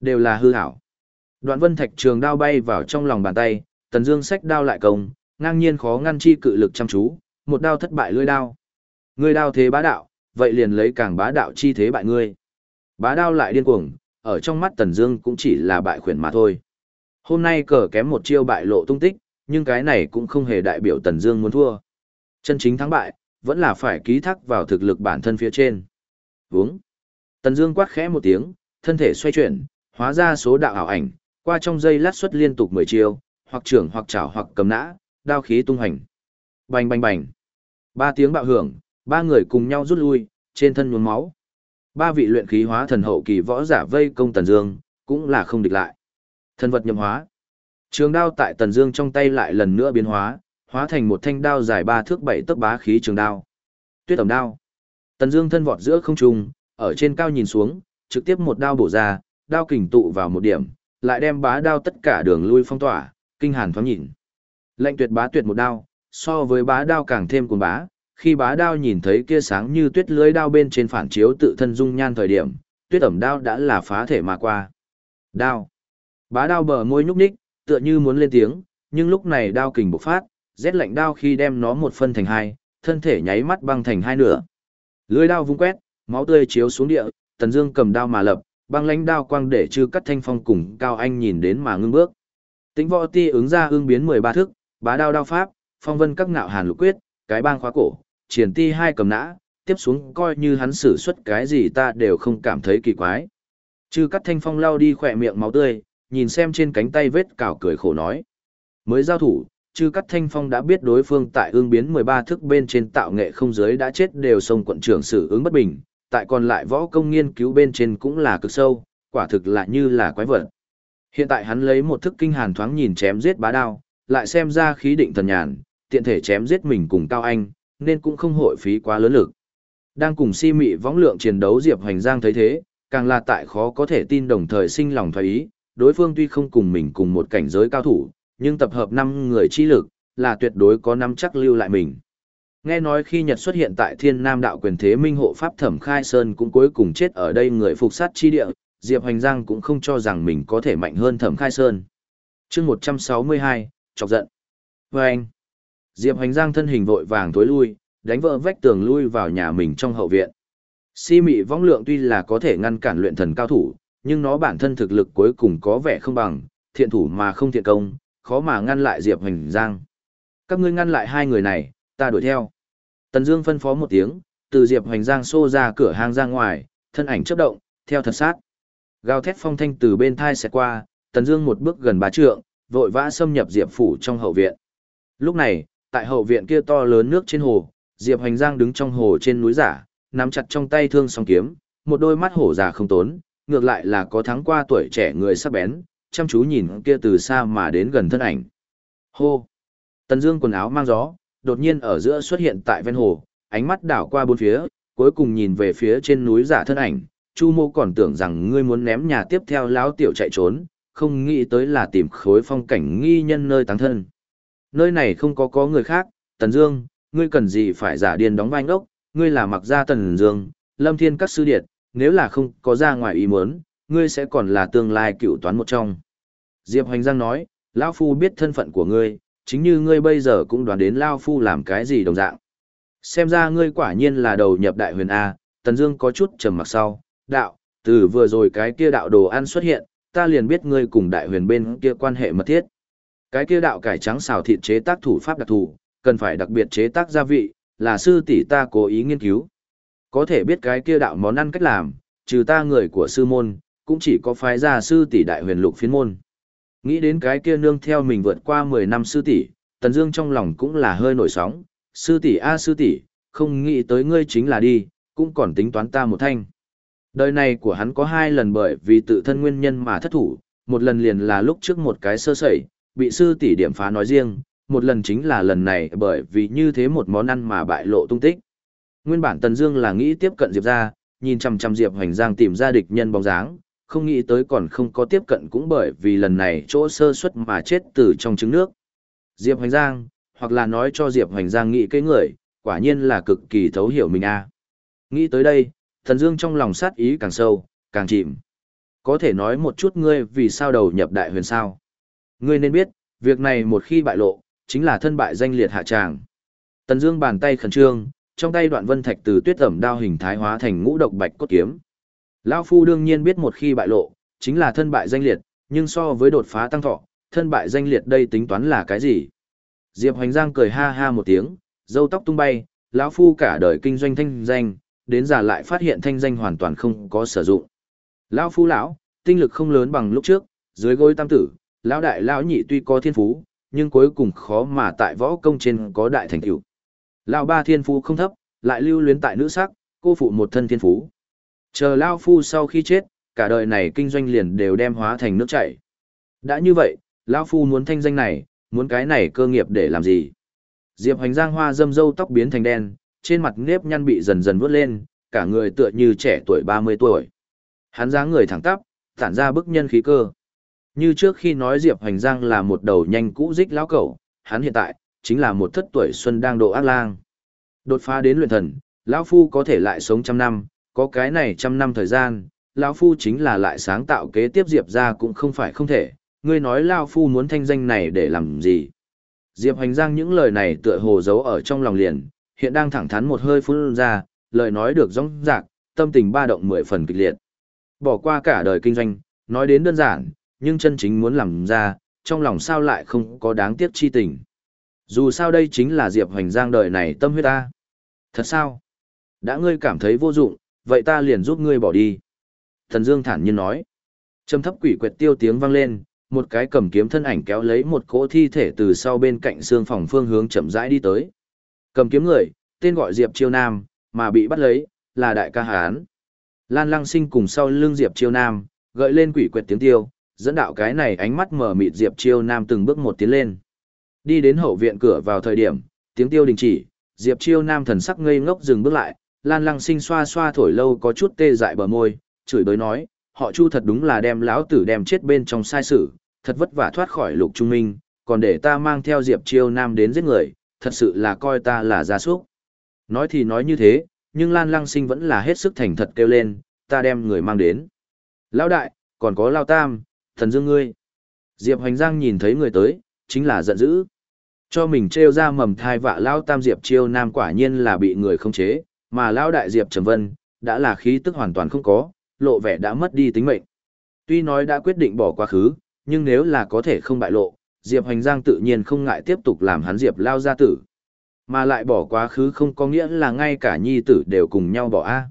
Đều là hư hảo. Đoạn vân thạch trường đao bay vào trong lòng bàn tay, tần dương sách đao lại công, ngang nhiên khó ngăn chi cự lực chăm chú, một đao thất bại lưỡi đao. Ngươi đao thế bá đạo, vậy liền lấy càng bá đạo chi thế bại ngươi. Bá đao lại điên cuồng, ở trong mắt tần dương cũng chỉ là bại khuyển mà thôi. Hôm nay cờ kém một chiêu bại lộ tung tích, nhưng cái này cũng không hề đại biểu tần dương muốn thua. Chân chính thắng bại, vẫn là phải ký thác vào thực lực bản thân phía trên. Vúng. Tần Dương quát khẽ một tiếng, thân thể xoay chuyển, hóa ra số đạo ảo ảnh, qua trong dây lát xuất liên tục 10 chiêu, hoặc trưởng hoặc chảo hoặc cầm nã, đao khí tung hành. Bành bành bành. Ba tiếng bạo hưởng, ba người cùng nhau rút lui, trên thân nhuốm máu. Ba vị luyện khí hóa thần hậu kỳ võ giả vây công Tần Dương, cũng là không địch lại. Thân vật nhậm hóa. Trường đao tại Tần Dương trong tay lại lần nữa biến hóa, hóa thành một thanh đao dài ba thước bảy tấc bá khí trường đao. Tuyết ẩm đao. Tần Dương thân vọt giữa không trung, ở trên cao nhìn xuống, trực tiếp một đao bổ ra, đao kình tụ vào một điểm, lại đem bá đao tất cả đường lui phong tỏa, kinh hàn thoáng nhìn. Lệnh tuyệt bá tuyệt một đao, so với bá đao càng thêm cuồng bá, khi bá đao nhìn thấy kia sáng như tuyết lưới đao bên trên phản chiếu tự thân dung nhan thời điểm, tuyết ẩm đao đã là phá thể mà qua. Đao. Bá đao bờ môi nhúc nhích, tựa như muốn lên tiếng, nhưng lúc này đao kình bộc phát, rét lạnh đao khi đem nó một phân thành hai, thân thể nháy mắt băng thành hai nửa. lưới đao vung quét, máu tươi chiếu xuống địa, Tần Dương cầm đao mà lập, băng lãnh đao quang để chư cắt thanh phong cùng Cao Anh nhìn đến mà ngưng bước. Tính võ ti ứng ra ương biến 13 thức, bá đao đao pháp, phong vân các ngạo hàn lục quyết, cái bang khóa cổ, triển ti hai cầm nã, tiếp xuống coi như hắn xử xuất cái gì ta đều không cảm thấy kỳ quái. Chư cắt thanh phong lau đi khỏe miệng máu tươi, nhìn xem trên cánh tay vết cào cười khổ nói. Mới giao thủ, chư cắt thanh phong đã biết đối phương tại ương biến 13 thức bên trên tạo nghệ không giới đã chết đều sông quận trưởng xử ứng bất bình, tại còn lại võ công nghiên cứu bên trên cũng là cực sâu, quả thực là như là quái vật. Hiện tại hắn lấy một thức kinh hàn thoáng nhìn chém giết bá đao, lại xem ra khí định thần nhàn, tiện thể chém giết mình cùng Cao Anh, nên cũng không hội phí quá lớn lực. Đang cùng si mị võng lượng chiến đấu Diệp Hoành Giang thấy thế, càng là tại khó có thể tin đồng thời sinh lòng thoái ý, đối phương tuy không cùng mình cùng một cảnh giới cao thủ, nhưng tập hợp 5 người chi lực, là tuyệt đối có nắm chắc lưu lại mình. Nghe nói khi Nhật xuất hiện tại Thiên Nam đạo quyền thế minh hộ pháp Thẩm Khai Sơn cũng cuối cùng chết ở đây người phục sát chi địa, Diệp Hoành Giang cũng không cho rằng mình có thể mạnh hơn Thẩm Khai Sơn. chương 162, chọc giận. Và anh, Diệp Hoành Giang thân hình vội vàng tối lui, đánh vỡ vách tường lui vào nhà mình trong hậu viện. Si mị vong lượng tuy là có thể ngăn cản luyện thần cao thủ, nhưng nó bản thân thực lực cuối cùng có vẻ không bằng, thiện thủ mà không thiện công, khó mà ngăn lại Diệp Hoành Giang. Các ngươi ngăn lại hai người này, ta đuổi theo. Tần Dương phân phó một tiếng, từ Diệp Hoành Giang xô ra cửa hang ra ngoài, thân ảnh chớp động, theo thật sát. Gào thét phong thanh từ bên thai sẽ qua, Tần Dương một bước gần bá trượng, vội vã xâm nhập Diệp phủ trong hậu viện. Lúc này, tại hậu viện kia to lớn nước trên hồ, Diệp Hoành Giang đứng trong hồ trên núi giả, nắm chặt trong tay thương song kiếm, một đôi mắt hổ già không tốn, ngược lại là có thắng qua tuổi trẻ người sắc bén, chăm chú nhìn kia từ xa mà đến gần thân ảnh. Hô! Tần Dương quần áo mang gió, đột nhiên ở giữa xuất hiện tại ven hồ, ánh mắt đảo qua bốn phía, cuối cùng nhìn về phía trên núi giả thân ảnh, Chu Mô còn tưởng rằng ngươi muốn ném nhà tiếp theo lão tiểu chạy trốn, không nghĩ tới là tìm khối phong cảnh nghi nhân nơi táng thân. Nơi này không có có người khác, Tần Dương, ngươi cần gì phải giả điên đóng vai ngốc, ngươi là mặc gia Tần Dương, Lâm Thiên các sư điệt, nếu là không có ra ngoài ý muốn, ngươi sẽ còn là tương lai cựu toán một trong. Diệp Hoành Giang nói, lão phu biết thân phận của ngươi, chính như ngươi bây giờ cũng đoán đến Lao Phu làm cái gì đồng dạng. Xem ra ngươi quả nhiên là đầu nhập đại huyền A, Tần Dương có chút trầm mặc sau, đạo, từ vừa rồi cái kia đạo đồ ăn xuất hiện, ta liền biết ngươi cùng đại huyền bên kia quan hệ mật thiết. Cái kia đạo cải trắng xào thịt chế tác thủ pháp đặc thù, cần phải đặc biệt chế tác gia vị, là sư tỷ ta cố ý nghiên cứu. Có thể biết cái kia đạo món ăn cách làm, trừ ta người của sư môn, cũng chỉ có phái gia sư tỷ đại huyền lục phiến môn. Nghĩ đến cái kia nương theo mình vượt qua 10 năm sư tỷ, Tần Dương trong lòng cũng là hơi nổi sóng, sư tỷ a sư tỷ, không nghĩ tới ngươi chính là đi, cũng còn tính toán ta một thanh. Đời này của hắn có hai lần bởi vì tự thân nguyên nhân mà thất thủ, một lần liền là lúc trước một cái sơ sẩy, bị sư tỷ điểm phá nói riêng, một lần chính là lần này bởi vì như thế một món ăn mà bại lộ tung tích. Nguyên bản Tần Dương là nghĩ tiếp cận Diệp gia, nhìn chằm chằm Diệp Hoành Giang tìm ra địch nhân bóng dáng, không nghĩ tới còn không có tiếp cận cũng bởi vì lần này chỗ sơ suất mà chết từ trong trứng nước. Diệp Hoành Giang, hoặc là nói cho Diệp Hoành Giang nghĩ cái người, quả nhiên là cực kỳ thấu hiểu mình a. Nghĩ tới đây, Thần Dương trong lòng sát ý càng sâu, càng chìm. có thể nói một chút ngươi vì sao đầu nhập đại huyền sao. Ngươi nên biết, việc này một khi bại lộ, chính là thân bại danh liệt hạ tràng. Tần Dương bàn tay khẩn trương, trong tay đoạn vân thạch từ tuyết ẩm đao hình thái hóa thành ngũ độc bạch cốt kiếm. Lão phu đương nhiên biết một khi bại lộ, chính là thân bại danh liệt, nhưng so với đột phá tăng thọ, thân bại danh liệt đây tính toán là cái gì? Diệp Hoành Giang cười ha ha một tiếng, râu tóc tung bay, lão phu cả đời kinh doanh thanh danh, đến già lại phát hiện thanh danh hoàn toàn không có sử dụng. Lão phu lão, tinh lực không lớn bằng lúc trước, dưới gối tam tử, lão đại lão nhị tuy có thiên phú, nhưng cuối cùng khó mà tại võ công trên có đại thành tựu. Lão ba thiên phú không thấp, lại lưu luyến tại nữ sắc, cô phụ một thân thiên phú. Chờ lão phu sau khi chết, cả đời này kinh doanh liền đều đem hóa thành nước chảy. Đã như vậy, lão phu muốn thanh danh này, muốn cái này cơ nghiệp để làm gì? Diệp Hoành Giang hoa dâm dâu tóc biến thành đen, trên mặt nếp nhăn bị dần dần vớt lên, cả người tựa như trẻ tuổi 30 tuổi. Hắn dáng người thẳng tắp, tản ra bức nhân khí cơ. Như trước khi nói Diệp Hoành Giang là một đầu nhanh cũ dích lão cẩu, hắn hiện tại chính là một thất tuổi xuân đang độ ác lang. Đột phá đến luyện thần, lão phu có thể lại sống trăm năm, có cái này trăm năm thời gian, lão phu chính là lại sáng tạo kế tiếp Diệp ra cũng không phải không thể, ngươi nói lão phu muốn thanh danh này để làm gì? Diệp Hoành Giang những lời này tựa hồ giấu ở trong lòng liền, hiện đang thẳng thắn một hơi phun ra, lời nói được rõ rạc, tâm tình ba động mười phần kịch liệt. Bỏ qua cả đời kinh doanh, nói đến đơn giản, nhưng chân chính muốn làm ra, trong lòng sao lại không có đáng tiếc chi tình. Dù sao đây chính là Diệp Hoành Giang đời này tâm huyết ta. Thật sao? Đã ngươi cảm thấy vô dụng, vậy ta liền giúp ngươi bỏ đi. Thần Dương thản nhiên nói. Trầm thấp quỷ quyệt tiêu tiếng vang lên, một cái cầm kiếm thân ảnh kéo lấy một cỗ thi thể từ sau bên cạnh xương phòng phương hướng chậm rãi đi tới. Cầm kiếm người, tên gọi Diệp Chiêu Nam, mà bị bắt lấy, là đại ca Hán. Lan Lăng Sinh cùng sau lưng Diệp Chiêu Nam, gợi lên quỷ quyệt tiếng tiêu, dẫn đạo cái này ánh mắt mở mịt Diệp Chiêu Nam từng bước một tiến lên. Đi đến hậu viện cửa vào thời điểm, tiếng tiêu đình chỉ, Diệp Chiêu Nam thần sắc ngây ngốc dừng bước lại, Lan Lăng Sinh xoa xoa thổi lâu có chút tê dại bờ môi, chửi bới nói, họ Chu thật đúng là đem lão tử đem chết bên trong sai sử, thật vất vả thoát khỏi lục trung minh, còn để ta mang theo Diệp Chiêu Nam đến giết người, thật sự là coi ta là gia súc. Nói thì nói như thế, nhưng Lan Lăng Sinh vẫn là hết sức thành thật kêu lên, ta đem người mang đến. Lão đại, còn có Lao Tam, thần dương ngươi. Diệp Hoành Giang nhìn thấy người tới, chính là giận dữ. Cho mình trêu ra mầm thai vạ Lao Tam Diệp Chiêu Nam quả nhiên là bị người không chế, mà Lao đại Diệp Trầm Vân, đã là khí tức hoàn toàn không có, lộ vẻ đã mất đi tính mệnh. Tuy nói đã quyết định bỏ quá khứ, nhưng nếu là có thể không bại lộ, Diệp Hoành Giang tự nhiên không ngại tiếp tục làm hắn Diệp lao gia tử. Mà lại bỏ quá khứ không có nghĩa là ngay cả nhi tử đều cùng nhau bỏ A.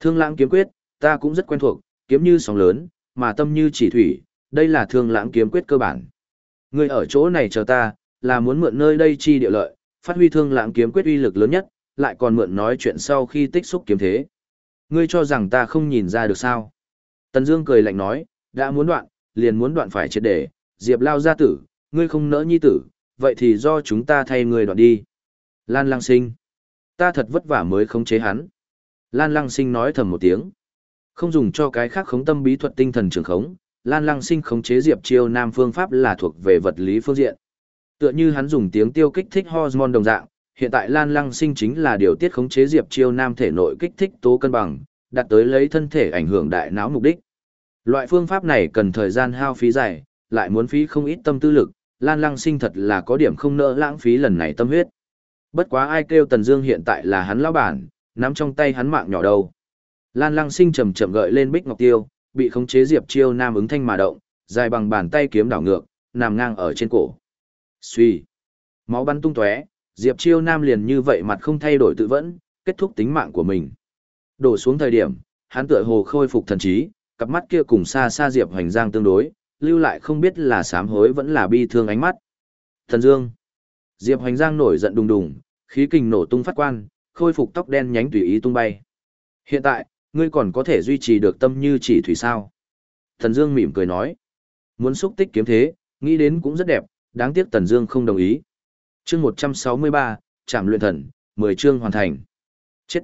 Thương lãng kiếm quyết, ta cũng rất quen thuộc, kiếm như sóng lớn, mà tâm như chỉ thủy, đây là thương lãng kiếm quyết cơ bản. Người ở chỗ này chờ ta, là muốn mượn nơi đây chi địa lợi, phát huy thương lãng kiếm quyết uy lực lớn nhất, lại còn mượn nói chuyện sau khi tích xúc kiếm thế. Ngươi cho rằng ta không nhìn ra được sao? Tần Dương cười lạnh nói, đã muốn đoạn, liền muốn đoạn phải triệt để, Diệp Lao gia tử, ngươi không nỡ nhi tử, vậy thì do chúng ta thay ngươi đoạn đi. Lan Lăng Sinh, ta thật vất vả mới khống chế hắn. Lan Lăng Sinh nói thầm một tiếng. Không dùng cho cái khác khống tâm bí thuật tinh thần trường khống, Lan Lăng Sinh khống chế Diệp Chiêu Nam phương pháp là thuộc về vật lý phương diện. Tựa như hắn dùng tiếng tiêu kích thích hormone đồng dạng, hiện tại Lan Lăng Sinh chính là điều tiết khống chế Diệp Chiêu Nam thể nội kích thích tố cân bằng, đạt tới lấy thân thể ảnh hưởng đại não mục đích. Loại phương pháp này cần thời gian hao phí dài, lại muốn phí không ít tâm tư lực, Lan Lăng Sinh thật là có điểm không nỡ lãng phí lần này tâm huyết. Bất quá ai kêu Tần Dương hiện tại là hắn lão bản, nắm trong tay hắn mạng nhỏ đâu. Lan Lăng Sinh chậm chậm gợi lên Bích Ngọc Tiêu, bị khống chế Diệp Chiêu Nam ứng thanh mà động, dài bằng bàn tay kiếm đảo ngược, nằm ngang ở trên cổ. Suy, máu bắn tung tóe, Diệp Chiêu Nam liền như vậy mặt không thay đổi tự vẫn, kết thúc tính mạng của mình. Đổ xuống thời điểm, hắn tựa hồ khôi phục thần trí, cặp mắt kia cùng xa xa Diệp Hoành Giang tương đối, lưu lại không biết là sám hối vẫn là bi thương ánh mắt. Thần Dương. Diệp Hoành Giang nổi giận đùng đùng, khí kình nổ tung phát quan, khôi phục tóc đen nhánh tùy ý tung bay. Hiện tại, ngươi còn có thể duy trì được tâm như chỉ thủy sao? Thần Dương mỉm cười nói. Muốn xúc tích kiếm thế, nghĩ đến cũng rất đẹp, đáng tiếc Tần Dương không đồng ý. Chương 163, trạm luyện thần, 10 chương hoàn thành. Chết.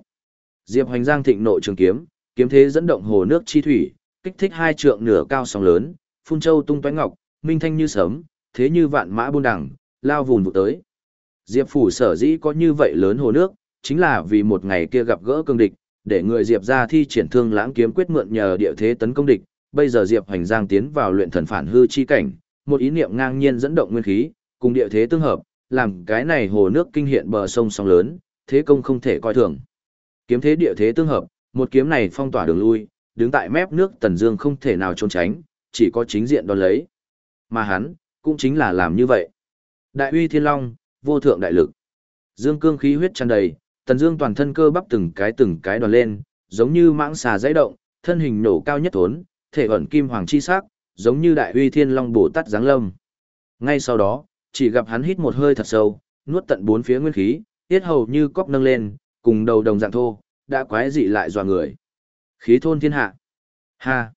Diệp Hoành Giang thịnh nội trường kiếm, kiếm thế dẫn động hồ nước chi thủy, kích thích hai trượng nửa cao sóng lớn, phun châu tung toái ngọc, minh thanh như sấm, thế như vạn mã buôn đẳng, lao vùn vụ tới. Diệp phủ sở dĩ có như vậy lớn hồ nước, chính là vì một ngày kia gặp gỡ cương địch, để người Diệp ra thi triển thương lãng kiếm quyết mượn nhờ địa thế tấn công địch, bây giờ Diệp Hoành Giang tiến vào luyện thần phản hư chi cảnh, một ý niệm ngang nhiên dẫn động nguyên khí, cùng địa thế tương hợp, làm cái này hồ nước kinh hiện bờ sông sóng lớn, thế công không thể coi thường. Kiếm thế địa thế tương hợp, một kiếm này phong tỏa đường lui, đứng tại mép nước Tần Dương không thể nào trốn tránh, chỉ có chính diện đón lấy. Mà hắn, cũng chính là làm như vậy. Đại uy thiên long, vô thượng đại lực. Dương cương khí huyết tràn đầy, Tần Dương toàn thân cơ bắp từng cái từng cái đoàn lên, giống như mãng xà dãy động, thân hình nổ cao nhất thốn, thể ẩn kim hoàng chi sắc, giống như đại uy thiên long bổ tát giáng lâm. Ngay sau đó, chỉ gặp hắn hít một hơi thật sâu, nuốt tận bốn phía nguyên khí, tiết hầu như cóc nâng lên, cùng đầu đồng dạng thô, đã quái dị lại dọa người. Khí thôn thiên hạ. Ha.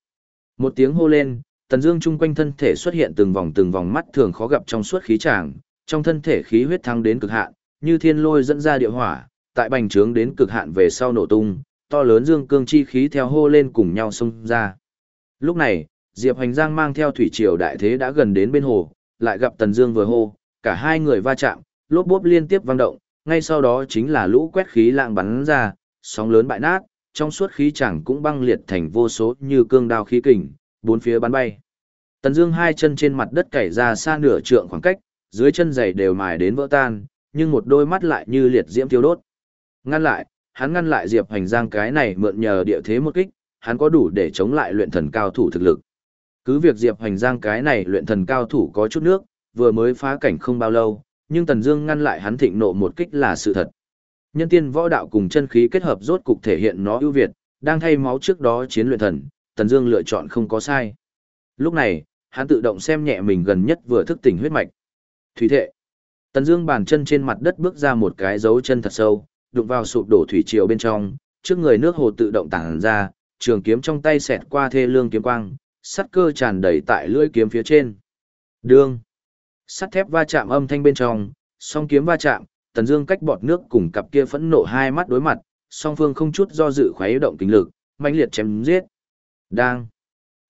Một tiếng hô lên, Tần Dương trung quanh thân thể xuất hiện từng vòng từng vòng mắt thường khó gặp trong suốt khí tràng, trong thân thể khí huyết thăng đến cực hạn, như thiên lôi dẫn ra địa hỏa, tại bành trướng đến cực hạn về sau nổ tung, to lớn dương cương chi khí theo hô lên cùng nhau xông ra. Lúc này, Diệp Hoành Giang mang theo thủy triều đại thế đã gần đến bên hồ, lại gặp Tần Dương vừa hô, cả hai người va chạm, lốp bốp liên tiếp vang động, ngay sau đó chính là lũ quét khí lạng bắn ra, sóng lớn bại nát, trong suốt khí chẳng cũng băng liệt thành vô số như cương đao khí kình, bốn phía bắn bay. Tần Dương hai chân trên mặt đất cày ra xa nửa trượng khoảng cách, dưới chân giày đều mài đến vỡ tan, nhưng một đôi mắt lại như liệt diễm thiêu đốt. Ngăn lại, hắn ngăn lại Diệp Hành Giang cái này mượn nhờ địa thế một kích, hắn có đủ để chống lại luyện thần cao thủ thực lực. Cứ việc Diệp Hoành Giang cái này luyện thần cao thủ có chút nước, vừa mới phá cảnh không bao lâu, nhưng Tần Dương ngăn lại hắn thịnh nộ một kích là sự thật. Nhân tiên võ đạo cùng chân khí kết hợp rốt cục thể hiện nó ưu việt, đang thay máu trước đó chiến luyện thần, Tần Dương lựa chọn không có sai. Lúc này, hắn tự động xem nhẹ mình gần nhất vừa thức tỉnh huyết mạch. Thủy thệ. Tần Dương bàn chân trên mặt đất bước ra một cái dấu chân thật sâu, đụng vào sụp đổ thủy triều bên trong, trước người nước hồ tự động tản ra, trường kiếm trong tay xẹt qua thê lương kiếm quang, sắt cơ tràn đầy tại lưỡi kiếm phía trên. Đương. Sắt thép va chạm âm thanh bên trong, song kiếm va chạm, Tần Dương cách bọt nước cùng cặp kia phẫn nộ hai mắt đối mặt, song phương không chút do dự khoé động kinh lực, mãnh liệt chém giết. Đang.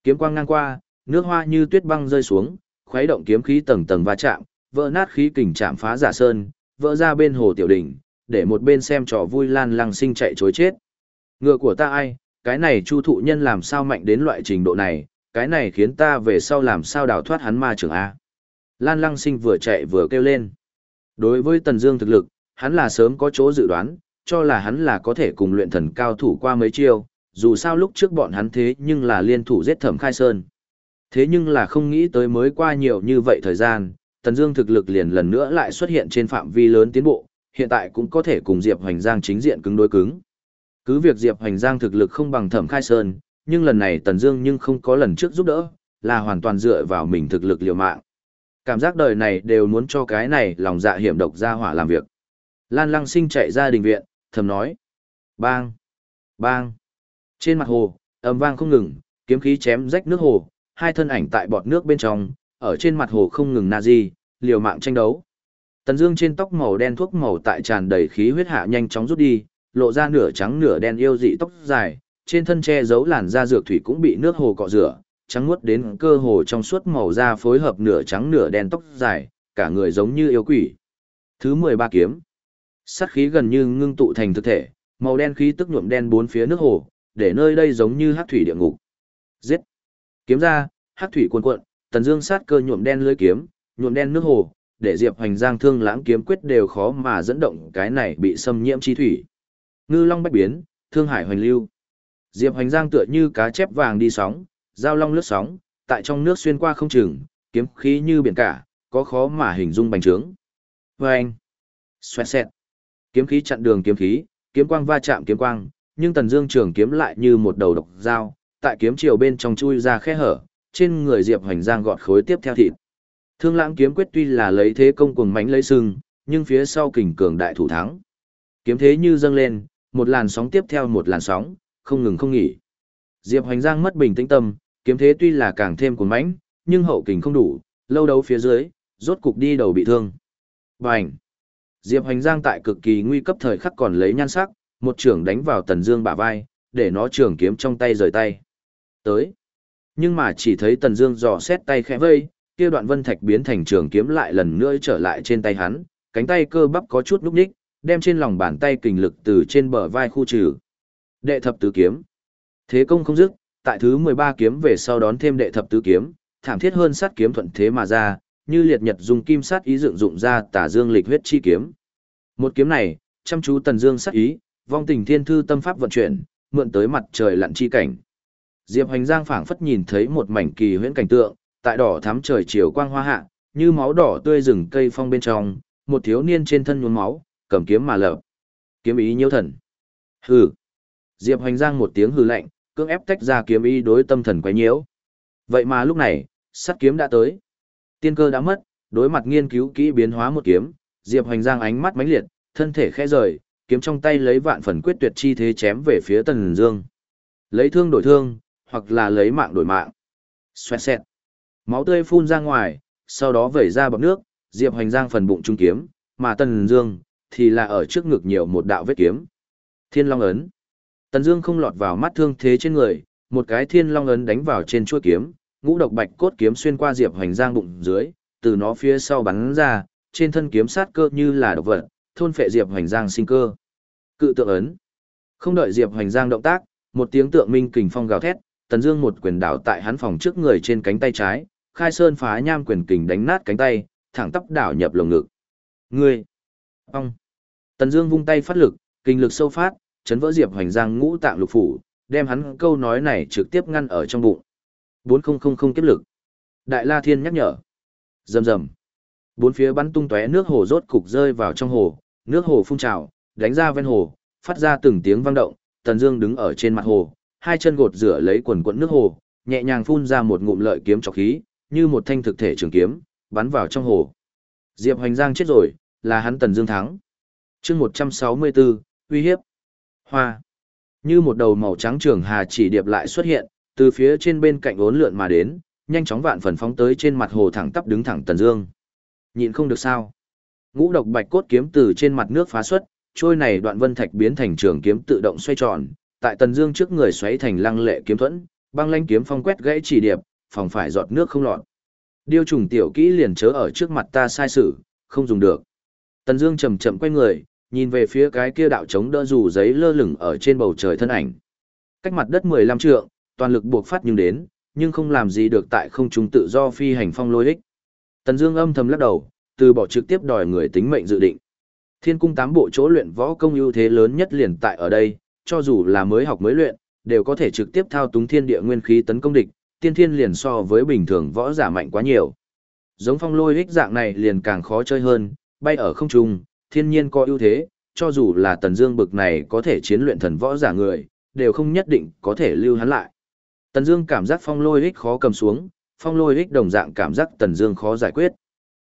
Kiếm quang ngang qua, nước hoa như tuyết băng rơi xuống, khoé động kiếm khí tầng tầng va chạm, vỡ nát khí kình chạm phá giả sơn, vỡ ra bên hồ tiểu đỉnh, để một bên xem trò vui lan lăng sinh chạy trối chết. Ngựa của ta ai, cái này chu thụ nhân làm sao mạnh đến loại trình độ này, cái này khiến ta về sau làm sao đào thoát hắn ma trưởng A. Lan lăng sinh vừa chạy vừa kêu lên. Đối với Tần Dương thực lực, hắn là sớm có chỗ dự đoán, cho là hắn là có thể cùng luyện thần cao thủ qua mấy chiêu, dù sao lúc trước bọn hắn thế nhưng là liên thủ giết Thẩm Khai Sơn. Thế nhưng là không nghĩ tới mới qua nhiều như vậy thời gian, Tần Dương thực lực liền lần nữa lại xuất hiện trên phạm vi lớn tiến bộ, hiện tại cũng có thể cùng Diệp Hoành Giang chính diện cứng đối cứng. Cứ việc Diệp Hoành Giang thực lực không bằng Thẩm Khai Sơn, nhưng lần này Tần Dương nhưng không có lần trước giúp đỡ, là hoàn toàn dựa vào mình thực lực liều mạng. Cảm giác đời này đều muốn cho cái này lòng dạ hiểm độc ra hỏa làm việc. Lan Lăng Sinh chạy ra đình viện, thầm nói: "Bang! Bang!" Trên mặt hồ, âm vang không ngừng, kiếm khí chém rách nước hồ, hai thân ảnh tại bọt nước bên trong, ở trên mặt hồ không ngừng nazi, liều mạng tranh đấu. Tần Dương trên tóc màu đen thuốc màu tại tràn đầy khí huyết hạ nhanh chóng rút đi, lộ ra nửa trắng nửa đen yêu dị tóc dài, trên thân che giấu làn da dược thủy cũng bị nước hồ cọ rửa, trắng muốt đến cơ hồ trong suốt màu da phối hợp nửa trắng nửa đen tóc dài, cả người giống như yêu quỷ. Thứ 13 kiếm. Sát khí gần như ngưng tụ thành thực thể, màu đen khí tức nhuộm đen bốn phía nước hồ, để nơi đây giống như hắc thủy địa ngục. Giết. Kiếm ra, hắc thủy cuồn cuộn, Tần Dương sát cơ nhuộm đen lưới kiếm, nhuộm đen nước hồ, để Diệp Hoành Giang thương lãng kiếm quyết đều khó mà dẫn động cái này bị xâm nhiễm chi thủy. Ngư long bách biến, thương hải hoành lưu. Diệp Hoành Giang tựa như cá chép vàng đi sóng, giao long lướt sóng, tại trong nước xuyên qua không chừng, kiếm khí như biển cả, có khó mà hình dung bành trướng. Vâng! Xoẹt xẹt! Kiếm khí chặn đường kiếm khí, kiếm quang va chạm kiếm quang, nhưng Tần Dương trường kiếm lại như một đầu độc dao, tại kiếm chiều bên trong chui ra khe hở, trên người Diệp Hoành Giang gọt khối tiếp theo thịt. Thương Lãng kiếm quyết tuy là lấy thế công cuồng mãnh lấy sừng, nhưng phía sau kình cường đại thủ thắng. Kiếm thế như dâng lên, một làn sóng tiếp theo một làn sóng, không ngừng không nghỉ. Diệp Hoành Giang mất bình tĩnh tâm, kiếm thế tuy là càng thêm cuồng mãnh, nhưng hậu kình không đủ, lâu đấu phía dưới, rốt cục đi đầu bị thương. Bành! Diệp Hoành Giang tại cực kỳ nguy cấp thời khắc còn lấy nhan sắc, một trưởng đánh vào Tần Dương bả vai, để nó trường kiếm trong tay rời tay. Tới. Nhưng mà chỉ thấy Tần Dương dò xét tay khẽ vây, kia đoạn vân thạch biến thành trường kiếm lại lần nữa trở lại trên tay hắn, cánh tay cơ bắp có chút lúc nhích, đem trên lòng bàn tay kình lực từ trên bờ vai khu trừ. Đệ thập tứ kiếm. Thế công không dứt, tại thứ 13 kiếm về sau đón thêm đệ thập tứ kiếm, thảm thiết hơn sát kiếm thuận thế mà ra, như liệt nhật dùng kim sát ý dựng dụng ra tả dương lịch huyết chi kiếm. Một kiếm này, chăm chú tần dương sát ý, vong tình thiên thư tâm pháp vận chuyển, mượn tới mặt trời lặn chi cảnh. Diệp Hoành Giang phảng phất nhìn thấy một mảnh kỳ huyễn cảnh tượng, tại đỏ thắm trời chiều quang hoa hạ, như máu đỏ tươi rừng cây phong bên trong, một thiếu niên trên thân nhuốm máu, cầm kiếm mà lợp. Kiếm ý nhiễu thần. Hừ. Diệp Hoành Giang một tiếng hừ lạnh, cưỡng ép tách ra kiếm ý đối tâm thần quấy nhiễu. Vậy mà lúc này, sắt kiếm đã tới. Tiên cơ đã mất, đối mặt nghiên cứu kỹ biến hóa một kiếm, Diệp Hoành Giang ánh mắt mãnh liệt, thân thể khẽ rời, kiếm trong tay lấy vạn phần quyết tuyệt chi thế chém về phía Tần Dương. Lấy thương đổi thương, hoặc là lấy mạng đổi mạng. Xoẹt xẹt. Máu tươi phun ra ngoài, sau đó vẩy ra bọt nước, Diệp Hoành Giang phần bụng trung kiếm, mà Tần Dương thì là ở trước ngực nhiều một đạo vết kiếm. Thiên Long ấn. Tần Dương không lọt vào mắt thương thế trên người, một cái Thiên Long ấn đánh vào trên chuôi kiếm, ngũ độc bạch cốt kiếm xuyên qua Diệp Hoành Giang bụng dưới, từ nó phía sau bắn ra, trên thân kiếm sát cơ như là độc vật, thôn phệ Diệp Hoành Giang sinh cơ. Cự tượng ấn. Không đợi Diệp Hoành Giang động tác, một tiếng tượng minh kình phong gào thét, Tần Dương một quyền đảo tại hắn phòng trước người trên cánh tay trái, khai sơn phá nham quyền kình đánh nát cánh tay, thẳng tắp đảo nhập lồng ngực. Ngươi! Ông! Tần Dương vung tay phát lực, kinh lực sâu phát, chấn vỡ Diệp Hoành Giang ngũ tạng lục phủ, đem hắn câu nói này trực tiếp ngăn ở trong bụng. 4000 kiếp lực. Đại La Thiên nhắc nhở. Rầm rầm. Bốn phía bắn tung tóe nước hồ rốt cục rơi vào trong hồ, nước hồ phun trào, đánh ra ven hồ, phát ra từng tiếng vang động, Tần Dương đứng ở trên mặt hồ, hai chân gột rửa lấy quần quần nước hồ, nhẹ nhàng phun ra một ngụm lợi kiếm trọc khí, như một thanh thực thể trường kiếm, bắn vào trong hồ. Diệp Hoành Giang chết rồi, là hắn Tần Dương thắng. Chương 164, uy hiếp. Hoa. Như một đầu màu trắng trường hà chỉ điệp lại xuất hiện, từ phía trên bên cạnh ốn lượn mà đến, nhanh chóng vạn phần phóng tới trên mặt hồ thẳng tắp đứng thẳng Tần Dương. Nhịn không được sao? Ngũ độc bạch cốt kiếm từ trên mặt nước phá xuất, trôi này đoạn vân thạch biến thành trường kiếm tự động xoay tròn, tại Tần Dương trước người xoáy thành lăng lệ kiếm thuẫn, băng lãnh kiếm phong quét gãy chỉ điệp, phòng phải giọt nước không lọt. Điêu trùng tiểu kỹ liền chớ ở trước mặt ta sai sử, không dùng được. Tần Dương chậm chậm quay người, nhìn về phía cái kia đạo chống đỡ dù giấy lơ lửng ở trên bầu trời thân ảnh. Cách mặt đất 15 trượng, toàn lực buộc phát nhưng đến, nhưng không làm gì được tại không trung tự do phi hành phong lôi ích. Tần Dương âm thầm lắc đầu, từ bỏ trực tiếp đòi người tính mệnh dự định. Thiên cung tám bộ chỗ luyện võ công ưu thế lớn nhất liền tại ở đây, cho dù là mới học mới luyện, đều có thể trực tiếp thao túng thiên địa nguyên khí tấn công địch, tiên thiên liền so với bình thường võ giả mạnh quá nhiều. Giống phong lôi ích dạng này liền càng khó chơi hơn, bay ở không trung, thiên nhiên có ưu thế, cho dù là tần dương bực này có thể chiến luyện thần võ giả người, đều không nhất định có thể lưu hắn lại. Tần dương cảm giác phong lôi ích khó cầm xuống, phong lôi ích đồng dạng cảm giác tần dương khó giải quyết.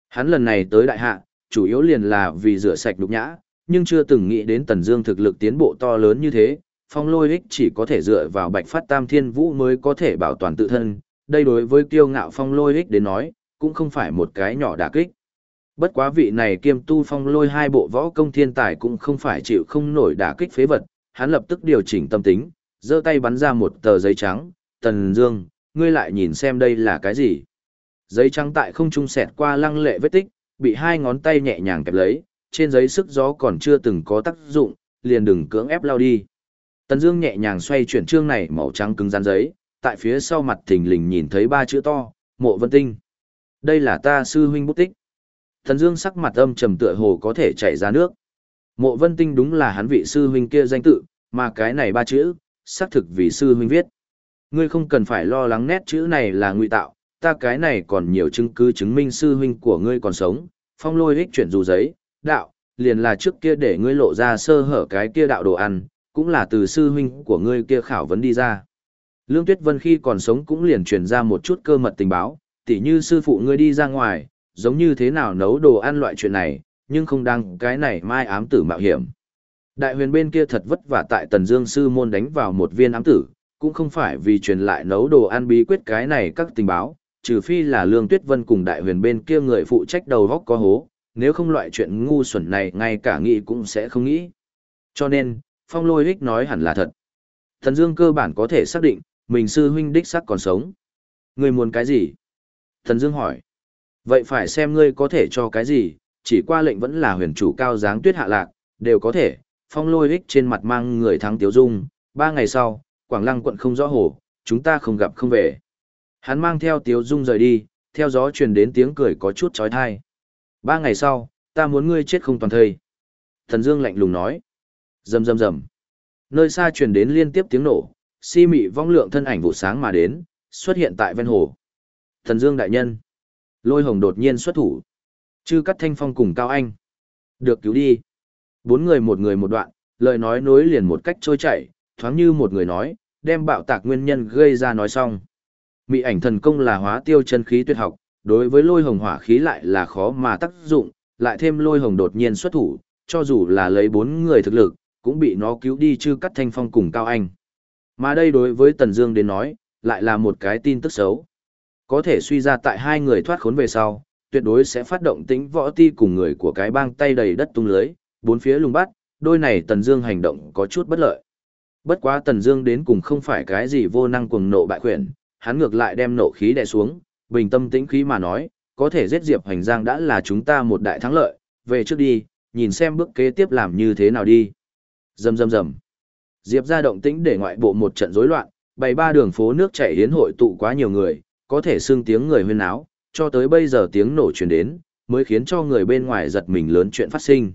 Hắn lần này tới đại hạ, chủ yếu liền là vì rửa sạch đục nhã, nhưng chưa từng nghĩ đến tần dương thực lực tiến bộ to lớn như thế, phong lôi ích chỉ có thể dựa vào bạch phát tam thiên vũ mới có thể bảo toàn tự thân, đây đối với kiêu ngạo phong lôi ích đến nói, cũng không phải một cái nhỏ đả kích. Bất quá vị này kiêm tu phong lôi hai bộ võ công thiên tài cũng không phải chịu không nổi đả kích phế vật, hắn lập tức điều chỉnh tâm tính, giơ tay bắn ra một tờ giấy trắng, tần dương, ngươi lại nhìn xem đây là cái gì. Giấy trắng tại không trung xẹt qua lăng lệ vết tích, bị hai ngón tay nhẹ nhàng kẹp lấy, trên giấy sức gió còn chưa từng có tác dụng, liền đừng cưỡng ép lao đi. Tần Dương nhẹ nhàng xoay chuyển chương này màu trắng cứng rắn giấy, tại phía sau mặt thình lình nhìn thấy ba chữ to, Mộ Vân Tinh. Đây là ta sư huynh bút tích thần Dương sắc mặt âm trầm tựa hồ có thể chảy ra nước. Mộ Vân Tinh đúng là hắn vị sư huynh kia danh tự, mà cái này ba chữ, xác thực vì sư huynh viết. Ngươi không cần phải lo lắng nét chữ này là ngụy tạo, ta cái này còn nhiều chứng cứ chứng minh sư huynh của ngươi còn sống. Phong Lôi hích chuyển dù giấy, đạo, liền là trước kia để ngươi lộ ra sơ hở cái kia đạo đồ ăn, cũng là từ sư huynh của ngươi kia khảo vấn đi ra. Lương Tuyết Vân khi còn sống cũng liền truyền ra một chút cơ mật tình báo, tỉ như sư phụ ngươi đi ra ngoài, giống như thế nào nấu đồ ăn loại chuyện này, nhưng không đăng cái này mai ám tử mạo hiểm. Đại huyền bên kia thật vất vả tại Tần Dương sư môn đánh vào một viên ám tử, cũng không phải vì truyền lại nấu đồ ăn bí quyết cái này các tình báo, trừ phi là Lương Tuyết Vân cùng đại huyền bên kia người phụ trách đầu góc có hố, nếu không loại chuyện ngu xuẩn này ngay cả nghĩ cũng sẽ không nghĩ. Cho nên, phong lôi Hích nói hẳn là thật. tần Dương cơ bản có thể xác định, mình sư huynh đích xác còn sống. Ngươi muốn cái gì? tần Dương hỏi. Vậy phải xem ngươi có thể cho cái gì, chỉ qua lệnh vẫn là huyền chủ cao dáng tuyết hạ lạc, đều có thể. Phong lôi ích trên mặt mang người thắng tiếu dung, ba ngày sau, Quảng Lăng quận không rõ hồ, chúng ta không gặp không về. Hắn mang theo tiếu dung rời đi, theo gió truyền đến tiếng cười có chút trói thai. Ba ngày sau, ta muốn ngươi chết không toàn thây. Thần Dương lạnh lùng nói. Rầm rầm rầm. Nơi xa truyền đến liên tiếp tiếng nổ, si mị vong lượng thân ảnh vụ sáng mà đến, xuất hiện tại ven hồ. Thần Dương đại nhân. Lôi hồng đột nhiên xuất thủ. Chư cắt thanh phong cùng Cao Anh. Được cứu đi. Bốn người một người một đoạn, lời nói nối liền một cách trôi chảy, thoáng như một người nói, đem bạo tạc nguyên nhân gây ra nói xong. Mị ảnh thần công là hóa tiêu chân khí tuyệt học, đối với lôi hồng hỏa khí lại là khó mà tác dụng, lại thêm lôi hồng đột nhiên xuất thủ, cho dù là lấy bốn người thực lực, cũng bị nó cứu đi chư cắt thanh phong cùng Cao Anh. Mà đây đối với Tần Dương đến nói, lại là một cái tin tức xấu. Có thể suy ra tại hai người thoát khốn về sau, tuyệt đối sẽ phát động tính võ ti cùng người của cái bang tay đầy đất tung lưới, bốn phía lùng bắt, đôi này Tần Dương hành động có chút bất lợi. Bất quá Tần Dương đến cùng không phải cái gì vô năng cuồng nộ bại quyển, hắn ngược lại đem nộ khí đè xuống, bình tâm tĩnh khí mà nói, có thể giết Diệp Hành Giang đã là chúng ta một đại thắng lợi, về trước đi, nhìn xem bước kế tiếp làm như thế nào đi. Rầm rầm rầm. Diệp gia động tĩnh để ngoại bộ một trận rối loạn, bày ba đường phố nước chảy hiến hội tụ quá nhiều người, có thể xưng tiếng người huyên náo, cho tới bây giờ tiếng nổ truyền đến, mới khiến cho người bên ngoài giật mình lớn chuyện phát sinh.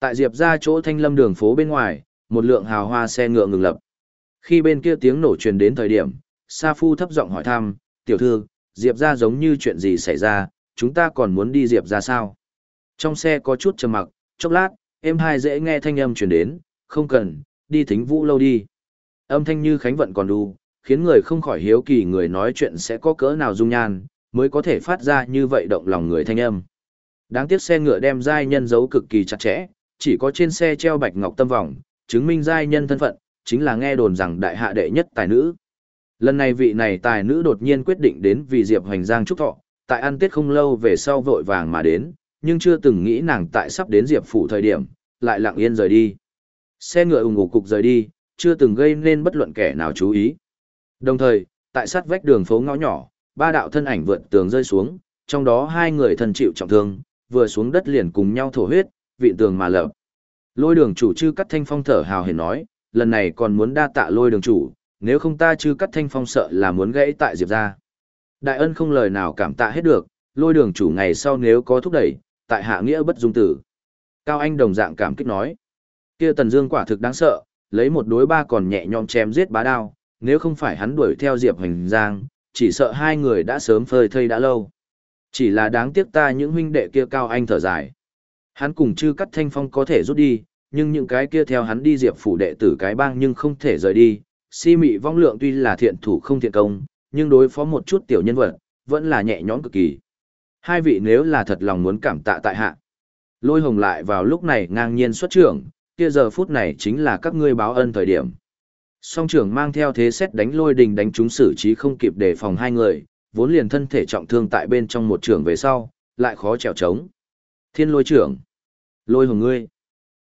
Tại Diệp gia chỗ Thanh Lâm đường phố bên ngoài, một lượng hào hoa xe ngựa ngừng lập. Khi bên kia tiếng nổ truyền đến thời điểm, Sa Phu thấp giọng hỏi thăm, "Tiểu thư, Diệp gia giống như chuyện gì xảy ra, chúng ta còn muốn đi Diệp gia sao?" Trong xe có chút trầm mặc, chốc lát, em hai dễ nghe thanh âm truyền đến, "Không cần, đi Thính Vũ lâu đi." Âm thanh như khánh vận còn đu, khiến người không khỏi hiếu kỳ người nói chuyện sẽ có cỡ nào dung nhan, mới có thể phát ra như vậy động lòng người thanh âm. Đáng tiếc xe ngựa đem giai nhân giấu cực kỳ chặt chẽ, chỉ có trên xe treo bạch ngọc tâm vòng, chứng minh giai nhân thân phận, chính là nghe đồn rằng đại hạ đệ nhất tài nữ. Lần này vị này tài nữ đột nhiên quyết định đến vì Diệp Hoành Giang chúc thọ, tại ăn tết không lâu về sau vội vàng mà đến, nhưng chưa từng nghĩ nàng tại sắp đến Diệp phủ thời điểm, lại lặng yên rời đi. Xe ngựa ủng ủ cục rời đi, chưa từng gây nên bất luận kẻ nào chú ý. Đồng thời, tại sát vách đường phố ngõ nhỏ, ba đạo thân ảnh vượt tường rơi xuống, trong đó hai người thân chịu trọng thương, vừa xuống đất liền cùng nhau thổ huyết, vị tường mà lợp. Lôi đường chủ chư cắt thanh phong thở hào hển nói, lần này còn muốn đa tạ lôi đường chủ, nếu không ta chư cắt thanh phong sợ là muốn gãy tại diệp ra. Đại ân không lời nào cảm tạ hết được, lôi đường chủ ngày sau nếu có thúc đẩy, tại hạ nghĩa bất dung tử. Cao Anh đồng dạng cảm kích nói, kia tần dương quả thực đáng sợ, lấy một đối ba còn nhẹ nhõm chém giết bá đao, nếu không phải hắn đuổi theo Diệp Hành Giang, chỉ sợ hai người đã sớm phơi thây đã lâu. Chỉ là đáng tiếc ta những huynh đệ kia cao anh thở dài. Hắn cùng chư cắt thanh phong có thể rút đi, nhưng những cái kia theo hắn đi Diệp phủ đệ tử cái bang nhưng không thể rời đi. Si mị vong lượng tuy là thiện thủ không thiện công, nhưng đối phó một chút tiểu nhân vật, vẫn là nhẹ nhõm cực kỳ. Hai vị nếu là thật lòng muốn cảm tạ tại hạ. Lôi hồng lại vào lúc này ngang nhiên xuất trưởng, kia giờ phút này chính là các ngươi báo ân thời điểm. Song trưởng mang theo thế xét đánh lôi đình đánh chúng xử trí không kịp đề phòng hai người, vốn liền thân thể trọng thương tại bên trong một trưởng về sau, lại khó trèo trống. Thiên lôi trưởng. Lôi hồng ngươi.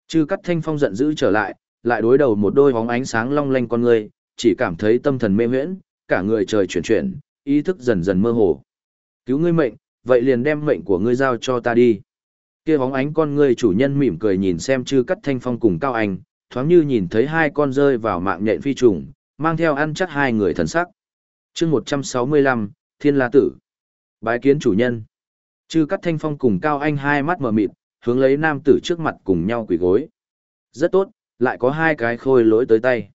Chư cắt thanh phong giận dữ trở lại, lại đối đầu một đôi bóng ánh sáng long lanh con ngươi, chỉ cảm thấy tâm thần mê huyễn, cả người trời chuyển chuyển, ý thức dần dần mơ hồ. Cứu ngươi mệnh, vậy liền đem mệnh của ngươi giao cho ta đi. Kia bóng ánh con ngươi chủ nhân mỉm cười nhìn xem chư cắt thanh phong cùng cao anh, thoáng như nhìn thấy hai con rơi vào mạng nhện phi trùng, mang theo ăn chắc hai người thần sắc. chương 165, Thiên La Tử. Bái kiến chủ nhân. Chư cắt thanh phong cùng Cao Anh hai mắt mở mịt, hướng lấy nam tử trước mặt cùng nhau quỳ gối. Rất tốt, lại có hai cái khôi lỗi tới tay.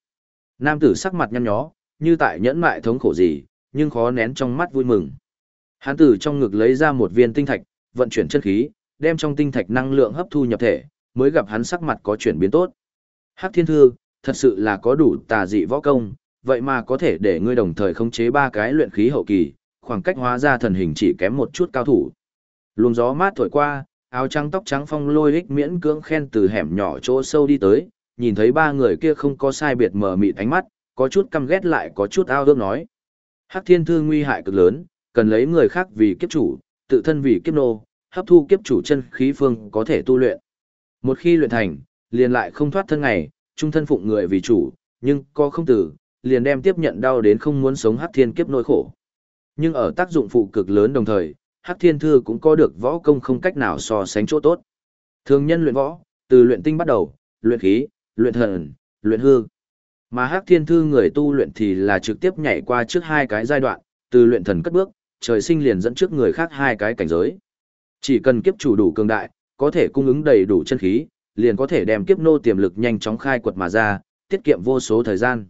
Nam tử sắc mặt nhăn nhó, như tại nhẫn mại thống khổ gì, nhưng khó nén trong mắt vui mừng. Hán tử trong ngực lấy ra một viên tinh thạch, vận chuyển chân khí, đem trong tinh thạch năng lượng hấp thu nhập thể, mới gặp hắn sắc mặt có chuyển biến tốt. Hắc Thiên Thư, thật sự là có đủ tà dị võ công, vậy mà có thể để ngươi đồng thời khống chế ba cái luyện khí hậu kỳ, khoảng cách hóa ra thần hình chỉ kém một chút cao thủ. Luồng gió mát thổi qua, áo trắng tóc trắng phong lôi ích miễn cưỡng khen từ hẻm nhỏ chỗ sâu đi tới, nhìn thấy ba người kia không có sai biệt mờ mịt ánh mắt, có chút căm ghét lại có chút ao ước nói. Hắc Thiên Thư nguy hại cực lớn, cần lấy người khác vì kiếp chủ, tự thân vì kiếp nô, hấp thu kiếp chủ chân khí phương có thể tu luyện. Một khi luyện thành, liền lại không thoát thân ngày, trung thân phụng người vì chủ, nhưng có không tử, liền đem tiếp nhận đau đến không muốn sống hắc thiên kiếp nỗi khổ. Nhưng ở tác dụng phụ cực lớn đồng thời, hắc thiên thư cũng có được võ công không cách nào so sánh chỗ tốt. Thường nhân luyện võ, từ luyện tinh bắt đầu, luyện khí, luyện thần, luyện hư. Mà Hắc Thiên Thư người tu luyện thì là trực tiếp nhảy qua trước hai cái giai đoạn, từ luyện thần cất bước, trời sinh liền dẫn trước người khác hai cái cảnh giới. Chỉ cần kiếp chủ đủ cường đại, có thể cung ứng đầy đủ chân khí, liền có thể đem kiếp nô tiềm lực nhanh chóng khai quật mà ra, tiết kiệm vô số thời gian.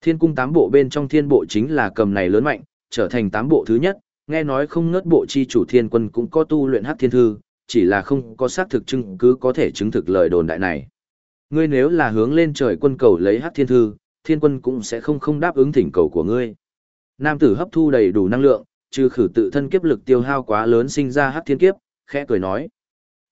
Thiên cung tám bộ bên trong thiên bộ chính là cầm này lớn mạnh, trở thành tám bộ thứ nhất, nghe nói không ngớt bộ chi chủ thiên quân cũng có tu luyện hắc thiên thư, chỉ là không có xác thực chứng cứ có thể chứng thực lời đồn đại này. Ngươi nếu là hướng lên trời quân cầu lấy hắc thiên thư, thiên quân cũng sẽ không không đáp ứng thỉnh cầu của ngươi. Nam tử hấp thu đầy đủ năng lượng, trừ khử tự thân kiếp lực tiêu hao quá lớn sinh ra hắc thiên kiếp, khẽ cười nói.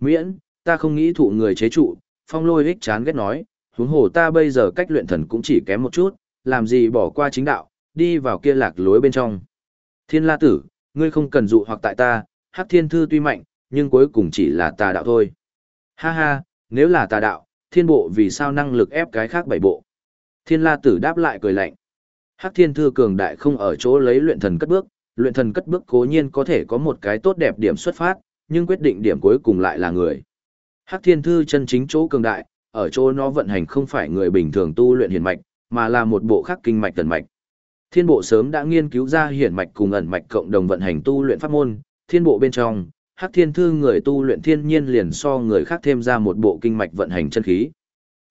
Miễn, ta không nghĩ thụ người chế trụ, phong lôi ích chán ghét nói, huống hồ ta bây giờ cách luyện thần cũng chỉ kém một chút, làm gì bỏ qua chính đạo, đi vào kia lạc lối bên trong. Thiên la tử, ngươi không cần dụ hoặc tại ta, hắc thiên thư tuy mạnh, nhưng cuối cùng chỉ là tà đạo thôi. Ha ha, nếu là tà đạo, thiên bộ vì sao năng lực ép cái khác bảy bộ? Thiên la tử đáp lại cười lạnh. Hắc thiên thư cường đại không ở chỗ lấy luyện thần cất bước, luyện thần cất bước cố nhiên có thể có một cái tốt đẹp điểm xuất phát, nhưng quyết định điểm cuối cùng lại là người. Hắc thiên thư chân chính chỗ cường đại, ở chỗ nó vận hành không phải người bình thường tu luyện hiển mạch, mà là một bộ khắc kinh mạch tần mạch. Thiên bộ sớm đã nghiên cứu ra hiển mạch cùng ẩn mạch cộng đồng vận hành tu luyện pháp môn, thiên bộ bên trong, Hắc Thiên Thư người tu luyện thiên nhiên liền so người khác thêm ra một bộ kinh mạch vận hành chân khí.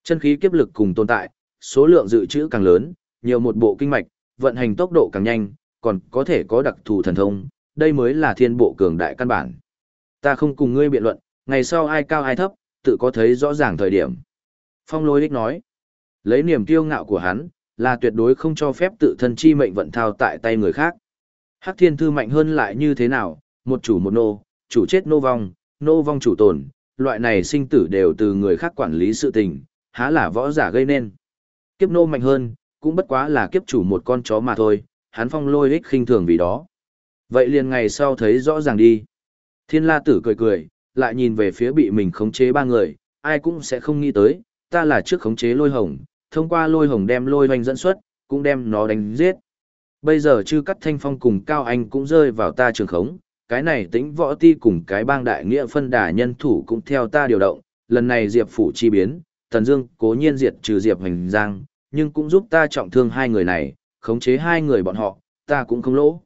Chân khí kiếp lực cùng tồn tại, số lượng dự trữ càng lớn, nhiều một bộ kinh mạch, vận hành tốc độ càng nhanh, còn có thể có đặc thù thần thông, đây mới là thiên bộ cường đại căn bản. Ta không cùng ngươi biện luận, ngày sau ai cao ai thấp, tự có thấy rõ ràng thời điểm. Phong lôi đích nói, lấy niềm kiêu ngạo của hắn, là tuyệt đối không cho phép tự thân chi mệnh vận thao tại tay người khác. Hắc thiên thư mạnh hơn lại như thế nào, một chủ một nô, chủ chết nô vong, nô vong chủ tồn, loại này sinh tử đều từ người khác quản lý sự tình, há là võ giả gây nên. Kiếp nô mạnh hơn, cũng bất quá là kiếp chủ một con chó mà thôi, hắn phong lôi ích khinh thường vì đó. Vậy liền ngày sau thấy rõ ràng đi. Thiên la tử cười cười, lại nhìn về phía bị mình khống chế ba người, ai cũng sẽ không nghĩ tới, ta là trước khống chế lôi hồng, thông qua lôi hồng đem lôi hoành dẫn xuất, cũng đem nó đánh giết. Bây giờ chư cắt thanh phong cùng Cao Anh cũng rơi vào ta trường khống, cái này tính võ ti cùng cái bang đại nghĩa phân đà nhân thủ cũng theo ta điều động, lần này Diệp Phủ chi biến, Tần Dương cố nhiên diệt trừ Diệp Hành Giang, nhưng cũng giúp ta trọng thương hai người này, khống chế hai người bọn họ, ta cũng không lỗ.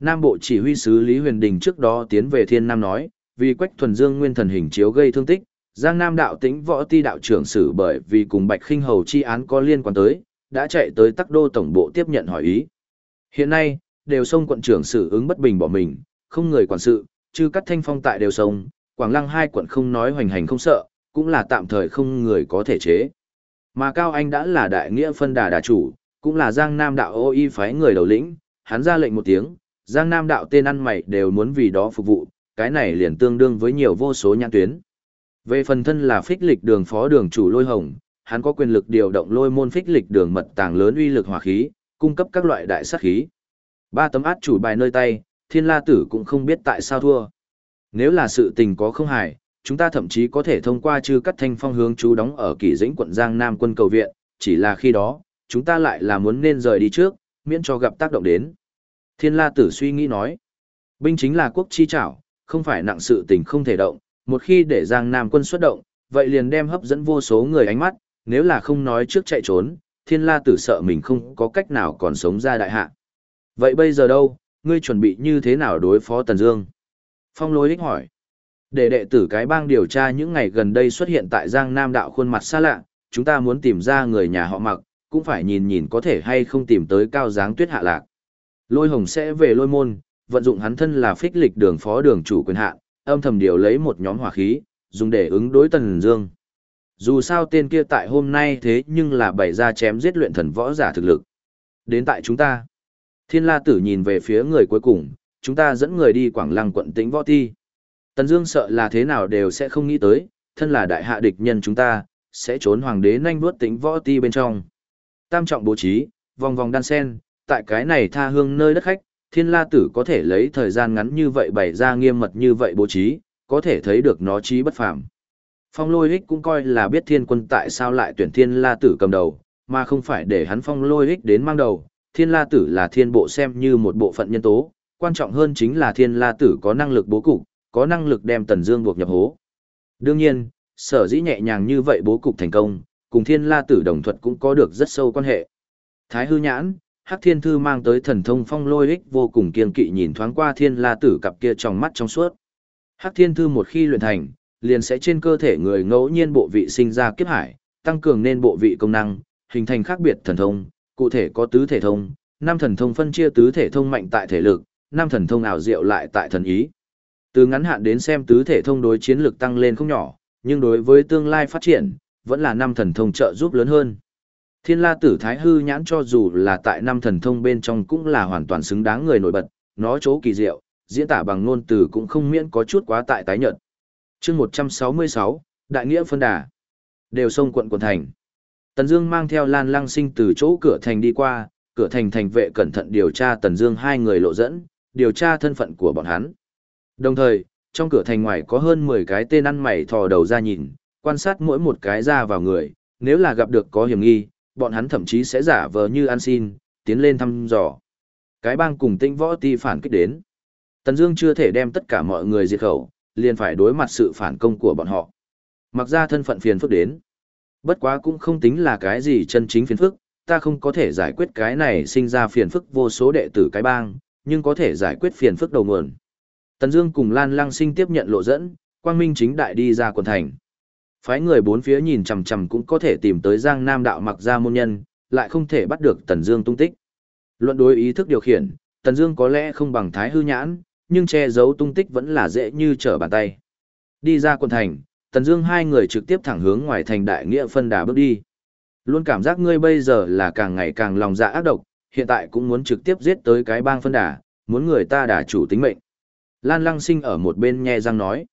Nam Bộ chỉ huy sứ Lý Huyền Đình trước đó tiến về Thiên Nam nói, vì Quách Thuần Dương nguyên thần hình chiếu gây thương tích, Giang Nam đạo tĩnh võ ti đạo trưởng xử bởi vì cùng Bạch Khinh Hầu chi án có liên quan tới, đã chạy tới Tắc Đô tổng bộ tiếp nhận hỏi ý. Hiện nay, đều sông quận trưởng xử ứng bất bình bỏ mình, không người quản sự, chứ cắt thanh phong tại đều sông, Quảng Lăng hai quận không nói hoành hành không sợ, cũng là tạm thời không người có thể chế. Mà Cao Anh đã là đại nghĩa phân đà đà chủ, cũng là Giang Nam đạo ô y phái người đầu lĩnh, hắn ra lệnh một tiếng, Giang Nam đạo tên ăn mày đều muốn vì đó phục vụ, cái này liền tương đương với nhiều vô số nhãn tuyến. Về phần thân là phích lịch đường phó đường chủ lôi hồng, hắn có quyền lực điều động lôi môn phích lịch đường mật tàng lớn uy lực hỏa khí, cung cấp các loại đại sát khí. Ba tấm át chủ bài nơi tay, thiên la tử cũng không biết tại sao thua. Nếu là sự tình có không hài, chúng ta thậm chí có thể thông qua chư cắt thanh phong hướng chú đóng ở kỷ dĩnh quận Giang Nam quân cầu viện, chỉ là khi đó, chúng ta lại là muốn nên rời đi trước, miễn cho gặp tác động đến. Thiên la tử suy nghĩ nói, binh chính là quốc chi trảo, không phải nặng sự tình không thể động, một khi để Giang Nam quân xuất động, vậy liền đem hấp dẫn vô số người ánh mắt, nếu là không nói trước chạy trốn, thiên la tử sợ mình không có cách nào còn sống ra đại hạ. Vậy bây giờ đâu, ngươi chuẩn bị như thế nào đối phó Tần Dương? Phong lôi ích hỏi. Để đệ tử cái bang điều tra những ngày gần đây xuất hiện tại Giang Nam đạo khuôn mặt xa lạ, chúng ta muốn tìm ra người nhà họ mặc, cũng phải nhìn nhìn có thể hay không tìm tới cao dáng tuyết hạ lạc. Lôi hồng sẽ về lôi môn, vận dụng hắn thân là phích lịch đường phó đường chủ quyền hạn, âm thầm điều lấy một nhóm hỏa khí, dùng để ứng đối Tần Dương. Dù sao tên kia tại hôm nay thế nhưng là bày ra chém giết luyện thần võ giả thực lực. Đến tại chúng ta. Thiên La Tử nhìn về phía người cuối cùng, chúng ta dẫn người đi Quảng Lăng quận Tĩnh Võ Ti. Tần Dương sợ là thế nào đều sẽ không nghĩ tới, thân là đại hạ địch nhân chúng ta, sẽ trốn hoàng đế nhanh vuốt Tĩnh Võ Ti bên trong. Tam trọng bố trí, vòng vòng đan sen, tại cái này tha hương nơi đất khách, thiên la tử có thể lấy thời gian ngắn như vậy bày ra nghiêm mật như vậy bố trí, có thể thấy được nó trí bất phàm. Phong lôi Hích cũng coi là biết thiên quân tại sao lại tuyển thiên la tử cầm đầu, mà không phải để hắn phong lôi Hích đến mang đầu. Thiên la tử là thiên bộ xem như một bộ phận nhân tố, quan trọng hơn chính là thiên la tử có năng lực bố cục, có năng lực đem tần dương buộc nhập hố. Đương nhiên, sở dĩ nhẹ nhàng như vậy bố cục thành công, cùng thiên la tử đồng thuật cũng có được rất sâu quan hệ. Thái hư nhãn, Hắc Thiên Thư mang tới thần thông phong lôi ích vô cùng kiên kỵ nhìn thoáng qua thiên la tử cặp kia trong mắt trong suốt. Hắc Thiên Thư một khi luyện thành, liền sẽ trên cơ thể người ngẫu nhiên bộ vị sinh ra kiếp hải, tăng cường nên bộ vị công năng, hình thành khác biệt thần thông, cụ thể có tứ thể thông, năm thần thông phân chia tứ thể thông mạnh tại thể lực, năm thần thông ảo diệu lại tại thần ý. Từ ngắn hạn đến xem tứ thể thông đối chiến lực tăng lên không nhỏ, nhưng đối với tương lai phát triển, vẫn là năm thần thông trợ giúp lớn hơn. Thiên la tử thái hư nhãn cho dù là tại năm thần thông bên trong cũng là hoàn toàn xứng đáng người nổi bật, nó chỗ kỳ diệu, diễn tả bằng ngôn từ cũng không miễn có chút quá tại tái nhợt. chương 166, Đại Nghĩa phân đà. Đều sông quận quận thành. Tần Dương mang theo Lan Lăng Sinh từ chỗ cửa thành đi qua, cửa thành thành vệ cẩn thận điều tra Tần Dương hai người lộ dẫn, điều tra thân phận của bọn hắn. Đồng thời, trong cửa thành ngoài có hơn 10 cái tên ăn mày thò đầu ra nhìn, quan sát mỗi một cái ra vào người, nếu là gặp được có hiểm nghi, bọn hắn thậm chí sẽ giả vờ như ăn xin, tiến lên thăm dò. Cái bang cùng tinh võ ti phản kích đến. Tần Dương chưa thể đem tất cả mọi người diệt khẩu, liền phải đối mặt sự phản công của bọn họ. Mặc ra thân phận phiền phức đến. Bất quá cũng không tính là cái gì chân chính phiền phức, ta không có thể giải quyết cái này sinh ra phiền phức vô số đệ tử cái bang, nhưng có thể giải quyết phiền phức đầu nguồn. Tần Dương cùng Lan Lăng Sinh tiếp nhận lộ dẫn, Quang Minh chính đại đi ra quận thành. Phái người bốn phía nhìn chằm chằm cũng có thể tìm tới Giang Nam đạo mặc gia môn nhân, lại không thể bắt được Tần Dương tung tích. Luận đối ý thức điều khiển, Tần Dương có lẽ không bằng Thái Hư Nhãn, nhưng che giấu tung tích vẫn là dễ như trở bàn tay. Đi ra quận thành, Tần Dương hai người trực tiếp thẳng hướng ngoài thành đại nghĩa phân đà bước đi. Luôn cảm giác ngươi bây giờ là càng ngày càng lòng dạ ác độc, hiện tại cũng muốn trực tiếp giết tới cái bang phân đà, muốn người ta đả chủ tính mệnh. Lan Lăng Sinh ở một bên nhe răng nói,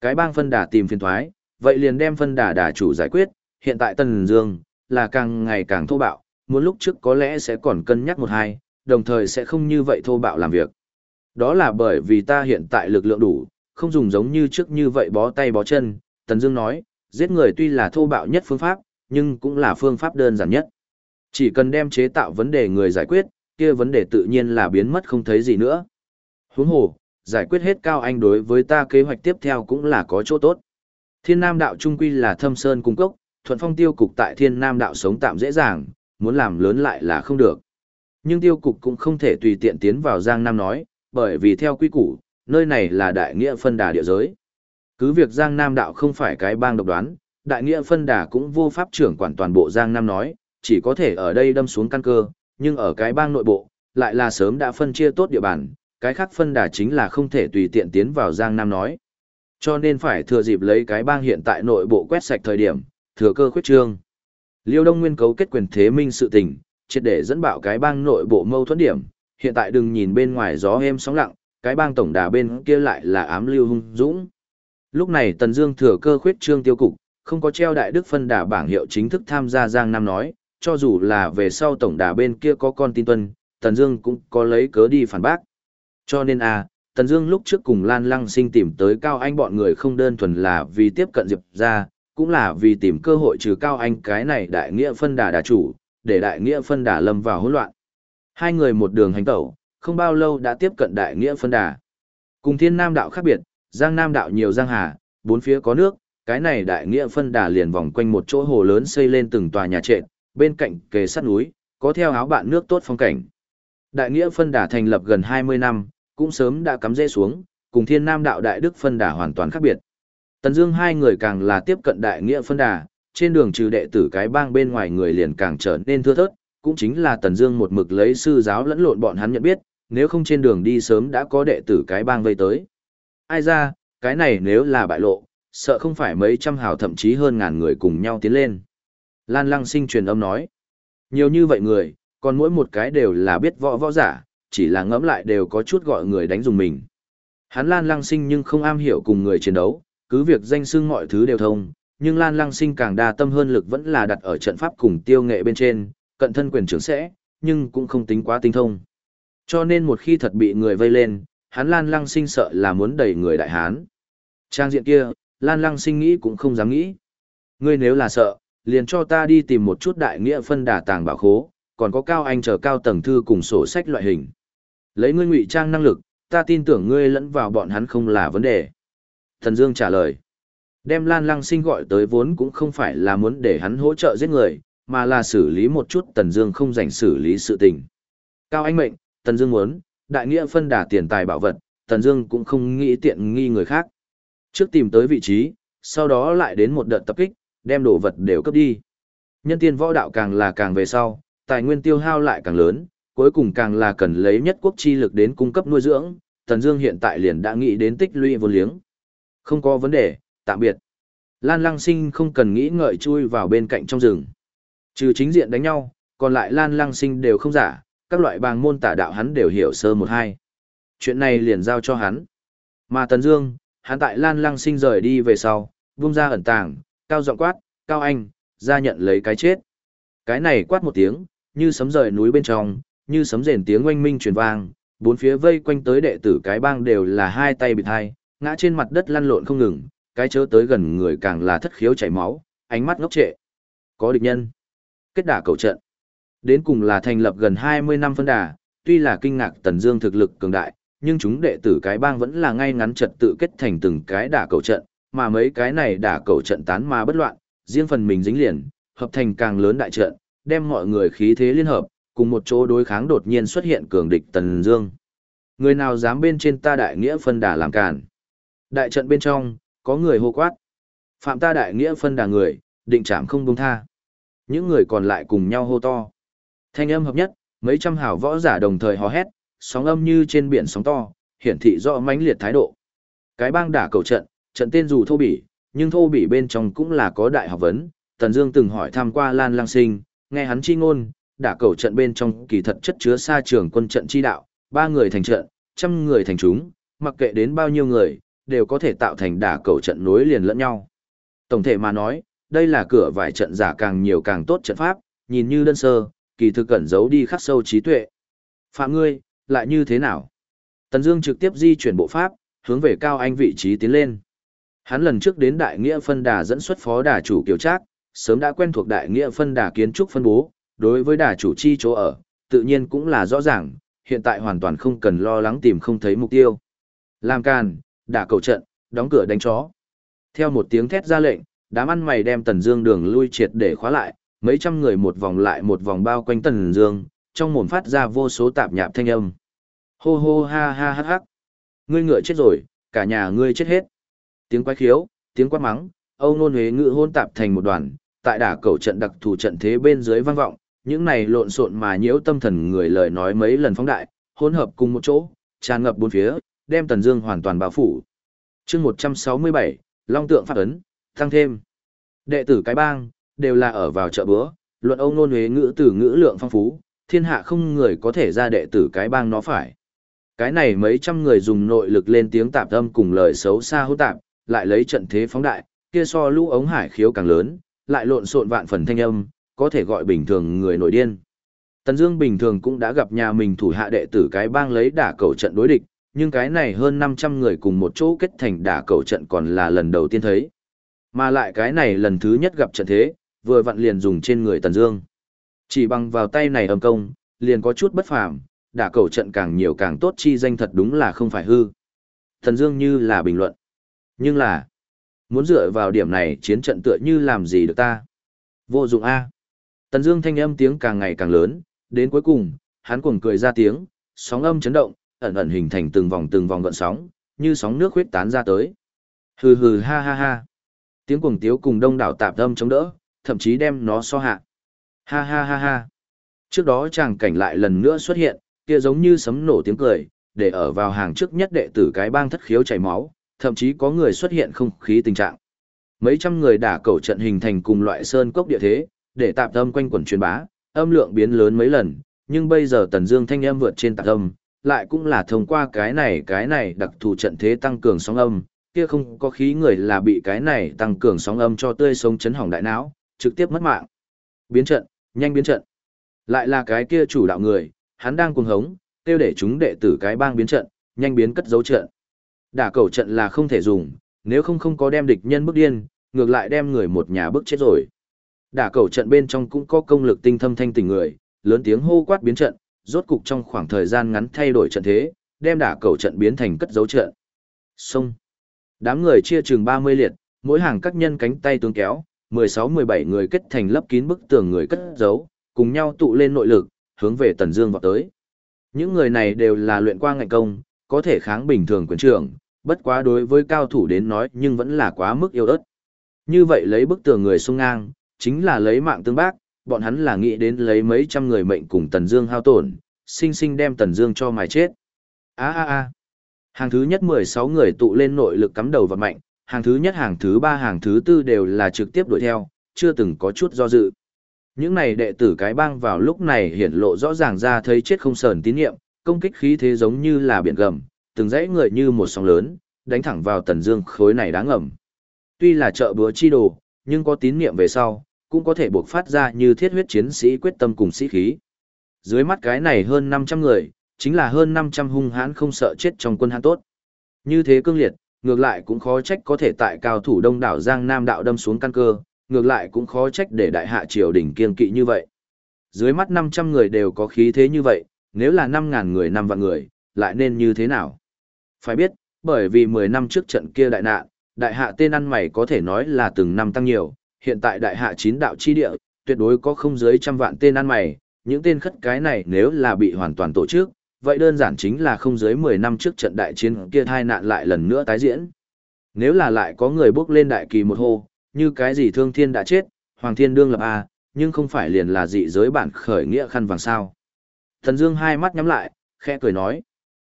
cái bang phân đà tìm phiền toái, vậy liền đem phân đà đà chủ giải quyết, hiện tại Tần Dương là càng ngày càng thô bạo, muốn lúc trước có lẽ sẽ còn cân nhắc một hai, đồng thời sẽ không như vậy thô bạo làm việc. Đó là bởi vì ta hiện tại lực lượng đủ, không dùng giống như trước như vậy bó tay bó chân, Tần Dương nói, giết người tuy là thô bạo nhất phương pháp, nhưng cũng là phương pháp đơn giản nhất. Chỉ cần đem chế tạo vấn đề người giải quyết, kia vấn đề tự nhiên là biến mất không thấy gì nữa. Huống hồ, giải quyết hết cao anh đối với ta kế hoạch tiếp theo cũng là có chỗ tốt. Thiên Nam đạo trung quy là thâm sơn cung cốc, thuận phong tiêu cục tại Thiên Nam đạo sống tạm dễ dàng, muốn làm lớn lại là không được. Nhưng tiêu cục cũng không thể tùy tiện tiến vào Giang Nam nói, bởi vì theo quy củ, nơi này là đại nghĩa phân đà địa giới. Cứ việc Giang Nam đạo không phải cái bang độc đoán, đại nghĩa phân đà cũng vô pháp trưởng quản toàn bộ Giang Nam nói, chỉ có thể ở đây đâm xuống căn cơ, nhưng ở cái bang nội bộ, lại là sớm đã phân chia tốt địa bàn, cái khác phân đà chính là không thể tùy tiện tiến vào Giang Nam nói. Cho nên phải thừa dịp lấy cái bang hiện tại nội bộ quét sạch thời điểm, thừa cơ khuyết trương. Liêu Đông Nguyên cấu kết quyền thế minh sự tình, triệt để dẫn bạo cái bang nội bộ mâu thuẫn điểm, hiện tại đừng nhìn bên ngoài gió êm sóng lặng, cái bang tổng đà bên kia lại là ám lưu hung dũng. Lúc này Tần Dương thừa cơ khuyết trương tiêu cục, không có treo đại đức phân đà bảng hiệu chính thức tham gia Giang Nam nói, cho dù là về sau tổng đà bên kia có con tin tuân, Tần Dương cũng có lấy cớ đi phản bác. Cho nên à, Tần Dương lúc trước cùng Lan Lăng Sinh tìm tới Cao Anh bọn người không đơn thuần là vì tiếp cận Diệp gia, cũng là vì tìm cơ hội trừ Cao Anh cái này đại nghĩa phân đà đà chủ, để đại nghĩa phân đà lâm vào hỗn loạn. Hai người một đường hành tẩu, không bao lâu đã tiếp cận đại nghĩa phân đà. Cùng Thiên Nam đạo khác biệt, Giang Nam đạo nhiều giang hà, bốn phía có nước, cái này đại nghĩa phân đà liền vòng quanh một chỗ hồ lớn xây lên từng tòa nhà trệt, bên cạnh kề sát núi, có theo áo bạn nước tốt phong cảnh. Đại nghĩa phân đà thành lập gần 20 năm, cũng sớm đã cắm rễ xuống, cùng Thiên Nam đạo đại đức phân đà hoàn toàn khác biệt. Tần Dương hai người càng là tiếp cận đại nghĩa phân đà, trên đường trừ đệ tử cái bang bên ngoài người liền càng trở nên thưa thớt, cũng chính là Tần Dương một mực lấy sư giáo lẫn lộn bọn hắn nhận biết, nếu không trên đường đi sớm đã có đệ tử cái bang vây tới. Ai ra, cái này nếu là bại lộ, sợ không phải mấy trăm hào thậm chí hơn ngàn người cùng nhau tiến lên. Lan Lăng Sinh truyền âm nói, nhiều như vậy người, còn mỗi một cái đều là biết võ võ giả, chỉ là ngẫm lại đều có chút gọi người đánh dùng mình. Hắn Lan Lăng Sinh nhưng không am hiểu cùng người chiến đấu, cứ việc danh xưng mọi thứ đều thông, nhưng Lan Lăng Sinh càng đa tâm hơn lực vẫn là đặt ở trận pháp cùng tiêu nghệ bên trên, cận thân quyền trưởng sẽ, nhưng cũng không tính quá tinh thông. Cho nên một khi thật bị người vây lên, hắn Lan Lăng Sinh sợ là muốn đẩy người đại hán. Trang diện kia, Lan Lăng Sinh nghĩ cũng không dám nghĩ. Ngươi nếu là sợ, liền cho ta đi tìm một chút đại nghĩa phân đà tàng bảo khố, còn có cao anh chờ cao tầng thư cùng sổ sách loại hình. Lấy ngươi ngụy trang năng lực, ta tin tưởng ngươi lẫn vào bọn hắn không là vấn đề. Thần Dương trả lời. Đem Lan Lăng Sinh gọi tới vốn cũng không phải là muốn để hắn hỗ trợ giết người, mà là xử lý một chút Tần Dương không dành xử lý sự tình. Cao anh mệnh, Tần Dương muốn, đại nghĩa phân đả tiền tài bảo vật, Tần Dương cũng không nghĩ tiện nghi người khác. Trước tìm tới vị trí, sau đó lại đến một đợt tập kích, đem đồ vật đều cướp đi. Nhân tiên võ đạo càng là càng về sau, tài nguyên tiêu hao lại càng lớn, cuối cùng càng là cần lấy nhất quốc chi lực đến cung cấp nuôi dưỡng, Tần Dương hiện tại liền đã nghĩ đến tích lũy vốn liếng. Không có vấn đề, tạm biệt. Lan Lăng Sinh không cần nghĩ ngợi chui vào bên cạnh trong rừng. Trừ chính diện đánh nhau, còn lại Lan Lăng Sinh đều không giả, các loại bàng môn tả đạo hắn đều hiểu sơ một hai. Chuyện này liền giao cho hắn. Mà Tần Dương, hắn tại Lan Lăng Sinh rời đi về sau, vung ra ẩn tàng, cao giọng quát, "Cao anh, ra nhận lấy cái chết." Cái này quát một tiếng, như sấm rời núi bên trong, như sấm rền tiếng oanh minh truyền vang, bốn phía vây quanh tới đệ tử cái bang đều là hai tay bị hai, ngã trên mặt đất lăn lộn không ngừng, cái chớ tới gần người càng là thất khiếu chảy máu, ánh mắt ngốc trệ. Có địch nhân. Kết đả cầu trận. Đến cùng là thành lập gần 20 năm phân đà, tuy là kinh ngạc Tần Dương thực lực cường đại, nhưng chúng đệ tử cái bang vẫn là ngay ngắn trật tự kết thành từng cái đả cầu trận, mà mấy cái này đả cầu trận tán mà bất loạn, riêng phần mình dính liền, hợp thành càng lớn đại trận, đem mọi người khí thế liên hợp, cùng một chỗ đối kháng đột nhiên xuất hiện cường địch Tần Dương. Người nào dám bên trên ta đại nghĩa phân đà làm cản? Đại trận bên trong, có người hô quát. Phạm ta đại nghĩa phân đà người, định trảm không buông tha. Những người còn lại cùng nhau hô to. Thanh âm hợp nhất, mấy trăm hảo võ giả đồng thời hò hét, sóng âm như trên biển sóng to, hiển thị rõ mãnh liệt thái độ. Cái bang đả cầu trận, trận tên dù thô bỉ, nhưng thô bỉ bên trong cũng là có đại học vấn. Tần Dương từng hỏi thăm qua Lan Lang Sinh, nghe hắn chi ngôn, đả cầu trận bên trong kỳ thật chất chứa xa trường quân trận chi đạo, ba người thành trận, trăm người thành chúng, mặc kệ đến bao nhiêu người, đều có thể tạo thành đả cầu trận nối liền lẫn nhau. Tổng thể mà nói, đây là cửa vài trận giả càng nhiều càng tốt trận pháp, nhìn như đơn sơ, kỳ thực cẩn giấu đi khắc sâu trí tuệ. Phạm ngươi, lại như thế nào? Tần Dương trực tiếp di chuyển bộ pháp, hướng về Cao Anh vị trí tiến lên. Hắn lần trước đến Đại Nghĩa phân đà dẫn xuất phó đà chủ Kiều Trác, sớm đã quen thuộc Đại Nghĩa phân đà kiến trúc phân bố, đối với đà chủ chi chỗ ở, tự nhiên cũng là rõ ràng, hiện tại hoàn toàn không cần lo lắng tìm không thấy mục tiêu. Làm càn, đả cầu trận, đóng cửa đánh chó. Theo một tiếng thét ra lệnh, đám ăn mày đem Tần Dương đường lui triệt để khóa lại, mấy trăm người một vòng lại một vòng bao quanh Tần Dương, trong mồm phát ra vô số tạp nhạp thanh âm. Hô hô ha ha hắc hắc. Ngươi ngựa chết rồi, cả nhà ngươi chết hết. Tiếng quái khiếu, tiếng quát mắng, Âu nôn huế ngựa hôn tạp thành một đoàn, tại đả cầu trận đặc thù trận thế bên dưới vang vọng, những này lộn xộn mà nhiễu tâm thần người lời nói mấy lần phóng đại, hỗn hợp cùng một chỗ, tràn ngập bốn phía, đem Tần Dương hoàn toàn bao phủ. Chương 167, Long tượng pháp ấn, tăng thêm. Đệ tử cái bang đều là ở vào chợ búa, luận ông nôn huế ngữ từ ngữ lượng phong phú, thiên hạ không người có thể ra đệ tử cái bang nó phải. Cái này mấy trăm người dùng nội lực lên tiếng tạp âm cùng lời xấu xa hô tạp, lại lấy trận thế phóng đại, kia so lũ ống hải khiếu càng lớn, lại lộn xộn vạn phần thanh âm, có thể gọi bình thường người nổi điên. Tần Dương bình thường cũng đã gặp nhà mình thủ hạ đệ tử cái bang lấy đả cầu trận đối địch, nhưng cái này hơn 500 người cùng một chỗ kết thành đả cầu trận còn là lần đầu tiên thấy. Mà lại cái này lần thứ nhất gặp trận thế, vừa vặn liền dùng trên người Tần Dương. Chỉ bằng vào tay này âm công, liền có chút bất phàm, đả cầu trận càng nhiều càng tốt chi danh thật đúng là không phải hư. Tần Dương như là bình luận. Nhưng là, muốn dựa vào điểm này chiến trận tựa như làm gì được ta? Vô dụng a. Tần Dương thanh âm tiếng càng ngày càng lớn, đến cuối cùng, hắn cuồng cười ra tiếng, sóng âm chấn động, ẩn ẩn hình thành từng vòng từng vòng gợn sóng, như sóng nước huyết tán ra tới. Hừ hừ ha ha ha. Tiếng cuồng tiếu cùng đông đảo tạp âm chống đỡ, thậm chí đem nó so hạ. Ha ha ha ha. Trước đó chàng cảnh lại lần nữa xuất hiện, kia giống như sấm nổ tiếng cười, để ở vào hàng trước nhất đệ tử cái bang thất khiếu chảy máu, thậm chí có người xuất hiện không khí tình trạng. Mấy trăm người đả cầu trận hình thành cùng loại sơn cốc địa thế, để tạp âm quanh quẩn truyền bá, âm lượng biến lớn mấy lần, nhưng bây giờ Tần Dương thanh âm vượt trên tạp âm, lại cũng là thông qua cái này cái này đặc thù trận thế tăng cường sóng âm, kia không có khí người là bị cái này tăng cường sóng âm cho tươi sống chấn hỏng đại não, trực tiếp mất mạng. Biến trận, nhanh biến trận. Lại là cái kia chủ đạo người, hắn đang cuồng hống, kêu để chúng đệ tử cái bang biến trận, nhanh biến cất dấu trận. Đả cầu trận là không thể dùng, nếu không không có đem địch nhân bức điên, ngược lại đem người một nhà bức chết rồi. Đả cầu trận bên trong cũng có công lực tinh thâm thanh tình người, lớn tiếng hô quát biến trận, rốt cục trong khoảng thời gian ngắn thay đổi trận thế, đem đả cầu trận biến thành cất dấu trận. Xong. Đám người chia chừng 30 liệt, mỗi hàng các nhân cánh tay tướng kéo, 16-17 người kết thành lấp kín bức tường người cất giấu, cùng nhau tụ lên nội lực, hướng về Tần Dương vọt tới. Những người này đều là luyện qua ngành công, có thể kháng bình thường quyền trưởng, bất quá đối với cao thủ đến nói nhưng vẫn là quá mức yêu ớt. Như vậy lấy bức tường người xung ngang, chính là lấy mạng tương bác, bọn hắn là nghĩ đến lấy mấy trăm người mệnh cùng Tần Dương hao tổn, sinh sinh đem Tần Dương cho mài chết. A a a. Hàng thứ nhất 16 người tụ lên nội lực cắm đầu vào mạnh, hàng thứ nhất hàng thứ ba hàng thứ tư đều là trực tiếp đuổi theo, chưa từng có chút do dự. Những này đệ tử cái bang vào lúc này hiển lộ rõ ràng ra thấy chết không sờn tín nhiệm, công kích khí thế giống như là biển gầm, từng dãy người như một sóng lớn, đánh thẳng vào tần dương khối này đáng ngầm. Tuy là trợ búa chi đồ, nhưng có tín niệm về sau, cũng có thể buộc phát ra như thiết huyết chiến sĩ quyết tâm cùng sĩ khí. Dưới mắt cái này hơn 500 người, chính là hơn 500 hung hãn không sợ chết trong quân hãn tốt. Như thế cương liệt, ngược lại cũng khó trách có thể tại cao thủ đông đảo Giang Nam đạo đâm xuống căn cơ, ngược lại cũng khó trách để đại hạ triều đình kiên kỵ như vậy. Dưới mắt 500 người đều có khí thế như vậy, nếu là 5.000 người năm vạn người, lại nên như thế nào? Phải biết, bởi vì 10 năm trước trận kia đại nạn, đại hạ tên ăn mày có thể nói là từng năm tăng nhiều, hiện tại đại hạ chín đạo chi địa, tuyệt đối có không dưới trăm vạn tên ăn mày, những tên khất cái này nếu là bị hoàn toàn tổ chức, vậy đơn giản chính là không dưới 10 năm trước trận đại chiến kia thai nạn lại lần nữa tái diễn. Nếu là lại có người bước lên đại kỳ một hô, như cái gì thương thiên đã chết, hoàng thiên đương lập A, nhưng không phải liền là dị giới bản khởi nghĩa khăn vàng sao. Thần Dương hai mắt nhắm lại, khẽ cười nói.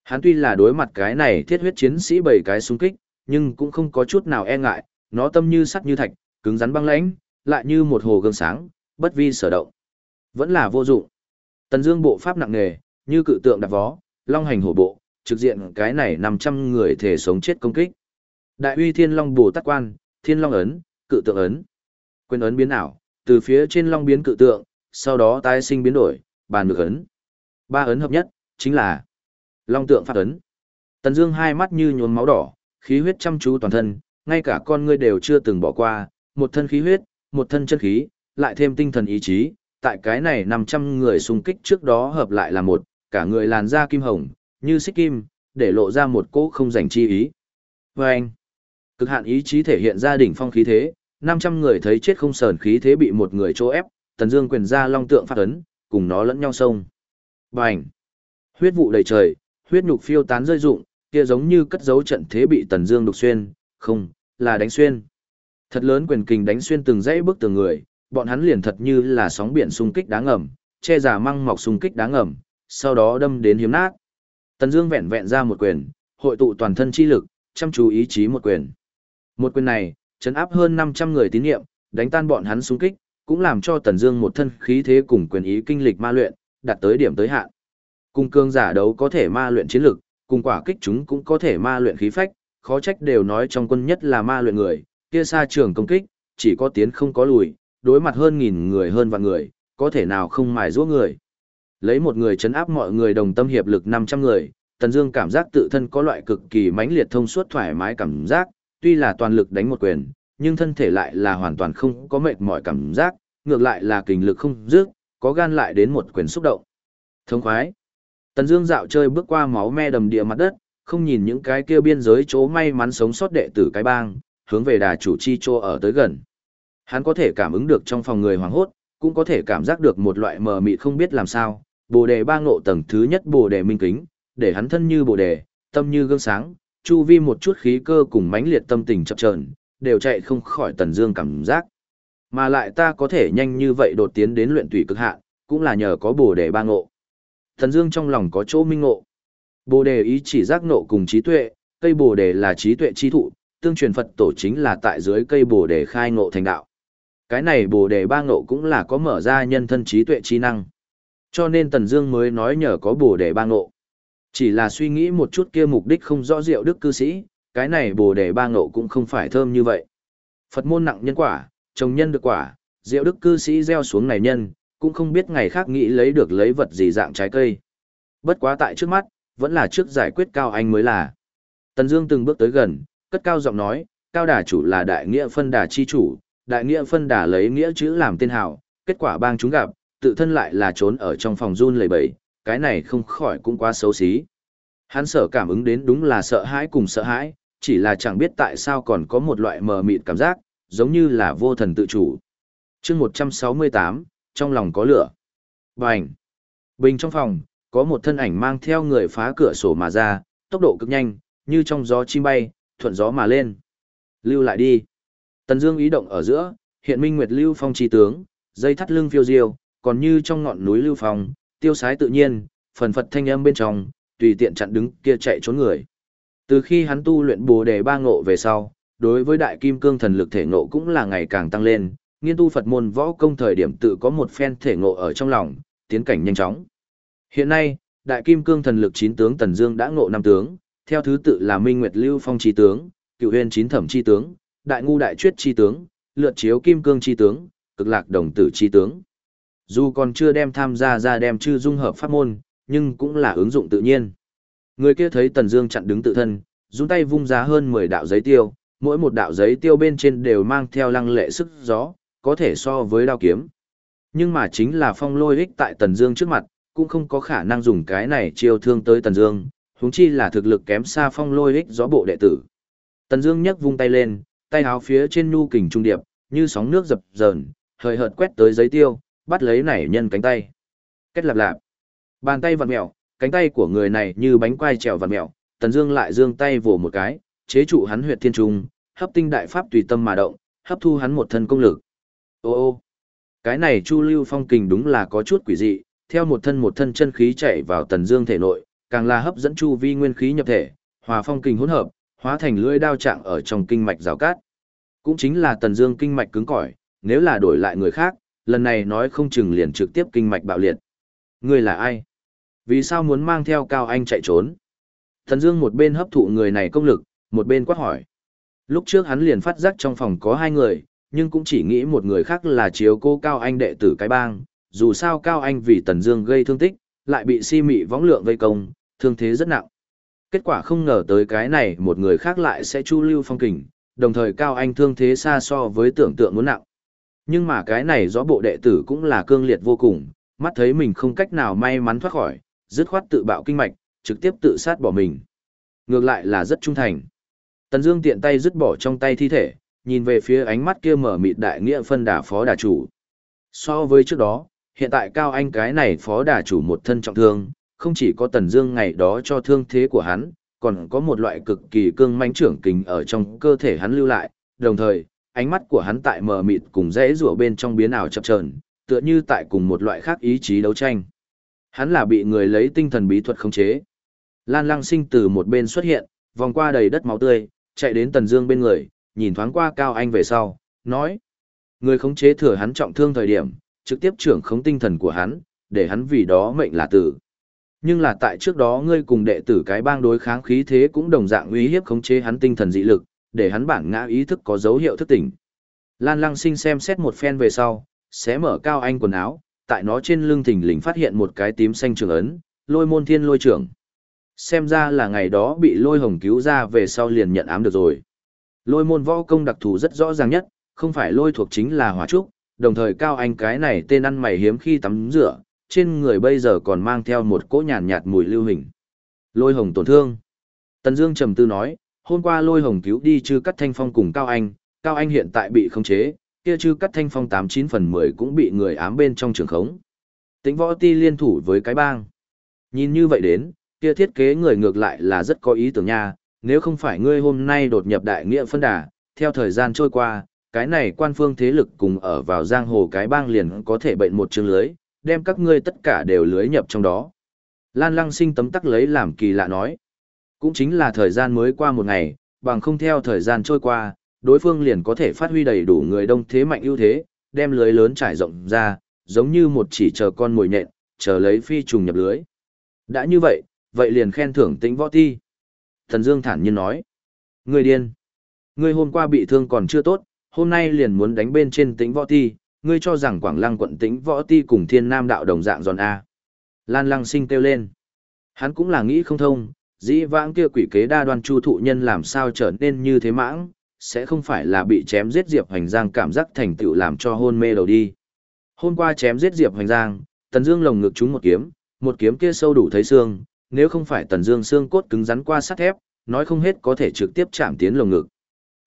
Hắn tuy là đối mặt cái này thiết huyết chiến sĩ bảy cái xung kích, nhưng cũng không có chút nào e ngại, nó tâm như sắt như thạch, cứng rắn băng lãnh, lại như một hồ gương sáng, bất vi sở động. Vẫn là vô dụng. Tần Dương bộ pháp nặng nề, như cự tượng đạp vó, long hành hổ bộ, trực diện cái này 500 người thể sống chết công kích. Đại uy Thiên Long Bồ Tát Quan, Thiên Long ấn, cự tượng ấn. Quyền ấn biến ảo, từ phía trên long biến cự tượng, sau đó tái sinh biến đổi, bàn ngược ấn. Ba ấn hợp nhất, chính là long tượng pháp ấn. Tần Dương hai mắt như nhuốm máu đỏ, khí huyết chăm chú toàn thân, ngay cả con ngươi đều chưa từng bỏ qua, một thân khí huyết, một thân chân khí, lại thêm tinh thần ý chí, tại cái này 500 người xung kích trước đó hợp lại là một, cả người làn da kim hồng, như xích kim, để lộ ra một cỗ không rảnh chi ý. Và anh, cực hạn ý chí thể hiện ra đỉnh phong khí thế, 500 người thấy chết không sờn khí thế bị một người chỗ ép, Tần Dương quyền ra long tượng phát ấn, cùng nó lẫn nhau xông. Bành! Huyết vụ đầy trời, huyết nhục phiêu tán rơi rụng, kia giống như cất giấu trận thế bị Tần Dương đục xuyên, không, là đánh xuyên. Thật lớn quyền kình đánh xuyên từng dãy bước từng người, bọn hắn liền thật như là sóng biển xung kích đá ngầm, che giả măng mọc xung kích đá ngầm, sau đó đâm đến hiếm nát. Tần Dương vẹn vẹn ra một quyền, hội tụ toàn thân chi lực, chăm chú ý chí một quyền. Một quyền này, chấn áp hơn 500 người tín nhiệm, đánh tan bọn hắn xung kích, cũng làm cho Tần Dương một thân khí thế cùng quyền ý kinh lịch ma luyện, đạt tới điểm tới hạn. Cùng cương giả đấu có thể ma luyện chiến lực, cùng quả kích chúng cũng có thể ma luyện khí phách, khó trách đều nói trong quân nhất là ma luyện người, kia xa trường công kích, chỉ có tiến không có lùi, đối mặt hơn nghìn người hơn vạn người, có thể nào không mài giũa người. Lấy một người chấn áp mọi người đồng tâm hiệp lực 500 người, Tần Dương cảm giác tự thân có loại cực kỳ mãnh liệt thông suốt thoải mái cảm giác, tuy là toàn lực đánh một quyền, nhưng thân thể lại là hoàn toàn không có mệt mỏi cảm giác, ngược lại là kình lực không dứt, có gan lại đến một quyền xúc động. Thông khoái. Tần Dương dạo chơi bước qua máu me đầm địa mặt đất, không nhìn những cái kia biên giới chỗ may mắn sống sót đệ tử cái bang, hướng về đà chủ chi chỗ ở tới gần. Hắn có thể cảm ứng được trong phòng người hoảng hốt, cũng có thể cảm giác được một loại mờ mịt không biết làm sao. Bồ đề ba ngộ tầng thứ nhất bồ đề minh kính, để hắn thân như bồ đề, tâm như gương sáng, chu vi một chút khí cơ cùng mãnh liệt tâm tình chập chờn, đều chạy không khỏi tần dương cảm giác. Mà lại ta có thể nhanh như vậy đột tiến đến luyện tùy cực hạn, cũng là nhờ có bồ đề ba ngộ. Tần dương trong lòng có chỗ minh ngộ. Bồ đề ý chỉ giác ngộ cùng trí tuệ, cây bồ đề là trí tuệ chi thụ, tương truyền Phật tổ chính là tại dưới cây bồ đề khai ngộ thành đạo. Cái này bồ đề ba ngộ cũng là có mở ra nhân thân trí tuệ chi năng. Cho nên Tần Dương mới nói nhờ có bồ đề ba ngộ. Chỉ là suy nghĩ một chút kia mục đích không rõ rượu đức cư sĩ, cái này bồ đề ba ngộ cũng không phải thơm như vậy. Phật môn nặng nhân quả, trồng nhân được quả, rượu đức cư sĩ gieo xuống này nhân, cũng không biết ngày khác nghĩ lấy được lấy vật gì dạng trái cây. Bất quá tại trước mắt, vẫn là trước giải quyết Cao Anh mới là. Tần Dương từng bước tới gần, cất cao giọng nói, Cao Đà chủ là đại nghĩa phân đà chi chủ, đại nghĩa phân đà lấy nghĩa chữ làm tên hào, kết quả bang chúng gặp, tự thân lại là trốn ở trong phòng run lẩy bẩy, cái này không khỏi cũng quá xấu xí. Hắn sợ cảm ứng đến đúng là sợ hãi cùng sợ hãi, chỉ là chẳng biết tại sao còn có một loại mờ mịt cảm giác, giống như là vô thần tự chủ. chương 168, trong lòng có lửa. Bành! Bình trong phòng, có một thân ảnh mang theo người phá cửa sổ mà ra, tốc độ cực nhanh, như trong gió chim bay, thuận gió mà lên. Lưu lại đi. Tần Dương ý động ở giữa, hiện minh nguyệt lưu phong chi tướng, dây thắt lưng phiêu diêu, còn như trong ngọn núi lưu phong, tiêu sái tự nhiên, phần phật thanh âm bên trong, tùy tiện chặn đứng kia chạy trốn người. Từ khi hắn tu luyện Bồ đề ba ngộ về sau, đối với đại kim cương thần lực thể ngộ cũng là ngày càng tăng lên, nghiên tu Phật môn võ công thời điểm tự có một phen thể ngộ ở trong lòng, tiến cảnh nhanh chóng. Hiện nay, đại kim cương thần lực chín tướng Tần Dương đã ngộ năm tướng, theo thứ tự là Minh Nguyệt Lưu Phong chi tướng, Cửu Huyền chín thẩm chi tướng, Đại ngu đại Tuyết chi tướng, Lượt chiếu kim cương chi tướng, Cực lạc đồng tử chi tướng. Dù còn chưa đem tham gia ra đem chư dung hợp pháp môn, nhưng cũng là ứng dụng tự nhiên. Người kia thấy Tần Dương chặn đứng tự thân, dùng tay vung ra hơn 10 đạo giấy tiêu, mỗi một đạo giấy tiêu bên trên đều mang theo lăng lệ sức gió, có thể so với đao kiếm. Nhưng mà chính là phong lôi ích tại Tần Dương trước mặt, cũng không có khả năng dùng cái này chiêu thương tới Tần Dương, huống chi là thực lực kém xa phong lôi ích gió bộ đệ tử. Tần Dương nhấc vung tay lên, tay áo phía trên nhu kình trung điệp, như sóng nước dập dờn, hơi hợt quét tới giấy tiêu, bắt lấy nảy nhân cánh tay. Kết lạp lạp. Bàn tay vặn mèo, cánh tay của người này như bánh quai trèo vặn mèo, Tần Dương lại giương tay vồ một cái, chế trụ hắn huyệt thiên trung, hấp tinh đại pháp tùy tâm mà động, hấp thu hắn một thân công lực. Ô ô. Cái này Chu Lưu Phong kình đúng là có chút quỷ dị, theo một thân một thân chân khí chạy vào Tần Dương thể nội, càng là hấp dẫn chu vi nguyên khí nhập thể, hòa phong kình hỗn hợp, hóa thành lưỡi đao trạng ở trong kinh mạch rào cát. Cũng chính là Tần Dương kinh mạch cứng cỏi, nếu là đổi lại người khác, lần này nói không chừng liền trực tiếp kinh mạch bạo liệt. Ngươi là ai? Vì sao muốn mang theo Cao Anh chạy trốn? Tần Dương một bên hấp thụ người này công lực, một bên quát hỏi. Lúc trước hắn liền phát giác trong phòng có hai người, nhưng cũng chỉ nghĩ một người khác là chiếu cô Cao Anh đệ tử cái bang, dù sao Cao Anh vì Tần Dương gây thương tích, lại bị si mị võng lượng vây công, thương thế rất nặng. Kết quả không ngờ tới cái này một người khác lại sẽ chu lưu phong kình, đồng thời Cao Anh thương thế xa so với tưởng tượng muốn nặng. Nhưng mà cái này rõ bộ đệ tử cũng là cương liệt vô cùng, mắt thấy mình không cách nào may mắn thoát khỏi, dứt khoát tự bạo kinh mạch, trực tiếp tự sát bỏ mình. Ngược lại là rất trung thành. Tần Dương tiện tay dứt bỏ trong tay thi thể, nhìn về phía ánh mắt kia mở mịt đại nghĩa phân đà phó đà chủ. So với trước đó, hiện tại Cao Anh cái này phó đà chủ một thân trọng thương, không chỉ có Tần Dương ngày đó cho thương thế của hắn, còn có một loại cực kỳ cương mãnh trưởng kình ở trong cơ thể hắn lưu lại, đồng thời, ánh mắt của hắn tại mờ mịt cùng rẽ rủa bên trong biến ảo chập chờn, tựa như tại cùng một loại khác ý chí đấu tranh. Hắn là bị người lấy tinh thần bí thuật khống chế. Lan Lăng Sinh từ một bên xuất hiện, vòng qua đầy đất máu tươi, chạy đến Tần Dương bên người, nhìn thoáng qua Cao Anh về sau, nói: Người khống chế thừa hắn trọng thương thời điểm, trực tiếp trưởng khống tinh thần của hắn, để hắn vì đó mệnh là tử. Nhưng là tại trước đó ngươi cùng đệ tử cái bang đối kháng khí thế cũng đồng dạng uy hiếp khống chế hắn tinh thần dị lực, để hắn bản ngã ý thức có dấu hiệu thức tỉnh. Lan Lăng Sinh xem xét một phen về sau, xé mở cao anh quần áo, tại nó trên lưng thình lình phát hiện một cái tím xanh trường ấn, lôi môn thiên lôi trưởng. Xem ra là ngày đó bị lôi hồng cứu ra về sau liền nhận ám được rồi. Lôi môn võ công đặc thù rất rõ ràng nhất, không phải lôi thuộc chính là hỏa trúc, đồng thời cao anh cái này tên ăn mày hiếm khi tắm rửa, trên người bây giờ còn mang theo một cỗ nhàn nhạt, mùi lưu hình. Lôi hồng tổn thương. Tần Dương trầm tư nói, hôm qua lôi hồng cứu đi chư cắt thanh phong cùng Cao Anh, Cao Anh hiện tại bị khống chế, kia chư cắt thanh phong tám chín phần mười cũng bị người ám bên trong trường khống. Tĩnh võ ti liên thủ với cái bang. Nhìn như vậy đến, kia thiết kế người ngược lại là rất có ý tưởng nha, nếu không phải ngươi hôm nay đột nhập đại nghĩa phân đà, theo thời gian trôi qua, cái này quan phương thế lực cùng ở vào giang hồ cái bang liền có thể bệnh một chương lưới, đem các ngươi tất cả đều lưới nhập trong đó. Lan lăng sinh tấm tắc lấy làm kỳ lạ nói. Cũng chính là thời gian mới qua một ngày, bằng không theo thời gian trôi qua, đối phương liền có thể phát huy đầy đủ người đông thế mạnh ưu thế, đem lưới lớn trải rộng ra, giống như một chỉ chờ con mồi nhện, chờ lấy phi trùng nhập lưới. Đã như vậy, vậy liền khen thưởng tĩnh võ ti. Thần Dương thản nhiên nói. Người điên. Ngươi hôm qua bị thương còn chưa tốt, hôm nay liền muốn đánh bên trên tĩnh võ ti, ngươi cho rằng Quảng Lăng quận tĩnh võ ti cùng thiên nam đạo đồng dạng giòn A. Lan Lăng sinh kêu lên. Hắn cũng là nghĩ không thông, dĩ vãng kia quỷ kế đa đoan chu thụ nhân làm sao trở nên như thế mãng, sẽ không phải là bị chém giết Diệp Hoành Giang cảm giác thành tựu làm cho hôn mê đầu đi. Hôm qua chém giết Diệp Hoành Giang, Tần Dương lồng ngực trúng một kiếm, một kiếm kia sâu đủ thấy xương, nếu không phải Tần Dương xương cốt cứng rắn qua sắt thép, nói không hết có thể trực tiếp chạm tiến lồng ngực.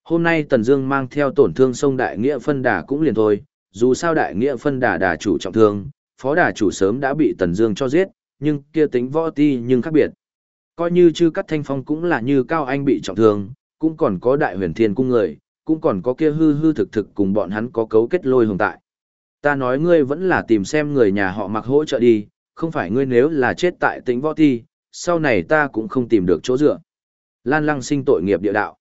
Hôm nay Tần Dương mang theo tổn thương sông đại nghĩa phân đà cũng liền thôi, dù sao đại nghĩa phân đà đà chủ trọng thương, phó đà chủ sớm đã bị Tần Dương cho giết, nhưng kia tính võ ti nhưng khác biệt. Coi như chư cắt thanh phong cũng là như cao anh bị trọng thương, cũng còn có đại huyền thiên cung người, cũng còn có kia hư hư thực thực cùng bọn hắn có cấu kết lôi hồng tại. Ta nói ngươi vẫn là tìm xem người nhà họ mặc hỗ trợ đi, không phải ngươi nếu là chết tại tính võ ti, sau này ta cũng không tìm được chỗ dựa. Lan lăng sinh tội nghiệp địa đạo.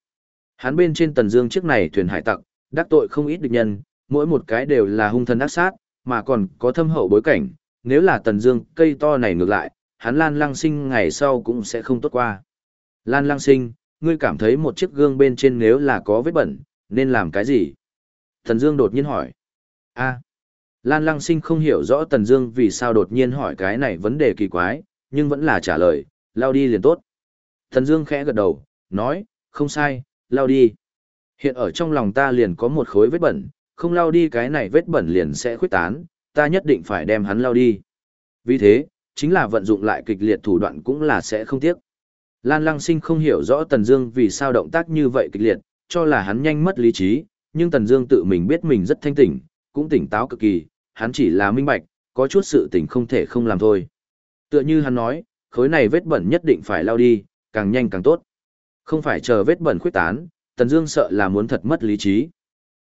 Hắn bên trên tần dương chiếc này thuyền hải tặc, đắc tội không ít địch nhân, mỗi một cái đều là hung thần ác sát, mà còn có thâm hậu bối cảnh, nếu là tần dương cây to này ngược lại, hắn Lan lăng sinh ngày sau cũng sẽ không tốt qua. Lan lăng sinh, ngươi cảm thấy một chiếc gương bên trên nếu là có vết bẩn, nên làm cái gì? Tần Dương đột nhiên hỏi. A. Lan Lăng Sinh không hiểu rõ Tần Dương vì sao đột nhiên hỏi cái này vấn đề kỳ quái, nhưng vẫn là trả lời, lao đi liền tốt. Tần Dương khẽ gật đầu, nói, không sai, lao đi. Hiện ở trong lòng ta liền có một khối vết bẩn, không lao đi cái này vết bẩn liền sẽ khuyết tán, ta nhất định phải đem hắn lao đi. Vì thế, chính là vận dụng lại kịch liệt thủ đoạn cũng là sẽ không tiếc. Lan Lăng Sinh không hiểu rõ Tần Dương vì sao động tác như vậy kịch liệt, cho là hắn nhanh mất lý trí, nhưng Tần Dương tự mình biết mình rất thanh tỉnh, cũng tỉnh táo cực kỳ, hắn chỉ là minh bạch, có chút sự tình không thể không làm thôi. Tựa như hắn nói, khối này vết bẩn nhất định phải lau đi, càng nhanh càng tốt. Không phải chờ vết bẩn khuyết tán, Tần Dương sợ là muốn thật mất lý trí.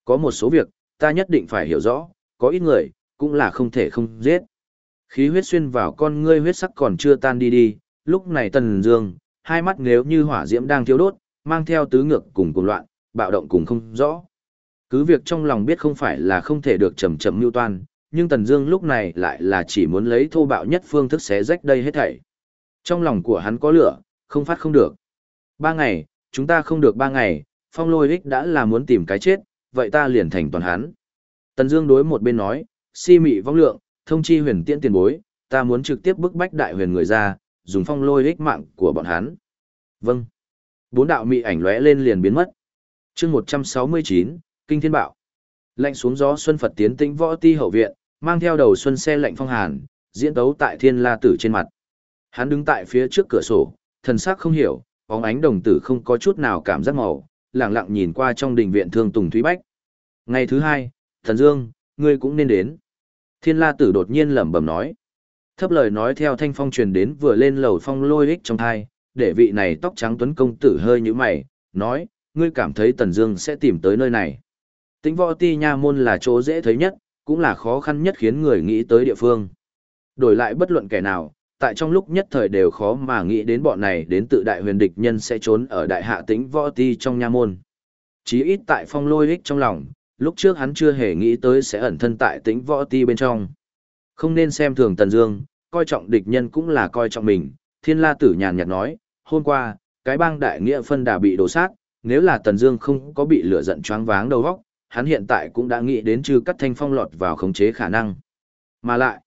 Có một số việc, ta nhất định phải hiểu rõ, có ít người, cũng là không thể không giết. Khí huyết xuyên vào con ngươi huyết sắc còn chưa tan đi đi, lúc này Tần Dương, hai mắt nếu như hỏa diễm đang thiêu đốt, mang theo tứ ngược cùng cuồng loạn, bạo động cùng không rõ. Cứ việc trong lòng biết không phải là không thể được chậm chậm mưu toan, nhưng Tần Dương lúc này lại là chỉ muốn lấy thô bạo nhất phương thức xé rách đây hết thảy. Trong lòng của hắn có lửa, không phát không được. Ba ngày, chúng ta không được ba ngày, phong lôi ích đã là muốn tìm cái chết, vậy ta liền thành toàn hắn. Tần Dương đối một bên nói, si mị vong lượng, thông chi huyền tiễn tiền bối, ta muốn trực tiếp bức bách đại huyền người ra, dùng phong lôi ích mạng của bọn hắn. Vâng. Bốn đạo mị ảnh lóe lên liền biến mất. Chương 169, Kinh Thiên Bạo. Lạnh xuống gió xuân Phật tiến tĩnh võ ti hậu viện, mang theo đầu xuân xe lạnh phong hàn, diễn tấu tại Thiên La tử trên mặt. Hắn đứng tại phía trước cửa sổ, thần sắc không hiểu, bóng ánh đồng tử không có chút nào cảm giác màu, lặng lặng nhìn qua trong đình viện thương Tùng Thúy Bách. Ngày thứ hai, Thần Dương, ngươi cũng nên đến. Thiên La tử đột nhiên lẩm bẩm nói. Thấp lời nói theo thanh phong truyền đến vừa lên lầu phong lôi ích trong thai, để vị này tóc trắng tuấn công tử hơi như mày, nói, ngươi cảm thấy Tần Dương sẽ tìm tới nơi này. Tĩnh võ ti nha môn là chỗ dễ thấy nhất, cũng là khó khăn nhất khiến người nghĩ tới địa phương. Đổi lại bất luận kẻ nào, tại trong lúc nhất thời đều khó mà nghĩ đến bọn này đến tự đại huyền địch nhân sẽ trốn ở đại hạ tĩnh võ ti trong nha môn. Chí ít tại phong lôi ích trong lòng, lúc trước hắn chưa hề nghĩ tới sẽ ẩn thân tại tĩnh võ ti bên trong. Không nên xem thường Tần Dương, coi trọng địch nhân cũng là coi trọng mình, Thiên La Tử nhàn nhạt nói, hôm qua, cái bang đại nghĩa phân đà bị đổ sát, nếu là Tần Dương không có bị lửa giận choáng váng đầu óc, hắn hiện tại cũng đã nghĩ đến trừ cắt thanh phong lọt vào khống chế khả năng. Mà lại,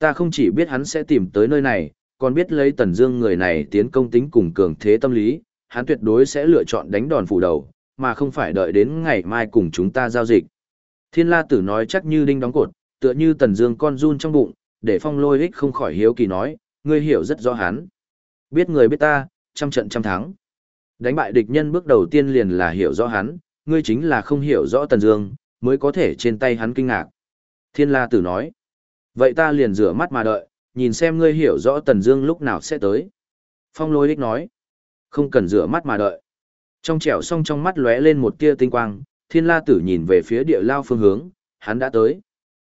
ta không chỉ biết hắn sẽ tìm tới nơi này, còn biết lấy Tần Dương người này tiến công tính cùng cường thế tâm lý, hắn tuyệt đối sẽ lựa chọn đánh đòn phủ đầu, mà không phải đợi đến ngày mai cùng chúng ta giao dịch. Thiên La Tử nói chắc như đinh đóng cột, tựa như Tần Dương con run trong bụng, để Phong Lôi Hích không khỏi hiếu kỳ nói, ngươi hiểu rất rõ hắn. Biết người biết ta, trăm trận trăm thắng. Đánh bại địch nhân bước đầu tiên liền là hiểu rõ hắn, ngươi chính là không hiểu rõ Tần Dương, mới có thể trên tay hắn kinh ngạc. Thiên La Tử nói, vậy ta liền rửa mắt mà đợi, nhìn xem ngươi hiểu rõ Tần Dương lúc nào sẽ tới. Phong Lôi Đích nói, không cần rửa mắt mà đợi. Trong trẻo song trong mắt lóe lên một tia tinh quang, Thiên La Tử nhìn về phía địa lao phương hướng, hắn đã tới.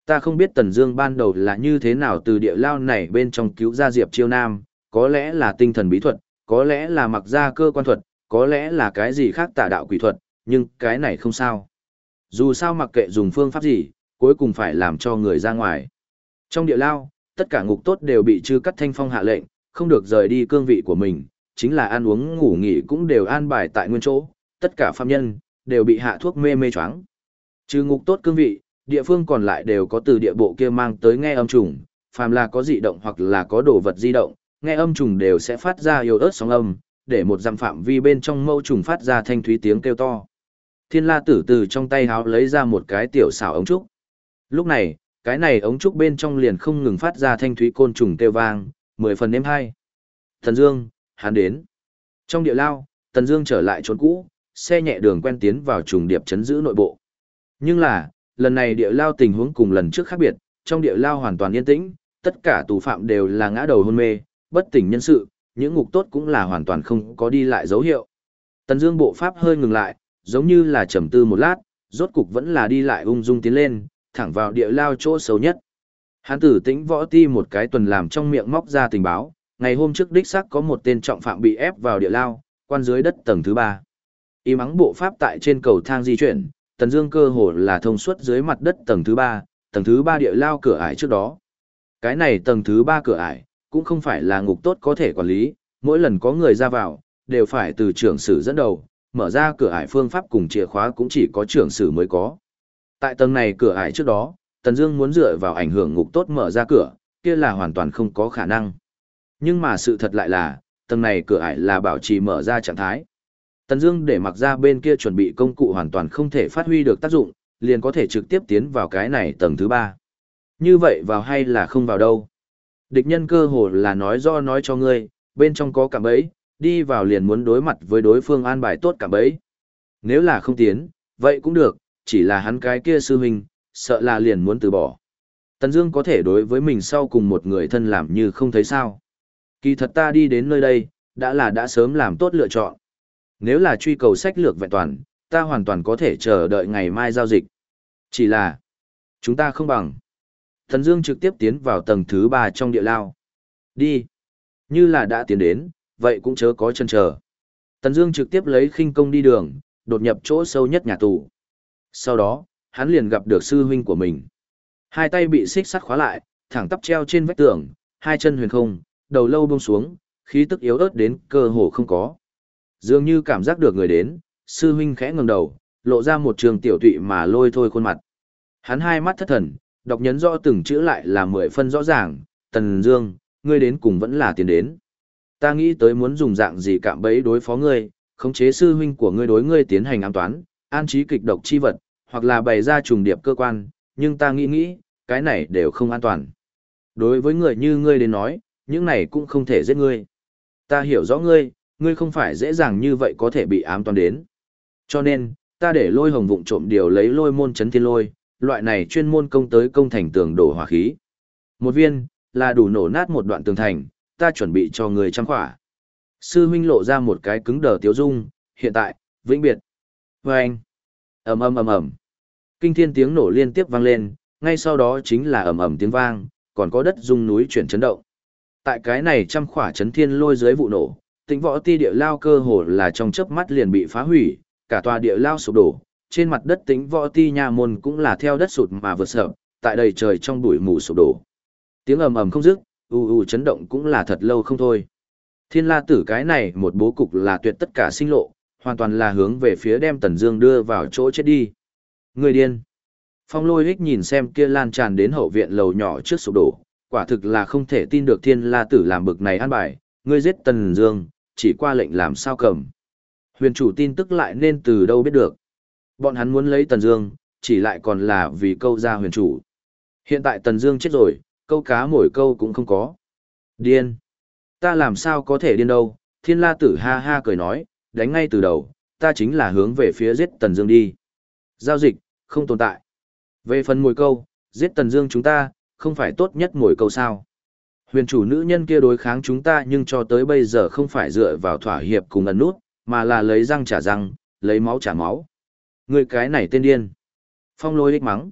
Ta không biết Tần Dương ban đầu là như thế nào từ địa lao này bên trong cứu ra Diệp Chiêu Nam, có lẽ là tinh thần bí thuật, có lẽ là mặc ra cơ quan thuật, có lẽ là cái gì khác tà đạo quỷ thuật, nhưng cái này không sao. Dù sao mặc kệ dùng phương pháp gì, cuối cùng phải làm cho người ra ngoài. Trong địa lao, tất cả ngục tốt đều bị chư cắt thanh phong hạ lệnh, không được rời đi cương vị của mình, chính là ăn uống ngủ nghỉ cũng đều an bài tại nguyên chỗ, tất cả phạm nhân, đều bị hạ thuốc mê mê choáng. Trừ ngục tốt cương vị, địa phương còn lại đều có từ địa bộ kia mang tới nghe âm trùng, phàm là có dị động hoặc là có đồ vật di động, nghe âm trùng đều sẽ phát ra yếu ớt sóng âm, để một dặm phạm vi bên trong mâu trùng phát ra thanh thúy tiếng kêu to. Thiên la tử từ trong tay háo lấy ra một cái tiểu xảo ống trúc. Lúc này, cái này ống trúc bên trong liền không ngừng phát ra thanh thúy côn trùng kêu vang, mười phần êm hai. Thần Dương, hắn đến. Trong địa lao, Tần Dương trở lại chốn cũ, xe nhẹ đường quen tiến vào trùng điệp chấn giữ nội bộ. Nhưng là, lần này địa lao tình huống cùng lần trước khác biệt, trong địa lao hoàn toàn yên tĩnh, tất cả tù phạm đều là ngã đầu hôn mê, bất tỉnh nhân sự, những ngục tốt cũng là hoàn toàn không có đi lại dấu hiệu. Tần Dương bộ pháp hơi ngừng lại, giống như là trầm tư một lát, rốt cục vẫn là đi lại ung dung tiến lên, thẳng vào địa lao chỗ xấu nhất. hắn tử tĩnh võ ti một cái tuần làm trong miệng móc ra tình báo, ngày hôm trước đích xác có một tên trọng phạm bị ép vào địa lao, quan dưới đất tầng thứ ba. Y mắng bộ pháp tại trên cầu thang di chuyển, tần dương cơ hồ là thông suốt dưới mặt đất tầng thứ ba, tầng thứ ba địa lao cửa ải trước đó. Cái này tầng thứ ba cửa ải, cũng không phải là ngục tốt có thể quản lý, mỗi lần có người ra vào, đều phải từ trưởng sử dẫn đầu, mở ra cửa ải phương pháp cùng chìa khóa cũng chỉ có trưởng sử mới có. Tại tầng này cửa ải trước đó, Tần Dương muốn dựa vào ảnh hưởng ngục tốt mở ra cửa, kia là hoàn toàn không có khả năng. Nhưng mà sự thật lại là, tầng này cửa ải là bảo trì mở ra trạng thái. Tần Dương để mặc ra bên kia chuẩn bị công cụ hoàn toàn không thể phát huy được tác dụng, liền có thể trực tiếp tiến vào cái này tầng thứ ba. Như vậy vào hay là không vào đâu? Địch nhân cơ hồ là nói do nói cho ngươi, bên trong có cả bẫy, đi vào liền muốn đối mặt với đối phương an bài tốt cả bẫy. Nếu là không tiến, vậy cũng được, chỉ là hắn cái kia sư huynh, sợ là liền muốn từ bỏ. Tần Dương có thể đối với mình sau cùng một người thân làm như không thấy sao. Kỳ thật ta đi đến nơi đây, đã là đã sớm làm tốt lựa chọn. Nếu là truy cầu sách lược vẹn toàn, ta hoàn toàn có thể chờ đợi ngày mai giao dịch. Chỉ là, chúng ta không bằng. Tần Dương trực tiếp tiến vào tầng thứ 3 trong địa lao. Đi. Như là đã tiến đến, vậy cũng chớ có chân chờ. Tần Dương trực tiếp lấy khinh công đi đường, đột nhập chỗ sâu nhất nhà tù. Sau đó, hắn liền gặp được sư huynh của mình. Hai tay bị xích sắt khóa lại, thẳng tắp treo trên vách tường, hai chân huyền không, đầu lâu buông xuống, khí tức yếu ớt đến cơ hồ không có. Dường như cảm giác được người đến, sư huynh khẽ ngẩng đầu, lộ ra một trường tiểu tụy mà lôi thôi khuôn mặt. Hắn hai mắt thất thần, đọc nhấn rõ từng chữ lại là mười phân rõ ràng, Tần Dương, ngươi đến cùng vẫn là tiền đến. Ta nghĩ tới muốn dùng dạng gì cạm bẫy đối phó ngươi, khống chế sư huynh của ngươi đối ngươi tiến hành ám toán, an trí kịch độc chi vật, hoặc là bày ra trùng điệp cơ quan, nhưng ta nghĩ nghĩ, cái này đều không an toàn. Đối với người như ngươi đến nói, những này cũng không thể giết ngươi. Ta hiểu rõ ngươi, ngươi không phải dễ dàng như vậy có thể bị ám toàn đến. Cho nên, ta để lôi hồng vụng trộm điều lấy lôi môn chấn thiên lôi, loại này chuyên môn công tới công thành tường đổ hỏa khí. Một viên, là đủ nổ nát một đoạn tường thành, ta chuẩn bị cho người trăm khỏa. Sư huynh lộ ra một cái cứng đờ tiếu dung, hiện tại, vĩnh biệt. Và anh, ầm ầm ầm ầm kinh thiên tiếng nổ liên tiếp vang lên, ngay sau đó chính là ầm ầm tiếng vang, còn có đất rung núi chuyển chấn động. Tại cái này trăm khỏa chấn thiên lôi dưới vụ nổ, tĩnh võ ti địa lao cơ hồ là trong chớp mắt liền bị phá hủy, cả tòa địa lao sụp đổ, trên mặt đất tĩnh võ ti nha môn cũng là theo đất sụt mà vượt sợ, tại đầy trời trong bụi mù sụp đổ. Tiếng ầm ầm không dứt, u u chấn động cũng là thật lâu không thôi. Thiên la tử cái này một bố cục là tuyệt tất cả sinh lộ, hoàn toàn là hướng về phía đem Tần Dương đưa vào chỗ chết đi. Người điên. Phong lôi hích nhìn xem kia lan tràn đến hậu viện lầu nhỏ trước sụp đổ, quả thực là không thể tin được thiên la tử làm bực này an bài, ngươi giết Tần Dương, chỉ qua lệnh làm sao cầm. Huyền chủ tin tức lại nên từ đâu biết được. Bọn hắn muốn lấy Tần Dương, chỉ lại còn là vì câu ra huyền chủ. Hiện tại Tần Dương chết rồi, câu cá mỗi câu cũng không có. Điên. Ta làm sao có thể điên đâu, thiên la tử ha ha cười nói, đánh ngay từ đầu, ta chính là hướng về phía giết Tần Dương đi. Giao dịch, không tồn tại. Về phần mồi câu, giết Tần Dương chúng ta, không phải tốt nhất mồi câu sao? Huyền chủ nữ nhân kia đối kháng chúng ta nhưng cho tới bây giờ không phải dựa vào thỏa hiệp cùng ẩn nút, mà là lấy răng trả răng, lấy máu trả máu. Người cái này tên điên. Phong lôi đích mắng.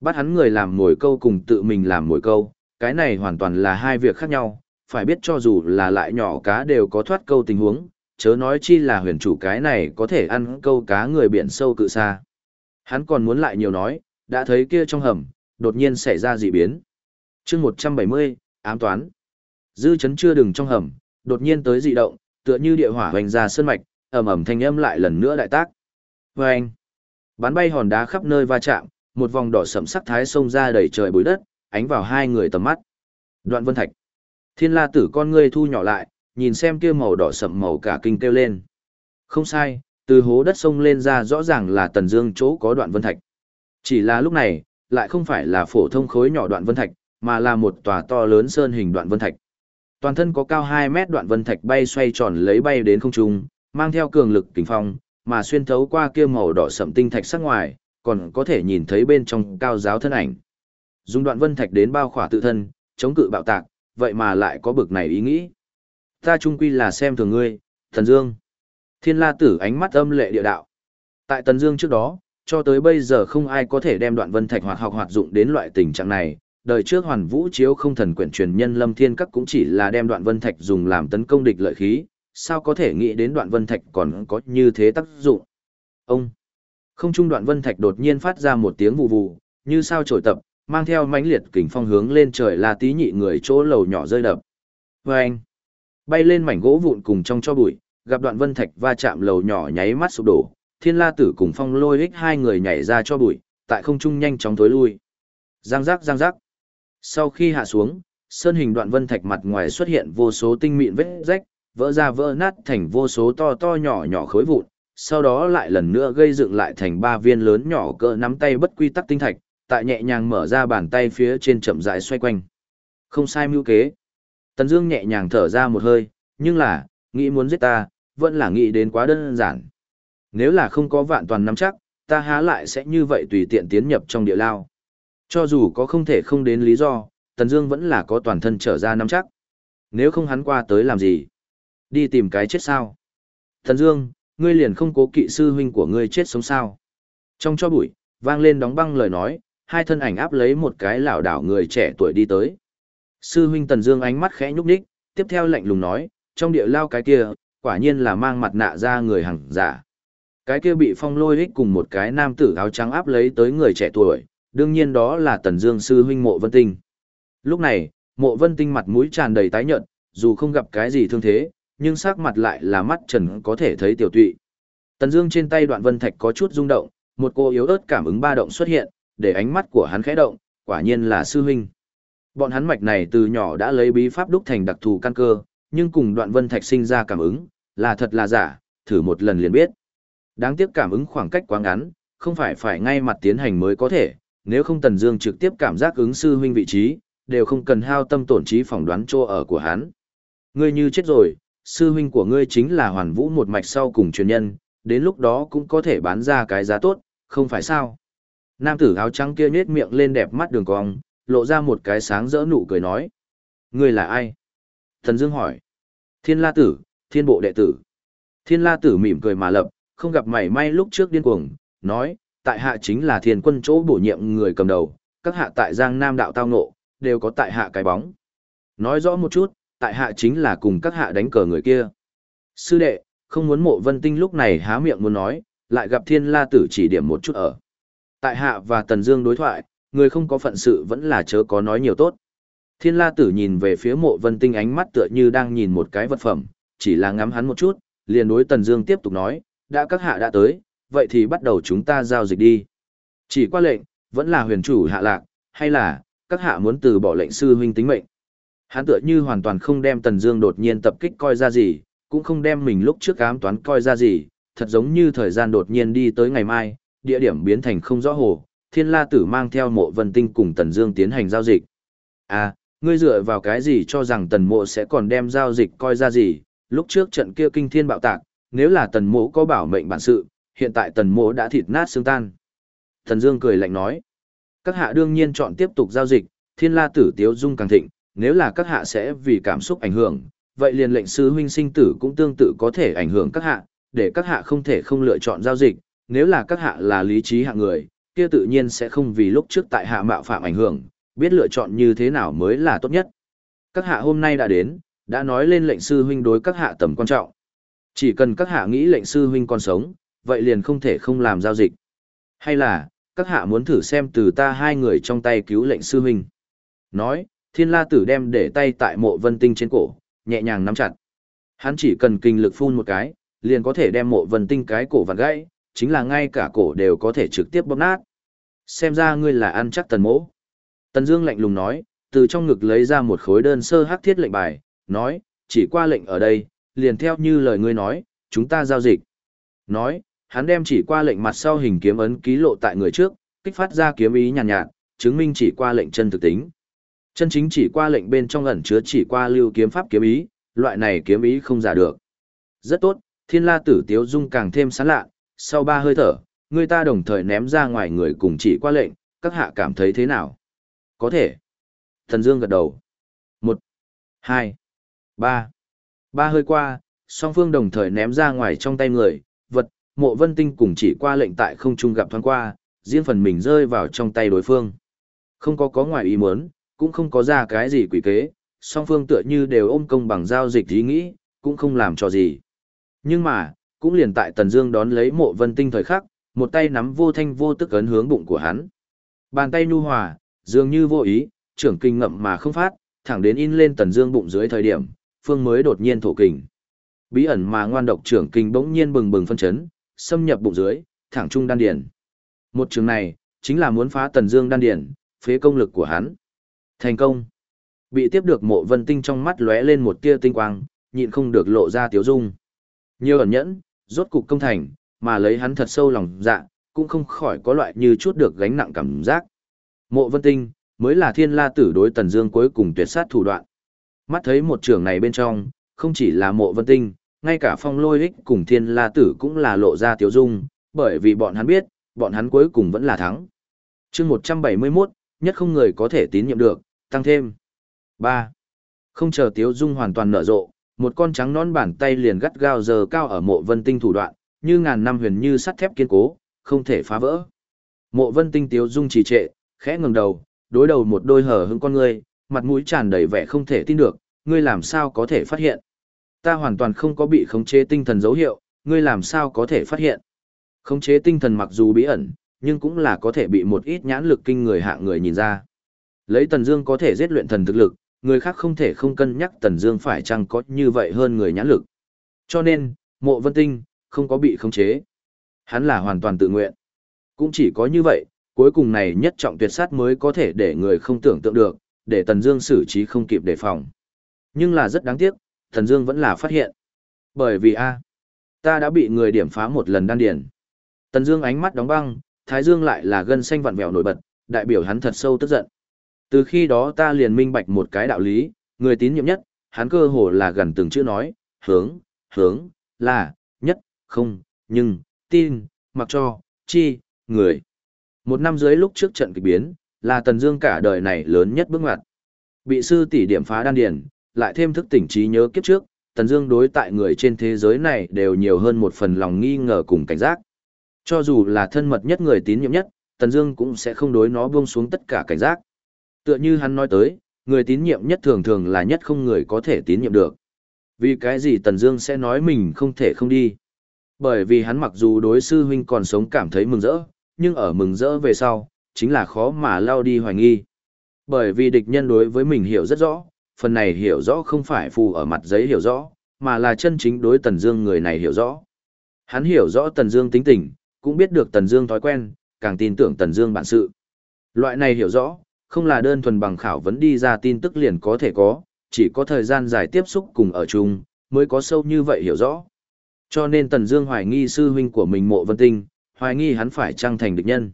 Bắt hắn người làm mồi câu cùng tự mình làm mồi câu, cái này hoàn toàn là hai việc khác nhau, phải biết cho dù là lại nhỏ cá đều có thoát câu tình huống, chớ nói chi là huyền chủ cái này có thể ăn câu cá người biển sâu cự xa. Hắn còn muốn lại nhiều nói, đã thấy kia trong hầm, đột nhiên xảy ra dị biến. chương 170, ám toán. Dư chấn chưa đừng trong hầm, đột nhiên tới dị động, tựa như địa hỏa hoành ra sơn mạch, ầm ầm thanh âm lại lần nữa đại tác. Vâng! Bắn bay hòn đá khắp nơi va chạm, một vòng đỏ sẫm sắc thái sông ra đầy trời bụi đất, ánh vào hai người tầm mắt. Đoạn Vân Thạch. Thiên La Tử con ngươi thu nhỏ lại, nhìn xem kia màu đỏ sậm màu cả kinh kêu lên. Không sai, từ hố đất sông lên ra rõ ràng là Tần Dương chỗ có đoạn vân thạch. Chỉ là lúc này, lại không phải là phổ thông khối nhỏ đoạn vân thạch, mà là một tòa to lớn sơn hình đoạn vân thạch. Toàn thân có cao 2 mét đoạn vân thạch bay xoay tròn lấy bay đến không trung, mang theo cường lực kình phong, mà xuyên thấu qua kia màu đỏ sậm tinh thạch sắc ngoài, còn có thể nhìn thấy bên trong cao giáo thân ảnh. Dùng đoạn vân thạch đến bao khỏa tự thân, chống cự bạo tạc, vậy mà lại có bực này ý nghĩ. Ta trung quy là xem thường ngươi, Thần Dương. Thiên La Tử ánh mắt âm lệ địa đạo. Tại Tần Dương trước đó, cho tới bây giờ không ai có thể đem đoạn vân thạch hoạt học hoạt dụng đến loại tình trạng này. Đời trước Hoàn Vũ chiếu không thần quyển truyền nhân Lâm Thiên Các cũng chỉ là đem đoạn vân thạch dùng làm tấn công địch lợi khí, sao có thể nghĩ đến đoạn vân thạch còn có như thế tác dụng. Ông không trung đoạn vân thạch đột nhiên phát ra một tiếng vù vù, như sao trổi tập, mang theo mãnh liệt kình phong hướng lên trời là tí nhị người chỗ lầu nhỏ rơi đập. Và anh, bay lên mảnh gỗ vụn cùng trong cho bụi, gặp đoạn vân thạch va chạm lầu nhỏ nháy mắt sụp đổ, thiên la tử cùng phong lôi ích hai người nhảy ra cho bụi, tại không trung nhanh chóng tối lui. Giang giác giang giác. Sau khi hạ xuống, sơn hình đoạn vân thạch mặt ngoài xuất hiện vô số tinh mịn vết rách, vỡ ra vỡ nát thành vô số to to nhỏ nhỏ khối vụn, sau đó lại lần nữa gây dựng lại thành ba viên lớn nhỏ cỡ nắm tay bất quy tắc tinh thạch, tại nhẹ nhàng mở ra bàn tay phía trên chậm rãi xoay quanh. Không sai mưu kế. Tần Dương nhẹ nhàng thở ra một hơi, nhưng là, nghĩ muốn giết ta, vẫn là nghĩ đến quá đơn giản. Nếu là không có vạn toàn nắm chắc, ta há lại sẽ như vậy tùy tiện tiến nhập trong địa lao. Cho dù có không thể không đến lý do, Tần Dương vẫn là có toàn thân trở ra nắm chắc. Nếu không hắn qua tới làm gì? Đi tìm cái chết sao? Tần Dương, ngươi liền không cố kỵ sư huynh của ngươi chết sống sao? Trong cho bụi, vang lên đóng băng lời nói, hai thân ảnh áp lấy một cái lão đảo người trẻ tuổi đi tới. Sư huynh Tần Dương ánh mắt khẽ nhúc nhích, tiếp theo lạnh lùng nói, trong địa lao cái kia, quả nhiên là mang mặt nạ ra người hàng giả. Cái kia bị phong lôi ích cùng một cái nam tử áo trắng áp lấy tới người trẻ tuổi, đương nhiên đó là Tần Dương sư huynh Mộ Vân Tinh. Lúc này, Mộ Vân Tinh mặt mũi tràn đầy tái nhợt, dù không gặp cái gì thương thế, nhưng sắc mặt lại là mắt trần có thể thấy tiểu tụy. Tần Dương trên tay đoạn vân thạch có chút rung động, một cô yếu ớt cảm ứng ba động xuất hiện, để ánh mắt của hắn khẽ động, quả nhiên là sư huynh. Bọn hắn mạch này từ nhỏ đã lấy bí pháp đúc thành đặc thù căn cơ, nhưng cùng đoạn vân thạch sinh ra cảm ứng, là thật là giả, thử một lần liền biết. Đáng tiếc cảm ứng khoảng cách quá ngắn, không phải phải ngay mặt tiến hành mới có thể, nếu không Tần Dương trực tiếp cảm giác ứng sư huynh vị trí, đều không cần hao tâm tổn trí phỏng đoán chỗ ở của hắn. Ngươi như chết rồi, sư huynh của ngươi chính là Hoàn Vũ một mạch sau cùng truyền nhân, đến lúc đó cũng có thể bán ra cái giá tốt, không phải sao? Nam tử áo trắng kia nhếch miệng lên đẹp mắt đường cong, lộ ra một cái sáng rỡ nụ cười nói. Ngươi là ai? Thần Dương hỏi. Thiên La Tử, thiên bộ đệ tử. Thiên La Tử mỉm cười mà lập, không gặp mảy may lúc trước điên cuồng, nói, tại hạ chính là thiên quân chỗ bổ nhiệm người cầm đầu, các hạ tại Giang Nam đạo tao ngộ, đều có tại hạ cái bóng. Nói rõ một chút, tại hạ chính là cùng các hạ đánh cờ người kia. Sư đệ, không muốn mộ vân tinh lúc này há miệng muốn nói, lại gặp thiên la tử chỉ điểm một chút ở. Tại hạ và Tần Dương đối thoại, người không có phận sự vẫn là chớ có nói nhiều tốt. Thiên la tử nhìn về phía mộ vân tinh ánh mắt tựa như đang nhìn một cái vật phẩm, chỉ là ngắm hắn một chút, liền đối Tần Dương tiếp tục nói, đã các hạ đã tới, vậy thì bắt đầu chúng ta giao dịch đi. Chỉ qua lệnh, vẫn là huyền chủ hạ lạc, hay là, các hạ muốn từ bỏ lệnh sư huynh tính mệnh. Hắn tựa như hoàn toàn không đem Tần Dương đột nhiên tập kích coi ra gì, cũng không đem mình lúc trước ám toán coi ra gì, thật giống như thời gian đột nhiên đi tới ngày mai, địa điểm biến thành không rõ hồ, Thiên La Tử mang theo Mộ Vân Tinh cùng Tần Dương tiến hành giao dịch. À, ngươi dựa vào cái gì cho rằng Tần Mộ sẽ còn đem giao dịch coi ra gì? Lúc trước trận kia kinh thiên bạo tạc, nếu là Tần Mộ có bảo mệnh bản sự, hiện tại Tần Mộ đã thịt nát xương tan. Tần Dương cười lạnh nói, các hạ đương nhiên chọn tiếp tục giao dịch, Thiên La Tử tiếu dung càng thịnh, nếu là các hạ sẽ vì cảm xúc ảnh hưởng, vậy liền lệnh sư huynh sinh tử cũng tương tự có thể ảnh hưởng các hạ, để các hạ không thể không lựa chọn giao dịch, nếu là các hạ là lý trí hạng người, kia tự nhiên sẽ không vì lúc trước tại hạ mạo phạm ảnh hưởng, biết lựa chọn như thế nào mới là tốt nhất. Các hạ hôm nay đã đến, đã nói lên lệnh sư huynh đối các hạ tầm quan trọng. Chỉ cần các hạ nghĩ lệnh sư huynh còn sống, vậy liền không thể không làm giao dịch. Hay là, các hạ muốn thử xem từ ta hai người trong tay cứu lệnh sư huynh. Nói, thiên la tử đem để tay tại mộ vân tinh trên cổ, nhẹ nhàng nắm chặt. Hắn chỉ cần kinh lực phun một cái, liền có thể đem mộ vân tinh cái cổ vặn gãy, chính là ngay cả cổ đều có thể trực tiếp bóp nát. Xem ra ngươi là ăn chắc tần mỗ. Tần Dương lạnh lùng nói, từ trong ngực lấy ra một khối đơn sơ hắc thiết lệnh bài, nói, chỉ qua lệnh ở đây, liền theo như lời ngươi nói, chúng ta giao dịch. Nói, hắn đem chỉ qua lệnh mặt sau hình kiếm ấn ký lộ tại người trước, kích phát ra kiếm ý nhàn nhạt, nhạt, chứng minh chỉ qua lệnh chân thực tính. Chân chính chỉ qua lệnh bên trong ẩn chứa chỉ qua lưu kiếm pháp kiếm ý, loại này kiếm ý không giả được. Rất tốt, Thiên la tử tiếu dung càng thêm sán lạ, sau ba hơi thở, người ta đồng thời ném ra ngoài người cùng chỉ qua lệnh, các hạ cảm thấy thế nào? Có thể. Thần Dương gật đầu. Một, hai, ba. Ba hơi qua, song phương đồng thời ném ra ngoài trong tay người, vật, mộ vân tinh cùng chỉ qua lệnh tại không trung gặp thoáng qua, riêng phần mình rơi vào trong tay đối phương. Không có có ngoài ý muốn, cũng không có ra cái gì quỷ kế, song phương tựa như đều ôm công bằng giao dịch ý nghĩ, cũng không làm cho gì. Nhưng mà, cũng liền tại Tần Dương đón lấy mộ vân tinh thời khắc, một tay nắm vô thanh vô tức ấn hướng bụng của hắn. Bàn tay nhu hòa, dường như vô ý, trưởng kinh ngậm mà không phát, thẳng đến in lên Tần Dương bụng dưới thời điểm, phương mới đột nhiên thổ kình. Bí ẩn mà ngoan độc trưởng kinh bỗng nhiên bừng bừng phân chấn, xâm nhập bụng dưới, thẳng trung đan điền. Một trường này, chính là muốn phá Tần Dương đan điền, phế công lực của hắn. Thành công. Bị tiếp được Mộ Vân Tinh trong mắt lóe lên một tia tinh quang, nhịn không được lộ ra tiếu dung. Nhiều ẩn nhẫn, rốt cục công thành, mà lấy hắn thật sâu lòng dạ, cũng không khỏi có loại như chút được gánh nặng cảm giác. Mộ Vân Tinh, mới là thiên la tử đối Tần Dương cuối cùng tuyệt sát thủ đoạn. Mắt thấy một trường này bên trong, không chỉ là Mộ Vân Tinh, ngay cả Phong Lôi Hích cùng Thiên La tử cũng là lộ ra tiếu dung, bởi vì bọn hắn biết, bọn hắn cuối cùng vẫn là thắng. Chương 171, nhất không người có thể tín nhiệm được, tăng thêm. 3. Không chờ tiếu dung hoàn toàn nở rộ, một con trắng nón bàn tay liền gắt gao giờ cao ở Mộ Vân Tinh thủ đoạn, như ngàn năm huyền như sắt thép kiên cố, không thể phá vỡ. Mộ Vân Tinh tiếu dung trì trệ, khẽ ngẩng đầu, đối đầu một đôi hở hững con ngươi, mặt mũi tràn đầy vẻ không thể tin được, ngươi làm sao có thể phát hiện? Ta hoàn toàn không có bị khống chế tinh thần dấu hiệu, ngươi làm sao có thể phát hiện? Khống chế tinh thần mặc dù bí ẩn, nhưng cũng là có thể bị một ít nhãn lực kinh người hạng người nhìn ra. Lấy Tần Dương có thể giết luyện thần thực lực, người khác không thể không cân nhắc Tần Dương phải chăng có như vậy hơn người nhãn lực. Cho nên, Mộ Vân Tinh không có bị khống chế. Hắn là hoàn toàn tự nguyện. Cũng chỉ có như vậy, cuối cùng này nhất trọng tuyệt sát mới có thể để người không tưởng tượng được, để Tần Dương xử trí không kịp đề phòng. Nhưng là rất đáng tiếc, Tần Dương vẫn là phát hiện. Bởi vì a, ta đã bị người điểm phá một lần đan điền. Tần Dương ánh mắt đóng băng, thái dương lại là gân xanh vặn vẹo nổi bật, đại biểu hắn thật sâu tức giận. Từ khi đó ta liền minh bạch một cái đạo lý, người tín nhiệm nhất, hắn cơ hồ là gần từng chữ nói, hướng, hướng, là, không, nhưng, tin, mặc cho, chi, người. Một năm dưới lúc trước trận kịch biến, là Tần Dương cả đời này lớn nhất bước ngoặt. Bị sư tỷ điểm phá đan điền, lại thêm thức tỉnh trí nhớ kiếp trước, Tần Dương đối tại người trên thế giới này đều nhiều hơn một phần lòng nghi ngờ cùng cảnh giác. Cho dù là thân mật nhất người tín nhiệm nhất, Tần Dương cũng sẽ không đối nó buông xuống tất cả cảnh giác. Tựa như hắn nói tới, người tín nhiệm nhất thường thường là nhất không người có thể tín nhiệm được. Vì cái gì Tần Dương sẽ nói mình không thể không đi? Bởi vì hắn mặc dù đối sư huynh còn sống cảm thấy mừng rỡ, nhưng ở mừng rỡ về sau, chính là khó mà lao đi hoài nghi. Bởi vì địch nhân đối với mình hiểu rất rõ, phần này hiểu rõ không phải phù ở mặt giấy hiểu rõ, mà là chân chính đối Tần Dương người này hiểu rõ. Hắn hiểu rõ Tần Dương tính tình, cũng biết được Tần Dương thói quen, càng tin tưởng Tần Dương bản sự. Loại này hiểu rõ, không là đơn thuần bằng khảo vấn đi ra tin tức liền có thể có, chỉ có thời gian dài tiếp xúc cùng ở chung, mới có sâu như vậy hiểu rõ. Cho nên Tần Dương hoài nghi sư huynh của mình Mộ Vân Tinh, hoài nghi hắn phải trang thành địch nhân.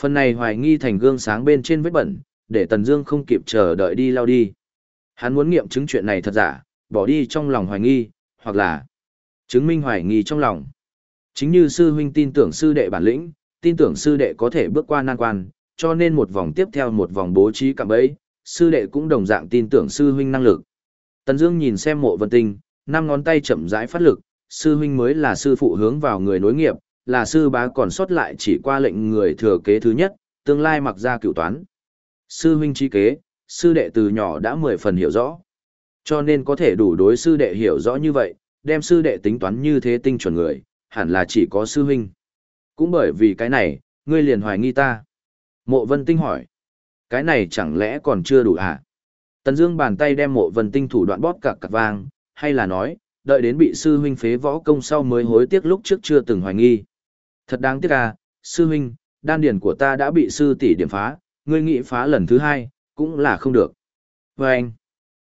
Phần này hoài nghi thành gương sáng bên trên vết bẩn, để Tần Dương không kịp chờ đợi đi lao đi. Hắn muốn nghiệm chứng chuyện này thật giả, bỏ đi trong lòng hoài nghi, hoặc là chứng minh hoài nghi trong lòng. Chính như sư huynh tin tưởng sư đệ bản lĩnh, tin tưởng sư đệ có thể bước qua nan quan, cho nên một vòng tiếp theo một vòng bố trí cạm bẫy, sư đệ cũng đồng dạng tin tưởng sư huynh năng lực. Tần Dương nhìn xem Mộ Vân Tinh, năm ngón tay chậm rãi phát lực, sư huynh mới là sư phụ hướng vào người nối nghiệp, là sư bá còn sót lại chỉ qua lệnh người thừa kế thứ nhất, tương lai mặc ra cửu toán. Sư huynh chi kế, sư đệ từ nhỏ đã mười phần hiểu rõ. Cho nên có thể đủ đối sư đệ hiểu rõ như vậy, đem sư đệ tính toán như thế tinh chuẩn người, hẳn là chỉ có sư huynh. Cũng bởi vì cái này, ngươi liền hoài nghi ta. Mộ vân tinh hỏi. Cái này chẳng lẽ còn chưa đủ à? Tần Dương bàn tay đem mộ vân tinh thủ đoạn bóp cả cặp vang, hay là nói, đợi đến bị sư huynh phế võ công sau mới hối tiếc lúc trước chưa từng hoài nghi. Thật đáng tiếc à, sư huynh, đan điển của ta đã bị sư tỷ điểm phá, ngươi nghĩ phá lần thứ hai, cũng là không được. Và anh,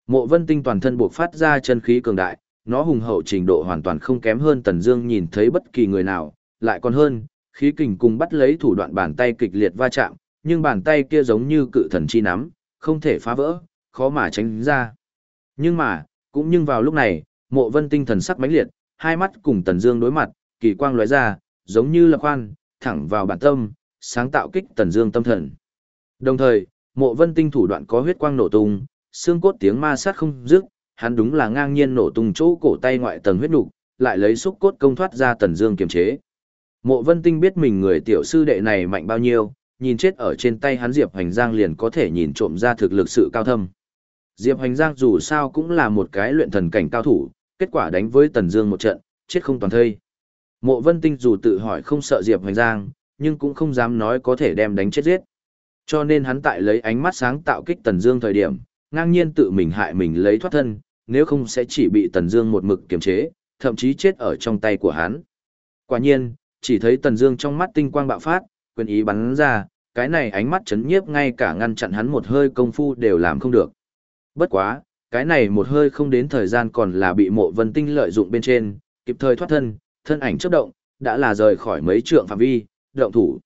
mộ vân tinh toàn thân buộc phát ra chân khí cường đại, nó hùng hậu trình độ hoàn toàn không kém hơn Tần Dương nhìn thấy bất kỳ người nào, lại còn hơn, khí kình cùng bắt lấy thủ đoạn bàn tay kịch liệt va chạm, nhưng bàn tay kia giống như cự thần chi nắm, không thể phá vỡ, khó mà tránh ra. Nhưng mà, cũng nhưng vào lúc này, Mộ Vân Tinh thần sắc mãnh liệt, hai mắt cùng Tần Dương đối mặt, kỳ quang lóe ra, giống như là khoan, thẳng vào bản tâm, sáng tạo kích Tần Dương tâm thần. Đồng thời, Mộ Vân Tinh thủ đoạn có huyết quang nổ tung, xương cốt tiếng ma sát không dứt, hắn đúng là ngang nhiên nổ tung chỗ cổ tay ngoại tầng huyết nục, lại lấy xúc cốt công thoát ra Tần Dương kiềm chế. Mộ Vân Tinh biết mình người tiểu sư đệ này mạnh bao nhiêu, nhìn chết ở trên tay hắn Diệp Hoành Giang liền có thể nhìn trộm ra thực lực sự cao thâm. Diệp Hoành Giang dù sao cũng là một cái luyện thần cảnh cao thủ, kết quả đánh với Tần Dương một trận, chết không toàn thây. Mộ Vân Tinh dù tự hỏi không sợ Diệp Hoành Giang, nhưng cũng không dám nói có thể đem đánh chết giết. Cho nên hắn tại lấy ánh mắt sáng tạo kích Tần Dương thời điểm, ngang nhiên tự mình hại mình lấy thoát thân, nếu không sẽ chỉ bị Tần Dương một mực kiềm chế, thậm chí chết ở trong tay của hắn. Quả nhiên, chỉ thấy Tần Dương trong mắt tinh quang bạo phát, quyền ý bắn ra, cái này ánh mắt chấn nhiếp ngay cả ngăn chặn hắn một hơi công phu đều làm không được. Bất quá, cái này một hơi không đến thời gian còn là bị Mộ Vân Tinh lợi dụng bên trên, kịp thời thoát thân, thân ảnh chớp động, đã là rời khỏi mấy trượng phạm vi, động thủ.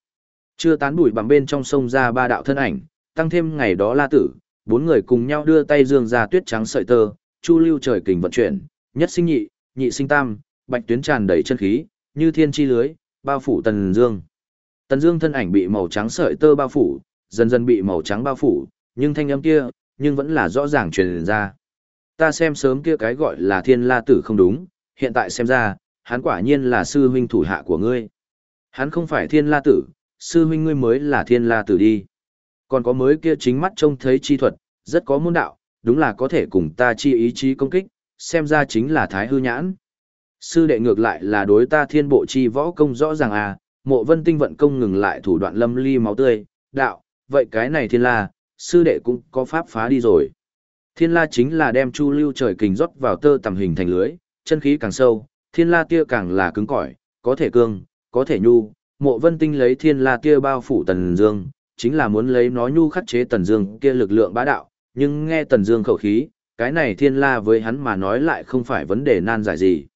Chưa tán bụi bằng bên trong sông ra ba đạo thân ảnh, tăng thêm ngày đó La Tử, bốn người cùng nhau đưa tay dương ra tuyết trắng sợi tơ, chu lưu trời kình vận chuyển, nhất sinh nhị, nhị sinh tam, bạch tuyến tràn đầy chân khí, như thiên chi lưới, bao phủ Tần Dương. Tần Dương thân ảnh bị màu trắng sợi tơ bao phủ, dần dần bị màu trắng bao phủ, nhưng thanh âm kia, nhưng vẫn là rõ ràng truyền ra. Ta xem sớm kia cái gọi là Thiên La tử không đúng, hiện tại xem ra, hắn quả nhiên là sư huynh thủ hạ của ngươi. Hắn không phải Thiên La tử, sư huynh ngươi mới là Thiên La tử đi. Còn có mới kia chính mắt trông thấy chi thuật, rất có môn đạo, đúng là có thể cùng ta chi ý chí công kích, xem ra chính là Thái hư nhãn. Sư đệ ngược lại là đối ta thiên bộ chi võ công rõ ràng à, mộ vân tinh vận công ngừng lại thủ đoạn lâm ly máu tươi, đạo, vậy cái này thiên la, sư đệ cũng có pháp phá đi rồi. Thiên la chính là đem chu lưu trời kình rót vào tơ tầm hình thành lưới, chân khí càng sâu, thiên la tia càng là cứng cỏi, có thể cương, có thể nhu, mộ vân tinh lấy thiên la tia bao phủ tần dương, chính là muốn lấy nó nhu khắc chế tần dương kia lực lượng bá đạo, nhưng nghe tần dương khẩu khí, cái này thiên la với hắn mà nói lại không phải vấn đề nan giải gì.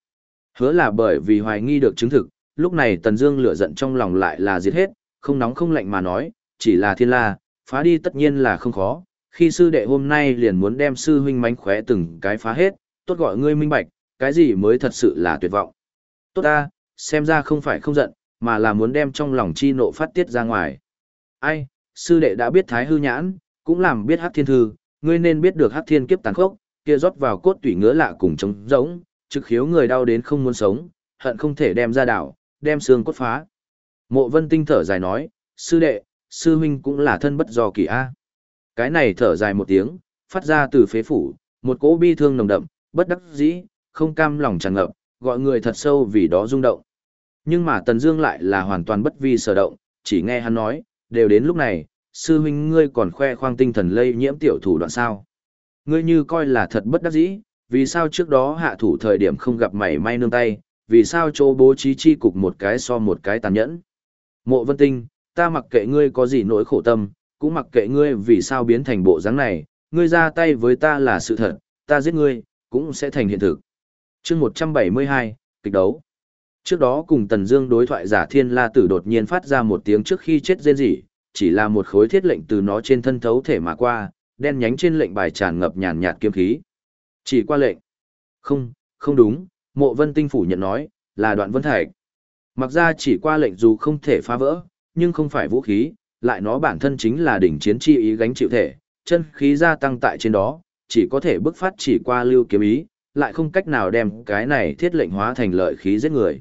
Hứa là bởi vì hoài nghi được chứng thực, lúc này Tần Dương lửa giận trong lòng lại là diệt hết, không nóng không lạnh mà nói, chỉ là thiên la, phá đi tất nhiên là không khó, khi sư đệ hôm nay liền muốn đem sư huynh mánh khóe từng cái phá hết, tốt gọi ngươi minh bạch, cái gì mới thật sự là tuyệt vọng. Tốt ta, xem ra không phải không giận, mà là muốn đem trong lòng chi nộ phát tiết ra ngoài. Ai, sư đệ đã biết thái hư nhãn, cũng làm biết hắc thiên thư, ngươi nên biết được hắc thiên kiếp tàn khốc, kia rót vào cốt tủy ngứa lạ cùng trống rỗng, trực khiếu người đau đến không muốn sống, hận không thể đem ra đảo, đem xương cốt phá. Mộ vân tinh thở dài nói, sư đệ, sư huynh cũng là thân bất do kỳ a. Cái này thở dài một tiếng, phát ra từ phế phủ, một cỗ bi thương nồng đậm, bất đắc dĩ, không cam lòng tràn ngập, gọi người thật sâu vì đó rung động. Nhưng mà Tần Dương lại là hoàn toàn bất vi sở động, chỉ nghe hắn nói, đều đến lúc này, sư huynh ngươi còn khoe khoang tinh thần lây nhiễm tiểu thủ đoạn sao? Ngươi như coi là thật bất đắc dĩ, vì sao trước đó hạ thủ thời điểm không gặp mảy may nương tay, vì sao chỗ bố trí chi cục một cái so một cái tàn nhẫn. Mộ vân tinh, ta mặc kệ ngươi có gì nỗi khổ tâm, cũng mặc kệ ngươi vì sao biến thành bộ dáng này, ngươi ra tay với ta là sự thật, ta giết ngươi, cũng sẽ thành hiện thực. chương 172, kịch đấu. Trước đó cùng Tần Dương đối thoại giả thiên la tử đột nhiên phát ra một tiếng trước khi chết rên rỉ, chỉ là một khối thiết lệnh từ nó trên thân thấu thể mà qua, đen nhánh trên lệnh bài tràn ngập nhàn nhạt kiếm khí. Chỉ qua lệnh. Không, không đúng, mộ vân tinh phủ nhận nói, là đoạn vân thạch. Mặc ra chỉ qua lệnh dù không thể phá vỡ, nhưng không phải vũ khí, lại nó bản thân chính là đỉnh chiến chi ý gánh chịu thể, chân khí gia tăng tại trên đó, chỉ có thể bức phát chỉ qua lưu kiếm ý, lại không cách nào đem cái này thiết lệnh hóa thành lợi khí giết người.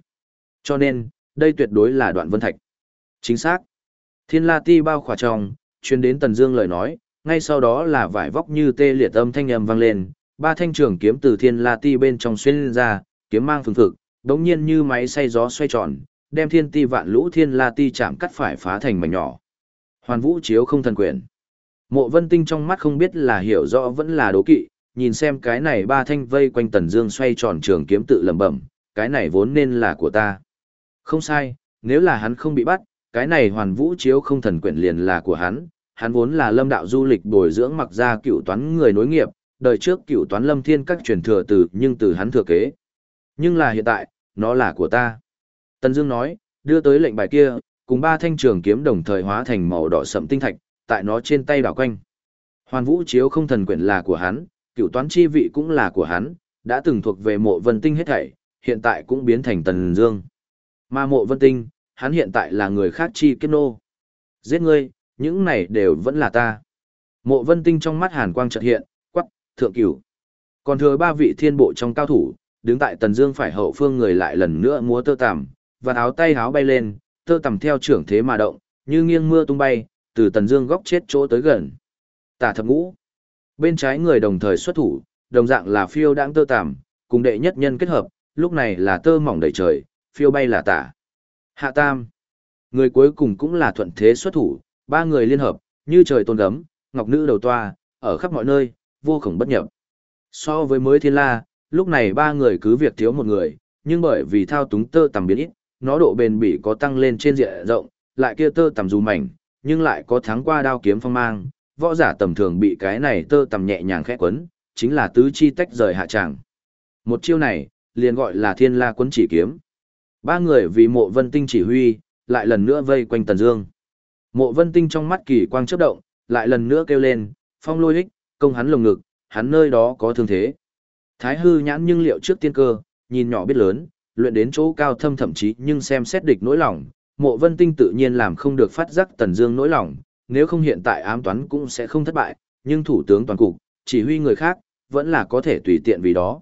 Cho nên, đây tuyệt đối là đoạn vân thạch. Chính xác. Thiên la ti bao khỏa trong, chuyên đến Tần Dương lời nói, ngay sau đó là vải vóc như tê liệt âm thanh ầm vang lên, ba thanh trường kiếm từ thiên la ti bên trong xuyên ra, kiếm mang phừng phực, đống nhiên như máy xay gió xoay tròn, đem thiên ti vạn lũ thiên la ti chạm cắt phải phá thành mảnh nhỏ. Hoàn vũ chiếu không thần quyền. Mộ vân tinh trong mắt không biết là hiểu rõ vẫn là đố kỵ, nhìn xem cái này ba thanh vây quanh tần dương xoay tròn trường kiếm tự lẩm bẩm, cái này vốn nên là của ta. Không sai, nếu là hắn không bị bắt, cái này hoàn vũ chiếu không thần quyển liền là của hắn, hắn vốn là lâm đạo du lịch bồi dưỡng mặc ra cựu toán người nối nghiệp, đời trước cựu toán lâm thiên các truyền thừa từ nhưng từ hắn thừa kế. Nhưng là hiện tại, nó là của ta. Tần Dương nói, đưa tới lệnh bài kia, cùng ba thanh trường kiếm đồng thời hóa thành màu đỏ sậm tinh thạch, tại nó trên tay đảo quanh. Hoàn Vũ chiếu không thần quyển là của hắn, cựu toán chi vị cũng là của hắn, đã từng thuộc về mộ vân tinh hết thảy, hiện tại cũng biến thành Tần Dương. Mà Mộ Vân Tinh, hắn hiện tại là người khác chi kết nô. Giết ngươi, những này đều vẫn là ta. Mộ Vân Tinh trong mắt hàn quang chợt hiện, quắc, thượng cửu. Còn thừa ba vị thiên bộ trong cao thủ, đứng tại Tần Dương phải hậu phương người lại lần nữa múa tơ tằm, và áo tay háo bay lên, tơ tầm theo trưởng thế mà động, như nghiêng mưa tung bay, từ Tần Dương góc chết chỗ tới gần. Tả thập ngũ. Bên trái người đồng thời xuất thủ, đồng dạng là phiêu đãng tơ tằm, cùng đệ nhất nhân kết hợp, lúc này là tơ mỏng đầy trời, phiêu bay là tả. Hạ tam. Người cuối cùng cũng là thuận thế xuất thủ, ba người liên hợp, như trời tôn gấm, ngọc nữ đầu toa, ở khắp mọi nơi, vô cùng bất nhập. So với mới thiên la, lúc này ba người cứ việc thiếu một người, nhưng bởi vì thao túng tơ tầm biến ít, nó độ bền bỉ có tăng lên trên diện rộng, lại kia tơ tầm dù mảnh, nhưng lại có thắng qua đao kiếm phong mang, võ giả tầm thường bị cái này tơ tầm nhẹ nhàng khẽ quấn, chính là tứ chi tách rời hạ tràng. Một chiêu này, liền gọi là thiên la quấn chỉ kiếm. Ba người vì mộ vân tinh chỉ huy, lại lần nữa vây quanh Tần Dương. Mộ vân tinh trong mắt kỳ quang chớp động, lại lần nữa kêu lên, phong lôi hích, công hắn lồng ngực, hắn nơi đó có thương thế. Thái hư nhãn nhưng liệu trước tiên cơ, nhìn nhỏ biết lớn, luyện đến chỗ cao thâm thậm chí nhưng xem xét địch nỗi lòng, mộ vân tinh tự nhiên làm không được phát giác tần dương nỗi lòng, nếu không hiện tại ám toán cũng sẽ không thất bại, nhưng thủ tướng toàn cục, chỉ huy người khác, vẫn là có thể tùy tiện vì đó.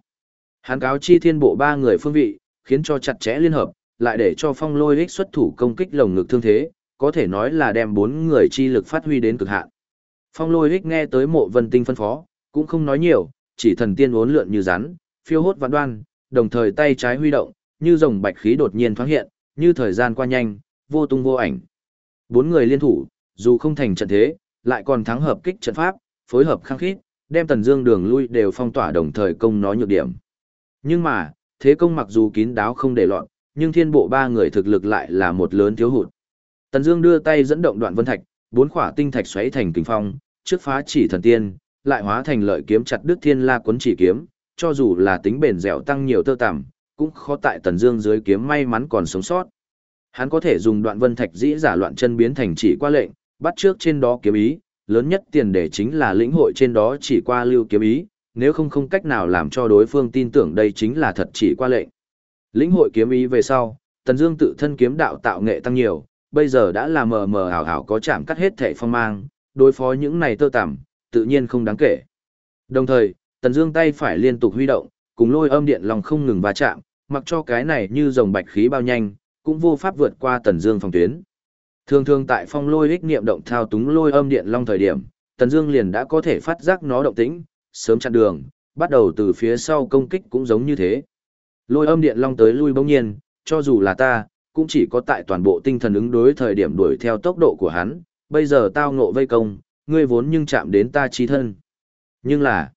Hắn cáo chi thiên bộ ba người phương vị, khiến cho chặt chẽ liên hợp, lại để cho phong lôi ích xuất thủ công kích lồng ngực thương thế, có thể nói là đem bốn người chi lực phát huy đến cực hạn. Phong lôi ích nghe tới mộ vân tinh phân phó, cũng không nói nhiều, chỉ thần tiên uốn lượn như rắn, phiêu hốt vạn đoan, đồng thời tay trái huy động, như rồng bạch khí đột nhiên thoáng hiện, như thời gian qua nhanh, vô tung vô ảnh. Bốn người liên thủ, dù không thành trận thế, lại còn thắng hợp kích trận pháp, phối hợp khăng khít, đem Tần Dương đường lui đều phong tỏa đồng thời công nó nhược điểm. Nhưng mà, thế công mặc dù kín đáo không để loạn, nhưng thiên bộ ba người thực lực lại là một lớn thiếu hụt. Tần Dương đưa tay dẫn động đoạn vân thạch, bốn khỏa tinh thạch xoáy thành kình phong, trước phá chỉ thần tiên, lại hóa thành lợi kiếm chặt đứt thiên la cuốn chỉ kiếm, cho dù là tính bền dẻo tăng nhiều tơ tằm, cũng khó tại Tần Dương dưới kiếm may mắn còn sống sót. Hắn có thể dùng đoạn vân thạch dĩ giả loạn chân biến thành chỉ qua lệnh, bắt trước trên đó kiếm ý, lớn nhất tiền đề chính là lĩnh hội trên đó chỉ qua lưu kiếm ý, nếu không không cách nào làm cho đối phương tin tưởng đây chính là thật chỉ qua lệnh. Lĩnh hội kiếm ý về sau, Tần Dương tự thân kiếm đạo tạo nghệ tăng nhiều, bây giờ đã là mờ mờ ảo ảo có chạm cắt hết thể phong mang, đối phó những này tơ tằm, tự nhiên không đáng kể. Đồng thời, Tần Dương tay phải liên tục huy động, cùng lôi âm điện lòng không ngừng va chạm, mặc cho cái này như dòng bạch khí bao nhanh, cũng vô pháp vượt qua Tần Dương phòng tuyến. Thường thường tại phong lôi ích niệm động thao túng lôi âm điện long thời điểm, Tần Dương liền đã có thể phát giác nó động tĩnh, sớm chặn đường, bắt đầu từ phía sau công kích cũng giống như thế. Lôi âm điện long tới lui bỗng nhiên, cho dù là ta, cũng chỉ có tại toàn bộ tinh thần ứng đối thời điểm đuổi theo tốc độ của hắn, bây giờ tao ngộ vây công, ngươi vốn nhưng chạm đến ta chí thân. Nhưng là,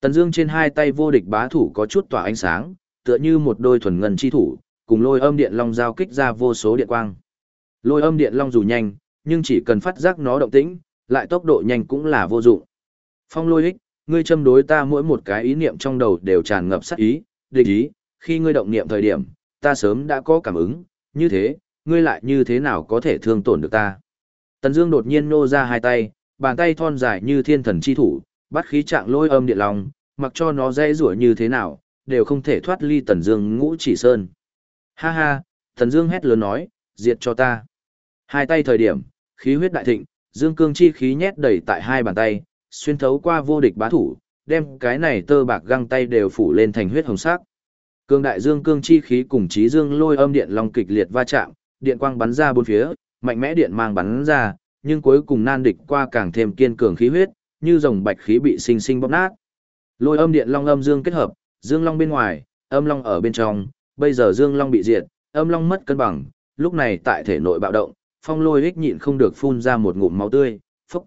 Tần Dương trên hai tay vô địch bá thủ có chút tỏa ánh sáng, tựa như một đôi thuần ngân chi thủ, cùng lôi âm điện long giao kích ra vô số điện quang. Lôi âm điện long dù nhanh, nhưng chỉ cần phát giác nó động tĩnh, lại tốc độ nhanh cũng là vô dụng. Phong lôi ích, ngươi châm đối ta mỗi một cái ý niệm trong đầu đều tràn ngập sát ý, địch ý, khi ngươi động niệm thời điểm, ta sớm đã có cảm ứng, như thế, ngươi lại như thế nào có thể thương tổn được ta. Tần Dương đột nhiên nô ra hai tay, bàn tay thon dài như thiên thần chi thủ, bắt khí trạng lôi âm điện long, mặc cho nó dễ rủa như thế nào, đều không thể thoát ly Tần Dương ngũ chỉ sơn. Ha ha, Tần Dương hét lớn nói, diệt cho ta. Hai tay thời điểm, khí huyết đại thịnh, dương cương chi khí nhét đầy tại hai bàn tay, xuyên thấu qua vô địch bá thủ, đem cái này tơ bạc găng tay đều phủ lên thành huyết hồng sắc. Cương đại dương cương chi khí cùng chí dương lôi âm điện long kịch liệt va chạm, điện quang bắn ra bốn phía, mạnh mẽ điện mang bắn ra, nhưng cuối cùng nan địch qua càng thêm kiên cường khí huyết, như dòng bạch khí bị sinh sinh bóp nát. Lôi âm điện long âm dương kết hợp, dương long bên ngoài, âm long ở bên trong, bây giờ dương long bị diệt, âm long mất cân bằng, lúc này tại thể nội bạo động, phong lôi ích nhịn không được phun ra một ngụm máu tươi, phốc.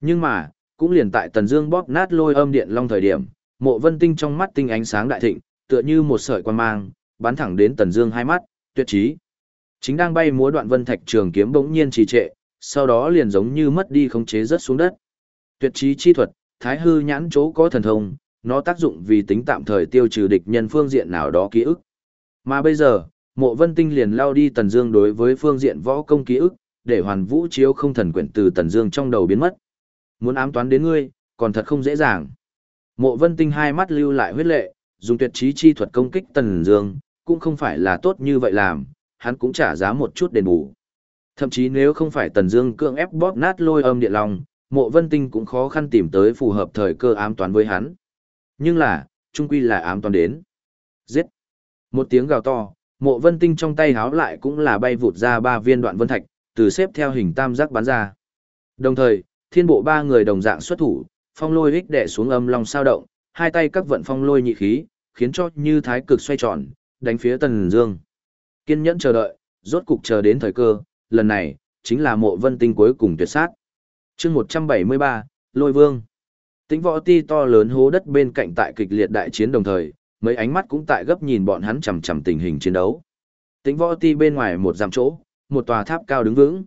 Nhưng mà, cũng liền tại tần dương bóp nát lôi âm điện long thời điểm, mộ vân tinh trong mắt tinh ánh sáng đại thịnh, tựa như một sợi quan mang, bắn thẳng đến tần dương hai mắt, tuyệt trí. Chính đang bay múa đoạn vân thạch trường kiếm bỗng nhiên trì trệ, sau đó liền giống như mất đi khống chế rớt xuống đất. Tuyệt trí chi thuật, thái hư nhãn chỗ có thần thông, nó tác dụng vì tính tạm thời tiêu trừ địch nhân phương diện nào đó ký ức. Mà bây giờ, mộ vân tinh liền lao đi tần dương đối với phương diện võ công ký ức, để hoàn vũ chiếu không thần quyển từ tần dương trong đầu biến mất. Muốn ám toán đến ngươi, còn thật không dễ dàng. Mộ vân tinh hai mắt lưu lại huyết lệ, dùng tuyệt trí chi thuật công kích tần dương, cũng không phải là tốt như vậy làm, hắn cũng trả giá một chút đền bù. Thậm chí nếu không phải Tần Dương cưỡng ép bóp nát lôi âm điện long, Mộ Vân Tinh cũng khó khăn tìm tới phù hợp thời cơ ám toán với hắn. Nhưng là, trung quy là ám toàn đến. Giết! Một tiếng gào to, Mộ Vân Tinh trong tay háo lại cũng là bay vụt ra ba viên đoạn vân thạch, từ xếp theo hình tam giác bắn ra. Đồng thời, thiên bộ ba người đồng dạng xuất thủ, phong lôi hích đè xuống âm long sao động, hai tay các vận phong lôi nhị khí, khiến cho như thái cực xoay tròn, đánh phía Tần Dương. Kiên nhẫn chờ đợi, rốt cục chờ đến thời cơ, lần này chính là Mộ Vân Tinh cuối cùng tuyệt sát. Chương 173, Lôi Vương. Tính võ ti to lớn hố đất bên cạnh tại kịch liệt đại chiến đồng thời, mấy ánh mắt cũng tại gấp nhìn bọn hắn chằm chằm tình hình chiến đấu. Tính võ ti bên ngoài một dặm chỗ, một tòa tháp cao đứng vững.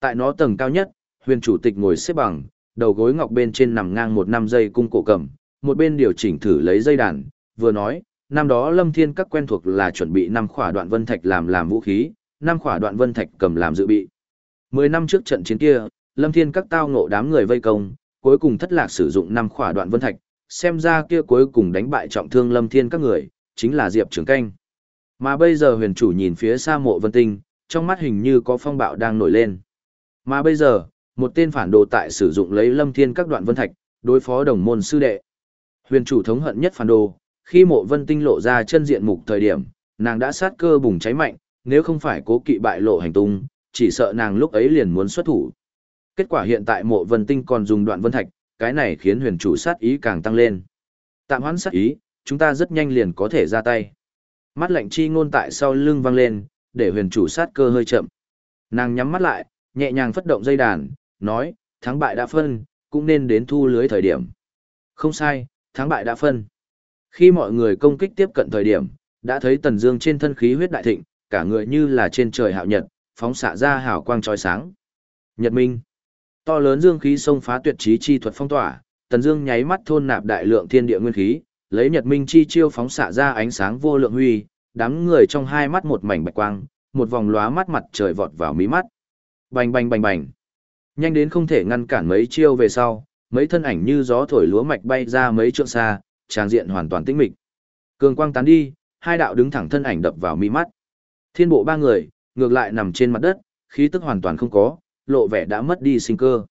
Tại nó tầng cao nhất, huyền chủ tịch ngồi xếp bằng, đầu gối ngọc bên trên nằm ngang một năm dây cung cổ cầm, một bên điều chỉnh thử lấy dây đàn, vừa nói, năm đó Lâm Thiên các quen thuộc là chuẩn bị năm khỏa đoạn vân thạch làm làm vũ khí, năm khỏa đoạn vân thạch cầm làm dự bị. Mười năm trước trận chiến kia, Lâm Thiên các tao ngộ đám người vây công, cuối cùng thất lạc sử dụng năm khỏa đoạn vân thạch, xem ra kia cuối cùng đánh bại trọng thương Lâm Thiên các người, chính là Diệp Trường Canh. Mà bây giờ huyền chủ nhìn phía xa mộ vân tinh, trong mắt hình như có phong bạo đang nổi lên. Mà bây giờ, một tên phản đồ tại sử dụng lấy lâm thiên các đoạn vân thạch, đối phó đồng môn sư đệ. Huyền chủ thống hận nhất phản đồ, khi mộ vân tinh lộ ra chân diện mục thời điểm, nàng đã sát cơ bùng cháy mạnh, nếu không phải cố kỵ bại lộ hành tung, chỉ sợ nàng lúc ấy liền muốn xuất thủ. Kết quả hiện tại mộ vân tinh còn dùng đoạn vân thạch, cái này khiến huyền chủ sát ý càng tăng lên. Tạm hoãn sát ý, chúng ta rất nhanh liền có thể ra tay. Mắt lạnh chi ngôn tại sau lưng vang lên, để huyền chủ sát cơ hơi chậm. Nàng nhắm mắt lại, nhẹ nhàng phất động dây đàn, nói, thắng bại đã phân, cũng nên đến thu lưới thời điểm. Không sai, thắng bại đã phân. Khi mọi người công kích tiếp cận thời điểm, đã thấy Tần Dương trên thân khí huyết đại thịnh, cả người như là trên trời hạo nhật, phóng xạ ra hào quang chói sáng. Nhật Minh. To lớn dương khí xông phá tuyệt trí chi thuật phong tỏa, Tần Dương nháy mắt thôn nạp đại lượng thiên địa nguyên khí, lấy Nhật Minh chi chiêu phóng xạ ra ánh sáng vô lượng huy, đám người trong hai mắt một mảnh bạch quang, một vòng lóa mắt mặt trời vọt vào mí mắt. Bành bành bành bành. Nhanh đến không thể ngăn cản mấy chiêu về sau, mấy thân ảnh như gió thổi lúa mạch bay ra mấy trượng xa, tràng diện hoàn toàn tĩnh mịch. Cường quang tán đi, hai đạo đứng thẳng thân ảnh đập vào mí mắt. Thiên bộ ba người, ngược lại nằm trên mặt đất, khí tức hoàn toàn không có, lộ vẻ đã mất đi sinh cơ.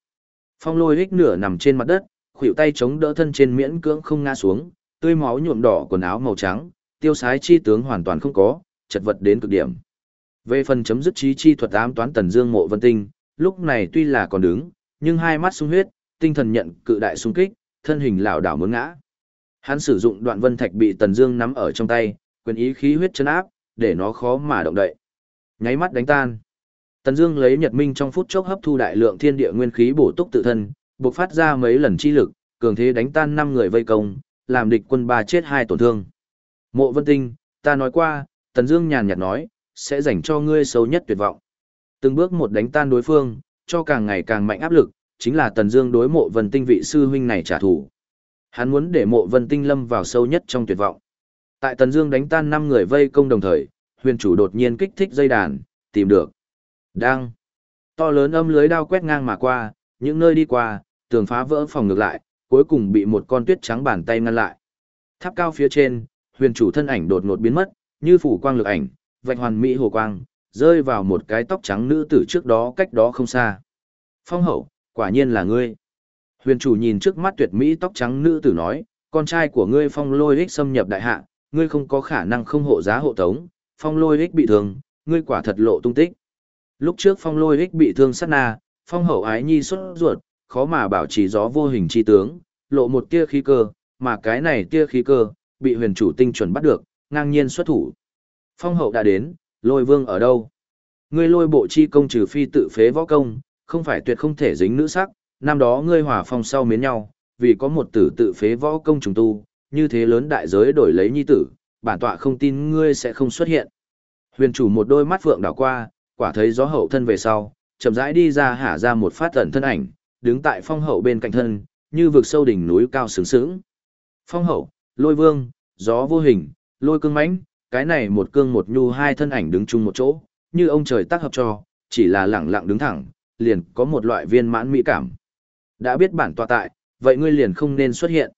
Phong lôi hích nửa nằm trên mặt đất, khuỷu tay chống đỡ thân trên miễn cưỡng không ngã xuống, tươi máu nhuộm đỏ quần áo màu trắng, tiêu sái chi tướng hoàn toàn không có, chật vật đến cực điểm. Về phần chấm dứt trí chi thuật ám toán tần dương mộ vân tinh, lúc này tuy là còn đứng, nhưng hai mắt sung huyết, tinh thần nhận cự đại xung kích, thân hình lảo đảo muốn ngã. Hắn sử dụng đoạn vân thạch bị tần dương nắm ở trong tay, quyền ý khí huyết chấn áp, để nó khó mà động đậy. Nháy mắt đánh tan. Tần Dương lấy Nhật Minh trong phút chốc hấp thu đại lượng thiên địa nguyên khí bổ túc tự thân, bộc phát ra mấy lần chi lực, cường thế đánh tan năm người vây công, làm địch quân ba chết hai tổn thương. Mộ Vân Tinh, ta nói qua, Tần Dương nhàn nhạt nói, sẽ dành cho ngươi sâu nhất tuyệt vọng. Từng bước một đánh tan đối phương, cho càng ngày càng mạnh áp lực, chính là Tần Dương đối Mộ Vân Tinh vị sư huynh này trả thù. Hắn muốn để Mộ Vân Tinh lâm vào sâu nhất trong tuyệt vọng. Tại Tần Dương đánh tan năm người vây công đồng thời, Huyền chủ đột nhiên kích thích dây đàn, tìm được. Đang. To lớn âm lưới đao quét ngang mà qua, những nơi đi qua, tường phá vỡ phòng ngược lại, cuối cùng bị một con tuyết trắng bàn tay ngăn lại. Tháp cao phía trên, huyền chủ thân ảnh đột ngột biến mất, như phủ quang lực ảnh, vạch hoàn mỹ hồ quang, rơi vào một cái tóc trắng nữ tử trước đó cách đó không xa. Phong hậu, quả nhiên là ngươi. Huyền chủ nhìn trước mắt tuyệt mỹ tóc trắng nữ tử nói, con trai của ngươi phong lôi ích xâm nhập đại hạ, ngươi không có khả năng không hộ giá hộ tống, phong lôi ích bị thương, ngươi quả thật lộ tung tích. Lúc trước phong lôi ích bị thương sát na, phong hậu ái nhi xuất ruột, khó mà bảo trì gió vô hình chi tướng, lộ một tia khí cơ, mà cái này tia khí cơ, bị huyền chủ tinh chuẩn bắt được, ngang nhiên xuất thủ. Phong hậu đã đến, lôi vương ở đâu? Ngươi lôi bộ chi công trừ phi tự phế võ công, không phải tuyệt không thể dính nữ sắc, năm đó ngươi hỏa phong sau miến nhau, vì có một tử tự phế võ công trùng tu, như thế lớn đại giới đổi lấy nhi tử, bản tọa không tin ngươi sẽ không xuất hiện. Huyền chủ một đôi mắt phượng đảo qua, quả thấy gió hậu thân về sau, chậm rãi đi ra hả ra một phát tẩn thân ảnh, đứng tại phong hậu bên cạnh thân, như vực sâu đỉnh núi cao sướng sướng. Phong hậu, lôi vương, gió vô hình, lôi cương mãnh, cái này một cương một nhu hai thân ảnh đứng chung một chỗ, như ông trời tác hợp cho, chỉ là lẳng lặng đứng thẳng, liền có một loại viên mãn mỹ cảm. Đã biết bản tọa tại, vậy ngươi liền không nên xuất hiện.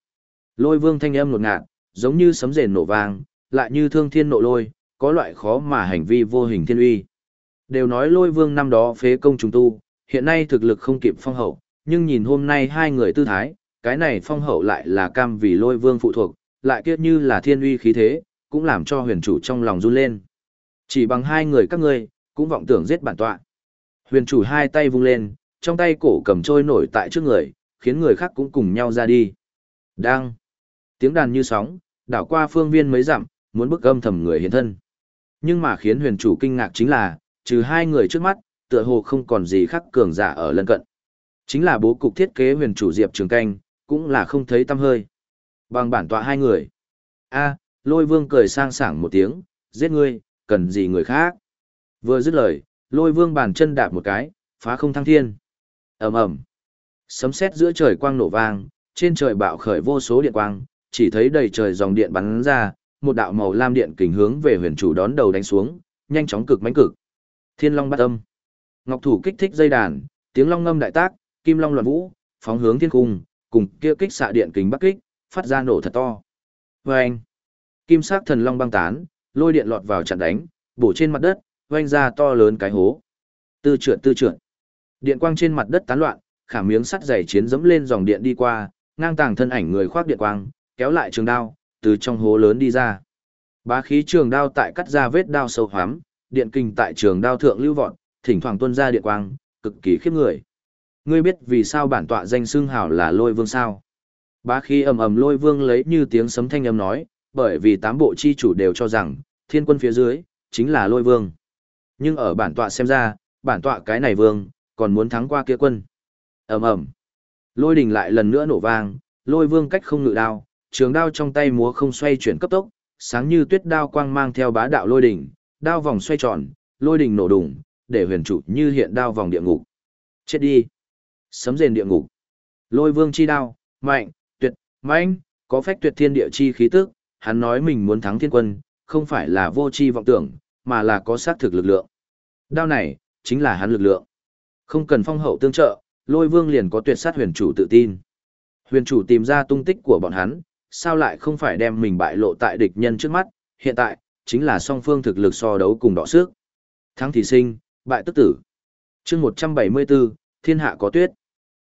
Lôi vương thanh âm ngột ngạt, giống như sấm rền nổ vang, lại như thương thiên nộ lôi, có loại khó mà hành vi vô hình thiên uy. Đều nói lôi vương năm đó phế công trùng tu, hiện nay thực lực không kịp phong hậu, nhưng nhìn hôm nay hai người tư thái, cái này phong hậu lại là cam vì lôi vương phụ thuộc, lại kiết như là thiên uy khí thế, cũng làm cho huyền chủ trong lòng run lên. Chỉ bằng hai người các ngươi, cũng vọng tưởng giết bản tọa. Huyền chủ hai tay vung lên, trong tay cổ cầm trôi nổi tại trước người, khiến người khác cũng cùng nhau ra đi. Đang. Tiếng đàn như sóng, đảo qua phương viên mấy dặm, muốn bức âm thầm người hiện thân. Nhưng mà khiến huyền chủ kinh ngạc chính là, trừ hai người trước mắt, tựa hồ không còn gì khác cường giả ở lân cận. Chính là bố cục thiết kế huyền chủ Diệp Trường Canh, cũng là không thấy tâm hơi. Bằng bản tọa hai người. a lôi vương cười sang sảng một tiếng, giết ngươi, cần gì người khác. Vừa dứt lời, lôi vương bàn chân đạp một cái, phá không thăng thiên. ầm ầm Sấm sét giữa trời quang nổ vang, trên trời bạo khởi vô số điện quang, chỉ thấy đầy trời dòng điện bắn ra, một đạo màu lam điện kình hướng về huyền chủ đón đầu đánh xuống, nhanh chóng cực mãnh cực. Thiên Long bắt âm. Ngọc thủ kích thích dây đàn, tiếng long ngâm đại tác, kim long loạn vũ, phóng hướng thiên cung, cùng kia kích xạ điện kình bắc kích, phát ra nổ thật to. Vâng! Kim sắc thần long băng tán, lôi điện lọt vào chặn đánh, bổ trên mặt đất, vang ra to lớn cái hố. Tư trượt tư trượt. Điện quang trên mặt đất tán loạn, khả miếng sắt dày chiến dẫm lên dòng điện đi qua, ngang tàng thân ảnh người khoác điện quang, kéo lại trường đao, từ trong hố lớn đi ra. Bá khí trường đao tại cắt ra vết đao sâu hoắm, điện kinh tại trường đao thượng lưu vọt, thỉnh thoảng tuôn ra điện quang, cực kỳ khiếp người. Ngươi biết vì sao bản tọa danh xưng hào là lôi vương sao? Bá khí ầm ầm lôi vương lấy như tiếng sấm thanh âm nói, bởi vì tám bộ chi chủ đều cho rằng, thiên quân phía dưới, chính là lôi vương. Nhưng ở bản tọa xem ra, bản tọa cái này vương, còn muốn thắng qua kia quân. ầm ầm Lôi đình lại lần nữa nổ vang, lôi vương cách không ngự đao, trường đao trong tay múa không xoay chuyển cấp tốc, sáng như tuyết đao quang mang theo bá đạo lôi đỉnh, đao vòng xoay tròn, lôi đình nổ đùng, để huyền chủ như hiện đao vòng địa ngục. Chết đi. Sấm rền địa ngục. Lôi vương chi đao, mạnh, tuyệt, mạnh, có phách tuyệt thiên địa chi khí tức, hắn nói mình muốn thắng thiên quân, không phải là vô chi vọng tưởng, mà là có xác thực lực lượng. Đao này, chính là hắn lực lượng. Không cần phong hậu tương trợ, lôi vương liền có tuyệt sát huyền chủ tự tin. Huyền chủ tìm ra tung tích của bọn hắn, sao lại không phải đem mình bại lộ tại địch nhân trước mắt, hiện tại, chính là song phương thực lực so đấu cùng đọ sức. Thắng thì sinh, bại tức tử. chương 174, thiên hạ có tuyết.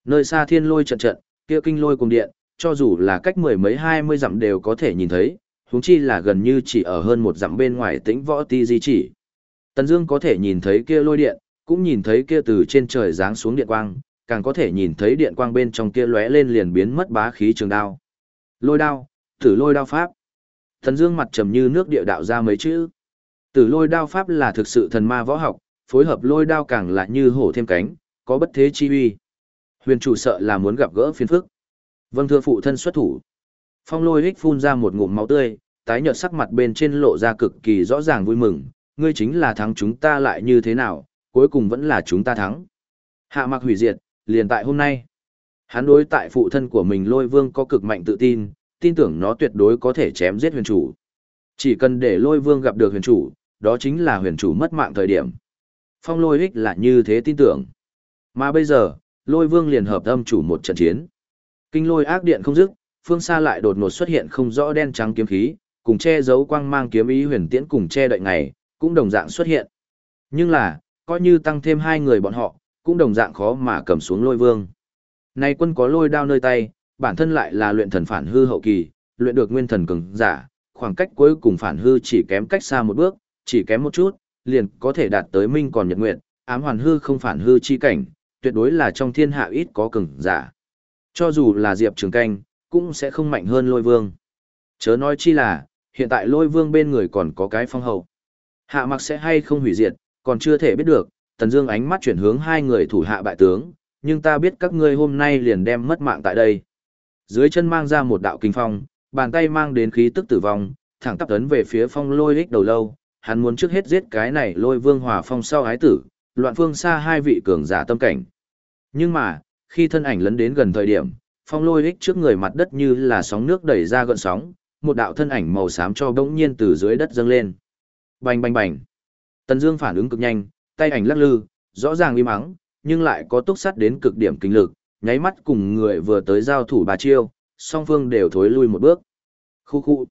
Nơi xa thiên lôi trận trận, kia kinh lôi cùng điện, cho dù là cách mười mấy hai mươi dặm đều có thể nhìn thấy, huống chi là gần như chỉ ở hơn một dặm bên ngoài tĩnh võ ti di chỉ. Tần Dương có thể nhìn thấy kia lôi điện, cũng nhìn thấy kia từ trên trời giáng xuống điện quang, càng có thể nhìn thấy điện quang bên trong kia lóe lên liền biến mất bá khí trường đao. Lôi đao, tử lôi đao pháp. Thần Dương mặt trầm như nước địa đạo ra mấy chữ. Tử lôi đao pháp là thực sự thần ma võ học, phối hợp lôi đao càng là như hổ thêm cánh, có bất thế chi uy. Huyền chủ sợ là muốn gặp gỡ phiền phức. Vâng thưa phụ thân xuất thủ. Phong lôi hích phun ra một ngụm máu tươi, tái nhợt sắc mặt bên trên lộ ra cực kỳ rõ ràng vui mừng, ngươi chính là thắng chúng ta lại như thế nào, cuối cùng vẫn là chúng ta thắng. Hạ mặc hủy diệt, liền tại hôm nay. Hắn đối tại phụ thân của mình lôi vương có cực mạnh tự tin, tin tưởng nó tuyệt đối có thể chém giết huyền chủ. Chỉ cần để lôi vương gặp được huyền chủ, đó chính là huyền chủ mất mạng thời điểm. Phong lôi ích là như thế tin tưởng. Mà bây giờ, lôi vương liền hợp âm chủ một trận chiến. Kinh lôi ác điện không dứt, phương xa lại đột ngột xuất hiện không rõ đen trắng kiếm khí, cùng che giấu quang mang kiếm ý huyền tiễn cùng che đợi ngày, cũng đồng dạng xuất hiện. Nhưng là, coi như tăng thêm hai người bọn họ, cũng đồng dạng khó mà cầm xuống lôi vương. Nay quân có lôi đao nơi tay, bản thân lại là luyện thần phản hư hậu kỳ, luyện được nguyên thần cường giả, khoảng cách cuối cùng phản hư chỉ kém cách xa một bước, chỉ kém một chút, liền có thể đạt tới minh còn nhật nguyện, ám hoàn hư không phản hư chi cảnh, tuyệt đối là trong thiên hạ ít có cường giả. Cho dù là Diệp Trường Canh, cũng sẽ không mạnh hơn lôi vương. Chớ nói chi là, hiện tại lôi vương bên người còn có cái phong hậu. Hạ mặc sẽ hay không hủy diệt, còn chưa thể biết được, Tần Dương ánh mắt chuyển hướng hai người thủ hạ bại tướng, nhưng ta biết các ngươi hôm nay liền đem mất mạng tại đây. Dưới chân mang ra một đạo kinh phong, bàn tay mang đến khí tức tử vong, thẳng tắp tấn về phía phong lôi ích đầu lâu, hắn muốn trước hết giết cái này lôi vương hòa phong sau ái tử, loạn phương xa hai vị cường giả tâm cảnh. Nhưng mà, khi thân ảnh lấn đến gần thời điểm, phong lôi ích trước người mặt đất như là sóng nước đẩy ra gợn sóng, một đạo thân ảnh màu xám cho bỗng nhiên từ dưới đất dâng lên. Bành bành bành. Tần Dương phản ứng cực nhanh, tay ảnh lắc lư, rõ ràng im mắng, nhưng lại có túc sát đến cực điểm kinh lực, nháy mắt cùng người vừa tới giao thủ bà chiêu, song phương đều thối lui một bước. Khu khu.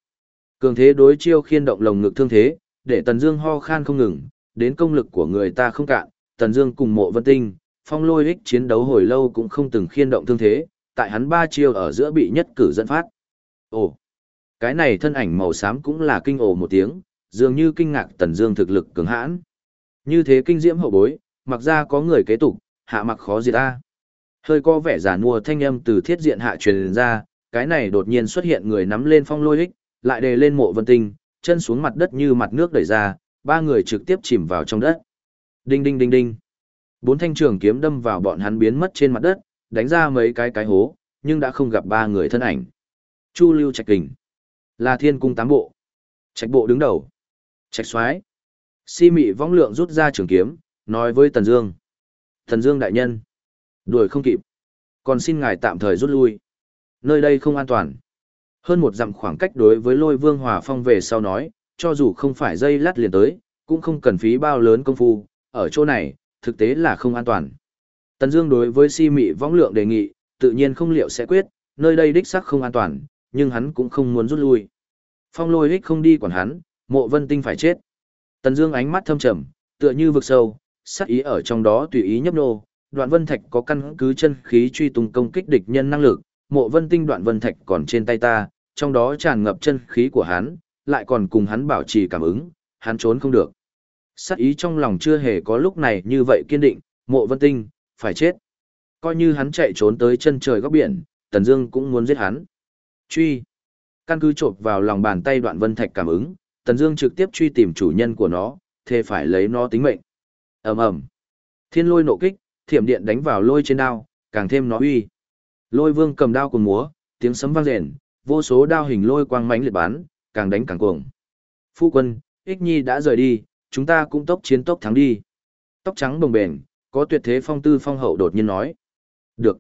Cường thế đối chiêu khiên động lồng ngực thương thế, để Tần Dương ho khan không ngừng, đến công lực của người ta không cạn, Tần Dương cùng Mộ Vân Tinh, Phong Lôi ích chiến đấu hồi lâu cũng không từng khiên động thương thế, tại hắn ba chiêu ở giữa bị nhất cử dẫn phát. Ồ, cái này thân ảnh màu xám cũng là kinh ồ một tiếng, dường như kinh ngạc Tần Dương thực lực cường hãn. Như thế kinh diễm hậu bối, mặc ra có người kế tục, hạ mặc khó diệt ta. Hơi có vẻ giả mua thanh âm từ thiết diện hạ truyền ra, cái này đột nhiên xuất hiện người nắm lên phong lôi ích, lại đề lên mộ vân tinh, chân xuống mặt đất như mặt nước đẩy ra, ba người trực tiếp chìm vào trong đất. Đinh đinh đinh đinh. Bốn thanh trường kiếm đâm vào bọn hắn biến mất trên mặt đất, đánh ra mấy cái cái hố, nhưng đã không gặp ba người thân ảnh. Chu Lưu Trạch Kình, là Thiên Cung tám bộ. Trạch bộ đứng đầu. Trạch Soái. Si Mị vong lượng rút ra trường kiếm, nói với Tần Dương. Tần Dương đại nhân, đuổi không kịp, còn xin ngài tạm thời rút lui. Nơi đây không an toàn. Hơn một dặm khoảng cách đối với Lôi Vương Hòa Phong về sau nói, cho dù không phải dây lát liền tới, cũng không cần phí bao lớn công phu, ở chỗ này, thực tế là không an toàn. Tần Dương đối với Si Mị Võng lượng đề nghị, tự nhiên không liệu sẽ quyết, nơi đây đích xác không an toàn, nhưng hắn cũng không muốn rút lui. Phong Lôi Hích không đi quản hắn, Mộ Vân Tinh phải chết. Tần Dương ánh mắt thâm trầm, tựa như vực sâu, sát ý ở trong đó tùy ý nhấp nô. Đoạn Vân Thạch có căn cứ chân khí truy tung công kích địch nhân năng lực, Mộ Vân Tinh Đoạn Vân Thạch còn trên tay ta, trong đó tràn ngập chân khí của hắn, lại còn cùng hắn bảo trì cảm ứng, hắn trốn không được. Sát ý trong lòng chưa hề có lúc này như vậy kiên định, Mộ Vân Tinh phải chết. Coi như hắn chạy trốn tới chân trời góc biển, Tần Dương cũng muốn giết hắn. Truy. Căn cứ chộp vào lòng bàn tay Đoạn Vân Thạch cảm ứng, Tần Dương trực tiếp truy tìm chủ nhân của nó, thề phải lấy nó tính mệnh. Ầm ầm. Thiên lôi nộ kích, thiểm điện đánh vào lôi trên đao, càng thêm nó uy. Lôi Vương cầm đao cùng múa, tiếng sấm vang rền, vô số đao hình lôi quang mãnh liệt bắn, càng đánh càng cuồng. Phu quân, Ích Nhi đã rời đi, chúng ta cũng tốc chiến tốc thắng đi. Tóc trắng bồng bềnh, có tuyệt thế phong tư phong hậu đột nhiên nói. Được.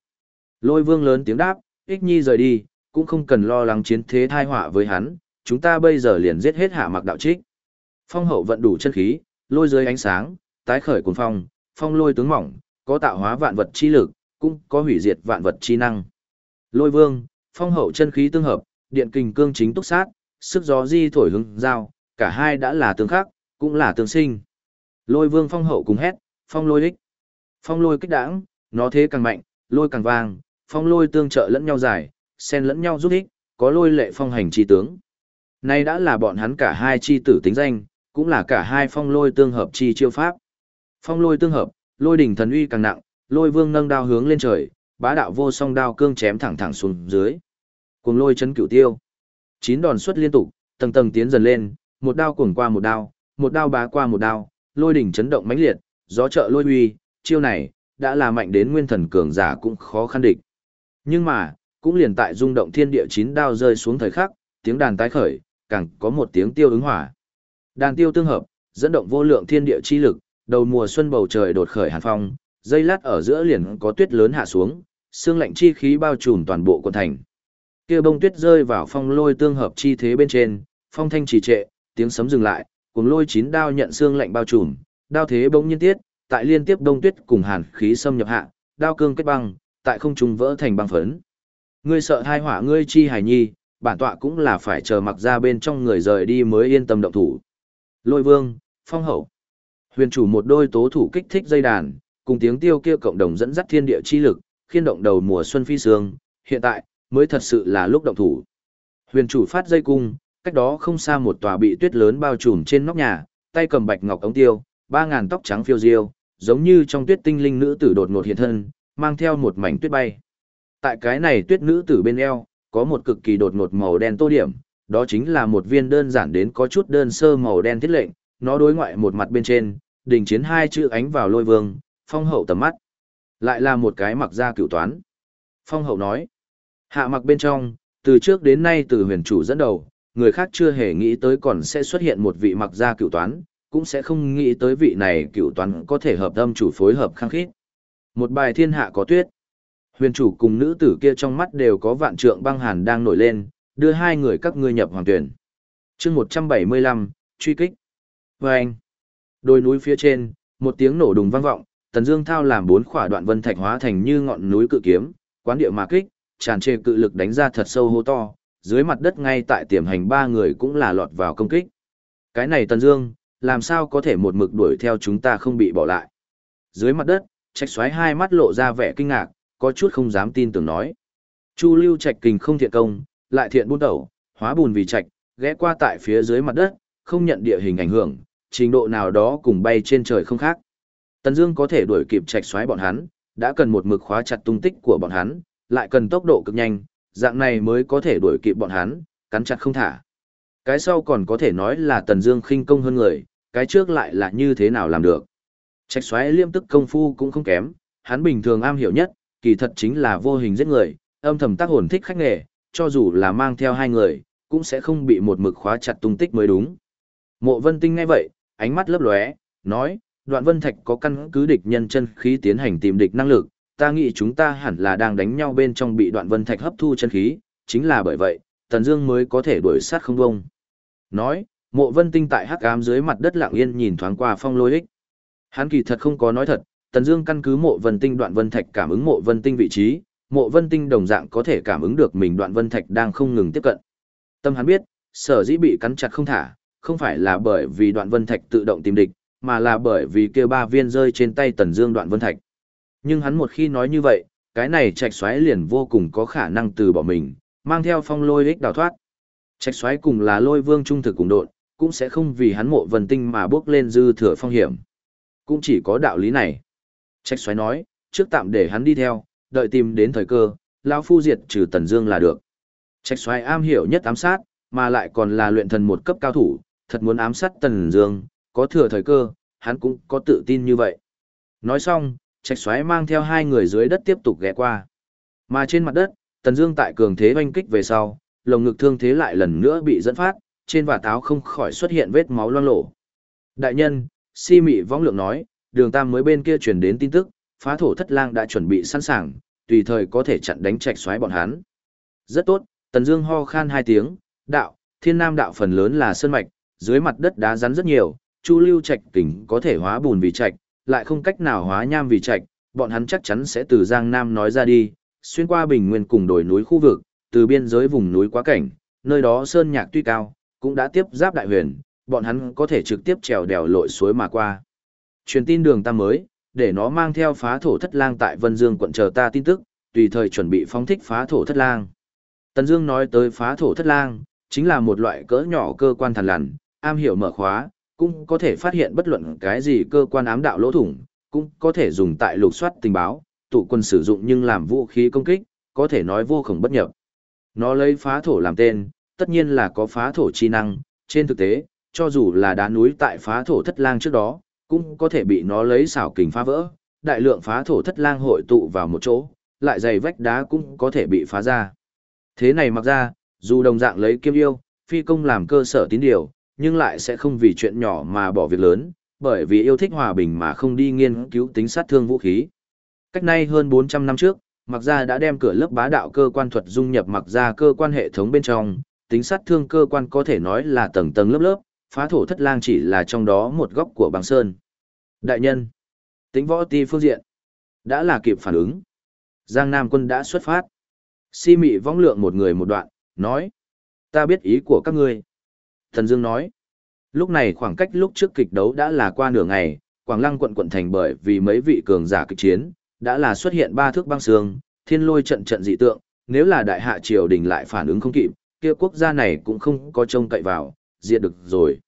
Lôi Vương lớn tiếng đáp, Ích Nhi rời đi, cũng không cần lo lắng chiến thế thai họa với hắn, chúng ta bây giờ liền giết hết hạ mặc đạo trích. Phong hậu vận đủ chân khí, lôi dưới ánh sáng, tái khởi cuồng phong, phong lôi tướng mỏng, có tạo hóa vạn vật chi lực, cũng có hủy diệt vạn vật chi năng. Lôi vương, phong hậu chân khí tương hợp, điện kình cương chính túc sát, sức gió di thổi hứng giao, cả hai đã là tương khắc, cũng là tương sinh. Lôi vương phong hậu cùng hét, phong lôi ích. Phong lôi kích đãng, nó thế càng mạnh, lôi càng vang, phong lôi tương trợ lẫn nhau giải, xen lẫn nhau giúp ích, có lôi lệ phong hành chi tướng. Nay đã là bọn hắn cả hai chi tử tính danh, cũng là cả hai phong lôi tương hợp chi chiêu pháp. Phong lôi tương hợp, lôi đỉnh thần uy càng nặng, lôi vương nâng đao hướng lên trời, bá đạo vô song đao cương chém thẳng thẳng xuống dưới. Cuồng lôi chấn cửu tiêu. Chín đòn xuất liên tục, tầng tầng tiến dần lên, một đao cuồng qua một đao, một đao bá qua một đao, lôi đỉnh chấn động mãnh liệt, gió trợ lôi uy, chiêu này đã là mạnh đến nguyên thần cường giả cũng khó khăn địch. Nhưng mà, cũng liền tại rung động thiên địa chín đao rơi xuống thời khắc, tiếng đàn tái khởi, càng có một tiếng tiêu ứng hỏa. Đàn tiêu tương hợp, dẫn động vô lượng thiên địa chi lực, đầu mùa xuân bầu trời đột khởi hàn phong, dây lát ở giữa liền có tuyết lớn hạ xuống, sương lạnh chi khí bao trùm toàn bộ quận thành. Kia bông tuyết rơi vào phong lôi tương hợp chi thế bên trên, phong thanh trì trệ, tiếng sấm dừng lại, cùng lôi chín đao nhận xương lạnh bao trùm, đao thế bỗng nhiên tiết, tại liên tiếp đông tuyết cùng hàn khí xâm nhập hạ, đao cương kết băng, tại không trung vỡ thành băng phấn. Ngươi sợ hai hỏa ngươi chi hải nhi, bản tọa cũng là phải chờ mặc ra bên trong người rời đi mới yên tâm động thủ. Lôi vương, phong hậu. Huyền chủ một đôi tố thủ kích thích dây đàn, cùng tiếng tiêu kia cộng đồng dẫn dắt thiên địa chi lực, khiên động đầu mùa xuân phi sương, hiện tại, mới thật sự là lúc động thủ. Huyền chủ phát dây cung, cách đó không xa một tòa bị tuyết lớn bao trùm trên nóc nhà, tay cầm bạch ngọc ống tiêu, ba ngàn tóc trắng phiêu diêu, giống như trong tuyết tinh linh nữ tử đột ngột hiện thân, mang theo một mảnh tuyết bay. Tại cái này tuyết nữ tử bên eo, có một cực kỳ đột ngột màu đen tô điểm, đó chính là một viên đơn giản đến có chút đơn sơ màu đen thiết lệnh, nó đối ngoại một mặt bên trên, đình chiến hai chữ ánh vào lôi vương, phong hậu tầm mắt. Lại là một cái mặc ra cựu toán. Phong hậu nói, hạ mặc bên trong, từ trước đến nay từ huyền chủ dẫn đầu, người khác chưa hề nghĩ tới còn sẽ xuất hiện một vị mặc ra cựu toán, cũng sẽ không nghĩ tới vị này cựu toán có thể hợp âm chủ phối hợp khăng khít. Một bài thiên hạ có tuyết. Huyền chủ cùng nữ tử kia trong mắt đều có vạn trượng băng hàn đang nổi lên, đưa hai người các ngươi nhập hoàng tuyển. chương 175, truy kích. Và anh, đôi núi phía trên, một tiếng nổ đùng vang vọng, tần dương thao làm bốn khỏa đoạn vân thạch hóa thành như ngọn núi cự kiếm, quán địa mà kích, tràn trề cự lực đánh ra thật sâu hô to, dưới mặt đất ngay tại tiềm hành ba người cũng là lọt vào công kích. Cái này tần dương, làm sao có thể một mực đuổi theo chúng ta không bị bỏ lại. Dưới mặt đất, trạch Soái hai mắt lộ ra vẻ kinh ngạc, có chút không dám tin tưởng nói. Chu lưu trạch kình không thiện công, lại thiện buôn đầu, hóa bùn vì trạch, ghé qua tại phía dưới mặt đất, không nhận địa hình ảnh hưởng, trình độ nào đó cùng bay trên trời không khác. Tần Dương có thể đuổi kịp trạch xoáy bọn hắn, đã cần một mực khóa chặt tung tích của bọn hắn, lại cần tốc độ cực nhanh, dạng này mới có thể đuổi kịp bọn hắn, cắn chặt không thả. Cái sau còn có thể nói là Tần Dương khinh công hơn người, cái trước lại là như thế nào làm được. Trạch xoáy liêm tức công phu cũng không kém, hắn bình thường am hiểu nhất, kỳ thật chính là vô hình giết người, âm thầm tác hồn thích khách nghề, cho dù là mang theo hai người, cũng sẽ không bị một mực khóa chặt tung tích mới đúng. Mộ Vân Tinh nghe vậy, ánh mắt lấp lóe, nói, Đoạn Vân Thạch có căn cứ địch nhân chân khí tiến hành tìm địch năng lực, ta nghĩ chúng ta hẳn là đang đánh nhau bên trong bị Đoạn Vân Thạch hấp thu chân khí, chính là bởi vậy, Tần Dương mới có thể đuổi sát không bông. Nói, Mộ Vân Tinh tại hắc ám dưới mặt đất lặng yên nhìn thoáng qua Phong Lôi Ích. Hắn kỳ thật không có nói thật, Tần Dương căn cứ Mộ Vân Tinh Đoạn Vân Thạch cảm ứng Mộ Vân Tinh vị trí, Mộ Vân Tinh đồng dạng có thể cảm ứng được mình Đoạn Vân Thạch đang không ngừng tiếp cận. Tâm hắn biết, sở dĩ bị cắn chặt không thả, không phải là bởi vì Đoạn Vân Thạch tự động tìm địch, mà là bởi vì kia ba viên rơi trên tay Tần Dương Đoạn Vân Thạch. Nhưng hắn một khi nói như vậy, cái này Trạch Xoáy liền vô cùng có khả năng từ bỏ mình, mang theo Phong Lôi Ích đào thoát. Trạch Xoáy cùng là Lôi Vương trung thực cùng độn, cũng sẽ không vì hắn Mộ vần Tinh mà bước lên dư thừa phong hiểm. Cũng chỉ có đạo lý này. Trạch Xoáy nói, trước tạm để hắn đi theo, đợi tìm đến thời cơ, lão phu diệt trừ Tần Dương là được. Trạch Soái am hiểu nhất ám sát, mà lại còn là luyện thần một cấp cao thủ, thật muốn ám sát Tần Dương, có thừa thời cơ, hắn cũng có tự tin như vậy. Nói xong, Trạch Soái mang theo hai người dưới đất tiếp tục ghé qua. Mà trên mặt đất, Tần Dương tại cường thế oanh kích về sau, lồng ngực thương thế lại lần nữa bị dẫn phát, trên và táo không khỏi xuất hiện vết máu loang lổ. Đại nhân, Si Mị Võng Lượng nói, Đường Tam mới bên kia truyền đến tin tức, phá thổ thất lang đã chuẩn bị sẵn sàng, tùy thời có thể chặn đánh trạch Soái bọn hắn. Rất tốt, Tần Dương ho khan hai tiếng, đạo, thiên nam đạo phần lớn là sơn mạch, dưới mặt đất đá rắn rất nhiều, chu lưu trạch tỉnh có thể hóa bùn vì trạch, lại không cách nào hóa nham vì trạch, bọn hắn chắc chắn sẽ từ Giang Nam nói ra đi, xuyên qua bình nguyên cùng đồi núi khu vực, từ biên giới vùng núi quá cảnh, nơi đó sơn nhạc tuy cao, cũng đã tiếp giáp đại huyền, bọn hắn có thể trực tiếp trèo đèo lội suối mà qua. Truyền tin đường ta mới, để nó mang theo phá thổ thất lang tại Vân Dương quận chờ ta tin tức, tùy thời chuẩn bị phóng thích phá thổ thất lang. Tần Dương nói tới phá thổ thất lang, chính là một loại cỡ nhỏ cơ quan thần lằn, am hiểu mở khóa, cũng có thể phát hiện bất luận cái gì cơ quan ám đạo lỗ thủng, cũng có thể dùng tại lục soát tình báo, tụ quân sử dụng nhưng làm vũ khí công kích, có thể nói vô cùng bất nhập. Nó lấy phá thổ làm tên, tất nhiên là có phá thổ chi năng, trên thực tế, cho dù là đá núi tại phá thổ thất lang trước đó, cũng có thể bị nó lấy xảo kình phá vỡ, đại lượng phá thổ thất lang hội tụ vào một chỗ, lại dày vách đá cũng có thể bị phá ra. Thế này mặc ra, dù đồng dạng lấy kiêm yêu, phi công làm cơ sở tín điều, nhưng lại sẽ không vì chuyện nhỏ mà bỏ việc lớn, bởi vì yêu thích hòa bình mà không đi nghiên cứu tính sát thương vũ khí. Cách nay hơn 400 năm trước, mặc Gia đã đem cửa lớp bá đạo cơ quan thuật dung nhập mặc Gia cơ quan hệ thống bên trong, tính sát thương cơ quan có thể nói là tầng tầng lớp lớp, phá thổ thất lang chỉ là trong đó một góc của băng sơn. Đại nhân, tính võ ti phương diện, đã là kịp phản ứng. Giang Nam quân đã xuất phát. Si mị vong lượng một người một đoạn, nói. Ta biết ý của các ngươi. Thần Dương nói. Lúc này khoảng cách lúc trước kịch đấu đã là qua nửa ngày, Quảng Lăng quận quận thành bởi vì mấy vị cường giả kịch chiến, đã là xuất hiện ba thước băng sương, thiên lôi trận trận dị tượng, nếu là đại hạ triều đình lại phản ứng không kịp, kia quốc gia này cũng không có trông cậy vào, diệt được rồi.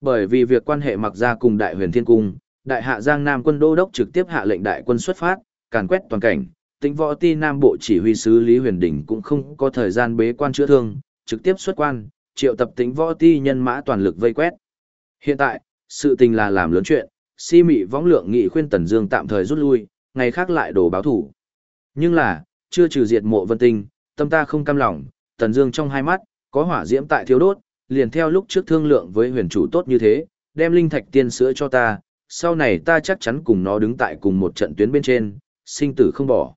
Bởi vì việc quan hệ mặc ra cùng đại huyền thiên cung, đại hạ giang nam quân đô đốc trực tiếp hạ lệnh đại quân xuất phát, càn quét toàn cảnh, tĩnh võ ti nam bộ chỉ huy sứ Lý Huyền Đình cũng không có thời gian bế quan chữa thương, trực tiếp xuất quan, triệu tập tính võ ti nhân mã toàn lực vây quét. Hiện tại, sự tình là làm lớn chuyện, si mị võng lượng nghị khuyên Tần Dương tạm thời rút lui, ngày khác lại đổ báo thủ. Nhưng là, chưa trừ diệt mộ vân tinh, tâm ta không cam lòng, Tần Dương trong hai mắt, có hỏa diễm tại thiếu đốt, liền theo lúc trước thương lượng với huyền chủ tốt như thế, đem linh thạch tiên sữa cho ta, sau này ta chắc chắn cùng nó đứng tại cùng một trận tuyến bên trên, sinh tử không bỏ.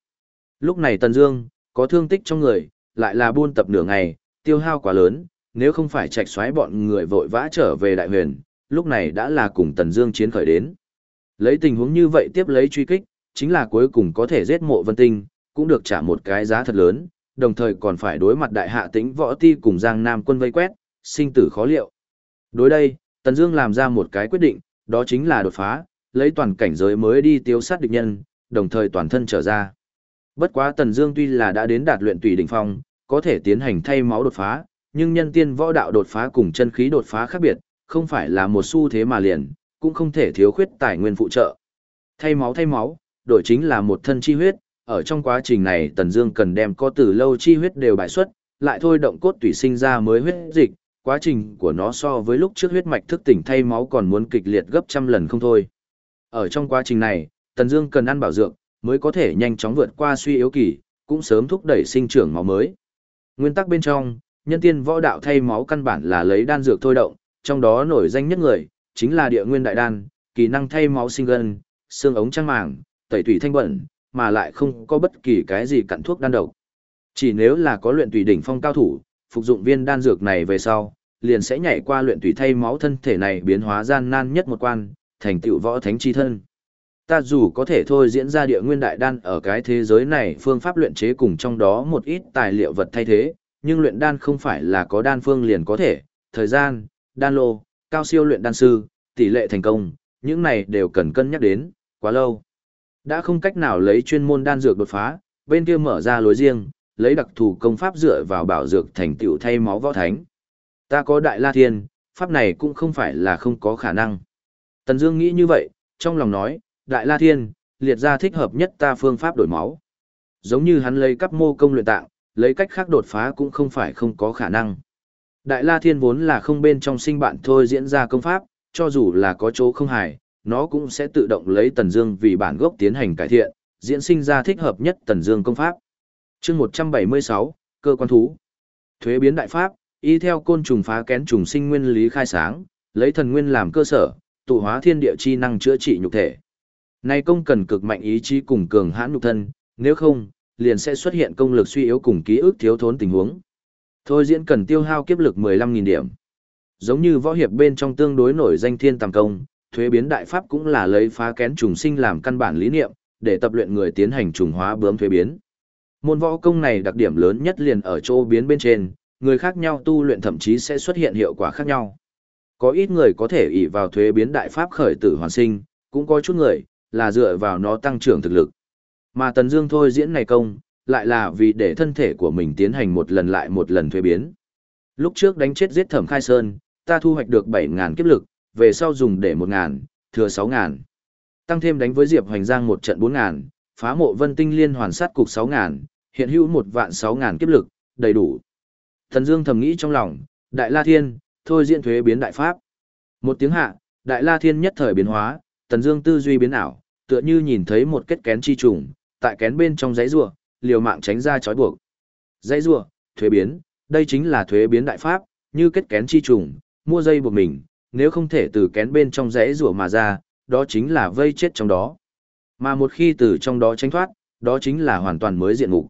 Lúc này Tần Dương, có thương tích trong người, lại là buôn tập nửa ngày, tiêu hao quá lớn, nếu không phải trạch xoáy bọn người vội vã trở về đại huyền, lúc này đã là cùng Tần Dương chiến khởi đến. Lấy tình huống như vậy tiếp lấy truy kích, chính là cuối cùng có thể giết mộ vân tinh, cũng được trả một cái giá thật lớn, đồng thời còn phải đối mặt đại hạ tĩnh võ ti cùng Giang Nam quân vây quét, sinh tử khó liệu. Đối đây, Tần Dương làm ra một cái quyết định, đó chính là đột phá, lấy toàn cảnh giới mới đi tiêu sát địch nhân, đồng thời toàn thân trở ra. Bất quá Tần Dương tuy là đã đến đạt luyện tùy đỉnh phong, có thể tiến hành thay máu đột phá, nhưng nhân tiên võ đạo đột phá cùng chân khí đột phá khác biệt, không phải là một xu thế mà liền, cũng không thể thiếu khuyết tài nguyên phụ trợ. Thay máu thay máu, đổi chính là một thân chi huyết, ở trong quá trình này Tần Dương cần đem có từ lâu chi huyết đều bại xuất, lại thôi động cốt tủy sinh ra mới huyết dịch, quá trình của nó so với lúc trước huyết mạch thức tỉnh thay máu còn muốn kịch liệt gấp trăm lần không thôi. Ở trong quá trình này, Tần Dương cần ăn bảo dược, mới có thể nhanh chóng vượt qua suy yếu kỳ, cũng sớm thúc đẩy sinh trưởng máu mới. Nguyên tắc bên trong, nhân tiên võ đạo thay máu căn bản là lấy đan dược thôi động, trong đó nổi danh nhất người chính là Địa Nguyên đại đan, kỹ năng thay máu sinh gân, xương ống trăng màng, tẩy tủy thanh bẩn, mà lại không có bất kỳ cái gì cặn thuốc đan độc. Chỉ nếu là có luyện tùy đỉnh phong cao thủ, phục dụng viên đan dược này về sau, liền sẽ nhảy qua luyện tùy thay máu thân thể này biến hóa gian nan nhất một quan, thành tựu võ thánh chi thân. Ta dù có thể thôi diễn ra địa nguyên đại đan ở cái thế giới này phương pháp luyện chế cùng trong đó một ít tài liệu vật thay thế, nhưng luyện đan không phải là có đan phương liền có thể, thời gian, đan lô, cao siêu luyện đan sư, tỷ lệ thành công, những này đều cần cân nhắc đến, quá lâu. Đã không cách nào lấy chuyên môn đan dược đột phá, bên kia mở ra lối riêng, lấy đặc thù công pháp dựa vào bảo dược thành tựu thay máu võ thánh. Ta có đại la thiên, pháp này cũng không phải là không có khả năng. Tần Dương nghĩ như vậy, trong lòng nói, đại la thiên, liệt ra thích hợp nhất ta phương pháp đổi máu. Giống như hắn lấy cấp mô công luyện tạng, lấy cách khác đột phá cũng không phải không có khả năng. Đại la thiên vốn là không bên trong sinh bạn thôi diễn ra công pháp, cho dù là có chỗ không hài, nó cũng sẽ tự động lấy tần dương vì bản gốc tiến hành cải thiện, diễn sinh ra thích hợp nhất tần dương công pháp. chương 176, cơ quan thú. Thuế biến đại pháp, y theo côn trùng phá kén trùng sinh nguyên lý khai sáng, lấy thần nguyên làm cơ sở, tụ hóa thiên địa chi năng chữa trị nhục thể. Này công cần cực mạnh ý chí cùng cường hãn nhục thân, nếu không, liền sẽ xuất hiện công lực suy yếu cùng ký ức thiếu thốn tình huống. Thôi diễn cần tiêu hao kiếp lực 15.000 điểm. Giống như võ hiệp bên trong tương đối nổi danh thiên tầm công, thuế biến đại pháp cũng là lấy phá kén trùng sinh làm căn bản lý niệm, để tập luyện người tiến hành trùng hóa bướm thuế biến. Môn võ công này đặc điểm lớn nhất liền ở chỗ biến bên trên, người khác nhau tu luyện thậm chí sẽ xuất hiện hiệu quả khác nhau. Có ít người có thể ỷ vào thuế biến đại pháp khởi tử hoàn sinh, cũng có chút người là dựa vào nó tăng trưởng thực lực. Mà Tần Dương thôi diễn này công, lại là vì để thân thể của mình tiến hành một lần lại một lần thuế biến. Lúc trước đánh chết giết Thẩm Khai Sơn, ta thu hoạch được 7000 kiếp lực, về sau dùng để 1000, thừa 6000. Tăng thêm đánh với Diệp Hoành Giang một trận 4000, phá mộ Vân Tinh liên hoàn sát cục 6000, hiện hữu một vạn 6000 kiếp lực, đầy đủ. Thần Dương thầm nghĩ trong lòng, Đại La Thiên, thôi diễn thuế biến đại pháp. Một tiếng hạ, Đại La Thiên nhất thời biến hóa, Tần Dương tư duy biến ảo, tựa như nhìn thấy một kết kén chi trùng, tại kén bên trong giấy rùa, liều mạng tránh ra chói buộc. Giấy rùa, thuế biến, đây chính là thuế biến đại pháp, như kết kén chi trùng, mua dây buộc mình, nếu không thể từ kén bên trong giấy rùa mà ra, đó chính là vây chết trong đó. Mà một khi từ trong đó tránh thoát, đó chính là hoàn toàn mới diện mục.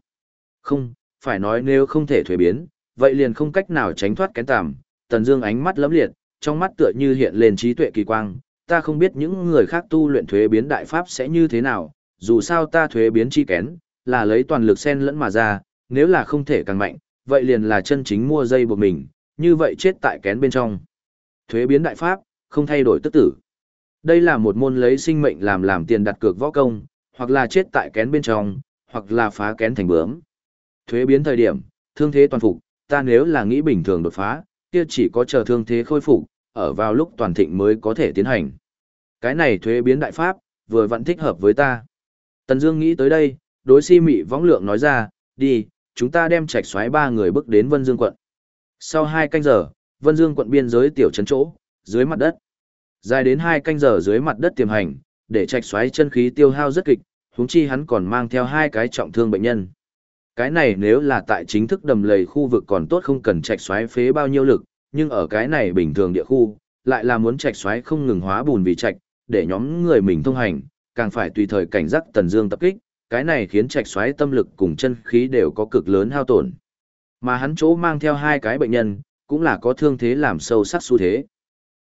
Không, phải nói nếu không thể thuế biến, vậy liền không cách nào tránh thoát kén tạm. Tần Dương ánh mắt lấm liệt, trong mắt tựa như hiện lên trí tuệ kỳ quang, ta không biết những người khác tu luyện thuế biến đại pháp sẽ như thế nào, dù sao ta thuế biến chi kén, là lấy toàn lực sen lẫn mà ra, nếu là không thể càng mạnh, vậy liền là chân chính mua dây buộc mình, như vậy chết tại kén bên trong. Thuế biến đại pháp, không thay đổi tức tử. Đây là một môn lấy sinh mệnh làm làm tiền đặt cược võ công, hoặc là chết tại kén bên trong, hoặc là phá kén thành bướm. Thuế biến thời điểm, thương thế toàn phục, ta nếu là nghĩ bình thường đột phá, kia chỉ có chờ thương thế khôi phục, ở vào lúc toàn thịnh mới có thể tiến hành. Cái này thuế biến đại pháp, vừa vẫn thích hợp với ta. Tần Dương nghĩ tới đây, đối si mị võng lượng nói ra, đi, chúng ta đem trạch xoáy ba người bước đến Vân Dương quận. Sau hai canh giờ, Vân Dương quận biên giới tiểu trấn chỗ, dưới mặt đất. Dài đến hai canh giờ dưới mặt đất tiềm hành, để trạch xoáy chân khí tiêu hao rất kịch, huống chi hắn còn mang theo hai cái trọng thương bệnh nhân. Cái này nếu là tại chính thức đầm lầy khu vực còn tốt không cần trạch xoáy phế bao nhiêu lực, nhưng ở cái này bình thường địa khu, lại là muốn trạch xoáy không ngừng hóa bùn vì trạch, để nhóm người mình thông hành, càng phải tùy thời cảnh giác tần dương tập kích, cái này khiến trạch xoáy tâm lực cùng chân khí đều có cực lớn hao tổn. Mà hắn chỗ mang theo hai cái bệnh nhân, cũng là có thương thế làm sâu sắc xu thế.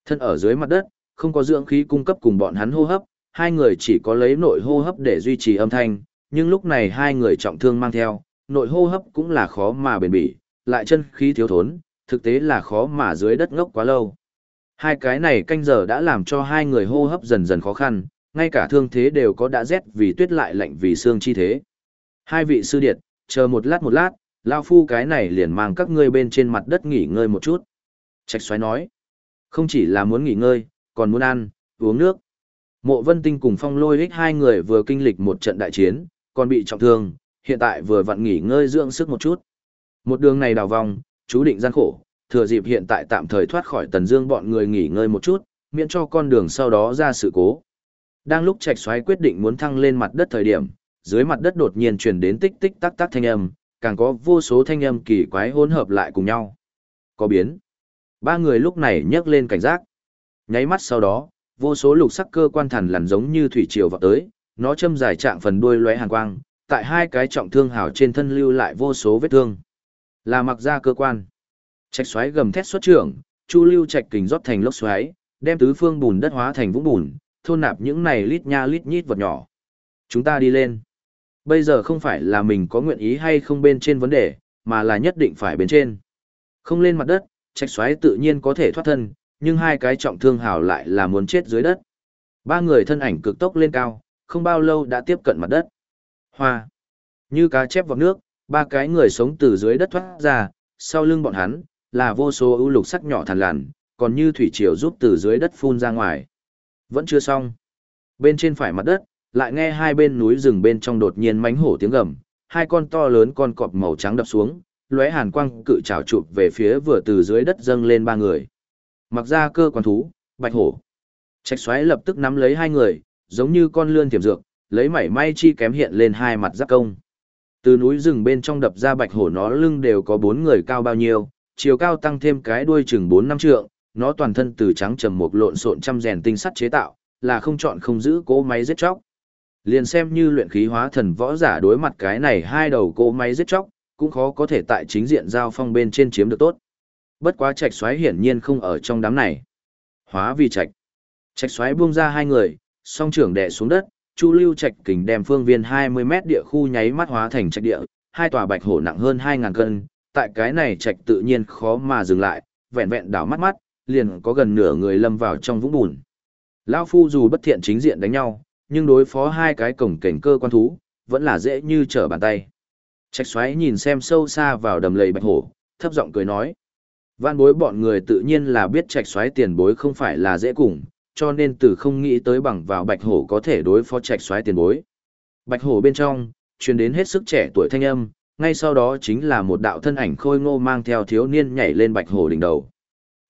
Thân ở dưới mặt đất, không có dưỡng khí cung cấp cùng bọn hắn hô hấp, hai người chỉ có lấy nội hô hấp để duy trì âm thanh, nhưng lúc này hai người trọng thương mang theo, nội hô hấp cũng là khó mà bền bỉ, lại chân khí thiếu thốn, thực tế là khó mà dưới đất ngốc quá lâu. Hai cái này canh giờ đã làm cho hai người hô hấp dần dần khó khăn, ngay cả thương thế đều có đã rét vì tuyết lại lạnh vì xương chi thế. Hai vị sư điệt, chờ một lát một lát, lao phu cái này liền mang các ngươi bên trên mặt đất nghỉ ngơi một chút. Trạch xoáy nói, không chỉ là muốn nghỉ ngơi, còn muốn ăn, uống nước. Mộ vân tinh cùng phong lôi ích hai người vừa kinh lịch một trận đại chiến, còn bị trọng thương, hiện tại vừa vặn nghỉ ngơi dưỡng sức một chút. Một đường này đào vòng, chú định gian khổ, thừa dịp hiện tại tạm thời thoát khỏi tần dương bọn người nghỉ ngơi một chút, miễn cho con đường sau đó ra sự cố. Đang lúc trạch xoáy quyết định muốn thăng lên mặt đất thời điểm, dưới mặt đất đột nhiên truyền đến tích tích tắc tắc thanh âm, càng có vô số thanh âm kỳ quái hỗn hợp lại cùng nhau. Có biến. Ba người lúc này nhấc lên cảnh giác. Nháy mắt sau đó, vô số lục sắc cơ quan thần lằn giống như thủy triều vào tới, nó châm dài trạng phần đuôi lóe hàn quang, tại hai cái trọng thương hào trên thân lưu lại vô số vết thương. Là mặc ra cơ quan. Trạch xoáy gầm thét xuất trưởng, chu lưu trạch kình rót thành lốc xoáy, đem tứ phương bùn đất hóa thành vũng bùn, thôn nạp những này lít nha lít nhít vật nhỏ. Chúng ta đi lên. Bây giờ không phải là mình có nguyện ý hay không bên trên vấn đề, mà là nhất định phải bên trên. Không lên mặt đất, trạch xoáy tự nhiên có thể thoát thân, nhưng hai cái trọng thương hào lại là muốn chết dưới đất. Ba người thân ảnh cực tốc lên cao, không bao lâu đã tiếp cận mặt đất. Hoa. Như cá chép vào nước, ba cái người sống từ dưới đất thoát ra, sau lưng bọn hắn, là vô số ưu lục sắc nhỏ thằn lằn, còn như thủy triều giúp từ dưới đất phun ra ngoài. Vẫn chưa xong. Bên trên phải mặt đất, lại nghe hai bên núi rừng bên trong đột nhiên mánh hổ tiếng gầm, hai con to lớn con cọp màu trắng đập xuống, lóe hàn quang cự trào chụp về phía vừa từ dưới đất dâng lên ba người. Mặc ra cơ quan thú, bạch hổ. Trạch xoáy lập tức nắm lấy hai người, giống như con lươn tiềm dược, lấy mảy may chi kém hiện lên hai mặt giáp công. Từ núi rừng bên trong đập ra bạch hổ nó lưng đều có bốn người cao bao nhiêu, chiều cao tăng thêm cái đuôi chừng bốn năm trượng, nó toàn thân từ trắng trầm một lộn xộn trăm rèn tinh sắt chế tạo, là không chọn không giữ cố máy giết chóc. Liền xem như luyện khí hóa thần võ giả đối mặt cái này hai đầu cố máy giết chóc, cũng khó có thể tại chính diện giao phong bên trên chiếm được tốt. Bất quá trạch xoáy hiển nhiên không ở trong đám này. Hóa vì trạch. Trạch xoáy buông ra hai người, song trưởng đè xuống đất, Chu Lưu Trạch kình đem phương viên 20 mét địa khu nháy mắt hóa thành trạch địa, hai tòa bạch hổ nặng hơn 2000 cân, tại cái này trạch tự nhiên khó mà dừng lại, vẹn vẹn đảo mắt mắt, liền có gần nửa người lâm vào trong vũng bùn. Lão phu dù bất thiện chính diện đánh nhau, nhưng đối phó hai cái cổng cảnh cơ quan thú, vẫn là dễ như trở bàn tay. Trạch xoáy nhìn xem sâu xa vào đầm lầy bạch hổ, thấp giọng cười nói. Văn bối bọn người tự nhiên là biết trạch xoáy tiền bối không phải là dễ cùng, cho nên từ không nghĩ tới bằng vào bạch hổ có thể đối phó trạch xoáy tiền bối. Bạch hổ bên trong, truyền đến hết sức trẻ tuổi thanh âm, ngay sau đó chính là một đạo thân ảnh khôi ngô mang theo thiếu niên nhảy lên bạch hổ đỉnh đầu.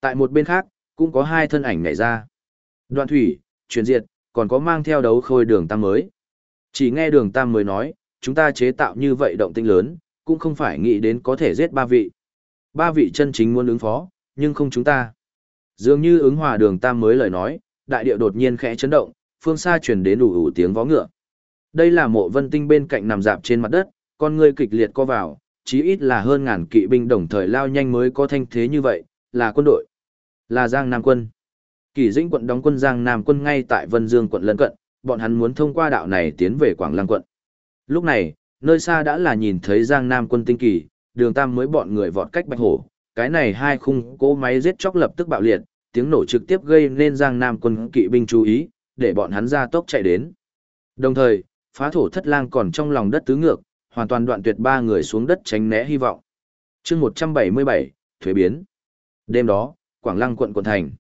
Tại một bên khác, cũng có hai thân ảnh nhảy ra. Đoạn thủy, truyền diệt, còn có mang theo đấu khôi đường tam mới. Chỉ nghe đường tam mới nói, chúng ta chế tạo như vậy động tinh lớn, cũng không phải nghĩ đến có thể giết ba vị. Ba vị chân chính muốn ứng phó, nhưng không chúng ta. Dường như ứng hòa đường tam mới lời nói, đại địa đột nhiên khẽ chấn động, phương xa truyền đến đủ ủ tiếng vó ngựa. Đây là mộ vân tinh bên cạnh nằm dạp trên mặt đất, con người kịch liệt co vào, chí ít là hơn ngàn kỵ binh đồng thời lao nhanh mới có thanh thế như vậy, là quân đội, là Giang Nam quân. Kỳ Dĩnh quận đóng quân Giang Nam quân ngay tại Vân Dương quận lân cận, bọn hắn muốn thông qua đạo này tiến về Quảng Lăng quận. Lúc này, nơi xa đã là nhìn thấy Giang Nam quân tinh kỳ, đường tam mới bọn người vọt cách bạch hổ, cái này hai khung cỗ máy giết chóc lập tức bạo liệt, tiếng nổ trực tiếp gây nên Giang Nam quân kỵ binh chú ý, để bọn hắn ra tốc chạy đến. Đồng thời, phá thổ thất lang còn trong lòng đất tứ ngược, hoàn toàn đoạn tuyệt ba người xuống đất tránh né hy vọng. chương 177, Thuế biến. Đêm đó, Quảng Lăng quận quận thành.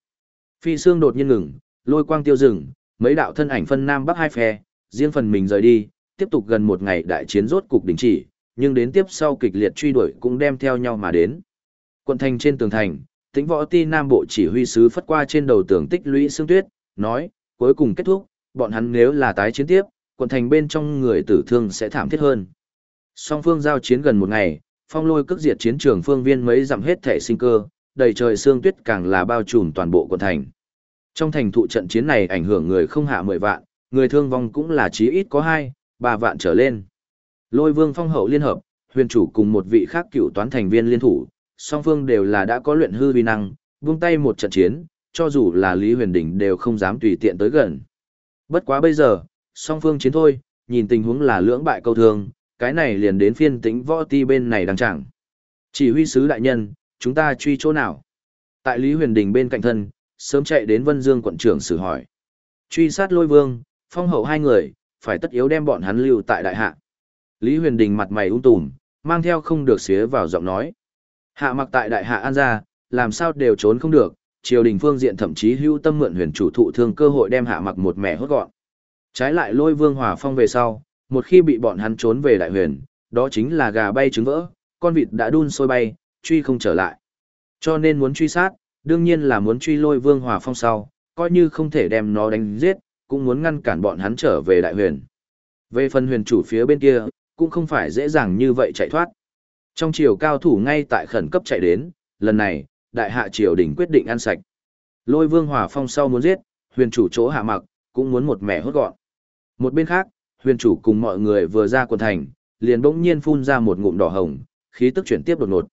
Phi xương đột nhiên ngừng, lôi quang tiêu rừng, mấy đạo thân ảnh phân nam bắc hai phe, riêng phần mình rời đi, tiếp tục gần một ngày đại chiến rốt cục đình chỉ, nhưng đến tiếp sau kịch liệt truy đuổi cũng đem theo nhau mà đến. Quận thành trên tường thành, tĩnh võ ti nam bộ chỉ huy sứ phất qua trên đầu tường tích lũy xương tuyết, nói, cuối cùng kết thúc, bọn hắn nếu là tái chiến tiếp, quận thành bên trong người tử thương sẽ thảm thiết hơn. Song phương giao chiến gần một ngày, phong lôi cước diệt chiến trường phương viên mấy dặm hết thể sinh cơ, đầy trời sương tuyết càng là bao trùm toàn bộ quận thành. Trong thành thụ trận chiến này ảnh hưởng người không hạ mười vạn, người thương vong cũng là chí ít có hai, ba vạn trở lên. Lôi vương phong hậu liên hợp, huyền chủ cùng một vị khác cựu toán thành viên liên thủ, song phương đều là đã có luyện hư vi năng, buông tay một trận chiến, cho dù là Lý Huyền Đình đều không dám tùy tiện tới gần. Bất quá bây giờ, song phương chiến thôi, nhìn tình huống là lưỡng bại câu thương, cái này liền đến phiên tĩnh võ ti bên này đang chẳng. Chỉ huy sứ đại nhân, chúng ta truy chỗ nào? Tại Lý Huyền Đình bên cạnh thân, sớm chạy đến Vân Dương quận trưởng xử hỏi. Truy sát lôi vương, phong hậu hai người, phải tất yếu đem bọn hắn lưu tại đại hạ. Lý Huyền Đình mặt mày ung tùm, mang theo không được xía vào giọng nói. Hạ mặc tại đại hạ an gia, làm sao đều trốn không được, triều đình phương diện thậm chí hưu tâm mượn huyền chủ thụ thương cơ hội đem hạ mặc một mẻ hốt gọn. Trái lại lôi vương hòa phong về sau, một khi bị bọn hắn trốn về đại huyền, đó chính là gà bay trứng vỡ, con vịt đã đun sôi bay, truy không trở lại. Cho nên muốn truy sát, đương nhiên là muốn truy lôi vương hòa phong sau, coi như không thể đem nó đánh giết, cũng muốn ngăn cản bọn hắn trở về đại huyền. Về phần huyền chủ phía bên kia, cũng không phải dễ dàng như vậy chạy thoát. Trong triều cao thủ ngay tại khẩn cấp chạy đến, lần này, đại hạ triều đình quyết định ăn sạch. Lôi vương hòa phong sau muốn giết, huyền chủ chỗ hạ mặc, cũng muốn một mẻ hốt gọn. Một bên khác, huyền chủ cùng mọi người vừa ra quần thành, liền bỗng nhiên phun ra một ngụm đỏ hồng, khí tức chuyển tiếp đột ngột.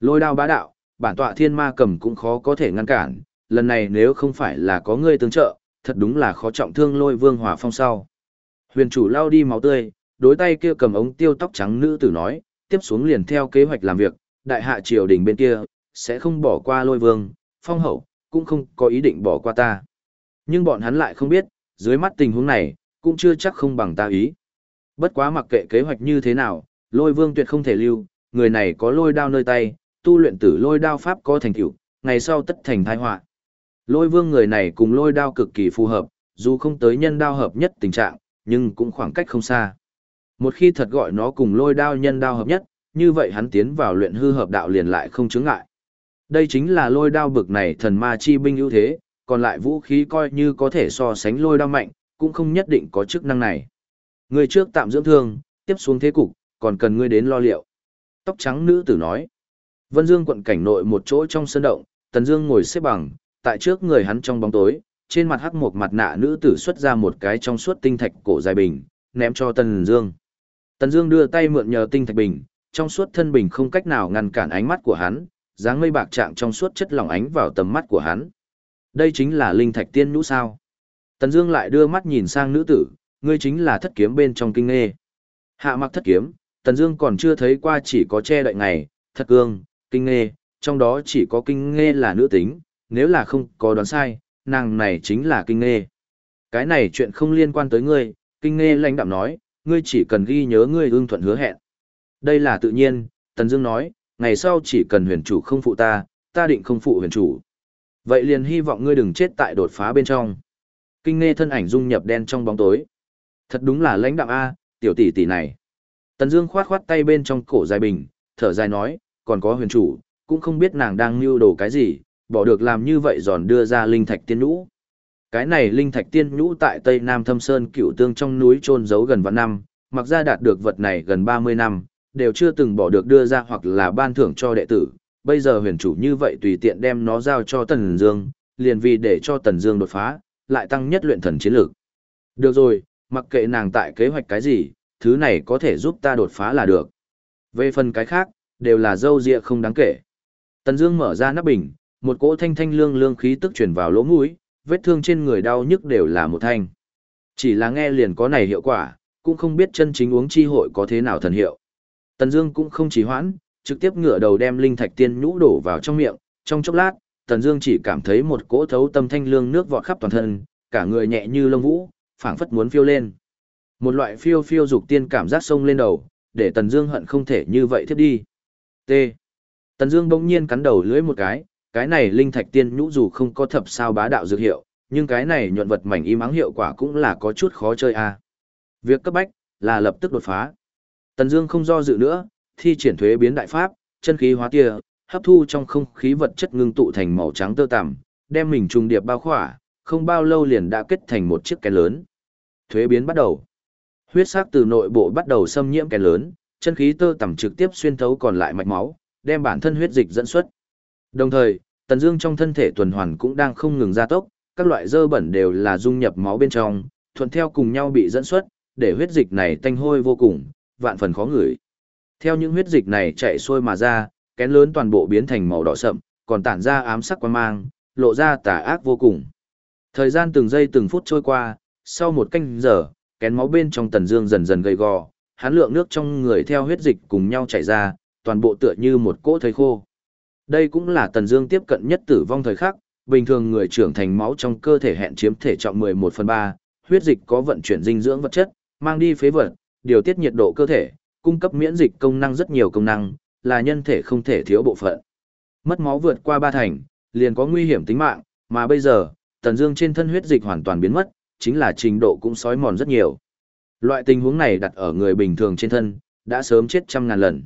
Lôi đao bá đạo, bản tọa thiên ma cầm cũng khó có thể ngăn cản, lần này nếu không phải là có ngươi tương trợ, thật đúng là khó trọng thương lôi vương hỏa phong sau. Huyền chủ lao đi máu tươi, đối tay kia cầm ống tiêu tóc trắng nữ tử nói, tiếp xuống liền theo kế hoạch làm việc, đại hạ triều đình bên kia, sẽ không bỏ qua lôi vương, phong hậu, cũng không có ý định bỏ qua ta. Nhưng bọn hắn lại không biết, dưới mắt tình huống này, cũng chưa chắc không bằng ta ý. Bất quá mặc kệ kế hoạch như thế nào, lôi vương tuyệt không thể lưu, người này có lôi đao nơi tay, tu luyện tử lôi đao pháp có thành tựu, ngày sau tất thành tai họa. Lôi vương người này cùng lôi đao cực kỳ phù hợp, dù không tới nhân đao hợp nhất tình trạng, nhưng cũng khoảng cách không xa. Một khi thật gọi nó cùng lôi đao nhân đao hợp nhất, như vậy hắn tiến vào luyện hư hợp đạo liền lại không chứng ngại. Đây chính là lôi đao bực này thần ma chi binh ưu thế, còn lại vũ khí coi như có thể so sánh lôi đao mạnh, cũng không nhất định có chức năng này. Người trước tạm dưỡng thương, tiếp xuống thế cục, còn cần ngươi đến lo liệu. Tóc trắng nữ tử nói. Vân Dương quận cảnh nội một chỗ trong sân động, Tần Dương ngồi xếp bằng, tại trước người hắn trong bóng tối, trên mặt hắc một mặt nạ nữ tử xuất ra một cái trong suốt tinh thạch cổ dài bình, ném cho Tần Dương. Tần Dương đưa tay mượn nhờ tinh thạch bình, trong suốt thân bình không cách nào ngăn cản ánh mắt của hắn, dáng mây bạc trạng trong suốt chất lỏng ánh vào tầm mắt của hắn. Đây chính là linh thạch tiên nhũ sao? Tần Dương lại đưa mắt nhìn sang nữ tử, ngươi chính là thất kiếm bên trong kinh nghê. Hạ mặc thất kiếm, Tần Dương còn chưa thấy qua chỉ có che đậy ngày, thất cương, kinh nghe, trong đó chỉ có kinh nghe là nữ tính, nếu là không có đoán sai, nàng này chính là kinh nghe. Cái này chuyện không liên quan tới ngươi, kinh nghe lãnh đạm nói, ngươi chỉ cần ghi nhớ ngươi ưng thuận hứa hẹn. Đây là tự nhiên, Tần Dương nói, ngày sau chỉ cần huyền chủ không phụ ta, ta định không phụ huyền chủ. Vậy liền hy vọng ngươi đừng chết tại đột phá bên trong. Kinh nghe thân ảnh dung nhập đen trong bóng tối. Thật đúng là lãnh đạm A, tiểu tỷ tỷ này. Tần Dương khoát khoát tay bên trong cổ dài bình, thở dài nói, còn có huyền chủ, cũng không biết nàng đang mưu đồ cái gì, bỏ được làm như vậy giòn đưa ra linh thạch tiên nhũ. Cái này linh thạch tiên nhũ tại Tây Nam Thâm Sơn Cựu Tương trong núi trôn giấu gần vạn năm, mặc ra đạt được vật này gần 30 năm, đều chưa từng bỏ được đưa ra hoặc là ban thưởng cho đệ tử. Bây giờ huyền chủ như vậy tùy tiện đem nó giao cho Tần Dương, liền vì để cho Tần Dương đột phá, lại tăng nhất luyện thần chiến lược. Được rồi, mặc kệ nàng tại kế hoạch cái gì, thứ này có thể giúp ta đột phá là được. Về phần cái khác, đều là dâu dịa không đáng kể. Tần Dương mở ra nắp bình, một cỗ thanh thanh lương lương khí tức truyền vào lỗ mũi, vết thương trên người đau nhức đều là một thanh. Chỉ là nghe liền có này hiệu quả, cũng không biết chân chính uống chi hội có thế nào thần hiệu. Tần Dương cũng không trì hoãn, trực tiếp ngửa đầu đem linh thạch tiên nhũ đổ vào trong miệng, trong chốc lát, Tần Dương chỉ cảm thấy một cỗ thấu tâm thanh lương nước vọt khắp toàn thân, cả người nhẹ như lông vũ, phảng phất muốn phiêu lên. Một loại phiêu phiêu dục tiên cảm giác sông lên đầu, để Tần Dương hận không thể như vậy thiết đi. T. Tần Dương bỗng nhiên cắn đầu lưỡi một cái, cái này linh thạch tiên nhũ dù không có thập sao bá đạo dược hiệu, nhưng cái này nhuận vật mảnh im ắng hiệu quả cũng là có chút khó chơi a. Việc cấp bách là lập tức đột phá. Tần Dương không do dự nữa, thi triển thuế biến đại pháp, chân khí hóa tia, hấp thu trong không khí vật chất ngưng tụ thành màu trắng tơ tằm, đem mình trùng điệp bao khỏa, không bao lâu liền đã kết thành một chiếc kén lớn. Thuế biến bắt đầu. Huyết sắc từ nội bộ bắt đầu xâm nhiễm kén lớn, chân khí tơ tằm trực tiếp xuyên thấu còn lại mạch máu, đem bản thân huyết dịch dẫn xuất. Đồng thời, tần dương trong thân thể tuần hoàn cũng đang không ngừng gia tốc, các loại dơ bẩn đều là dung nhập máu bên trong, thuận theo cùng nhau bị dẫn xuất, để huyết dịch này tanh hôi vô cùng, vạn phần khó ngửi. Theo những huyết dịch này chạy xuôi mà ra, kén lớn toàn bộ biến thành màu đỏ sậm, còn tản ra ám sắc quan mang, lộ ra tà ác vô cùng. Thời gian từng giây từng phút trôi qua, sau một canh giờ, kén máu bên trong tần dương dần dần gầy gò, hán lượng nước trong người theo huyết dịch cùng nhau chảy ra, toàn bộ tựa như một cỗ thời khô. Đây cũng là tần dương tiếp cận nhất tử vong thời khắc, bình thường người trưởng thành máu trong cơ thể hẹn chiếm thể trọng 11 phần 3, huyết dịch có vận chuyển dinh dưỡng vật chất, mang đi phế vật, điều tiết nhiệt độ cơ thể, cung cấp miễn dịch công năng rất nhiều công năng, là nhân thể không thể thiếu bộ phận. Mất máu vượt qua ba thành, liền có nguy hiểm tính mạng, mà bây giờ, Tần Dương trên thân huyết dịch hoàn toàn biến mất, chính là trình độ cũng sói mòn rất nhiều. Loại tình huống này đặt ở người bình thường trên thân, đã sớm chết trăm ngàn lần.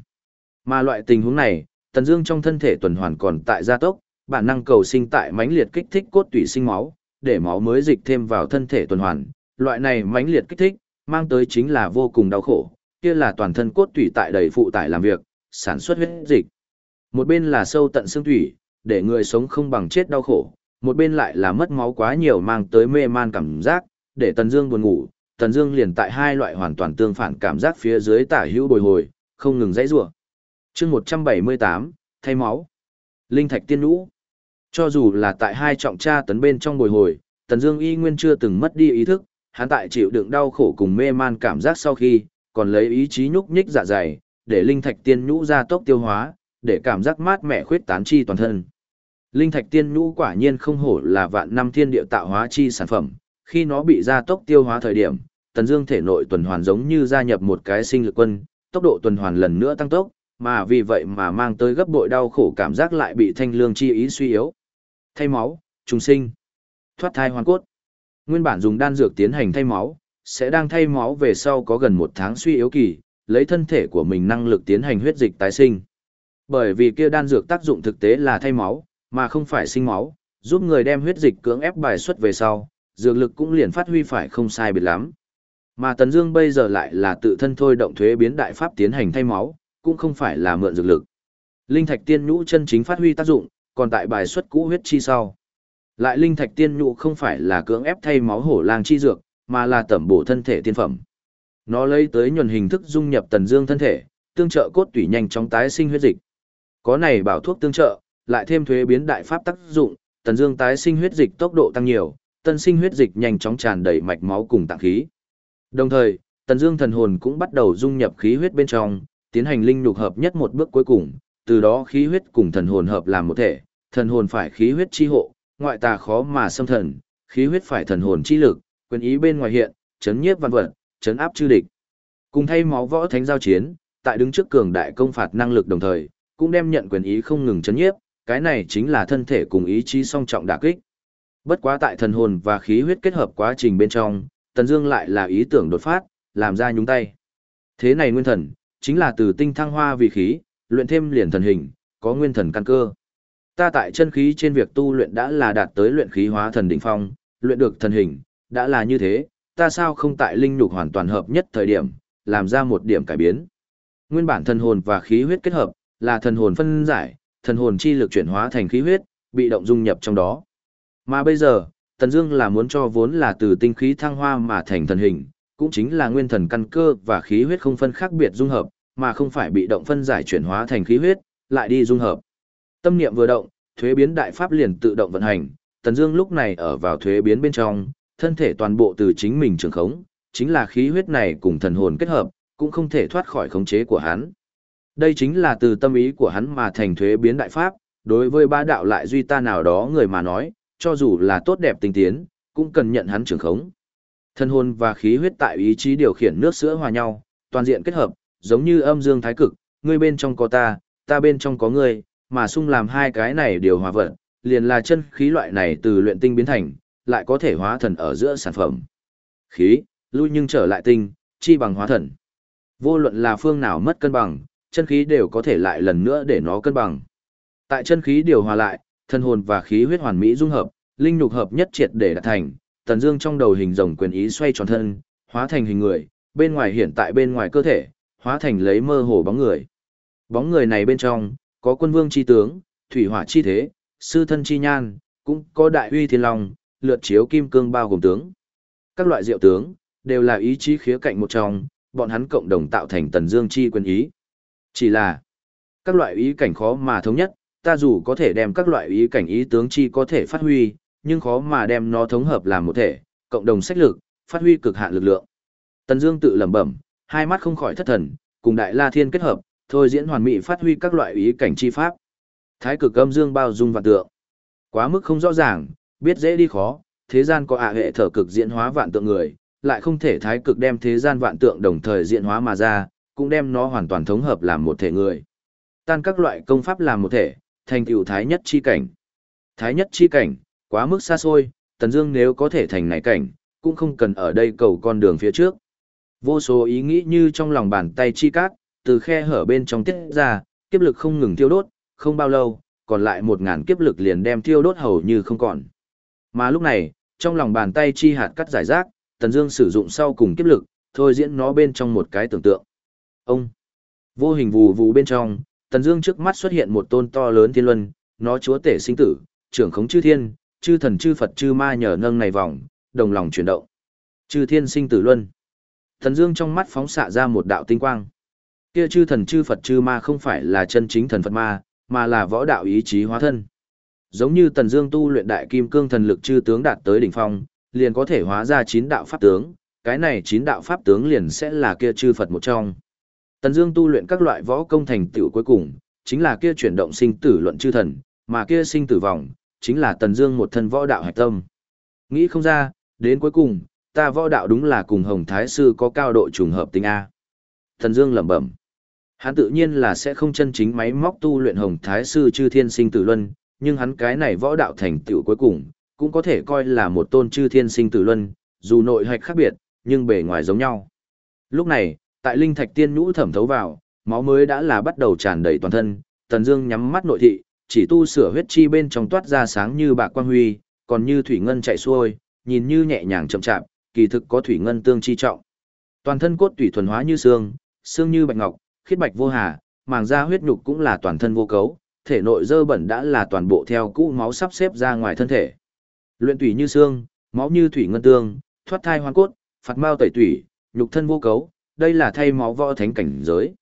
Mà loại tình huống này, Tần Dương trong thân thể tuần hoàn còn tại gia tốc, bản năng cầu sinh tại mãnh liệt kích thích cốt tủy sinh máu, để máu mới dịch thêm vào thân thể tuần hoàn. Loại này mãnh liệt kích thích, mang tới chính là vô cùng đau khổ, kia là toàn thân cốt tủy tại đầy phụ tải làm việc, sản xuất huyết dịch. Một bên là sâu tận xương tủy, để người sống không bằng chết đau khổ, một bên lại là mất máu quá nhiều mang tới mê man cảm giác, để Tần Dương buồn ngủ, Tần Dương liền tại hai loại hoàn toàn tương phản cảm giác phía dưới tả hữu bồi hồi, không ngừng dãy rủa. Chương 178, thay máu. Linh thạch tiên nhũ. Cho dù là tại hai trọng tra tấn bên trong bồi hồi, Tần Dương y nguyên chưa từng mất đi ý thức, hắn tại chịu đựng đau khổ cùng mê man cảm giác sau khi, còn lấy ý chí nhúc nhích dạ dày, để linh thạch tiên nhũ ra tốc tiêu hóa, để cảm giác mát mẻ khuyết tán chi toàn thân. Linh thạch tiên nhũ quả nhiên không hổ là vạn năm thiên địa tạo hóa chi sản phẩm, khi nó bị ra tốc tiêu hóa thời điểm, Tần Dương thể nội tuần hoàn giống như gia nhập một cái sinh lực quân, tốc độ tuần hoàn lần nữa tăng tốc, mà vì vậy mà mang tới gấp bội đau khổ cảm giác lại bị thanh lương chi ý suy yếu. Thay máu, trùng sinh, thoát thai hoàn cốt. Nguyên bản dùng đan dược tiến hành thay máu, sẽ đang thay máu về sau có gần một tháng suy yếu kỳ, lấy thân thể của mình năng lực tiến hành huyết dịch tái sinh. Bởi vì kia đan dược tác dụng thực tế là thay máu, mà không phải sinh máu, giúp người đem huyết dịch cưỡng ép bài xuất về sau, dược lực cũng liền phát huy phải không sai biệt lắm. Mà Tần Dương bây giờ lại là tự thân thôi động thuế biến đại pháp tiến hành thay máu, cũng không phải là mượn dược lực. Linh thạch tiên nhũ chân chính phát huy tác dụng, còn tại bài xuất cũ huyết chi sau. Lại linh thạch tiên nhũ không phải là cưỡng ép thay máu hổ lang chi dược, mà là tẩm bổ thân thể tiên phẩm. Nó lấy tới nhuần hình thức dung nhập Tần Dương thân thể, tương trợ cốt tủy nhanh chóng tái sinh huyết dịch. Có này bảo thuốc tương trợ, lại thêm thuế biến đại pháp tác dụng, Tần Dương tái sinh huyết dịch tốc độ tăng nhiều, tân sinh huyết dịch nhanh chóng tràn đầy mạch máu cùng tạng khí. Đồng thời, Tần Dương thần hồn cũng bắt đầu dung nhập khí huyết bên trong, tiến hành linh nhục hợp nhất một bước cuối cùng, từ đó khí huyết cùng thần hồn hợp làm một thể, thần hồn phải khí huyết chi hộ, ngoại tà khó mà xâm thần, khí huyết phải thần hồn chi lực, quyền ý bên ngoài hiện, chấn nhiếp văn vật, chấn áp chư địch. Cùng thay máu võ thánh giao chiến, tại đứng trước cường đại công phạt năng lực đồng thời, cũng đem nhận quyền ý không ngừng chấn nhiếp, cái này chính là thân thể cùng ý chí song trọng đả kích. Bất quá tại thần hồn và khí huyết kết hợp quá trình bên trong, Tần Dương lại là ý tưởng đột phát, làm ra nhúng tay. Thế này nguyên thần, chính là từ tinh thăng hoa vì khí, luyện thêm liền thần hình, có nguyên thần căn cơ. Ta tại chân khí trên việc tu luyện đã là đạt tới luyện khí hóa thần đỉnh phong, luyện được thần hình, đã là như thế, ta sao không tại linh nhục hoàn toàn hợp nhất thời điểm, làm ra một điểm cải biến. Nguyên bản thần hồn và khí huyết kết hợp, là thần hồn phân giải, thần hồn chi lực chuyển hóa thành khí huyết, bị động dung nhập trong đó. Mà bây giờ, Tần Dương là muốn cho vốn là từ tinh khí thăng hoa mà thành thần hình, cũng chính là nguyên thần căn cơ và khí huyết không phân khác biệt dung hợp, mà không phải bị động phân giải chuyển hóa thành khí huyết, lại đi dung hợp. Tâm niệm vừa động, thuế biến đại pháp liền tự động vận hành, Tần Dương lúc này ở vào thuế biến bên trong, thân thể toàn bộ từ chính mình trường khống, chính là khí huyết này cùng thần hồn kết hợp, cũng không thể thoát khỏi khống chế của hắn. Đây chính là từ tâm ý của hắn mà thành thuế biến đại pháp, đối với ba đạo lại duy ta nào đó người mà nói, cho dù là tốt đẹp tinh tiến, cũng cần nhận hắn trưởng khống. Thân hồn và khí huyết tại ý chí điều khiển nước sữa hòa nhau, toàn diện kết hợp, giống như âm dương thái cực, ngươi bên trong có ta, ta bên trong có ngươi, mà xung làm hai cái này điều hòa vận, liền là chân khí loại này từ luyện tinh biến thành, lại có thể hóa thần ở giữa sản phẩm. Khí, lui nhưng trở lại tinh, chi bằng hóa thần. Vô luận là phương nào mất cân bằng, chân khí đều có thể lại lần nữa để nó cân bằng. Tại chân khí điều hòa lại, thân hồn và khí huyết hoàn mỹ dung hợp, linh nhục hợp nhất triệt để đạt thành, Tần Dương trong đầu hình rồng quyền ý xoay tròn thân, hóa thành hình người, bên ngoài hiện tại bên ngoài cơ thể, hóa thành lấy mơ hồ bóng người. Bóng người này bên trong, có quân vương chi tướng, thủy hỏa chi thế, sư thân chi nhan, cũng có đại uy thiên long, lượt chiếu kim cương bao gồm tướng. Các loại diệu tướng, đều là ý chí khía cạnh một trong, bọn hắn cộng đồng tạo thành tần dương chi quyền ý. Chỉ là, các loại ý cảnh khó mà thống nhất, ta dù có thể đem các loại ý cảnh ý tướng chi có thể phát huy, nhưng khó mà đem nó thống hợp làm một thể, cộng đồng sách lực, phát huy cực hạn lực lượng. Tần Dương tự lẩm bẩm, hai mắt không khỏi thất thần, cùng Đại La Thiên kết hợp, thôi diễn hoàn mỹ phát huy các loại ý cảnh chi pháp. Thái cực âm dương bao dung vạn tượng. Quá mức không rõ ràng, biết dễ đi khó, thế gian có ạ hệ thở cực diễn hóa vạn tượng người, lại không thể thái cực đem thế gian vạn tượng đồng thời diễn hóa mà ra, cũng đem nó hoàn toàn thống hợp làm một thể người. Tan các loại công pháp làm một thể, thành tựu thái nhất chi cảnh. Thái nhất chi cảnh, quá mức xa xôi, Tần Dương nếu có thể thành này cảnh, cũng không cần ở đây cầu con đường phía trước. Vô số ý nghĩ như trong lòng bàn tay chi cát, từ khe hở bên trong tiết ra, kiếp lực không ngừng tiêu đốt, không bao lâu, còn lại một ngàn kiếp lực liền đem tiêu đốt hầu như không còn. Mà lúc này, trong lòng bàn tay chi hạt cắt giải rác, Tần Dương sử dụng sau cùng kiếp lực, thôi diễn nó bên trong một cái tưởng tượng. Ông, vô hình vù vù bên trong, Tần Dương trước mắt xuất hiện một tôn to lớn thiên luân, nó chúa tể sinh tử, trưởng khống chư thiên, chư thần chư Phật chư ma nhờ nâng này vòng, đồng lòng chuyển động. Chư thiên sinh tử luân. Tần Dương trong mắt phóng xạ ra một đạo tinh quang. Kia chư thần chư Phật chư ma không phải là chân chính thần Phật ma, mà là võ đạo ý chí hóa thân. Giống như Tần Dương tu luyện đại kim cương thần lực chư tướng đạt tới đỉnh phong, liền có thể hóa ra chín đạo pháp tướng, cái này chín đạo pháp tướng liền sẽ là kia chư Phật một trong. Tần Dương tu luyện các loại võ công thành tựu cuối cùng, chính là kia chuyển động sinh tử luận chư thần, mà kia sinh tử vòng, chính là Tần Dương một thân võ đạo hạch tâm. Nghĩ không ra, đến cuối cùng, ta võ đạo đúng là cùng Hồng Thái sư có cao độ trùng hợp tính a. Tần Dương lẩm bẩm. Hắn tự nhiên là sẽ không chân chính máy móc tu luyện Hồng Thái sư chư thiên sinh tử luân, nhưng hắn cái này võ đạo thành tựu cuối cùng, cũng có thể coi là một tôn chư thiên sinh tử luân, dù nội hạch khác biệt, nhưng bề ngoài giống nhau. Lúc này, tại linh thạch tiên nhũ thẩm thấu vào, máu mới đã là bắt đầu tràn đầy toàn thân, Tần Dương nhắm mắt nội thị, chỉ tu sửa huyết chi bên trong toát ra sáng như bạc quang huy, còn như thủy ngân chảy xuôi, nhìn như nhẹ nhàng chậm chạp, kỳ thực có thủy ngân tương chi trọng. Toàn thân cốt tủy thuần hóa như xương, xương như bạch ngọc, khiết bạch vô hà, màng da huyết nhục cũng là toàn thân vô cấu, thể nội dơ bẩn đã là toàn bộ theo cũ máu sắp xếp ra ngoài thân thể. Luyện tủy như xương, máu như thủy ngân tương, thoát thai hoàn cốt, phạt mao tẩy tủy, nhục thân vô cấu, đây là thay máu võ thánh cảnh giới.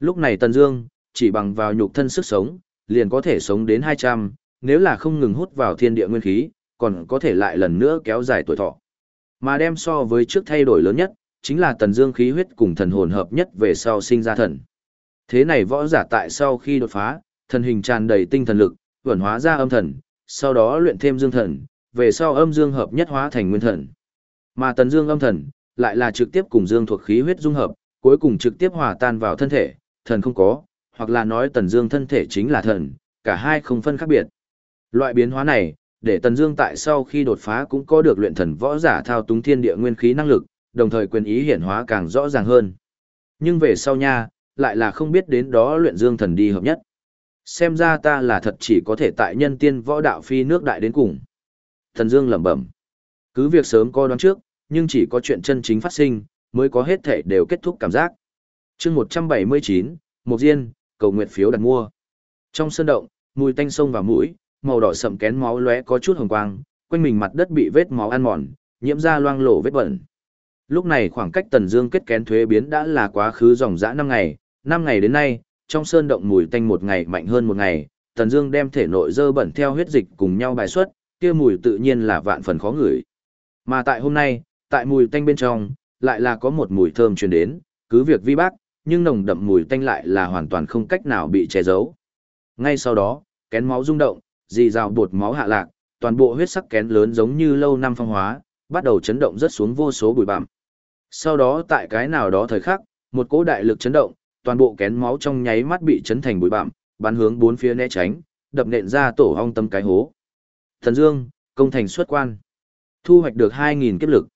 Lúc này Tần Dương, chỉ bằng vào nhục thân sức sống, liền có thể sống đến 200, nếu là không ngừng hút vào thiên địa nguyên khí, còn có thể lại lần nữa kéo dài tuổi thọ. Mà đem so với trước thay đổi lớn nhất, chính là Tần Dương khí huyết cùng thần hồn hợp nhất về sau sinh ra thần. Thế này võ giả tại sau khi đột phá, thần hình tràn đầy tinh thần lực, chuyển hóa ra âm thần, sau đó luyện thêm dương thần, về sau âm dương hợp nhất hóa thành nguyên thần. Mà Tần Dương âm thần, lại là trực tiếp cùng dương thuộc khí huyết dung hợp, cuối cùng trực tiếp hòa tan vào thân thể, thần không có, hoặc là nói tần dương thân thể chính là thần, cả hai không phân khác biệt. Loại biến hóa này, để tần dương tại sau khi đột phá cũng có được luyện thần võ giả thao túng thiên địa nguyên khí năng lực, đồng thời quyền ý hiển hóa càng rõ ràng hơn. Nhưng về sau nha, lại là không biết đến đó luyện dương thần đi hợp nhất. Xem ra ta là thật chỉ có thể tại nhân tiên võ đạo phi nước đại đến cùng. Thần Dương lẩm bẩm. Cứ việc sớm coi đoán trước, nhưng chỉ có chuyện chân chính phát sinh, mới có hết thể đều kết thúc cảm giác. chương 179, Mộc Diên, cầu nguyện phiếu đặt mua. Trong sơn động, mùi tanh sông vào mũi, màu đỏ sậm kén máu lóe có chút hồng quang, quanh mình mặt đất bị vết máu ăn mòn, nhiễm ra loang lổ vết bẩn. Lúc này khoảng cách Tần Dương kết kén thuế biến đã là quá khứ dòng dã 5 ngày, 5 ngày đến nay, trong sơn động mùi tanh một ngày mạnh hơn một ngày, Tần Dương đem thể nội dơ bẩn theo huyết dịch cùng nhau bài xuất, kia mùi tự nhiên là vạn phần khó ngửi. Mà tại hôm nay, tại mùi tanh bên trong, lại là có một mùi thơm truyền đến, cứ việc vi bác, nhưng nồng đậm mùi tanh lại là hoàn toàn không cách nào bị che giấu. Ngay sau đó, kén máu rung động, dì rào bột máu hạ lạc, toàn bộ huyết sắc kén lớn giống như lâu năm phong hóa, bắt đầu chấn động rất xuống vô số bụi bặm. Sau đó tại cái nào đó thời khắc, một cỗ đại lực chấn động, toàn bộ kén máu trong nháy mắt bị chấn thành bụi bặm, bắn hướng bốn phía né tránh, đập nện ra tổ ong tâm cái hố. Thần Dương, công thành xuất quan. Thu hoạch được 2000 kiếp lực.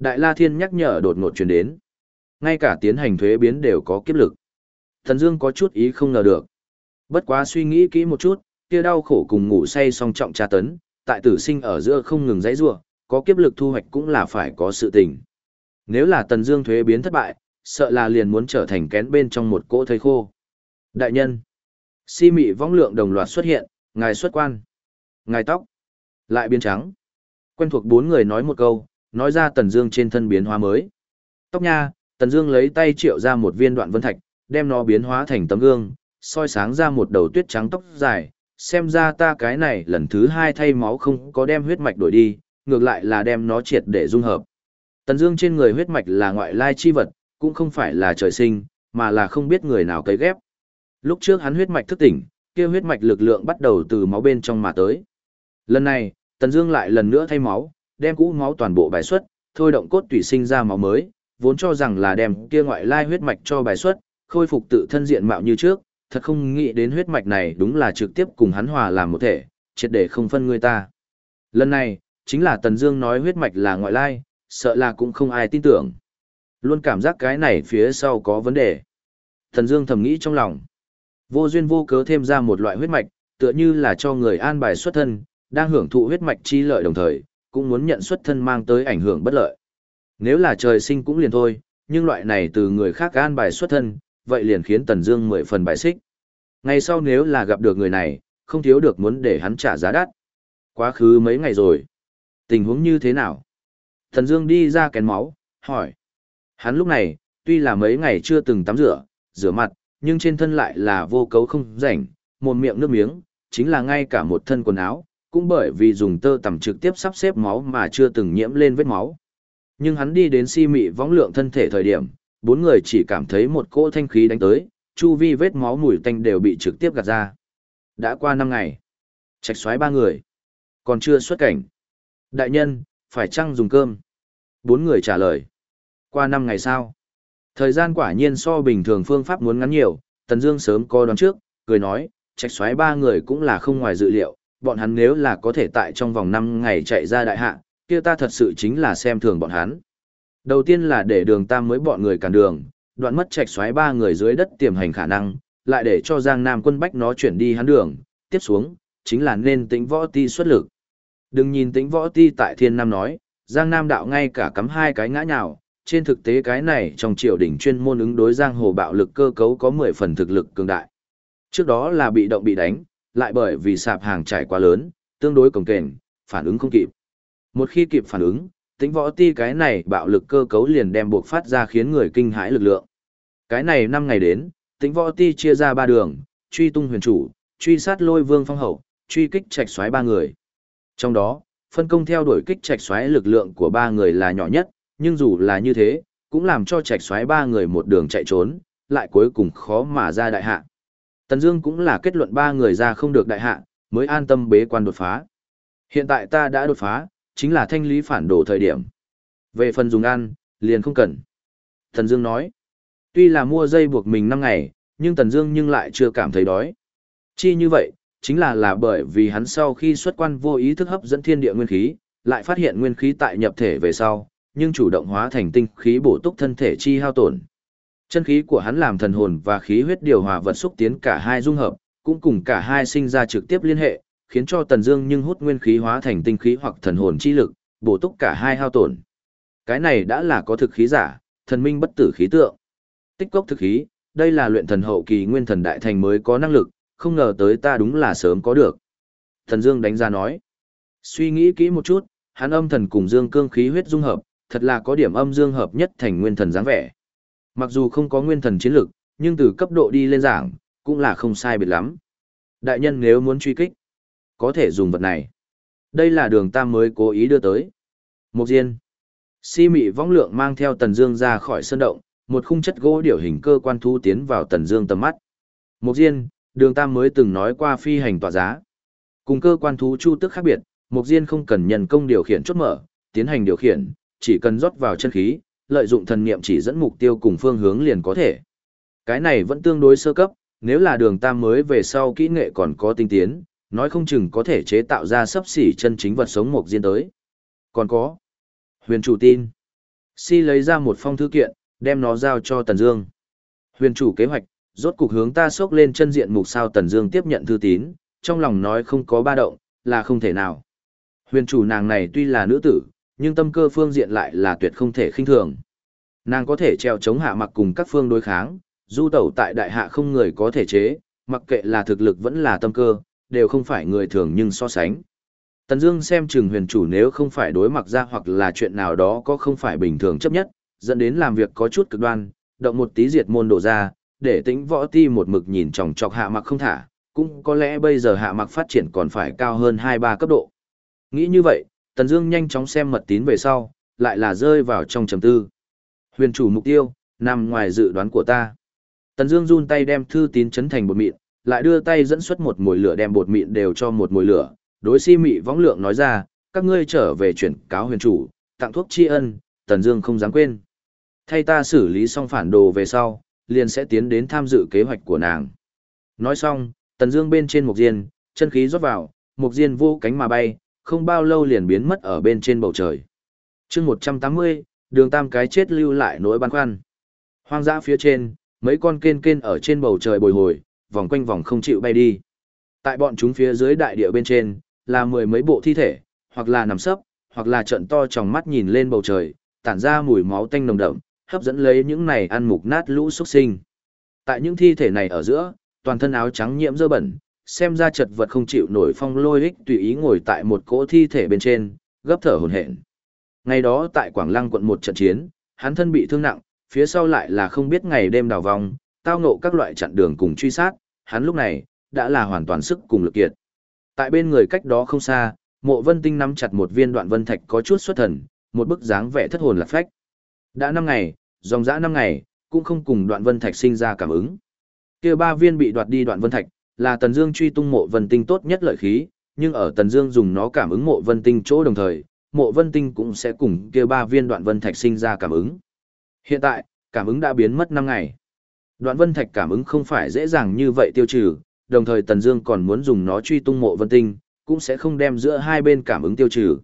Đại La Thiên nhắc nhở đột ngột truyền đến. Ngay cả tiến hành thuế biến đều có kiếp lực. Thần Dương có chút ý không ngờ được. Bất quá suy nghĩ kỹ một chút, kia đau khổ cùng ngủ say song trọng tra tấn, tại tử sinh ở giữa không ngừng dãy rủa, có kiếp lực thu hoạch cũng là phải có sự tình. Nếu là Tần Dương thuế biến thất bại, sợ là liền muốn trở thành kén bên trong một cỗ thây khô. Đại nhân, si mị vong lượng đồng loạt xuất hiện, ngài xuất quan, ngài tóc lại biến trắng. Quen thuộc bốn người nói một câu, nói ra Tần Dương trên thân biến hóa mới. Tóc nha, Tần Dương lấy tay triệu ra một viên đoạn vân thạch, đem nó biến hóa thành tấm gương, soi sáng ra một đầu tuyết trắng tóc dài, xem ra ta cái này lần thứ hai thay máu không có đem huyết mạch đổi đi, ngược lại là đem nó triệt để dung hợp. Tần Dương trên người huyết mạch là ngoại lai chi vật, cũng không phải là trời sinh, mà là không biết người nào cấy ghép. Lúc trước hắn huyết mạch thức tỉnh, kia huyết mạch lực lượng bắt đầu từ máu bên trong mà tới. Lần này, Tần Dương lại lần nữa thay máu, đem cũ máu toàn bộ bài xuất, thôi động cốt tủy sinh ra máu mới, vốn cho rằng là đem kia ngoại lai huyết mạch cho bài xuất, khôi phục tự thân diện mạo như trước, thật không nghĩ đến huyết mạch này đúng là trực tiếp cùng hắn hòa làm một thể, triệt để không phân người ta. Lần này, chính là Tần Dương nói huyết mạch là ngoại lai, sợ là cũng không ai tin tưởng. Luôn cảm giác cái này phía sau có vấn đề. Tần Dương thầm nghĩ trong lòng. Vô duyên vô cớ thêm ra một loại huyết mạch, tựa như là cho người an bài xuất thân, đang hưởng thụ huyết mạch chi lợi đồng thời, cũng muốn nhận xuất thân mang tới ảnh hưởng bất lợi. Nếu là trời sinh cũng liền thôi, nhưng loại này từ người khác an bài xuất thân, vậy liền khiến Tần Dương mười phần bài xích. Ngày sau nếu là gặp được người này, không thiếu được muốn để hắn trả giá đắt. Quá khứ mấy ngày rồi, tình huống như thế nào? Tần Dương đi ra kén máu, hỏi. Hắn lúc này, tuy là mấy ngày chưa từng tắm rửa, rửa mặt, nhưng trên thân lại là vô cấu không rảnh, mồm miệng nước miếng, chính là ngay cả một thân quần áo, cũng bởi vì dùng tơ tằm trực tiếp sắp xếp máu mà chưa từng nhiễm lên vết máu. Nhưng hắn đi đến si mị võng lượng thân thể thời điểm, bốn người chỉ cảm thấy một cỗ thanh khí đánh tới, chu vi vết máu mùi tanh đều bị trực tiếp gạt ra. Đã qua năm ngày, trạch xoáy ba người, còn chưa xuất cảnh. Đại nhân, phải chăng dùng cơm? Bốn người trả lời. Qua năm ngày sao? Thời gian quả nhiên so bình thường phương pháp muốn ngắn nhiều, Tần Dương sớm có đoán trước, cười nói, trạch xoáy ba người cũng là không ngoài dự liệu, bọn hắn nếu là có thể tại trong vòng 5 ngày chạy ra đại hạ, kia ta thật sự chính là xem thường bọn hắn. Đầu tiên là để đường tam mới bọn người cản đường, đoạn mất trạch xoáy ba người dưới đất tiềm hành khả năng, lại để cho Giang Nam quân bách nó chuyển đi hắn đường, tiếp xuống, chính là nên tính võ ti xuất lực. Đừng nhìn tính võ ti tại thiên nam nói, Giang Nam đạo ngay cả cắm hai cái ngã nhào, trên thực tế cái này trong triều đình chuyên môn ứng đối giang hồ bạo lực cơ cấu có 10 phần thực lực cường đại. Trước đó là bị động bị đánh, lại bởi vì sạp hàng trải quá lớn, tương đối cồng kềnh, phản ứng không kịp. Một khi kịp phản ứng, tính võ ti cái này bạo lực cơ cấu liền đem buộc phát ra khiến người kinh hãi lực lượng. Cái này năm ngày đến, tính võ ti chia ra ba đường, truy tung huyền chủ, truy sát lôi vương phong hậu, truy kích trạch xoáy ba người. Trong đó, phân công theo đuổi kích trạch xoáy lực lượng của ba người là nhỏ nhất, nhưng dù là như thế, cũng làm cho trạch xoáy ba người một đường chạy trốn, lại cuối cùng khó mà ra đại hạ. Tần Dương cũng là kết luận ba người ra không được đại hạ, mới an tâm bế quan đột phá. Hiện tại ta đã đột phá, chính là thanh lý phản đồ thời điểm. Về phần dùng ăn, liền không cần. Tần Dương nói, tuy là mua dây buộc mình 5 ngày, nhưng Tần Dương nhưng lại chưa cảm thấy đói. Chi như vậy, chính là là bởi vì hắn sau khi xuất quan vô ý thức hấp dẫn thiên địa nguyên khí, lại phát hiện nguyên khí tại nhập thể về sau, nhưng chủ động hóa thành tinh khí bổ túc thân thể chi hao tổn. Chân khí của hắn làm thần hồn và khí huyết điều hòa vật xúc tiến cả hai dung hợp, cũng cùng cả hai sinh ra trực tiếp liên hệ, khiến cho Tần Dương nhưng hút nguyên khí hóa thành tinh khí hoặc thần hồn chi lực, bổ túc cả hai hao tổn. Cái này đã là có thực khí giả, thần minh bất tử khí tượng. Tích cốc thực khí, đây là luyện thần hậu kỳ nguyên thần đại thành mới có năng lực, không ngờ tới ta đúng là sớm có được. Thần Dương đánh giá nói. Suy nghĩ kỹ một chút, hắn âm thần cùng dương cương khí huyết dung hợp, thật là có điểm âm dương hợp nhất thành nguyên thần dáng vẻ. Mặc dù không có nguyên thần chiến lực, nhưng từ cấp độ đi lên giảng, cũng là không sai biệt lắm. Đại nhân nếu muốn truy kích, có thể dùng vật này. Đây là đường tam mới cố ý đưa tới. Một diên. Si mị vong lượng mang theo tần dương ra khỏi sơn động, một khung chất gỗ điều hình cơ quan thu tiến vào tần dương tầm mắt. Một diên, đường tam mới từng nói qua phi hành tỏa giá. Cùng cơ quan thú chu tức khác biệt, một diên không cần nhân công điều khiển chốt mở, tiến hành điều khiển, chỉ cần rót vào chân khí, lợi dụng thần niệm chỉ dẫn mục tiêu cùng phương hướng liền có thể. Cái này vẫn tương đối sơ cấp, nếu là đường tam mới về sau kỹ nghệ còn có tinh tiến, nói không chừng có thể chế tạo ra sấp xỉ chân chính vật sống mục diên tới. Còn có, huyền chủ tin. Si lấy ra một phong thư kiện, đem nó giao cho Tần Dương. Huyền chủ kế hoạch, rốt cục hướng ta sốc lên chân diện mục sao Tần Dương tiếp nhận thư tín, trong lòng nói không có ba động, là không thể nào. Huyền chủ nàng này tuy là nữ tử, nhưng tâm cơ phương diện lại là tuyệt không thể khinh thường. Nàng có thể treo chống hạ mặc cùng các phương đối kháng, du tẩu tại đại hạ không người có thể chế, mặc kệ là thực lực vẫn là tâm cơ, đều không phải người thường nhưng so sánh. Tần Dương xem chừng huyền chủ nếu không phải đối mặt ra hoặc là chuyện nào đó có không phải bình thường chấp nhất, dẫn đến làm việc có chút cực đoan, động một tí diệt môn đổ ra, để tính võ ti một mực nhìn chòng chọc hạ mặc không thả, cũng có lẽ bây giờ hạ mặc phát triển còn phải cao hơn 2-3 cấp độ. Nghĩ như vậy, Tần Dương nhanh chóng xem mật tín về sau, lại là rơi vào trong trầm tư. Huyền chủ mục tiêu, nằm ngoài dự đoán của ta. Tần Dương run tay đem thư tín chấn thành bột mịn, lại đưa tay dẫn xuất một mùi lửa đem bột mịn đều cho một mùi lửa, đối si mị võng lượng nói ra, các ngươi trở về chuyển cáo huyền chủ, tặng thuốc tri ân, Tần Dương không dám quên. Thay ta xử lý xong phản đồ về sau, liền sẽ tiến đến tham dự kế hoạch của nàng. Nói xong, Tần Dương bên trên mục diên, chân khí rót vào, mục diên vô cánh mà bay, không bao lâu liền biến mất ở bên trên bầu trời. Chương 180, Đường Tam cái chết lưu lại nỗi băn khoăn. Hoang dã phía trên, mấy con kên kên ở trên bầu trời bồi hồi, vòng quanh vòng không chịu bay đi. Tại bọn chúng phía dưới đại địa bên trên, là mười mấy bộ thi thể, hoặc là nằm sấp, hoặc là trận to trong mắt nhìn lên bầu trời, tản ra mùi máu tanh nồng đậm, hấp dẫn lấy những này ăn mục nát lũ xuất sinh. Tại những thi thể này ở giữa, toàn thân áo trắng nhiễm dơ bẩn, xem ra chật vật không chịu nổi phong lôi ích tùy ý ngồi tại một cỗ thi thể bên trên, gấp thở hổn hển. Ngày đó tại Quảng Lăng quận một trận chiến, hắn thân bị thương nặng, phía sau lại là không biết ngày đêm đào vòng, tao ngộ các loại chặn đường cùng truy sát, hắn lúc này đã là hoàn toàn sức cùng lực kiệt. Tại bên người cách đó không xa, Mộ Vân Tinh nắm chặt một viên đoạn vân thạch có chút xuất thần, một bức dáng vẻ thất hồn lạc phách. Đã năm ngày, dòng dã năm ngày, cũng không cùng đoạn vân thạch sinh ra cảm ứng. Kia ba viên bị đoạt đi đoạn vân thạch, là Tần Dương truy tung Mộ Vân Tinh tốt nhất lợi khí, nhưng ở Tần Dương dùng nó cảm ứng Mộ Vân Tinh chỗ đồng thời, Mộ Vân Tinh cũng sẽ cùng kia ba viên đoạn vân thạch sinh ra cảm ứng. Hiện tại, cảm ứng đã biến mất năm ngày. Đoạn vân thạch cảm ứng không phải dễ dàng như vậy tiêu trừ, đồng thời Tần Dương còn muốn dùng nó truy tung Mộ Vân Tinh, cũng sẽ không đem giữa hai bên cảm ứng tiêu trừ.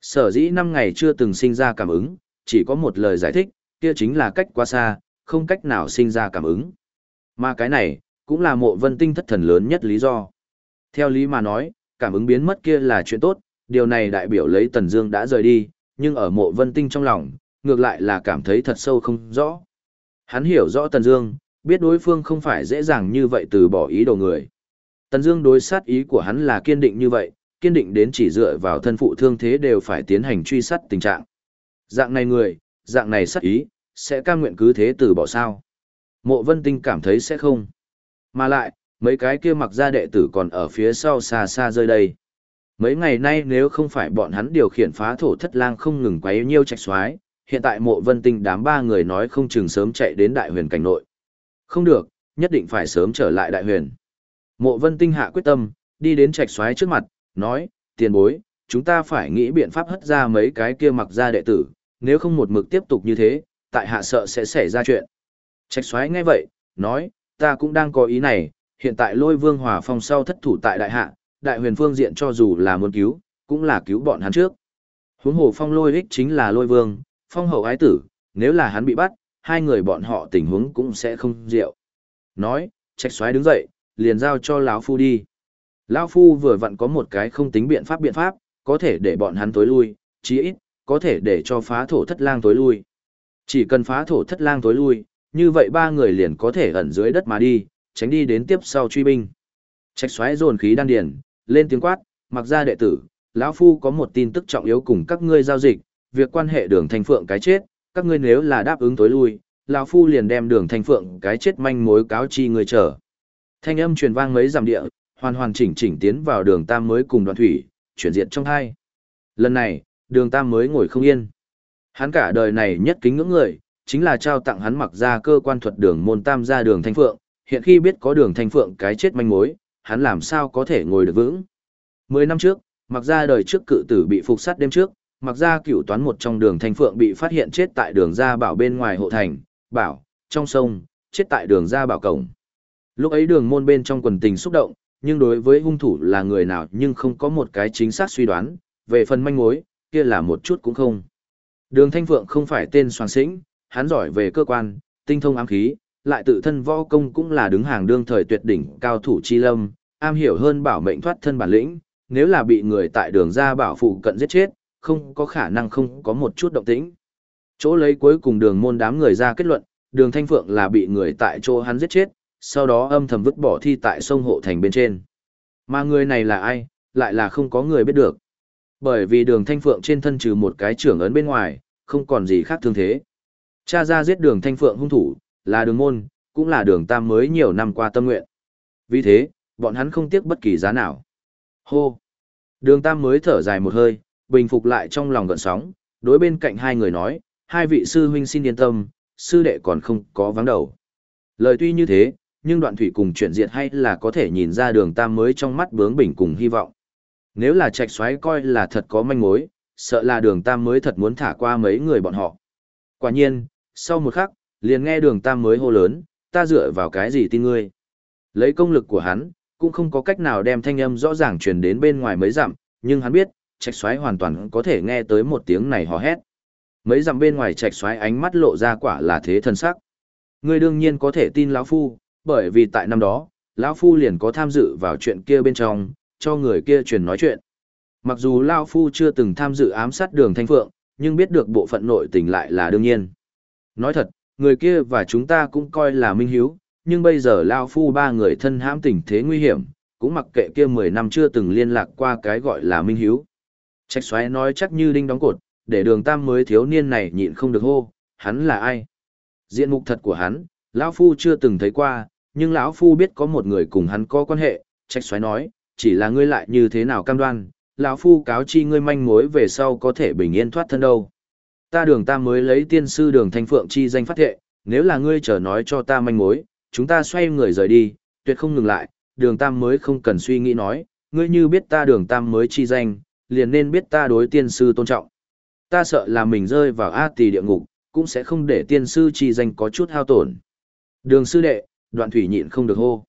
Sở dĩ năm ngày chưa từng sinh ra cảm ứng, chỉ có một lời giải thích, kia chính là cách quá xa, không cách nào sinh ra cảm ứng. Mà cái này, cũng là mộ vân tinh thất thần lớn nhất lý do. Theo lý mà nói, cảm ứng biến mất kia là chuyện tốt, điều này đại biểu lấy Tần Dương đã rời đi, nhưng ở mộ vân tinh trong lòng, ngược lại là cảm thấy thật sâu không rõ. Hắn hiểu rõ Tần Dương, biết đối phương không phải dễ dàng như vậy từ bỏ ý đồ người. Tần Dương đối sát ý của hắn là kiên định như vậy, kiên định đến chỉ dựa vào thân phụ thương thế đều phải tiến hành truy sát tình trạng. Dạng này người, dạng này sát ý, sẽ cam nguyện cứ thế từ bỏ sao? Mộ Vân Tinh cảm thấy sẽ không. Mà lại, mấy cái kia mặc ra đệ tử còn ở phía sau xa xa rơi đây. Mấy ngày nay nếu không phải bọn hắn điều khiển phá thổ thất lang không ngừng quấy nhiêu trạch xoái, hiện tại mộ vân tinh đám ba người nói không chừng sớm chạy đến đại huyền cảnh nội. Không được, nhất định phải sớm trở lại đại huyền. Mộ vân tinh hạ quyết tâm, đi đến trạch xoái trước mặt, nói, tiền bối, chúng ta phải nghĩ biện pháp hất ra mấy cái kia mặc ra đệ tử, nếu không một mực tiếp tục như thế, tại hạ sợ sẽ xảy ra chuyện. Trạch xoáy nghe vậy, nói, ta cũng đang có ý này, hiện tại lôi vương hòa phong sau thất thủ tại đại hạ, đại huyền phương diện cho dù là muốn cứu, cũng là cứu bọn hắn trước. Huống hồ phong lôi ích chính là lôi vương, phong hậu ái tử, nếu là hắn bị bắt, hai người bọn họ tình huống cũng sẽ không rượu. Nói, trạch xoáy đứng dậy, liền giao cho lão phu đi. Lão phu vừa vặn có một cái không tính biện pháp biện pháp, có thể để bọn hắn tối lui, chí ít, có thể để cho phá thổ thất lang tối lui. Chỉ cần phá thổ thất lang tối lui, như vậy ba người liền có thể ẩn dưới đất mà đi, tránh đi đến tiếp sau truy binh. Trạch xoáy dồn khí đan điền, lên tiếng quát, mặc ra đệ tử, lão phu có một tin tức trọng yếu cùng các ngươi giao dịch, việc quan hệ đường thanh phượng cái chết, các ngươi nếu là đáp ứng tối lui, lão phu liền đem đường thanh phượng cái chết manh mối cáo chi người chờ. Thanh âm truyền vang mấy dặm địa, hoàn hoàn chỉnh chỉnh tiến vào đường tam mới cùng đoàn thủy, chuyển diện trong hai. Lần này, đường tam mới ngồi không yên. Hắn cả đời này nhất kính ngưỡng người, chính là trao tặng hắn mặc ra cơ quan thuật đường môn tam gia đường thanh phượng, hiện khi biết có đường thanh phượng cái chết manh mối, hắn làm sao có thể ngồi được vững. Mười năm trước, mặc ra đời trước cự tử bị phục sát đêm trước, mặc ra cựu toán một trong đường thanh phượng bị phát hiện chết tại đường ra bảo bên ngoài hộ thành, bảo, trong sông, chết tại đường ra bảo cổng. Lúc ấy đường môn bên trong quần tình xúc động, nhưng đối với hung thủ là người nào nhưng không có một cái chính xác suy đoán, về phần manh mối, kia là một chút cũng không. Đường Thanh Phượng không phải tên soàng sĩnh, hắn giỏi về cơ quan, tinh thông ám khí, lại tự thân võ công cũng là đứng hàng đương thời tuyệt đỉnh cao thủ chi lâm, am hiểu hơn bảo mệnh thoát thân bản lĩnh, nếu là bị người tại đường ra bảo phụ cận giết chết, không có khả năng không có một chút động tĩnh. Chỗ lấy cuối cùng đường môn đám người ra kết luận, đường Thanh Phượng là bị người tại chỗ hắn giết chết, sau đó âm thầm vứt bỏ thi tại sông hộ thành bên trên. Mà người này là ai, lại là không có người biết được. Bởi vì đường Thanh Phượng trên thân trừ một cái trưởng ấn bên ngoài, không còn gì khác thương thế. Cha ra giết đường thanh phượng hung thủ, là đường môn, cũng là đường tam mới nhiều năm qua tâm nguyện. Vì thế, bọn hắn không tiếc bất kỳ giá nào. Hô! Đường tam mới thở dài một hơi, bình phục lại trong lòng gợn sóng, đối bên cạnh hai người nói, hai vị sư huynh xin yên tâm, sư đệ còn không có vắng đầu. Lời tuy như thế, nhưng đoạn thủy cùng chuyển diệt hay là có thể nhìn ra đường tam mới trong mắt bướng bỉnh cùng hy vọng. Nếu là trạch xoáy coi là thật có manh mối, sợ là đường tam mới thật muốn thả qua mấy người bọn họ. Quả nhiên, sau một khắc, liền nghe đường tam mới hô lớn, ta dựa vào cái gì tin ngươi. Lấy công lực của hắn, cũng không có cách nào đem thanh âm rõ ràng truyền đến bên ngoài mấy dặm, nhưng hắn biết, trạch xoáy hoàn toàn có thể nghe tới một tiếng này hò hét. Mấy dặm bên ngoài trạch xoáy ánh mắt lộ ra quả là thế thân sắc. Ngươi đương nhiên có thể tin lão phu, bởi vì tại năm đó, lão phu liền có tham dự vào chuyện kia bên trong, cho người kia truyền nói chuyện. Mặc dù lão phu chưa từng tham dự ám sát Đường Thanh Phượng, nhưng biết được bộ phận nội tình lại là đương nhiên. Nói thật, người kia và chúng ta cũng coi là minh hiếu, nhưng bây giờ lão phu ba người thân hãm tình thế nguy hiểm, cũng mặc kệ kia 10 năm chưa từng liên lạc qua cái gọi là minh hiếu. Trạch xoáy nói chắc như đinh đóng cột, để đường tam mới thiếu niên này nhịn không được hô, hắn là ai? Diện mục thật của hắn, lão phu chưa từng thấy qua, nhưng lão phu biết có một người cùng hắn có quan hệ, trạch xoáy nói, chỉ là ngươi lại như thế nào cam đoan, lão phu cáo chi ngươi manh mối về sau có thể bình yên thoát thân đâu. Ta đường tam mới lấy tiên sư đường thanh phượng chi danh phát thệ, nếu là ngươi chờ nói cho ta manh mối, chúng ta xoay người rời đi, tuyệt không ngừng lại, đường tam mới không cần suy nghĩ nói, ngươi như biết ta đường tam mới chi danh, liền nên biết ta đối tiên sư tôn trọng. Ta sợ là mình rơi vào A tỳ địa ngục, cũng sẽ không để tiên sư chi danh có chút hao tổn. Đường sư đệ, đoạn thủy nhịn không được hô.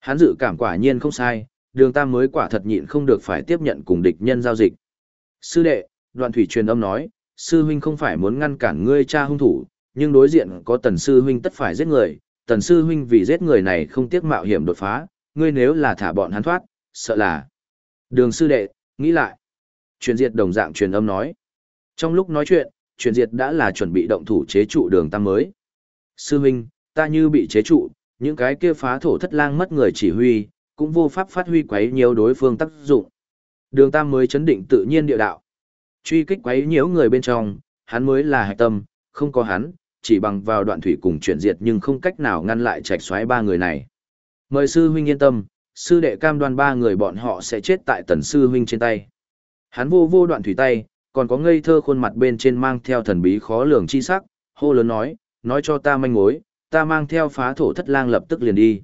Hắn dự cảm quả nhiên không sai, đường tam mới quả thật nhịn không được phải tiếp nhận cùng địch nhân giao dịch. Sư đệ, đoạn thủy truyền âm nói, sư huynh không phải muốn ngăn cản ngươi cha hung thủ, nhưng đối diện có tần sư huynh tất phải giết người, tần sư huynh vì giết người này không tiếc mạo hiểm đột phá, ngươi nếu là thả bọn hắn thoát, sợ là. Đường sư đệ, nghĩ lại. Truyền diệt đồng dạng truyền âm nói. Trong lúc nói chuyện, truyền diệt đã là chuẩn bị động thủ chế trụ đường tam mới. Sư huynh, ta như bị chế trụ, những cái kia phá thổ thất lang mất người chỉ huy, cũng vô pháp phát huy quấy nhiều đối phương tác dụng. Đường tam mới chấn định tự nhiên địa đạo. Truy kích quấy nhiễu người bên trong, hắn mới là hạch tâm, không có hắn, chỉ bằng vào đoạn thủy cùng chuyển diệt nhưng không cách nào ngăn lại trạch xoáy ba người này. Mời sư huynh yên tâm, sư đệ cam đoan ba người bọn họ sẽ chết tại tần sư huynh trên tay. Hắn vô vô đoạn thủy tay, còn có ngây thơ khuôn mặt bên trên mang theo thần bí khó lường chi sắc, hô lớn nói, nói cho ta manh mối, ta mang theo phá thổ thất lang lập tức liền đi.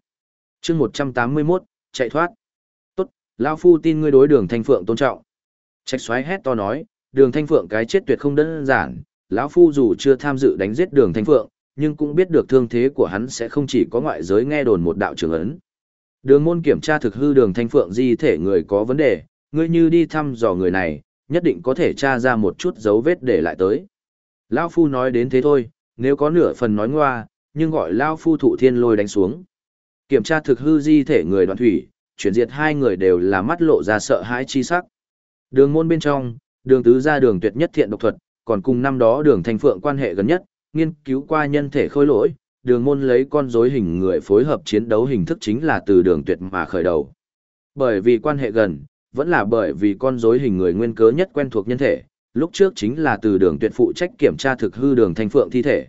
chương 181, chạy thoát. Tốt, Lao Phu tin ngươi đối đường Thanh Phượng tôn trọng. Trạch xoáy hét to nói, đường Thanh Phượng cái chết tuyệt không đơn giản, lão Phu dù chưa tham dự đánh giết đường Thanh Phượng, nhưng cũng biết được thương thế của hắn sẽ không chỉ có ngoại giới nghe đồn một đạo trưởng ấn. Đường môn kiểm tra thực hư đường Thanh Phượng di thể người có vấn đề, ngươi như đi thăm dò người này, nhất định có thể tra ra một chút dấu vết để lại tới. Lão Phu nói đến thế thôi, nếu có nửa phần nói ngoa, nhưng gọi Lão Phu thụ thiên lôi đánh xuống. Kiểm tra thực hư di thể người đoạn thủy, chuyển diệt hai người đều là mắt lộ ra sợ hãi chi sắc. Đường môn bên trong, đường tứ ra đường tuyệt nhất thiện độc thuật, còn cùng năm đó đường thanh phượng quan hệ gần nhất, nghiên cứu qua nhân thể khôi lỗi, đường môn lấy con rối hình người phối hợp chiến đấu hình thức chính là từ đường tuyệt mà khởi đầu. Bởi vì quan hệ gần, vẫn là bởi vì con rối hình người nguyên cớ nhất quen thuộc nhân thể, lúc trước chính là từ đường tuyệt phụ trách kiểm tra thực hư đường thanh phượng thi thể.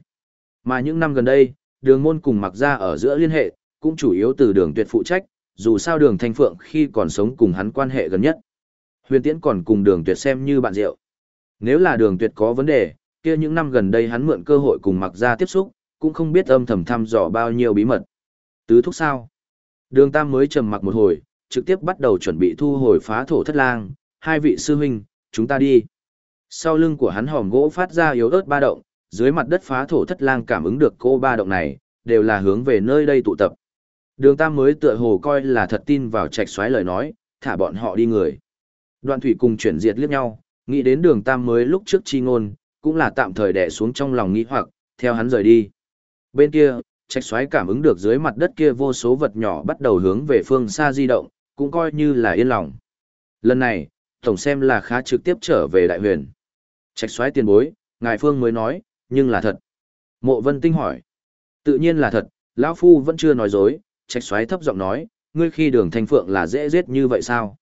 Mà những năm gần đây, đường môn cùng mặc ra ở giữa liên hệ, cũng chủ yếu từ đường tuyệt phụ trách, dù sao đường thanh phượng khi còn sống cùng hắn quan hệ gần nhất. Huyền tiễn còn cùng đường tuyệt xem như bạn rượu. Nếu là đường tuyệt có vấn đề, kia những năm gần đây hắn mượn cơ hội cùng mặc ra tiếp xúc, cũng không biết âm thầm thăm dò bao nhiêu bí mật. Tứ thúc sao? Đường Tam mới trầm mặc một hồi, trực tiếp bắt đầu chuẩn bị thu hồi phá thổ thất lang, hai vị sư huynh, chúng ta đi. Sau lưng của hắn hòm gỗ phát ra yếu ớt ba động, dưới mặt đất phá thổ thất lang cảm ứng được cô ba động này, đều là hướng về nơi đây tụ tập. Đường Tam mới tựa hồ coi là thật tin vào trạch xoáy lời nói, thả bọn họ đi người. Đoạn thủy cùng chuyển diệt liếc nhau, nghĩ đến đường Tam mới lúc trước chi ngôn, cũng là tạm thời đè xuống trong lòng nghĩ hoặc, theo hắn rời đi. Bên kia, trạch xoáy cảm ứng được dưới mặt đất kia vô số vật nhỏ bắt đầu hướng về phương xa di động, cũng coi như là yên lòng. Lần này, tổng xem là khá trực tiếp trở về đại huyền. Trạch xoáy tiền bối, ngài phương mới nói, nhưng là thật. Mộ vân tinh hỏi. Tự nhiên là thật, lão Phu vẫn chưa nói dối, trạch xoáy thấp giọng nói, ngươi khi đường thanh phượng là dễ giết như vậy sao?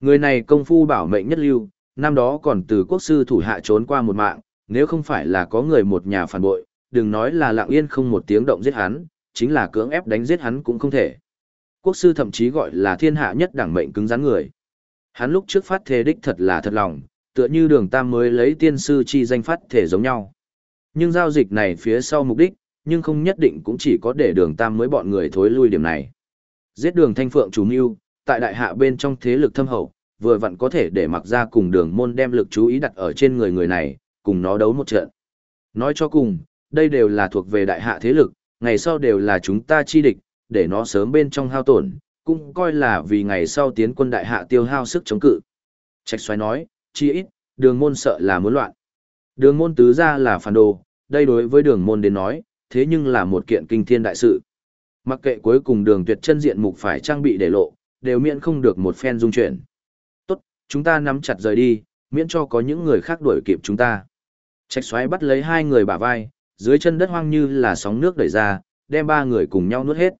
Người này công phu bảo mệnh nhất lưu, năm đó còn từ quốc sư thủ hạ trốn qua một mạng, nếu không phải là có người một nhà phản bội, đừng nói là lặng yên không một tiếng động giết hắn, chính là cưỡng ép đánh giết hắn cũng không thể. Quốc sư thậm chí gọi là thiên hạ nhất đẳng mệnh cứng rắn người. Hắn lúc trước phát thể đích thật là thật lòng, tựa như đường tam mới lấy tiên sư chi danh phát thể giống nhau. Nhưng giao dịch này phía sau mục đích, nhưng không nhất định cũng chỉ có để đường tam mới bọn người thối lui điểm này. Giết đường thanh phượng chủ mưu, tại đại hạ bên trong thế lực thâm hậu, vừa vặn có thể để mặc ra cùng đường môn đem lực chú ý đặt ở trên người người này, cùng nó đấu một trận. Nói cho cùng, đây đều là thuộc về đại hạ thế lực, ngày sau đều là chúng ta chi địch, để nó sớm bên trong hao tổn, cũng coi là vì ngày sau tiến quân đại hạ tiêu hao sức chống cự. Trạch xoáy nói, chi ít, đường môn sợ là muốn loạn. Đường môn tứ ra là phản đồ, đây đối với đường môn đến nói, thế nhưng là một kiện kinh thiên đại sự. Mặc kệ cuối cùng đường tuyệt chân diện mục phải trang bị để lộ, đều miễn không được một phen dung chuyển. Tốt, chúng ta nắm chặt rời đi, miễn cho có những người khác đuổi kịp chúng ta. Trạch xoáy bắt lấy hai người bả vai, dưới chân đất hoang như là sóng nước đẩy ra, đem ba người cùng nhau nuốt hết.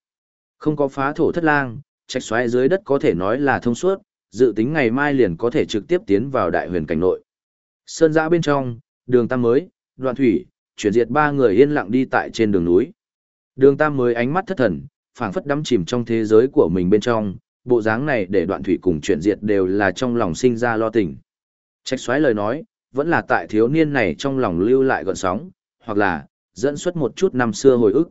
Không có phá thổ thất lang, trạch xoáy dưới đất có thể nói là thông suốt, dự tính ngày mai liền có thể trực tiếp tiến vào đại huyền cảnh nội. Sơn giã bên trong, đường tam mới, đoạn thủy, chuyển diệt ba người yên lặng đi tại trên đường núi. Đường tam mới ánh mắt thất thần, phảng phất đắm chìm trong thế giới của mình bên trong, bộ dáng này để đoạn thủy cùng chuyển diệt đều là trong lòng sinh ra lo tình. Trách xoáy lời nói, vẫn là tại thiếu niên này trong lòng lưu lại gọn sóng, hoặc là, dẫn xuất một chút năm xưa hồi ức.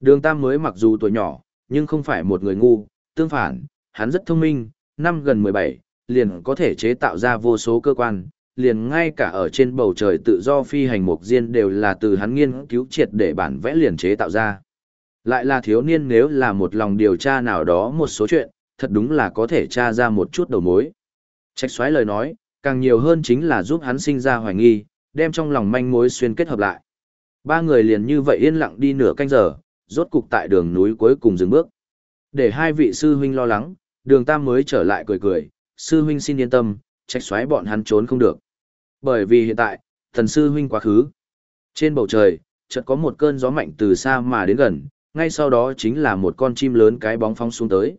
Đường Tam mới mặc dù tuổi nhỏ, nhưng không phải một người ngu, tương phản, hắn rất thông minh, năm gần 17, liền có thể chế tạo ra vô số cơ quan, liền ngay cả ở trên bầu trời tự do phi hành mục diên đều là từ hắn nghiên cứu triệt để bản vẽ liền chế tạo ra. Lại là thiếu niên nếu là một lòng điều tra nào đó một số chuyện, thật đúng là có thể tra ra một chút đầu mối. Trách xoáy lời nói, càng nhiều hơn chính là giúp hắn sinh ra hoài nghi, đem trong lòng manh mối xuyên kết hợp lại. Ba người liền như vậy yên lặng đi nửa canh giờ, rốt cục tại đường núi cuối cùng dừng bước. Để hai vị sư huynh lo lắng, đường tam mới trở lại cười cười, sư huynh xin yên tâm, trách xoáy bọn hắn trốn không được. Bởi vì hiện tại, thần sư huynh quá khứ. Trên bầu trời, chợt có một cơn gió mạnh từ xa mà đến gần, ngay sau đó chính là một con chim lớn cái bóng phóng xuống tới.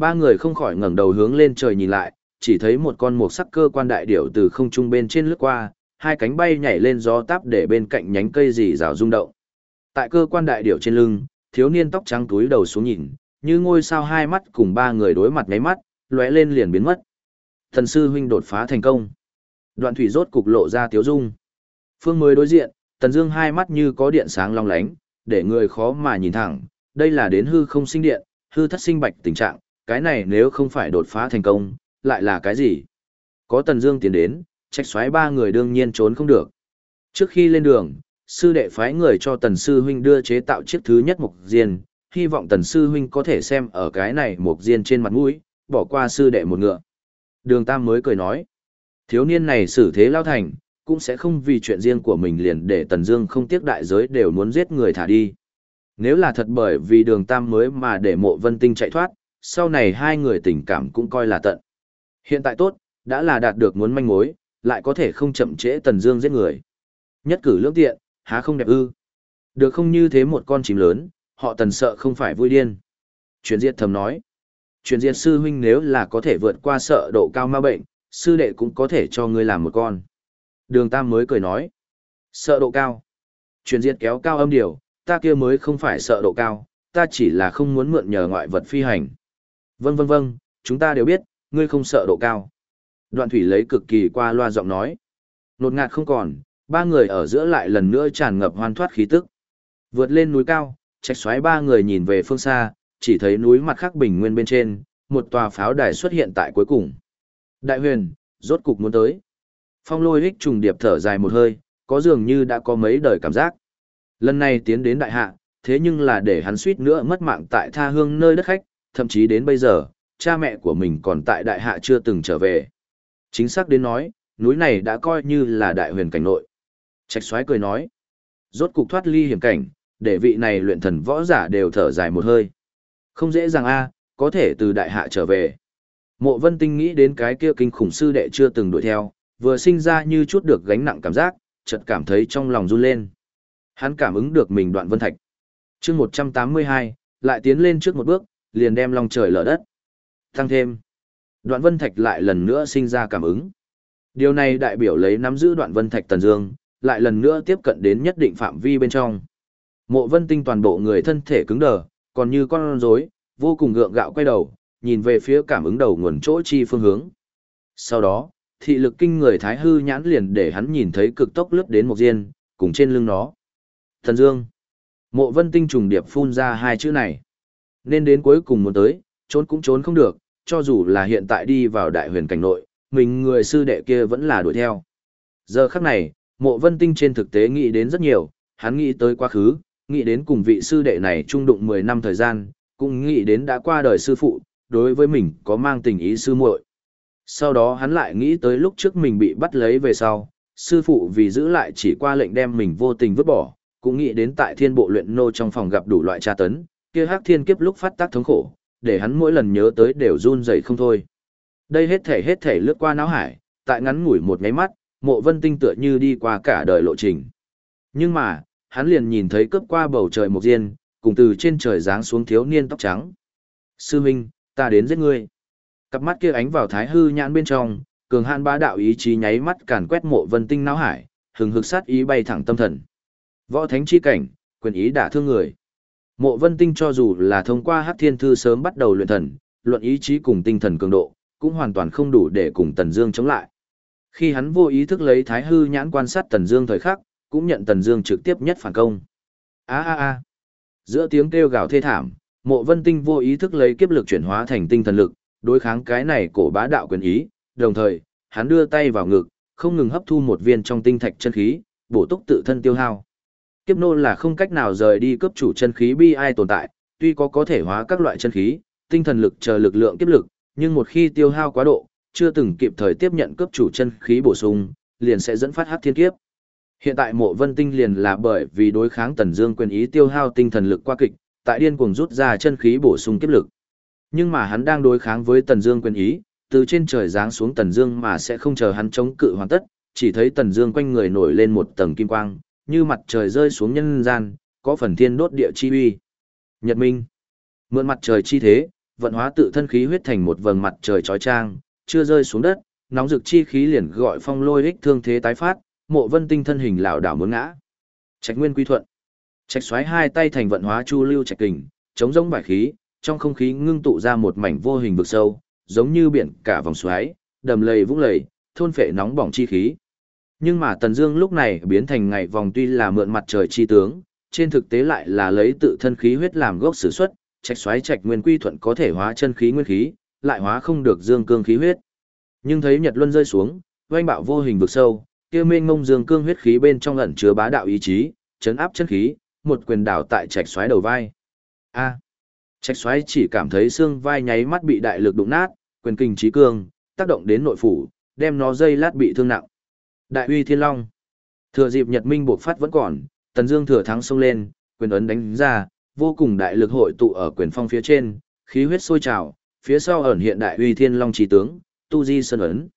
Ba người không khỏi ngẩng đầu hướng lên trời nhìn lại, chỉ thấy một con mục sắc cơ quan đại điểu từ không trung bên trên lướt qua, hai cánh bay nhảy lên gió táp để bên cạnh nhánh cây rì rào rung động. Tại cơ quan đại điểu trên lưng, thiếu niên tóc trắng túi đầu xuống nhìn, như ngôi sao hai mắt cùng ba người đối mặt nháy mắt, lóe lên liền biến mất. Thần sư huynh đột phá thành công. Đoạn thủy rốt cục lộ ra tiếu dung. Phương mới đối diện, Tần Dương hai mắt như có điện sáng long lánh, để người khó mà nhìn thẳng, đây là đến hư không sinh điện, hư thất sinh bạch tình trạng, cái này nếu không phải đột phá thành công, lại là cái gì? Có Tần Dương tiến đến, trách xoáy ba người đương nhiên trốn không được. Trước khi lên đường, sư đệ phái người cho Tần sư huynh đưa chế tạo chiếc thứ nhất mục diên, hy vọng Tần sư huynh có thể xem ở cái này mục diên trên mặt mũi, bỏ qua sư đệ một ngựa. Đường Tam mới cười nói, thiếu niên này xử thế lao thành, cũng sẽ không vì chuyện riêng của mình liền để Tần Dương không tiếc đại giới đều muốn giết người thả đi. Nếu là thật bởi vì đường Tam mới mà để mộ vân tinh chạy thoát, sau này hai người tình cảm cũng coi là tận. Hiện tại tốt, đã là đạt được muốn manh mối, lại có thể không chậm trễ Tần Dương giết người. Nhất cử lưỡng tiện, há không đẹp ư? Được không như thế một con chim lớn, họ Tần sợ không phải vui điên. Truyền Diệt thầm nói, Truyền Diệt sư huynh nếu là có thể vượt qua sợ độ cao ma bệnh, sư đệ cũng có thể cho ngươi làm một con. Đường Tam mới cười nói, sợ độ cao. Truyền Diệt kéo cao âm điều, ta kia mới không phải sợ độ cao, ta chỉ là không muốn mượn nhờ ngoại vật phi hành. Vâng vâng vâng, chúng ta đều biết, ngươi không sợ độ cao. Đoạn thủy lấy cực kỳ qua loa giọng nói. Nột ngạt không còn, ba người ở giữa lại lần nữa tràn ngập hoan thoát khí tức. Vượt lên núi cao, trạch xoáy ba người nhìn về phương xa, chỉ thấy núi mặt khác bình nguyên bên trên, một tòa pháo đài xuất hiện tại cuối cùng. Đại huyền, rốt cục muốn tới. Phong lôi hích trùng điệp thở dài một hơi, có dường như đã có mấy đời cảm giác. Lần này tiến đến đại hạ, thế nhưng là để hắn suýt nữa mất mạng tại tha hương nơi đất khách, thậm chí đến bây giờ, cha mẹ của mình còn tại đại hạ chưa từng trở về. Chính xác đến nói, núi này đã coi như là đại huyền cảnh nội. Trạch xoáy cười nói, rốt cục thoát ly hiểm cảnh, để vị này luyện thần võ giả đều thở dài một hơi. Không dễ dàng a, có thể từ đại hạ trở về. Mộ vân tinh nghĩ đến cái kia kinh khủng sư đệ chưa từng đuổi theo, vừa sinh ra như chút được gánh nặng cảm giác, chợt cảm thấy trong lòng run lên. Hắn cảm ứng được mình đoạn vân thạch. chương 182, lại tiến lên trước một bước, liền đem lòng trời lở đất. Tăng thêm, đoạn vân thạch lại lần nữa sinh ra cảm ứng. Điều này đại biểu lấy nắm giữ đoạn vân thạch tần dương, lại lần nữa tiếp cận đến nhất định phạm vi bên trong. Mộ vân tinh toàn bộ người thân thể cứng đờ, còn như con rối, vô cùng gượng gạo quay đầu, nhìn về phía cảm ứng đầu nguồn chỗ chi phương hướng. Sau đó, thị lực kinh người thái hư nhãn liền để hắn nhìn thấy cực tốc lướt đến một diên, cùng trên lưng nó. Thần Dương. Mộ vân tinh trùng điệp phun ra hai chữ này. Nên đến cuối cùng muốn tới, trốn cũng trốn không được, cho dù là hiện tại đi vào đại huyền cảnh nội, mình người sư đệ kia vẫn là đuổi theo. Giờ khắc này, mộ vân tinh trên thực tế nghĩ đến rất nhiều, hắn nghĩ tới quá khứ, nghĩ đến cùng vị sư đệ này trung đụng 10 năm thời gian, cũng nghĩ đến đã qua đời sư phụ, đối với mình có mang tình ý sư muội. Sau đó hắn lại nghĩ tới lúc trước mình bị bắt lấy về sau, sư phụ vì giữ lại chỉ qua lệnh đem mình vô tình vứt bỏ, cũng nghĩ đến tại thiên bộ luyện nô trong phòng gặp đủ loại tra tấn, kia hắc thiên kiếp lúc phát tác thống khổ, để hắn mỗi lần nhớ tới đều run rẩy không thôi. Đây hết thể hết thể lướt qua não hải, tại ngắn ngủi một nháy mắt, mộ vân tinh tựa như đi qua cả đời lộ trình. Nhưng mà, hắn liền nhìn thấy cướp qua bầu trời một diên, cùng từ trên trời giáng xuống thiếu niên tóc trắng. Sư Minh, ta đến giết ngươi. Cặp mắt kia ánh vào thái hư nhãn bên trong, cường hàn bá đạo ý chí nháy mắt càn quét mộ vân tinh não hải, hừng hực sát ý bay thẳng tâm thần. Võ thánh chi cảnh, quyền ý đả thương người. Mộ vân tinh cho dù là thông qua hắc thiên thư sớm bắt đầu luyện thần, luận ý chí cùng tinh thần cường độ, cũng hoàn toàn không đủ để cùng Tần Dương chống lại. Khi hắn vô ý thức lấy thái hư nhãn quan sát Tần Dương thời khắc, cũng nhận Tần Dương trực tiếp nhất phản công. A a a. Giữa tiếng kêu gào thê thảm, Mộ Vân Tinh vô ý thức lấy kiếp lực chuyển hóa thành tinh thần lực, đối kháng cái này cổ bá đạo quyền ý, đồng thời, hắn đưa tay vào ngực, không ngừng hấp thu một viên trong tinh thạch chân khí, bổ túc tự thân tiêu hao. Kiếp nô là không cách nào rời đi cướp chủ chân khí bi ai tồn tại, tuy có có thể hóa các loại chân khí, tinh thần lực chờ lực lượng kiếp lực, nhưng một khi tiêu hao quá độ, chưa từng kịp thời tiếp nhận cướp chủ chân khí bổ sung, liền sẽ dẫn phát hắc thiên kiếp. Hiện tại mộ vân tinh liền là bởi vì đối kháng tần dương quyền ý tiêu hao tinh thần lực qua kịch, tại điên cuồng rút ra chân khí bổ sung kiếp lực. Nhưng mà hắn đang đối kháng với tần dương quyền ý, từ trên trời giáng xuống tần dương mà sẽ không chờ hắn chống cự hoàn tất, chỉ thấy tần dương quanh người nổi lên một tầng kim quang, như mặt trời rơi xuống nhân gian, có phần thiên đốt địa chi uy. Nhật Minh, mượn mặt trời chi thế, vận hóa tự thân khí huyết thành một vầng mặt trời chói chang, chưa rơi xuống đất, nóng rực chi khí liền gọi phong lôi ích thương thế tái phát, mộ vân tinh thân hình lảo đảo muốn ngã. Trạch Nguyên quy thuận. Trạch xoáy hai tay thành vận hóa chu lưu trạch kình, chống rống bài khí, trong không khí ngưng tụ ra một mảnh vô hình vực sâu, giống như biển cả vòng xoáy, đầm lầy vũng lầy, thôn phệ nóng bỏng chi khí. Nhưng mà Tần Dương lúc này biến thành ngày vòng tuy là mượn mặt trời chi tướng, trên thực tế lại là lấy tự thân khí huyết làm gốc sử xuất, trạch xoáy trạch nguyên quy thuận có thể hóa chân khí nguyên khí, lại hóa không được dương cương khí huyết. Nhưng thấy Nhật Luân rơi xuống, oanh bạo vô hình vực sâu, kia mênh ngông dương cương huyết khí bên trong ẩn chứa bá đạo ý chí, chấn áp chân khí, một quyền đảo tại trạch xoáy đầu vai. A. Trạch xoáy chỉ cảm thấy xương vai nháy mắt bị đại lực đụng nát, quyền kinh trí cương, tác động đến nội phủ, đem nó dây lát bị thương nặng. Đại uy thiên long. Thừa dịp Nhật Minh buộc phát vẫn còn, Tần Dương thừa thắng xông lên, quyền ấn đánh ra, vô cùng đại lực hội tụ ở quyền phong phía trên, khí huyết sôi trào, phía sau ẩn hiện đại uy thiên long chỉ tướng, tu di sơn ấn.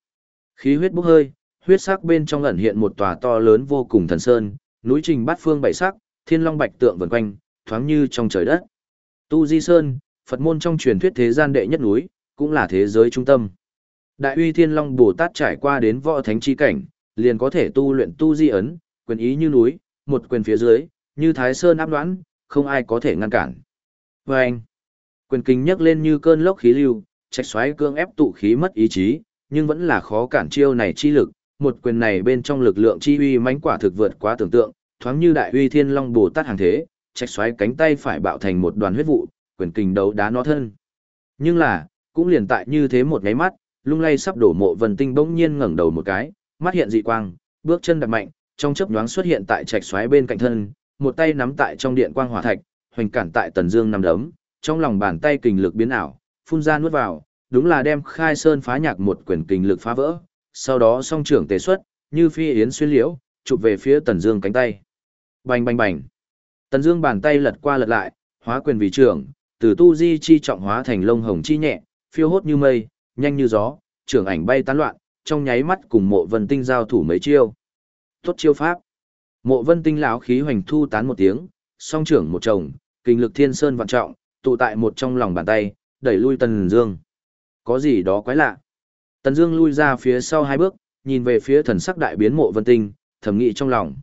Khí huyết bốc hơi, huyết sắc bên trong ẩn hiện một tòa to lớn vô cùng thần sơn, núi trình bát phương bảy sắc, thiên long bạch tượng vần quanh, thoáng như trong trời đất. Tu Di Sơn, Phật môn trong truyền thuyết thế gian đệ nhất núi, cũng là thế giới trung tâm. Đại uy Thiên Long Bồ Tát trải qua đến võ thánh chi cảnh, liền có thể tu luyện tu di ấn, quyền ý như núi, một quyền phía dưới, như Thái Sơn áp đoán, không ai có thể ngăn cản. Và anh, quyền kinh nhấc lên như cơn lốc khí lưu, trạch xoáy cương ép tụ khí mất ý chí, nhưng vẫn là khó cản chiêu này chi lực, một quyền này bên trong lực lượng chi uy mãnh quả thực vượt quá tưởng tượng, thoáng như đại uy thiên long bồ tát hàng thế, trạch xoáy cánh tay phải bạo thành một đoàn huyết vụ, quyền kình đấu đá nó thân. Nhưng là, cũng liền tại như thế một cái mắt, lung lay sắp đổ mộ vần tinh bỗng nhiên ngẩng đầu một cái, mắt hiện dị quang, bước chân đạp mạnh, trong chớp nhoáng xuất hiện tại trạch xoáy bên cạnh thân, một tay nắm tại trong điện quang hỏa thạch, hoành cản tại tần dương nằm đấm, trong lòng bàn tay kình lực biến ảo, phun ra nuốt vào, đúng là đem khai sơn phá nhạc một quyền kình lực phá vỡ, sau đó song trưởng tế xuất, như phi yến xuyên liễu, chụp về phía tần dương cánh tay. Bành bành bành. Tần Dương bàn tay lật qua lật lại, hóa quyền vì trưởng, từ tu di chi trọng hóa thành lông hồng chi nhẹ, phiêu hốt như mây, nhanh như gió, trưởng ảnh bay tán loạn, trong nháy mắt cùng Mộ Vân Tinh giao thủ mấy chiêu. Tốt chiêu pháp. Mộ Vân Tinh lão khí hoành thu tán một tiếng, song trưởng một chồng, kinh lực thiên sơn vạn trọng, tụ tại một trong lòng bàn tay, đẩy lui Tần Dương. Có gì đó quái lạ. Tần Dương lui ra phía sau hai bước, nhìn về phía thần sắc đại biến Mộ Vân Tinh, thầm nghĩ trong lòng.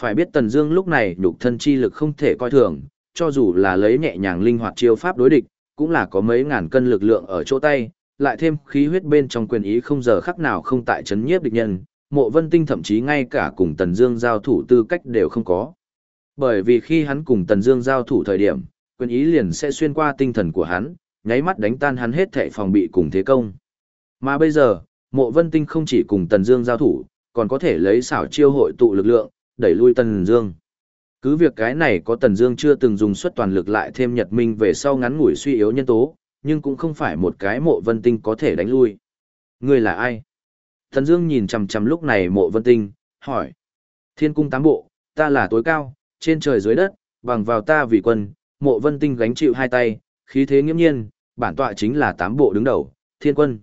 Phải biết Tần Dương lúc này nhục thân chi lực không thể coi thường, cho dù là lấy nhẹ nhàng linh hoạt chiêu pháp đối địch, cũng là có mấy ngàn cân lực lượng ở chỗ tay, lại thêm khí huyết bên trong quyền ý không giờ khắc nào không tại chấn nhiếp địch nhân, Mộ Vân Tinh thậm chí ngay cả cùng Tần Dương giao thủ tư cách đều không có. Bởi vì khi hắn cùng Tần Dương giao thủ thời điểm, quyền ý liền sẽ xuyên qua tinh thần của hắn, nháy mắt đánh tan hắn hết thảy phòng bị cùng thế công. Mà bây giờ, Mộ Vân Tinh không chỉ cùng Tần Dương giao thủ, còn có thể lấy xảo chiêu hội tụ lực lượng, đẩy lui Tần Dương. Cứ việc cái này có Tần Dương chưa từng dùng suất toàn lực lại thêm Nhật Minh về sau ngắn ngủi suy yếu nhân tố, nhưng cũng không phải một cái Mộ Vân Tinh có thể đánh lui. Ngươi là ai? thần Dương nhìn chằm chằm lúc này Mộ Vân Tinh, hỏi. Thiên cung tám bộ, ta là tối cao, trên trời dưới đất, bằng vào ta vì quân, Mộ Vân Tinh gánh chịu hai tay, khí thế nghiêm nhiên, bản tọa chính là tám bộ đứng đầu, Thiên quân.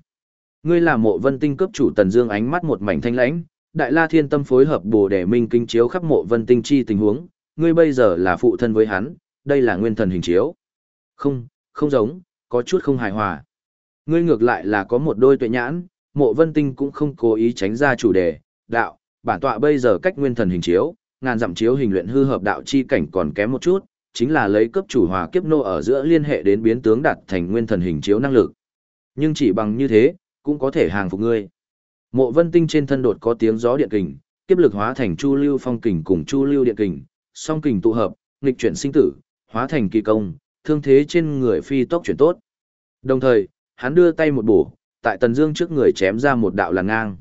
Ngươi là Mộ Vân Tinh cấp chủ Tần Dương ánh mắt một mảnh thanh lãnh, Đại La Thiên Tâm phối hợp Bồ Đề Minh kinh chiếu khắp Mộ Vân Tinh chi tình huống, ngươi bây giờ là phụ thân với hắn, đây là nguyên thần hình chiếu. Không, không giống, có chút không hài hòa. Ngươi ngược lại là có một đôi tuệ nhãn, Mộ Vân Tinh cũng không cố ý tránh ra chủ đề, đạo, bản tọa bây giờ cách nguyên thần hình chiếu, ngàn dặm chiếu hình luyện hư hợp đạo chi cảnh còn kém một chút, chính là lấy cấp chủ hòa kiếp nô ở giữa liên hệ đến biến tướng đạt thành nguyên thần hình chiếu năng lực. Nhưng chỉ bằng như thế, cũng có thể hàng phục ngươi. Mộ Vân Tinh trên thân đột có tiếng gió điện kình, kiếp lực hóa thành chu lưu phong kình cùng chu lưu điện kình, song kình tụ hợp, nghịch chuyển sinh tử, hóa thành kỳ công, thương thế trên người phi tốc chuyển tốt. Đồng thời, hắn đưa tay một bổ, tại Tần Dương trước người chém ra một đạo làn ngang.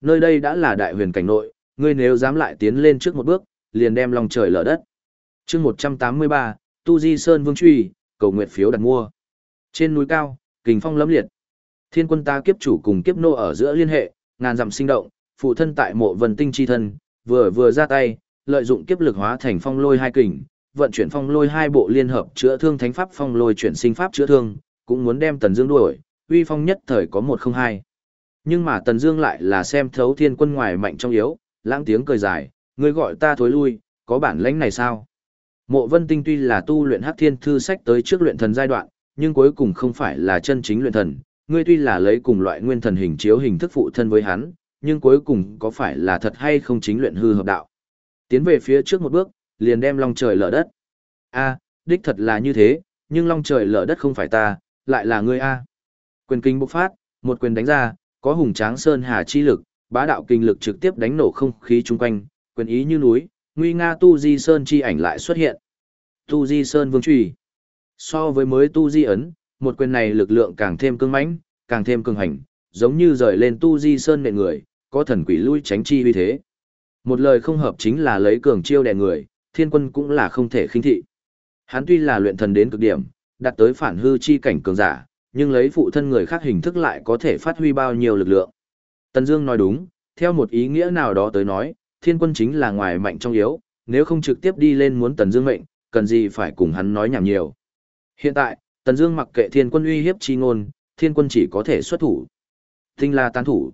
Nơi đây đã là đại huyền cảnh nội, ngươi nếu dám lại tiến lên trước một bước, liền đem lòng trời lở đất. Chương 183, Tu Di Sơn Vương truy, cầu nguyện phiếu đặt mua. Trên núi cao, kình phong lẫm liệt. Thiên quân ta kiếp chủ cùng kiếp nô ở giữa liên hệ, ngàn dặm sinh động, phụ thân tại mộ vân tinh chi thân, vừa vừa ra tay, lợi dụng kiếp lực hóa thành phong lôi hai kình, vận chuyển phong lôi hai bộ liên hợp chữa thương thánh pháp phong lôi chuyển sinh pháp chữa thương, cũng muốn đem Tần Dương đuổi, uy phong nhất thời có một không hai. Nhưng mà Tần Dương lại là xem thấu thiên quân ngoài mạnh trong yếu, lãng tiếng cười dài, ngươi gọi ta thối lui, có bản lĩnh này sao? Mộ Vân Tinh tuy là tu luyện Hắc Thiên thư sách tới trước luyện thần giai đoạn, nhưng cuối cùng không phải là chân chính luyện thần, ngươi tuy là lấy cùng loại nguyên thần hình chiếu hình thức phụ thân với hắn, nhưng cuối cùng có phải là thật hay không chính luyện hư hợp đạo. Tiến về phía trước một bước, liền đem long trời lở đất. A, đích thật là như thế, nhưng long trời lở đất không phải ta, lại là ngươi a. Quyền kinh bộc phát, một quyền đánh ra, có hùng tráng sơn hà chi lực, bá đạo kinh lực trực tiếp đánh nổ không khí chung quanh, quyền ý như núi, nguy nga tu di sơn chi ảnh lại xuất hiện. Tu di sơn vương truy. So với mới tu di ấn, một quyền này lực lượng càng thêm cứng mãnh, càng thêm cường hành, giống như rời lên tu di sơn nện người, có thần quỷ lui tránh chi uy thế. Một lời không hợp chính là lấy cường chiêu đè người, thiên quân cũng là không thể khinh thị. Hắn tuy là luyện thần đến cực điểm, đạt tới phản hư chi cảnh cường giả, nhưng lấy phụ thân người khác hình thức lại có thể phát huy bao nhiêu lực lượng. Tần Dương nói đúng, theo một ý nghĩa nào đó tới nói, thiên quân chính là ngoài mạnh trong yếu, nếu không trực tiếp đi lên muốn Tần Dương mệnh, cần gì phải cùng hắn nói nhảm nhiều. Hiện tại, Tần Dương mặc kệ thiên quân uy hiếp chi ngôn, thiên quân chỉ có thể xuất thủ. Tinh la tán thủ.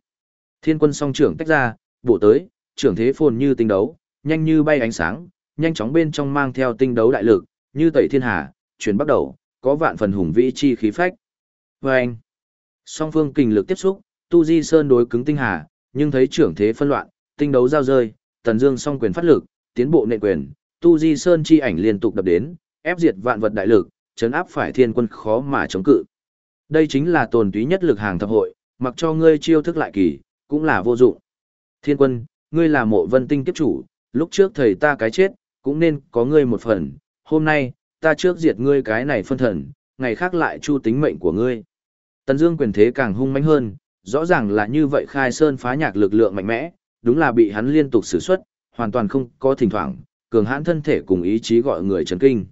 Thiên quân song trưởng tách ra, bổ tới, trưởng thế phồn như tinh đấu, nhanh như bay ánh sáng, nhanh chóng bên trong mang theo tinh đấu đại lực, như tẩy thiên hà, chuyển bắt đầu, có vạn phần hùng vĩ chi khí phách. Vâng! Song phương kình lực tiếp xúc, tu di sơn đối cứng tinh hà, nhưng thấy trưởng thế phân loạn, tinh đấu giao rơi, tần dương song quyền phát lực, tiến bộ nệ quyền, tu di sơn chi ảnh liên tục đập đến, ép diệt vạn vật đại lực, chấn áp phải thiên quân khó mà chống cự. Đây chính là tồn túy nhất lực hàng thập hội, mặc cho ngươi chiêu thức lại kỳ, cũng là vô dụng. Thiên quân, ngươi là mộ vân tinh kiếp chủ, lúc trước thầy ta cái chết, cũng nên có ngươi một phần, hôm nay, ta trước diệt ngươi cái này phân thần, ngày khác lại chu tính mệnh của ngươi. Tần Dương quyền thế càng hung mãnh hơn, rõ ràng là như vậy khai sơn phá nhạc lực lượng mạnh mẽ, đúng là bị hắn liên tục sử xuất, hoàn toàn không có thỉnh thoảng, cường hãn thân thể cùng ý chí gọi người chấn kinh.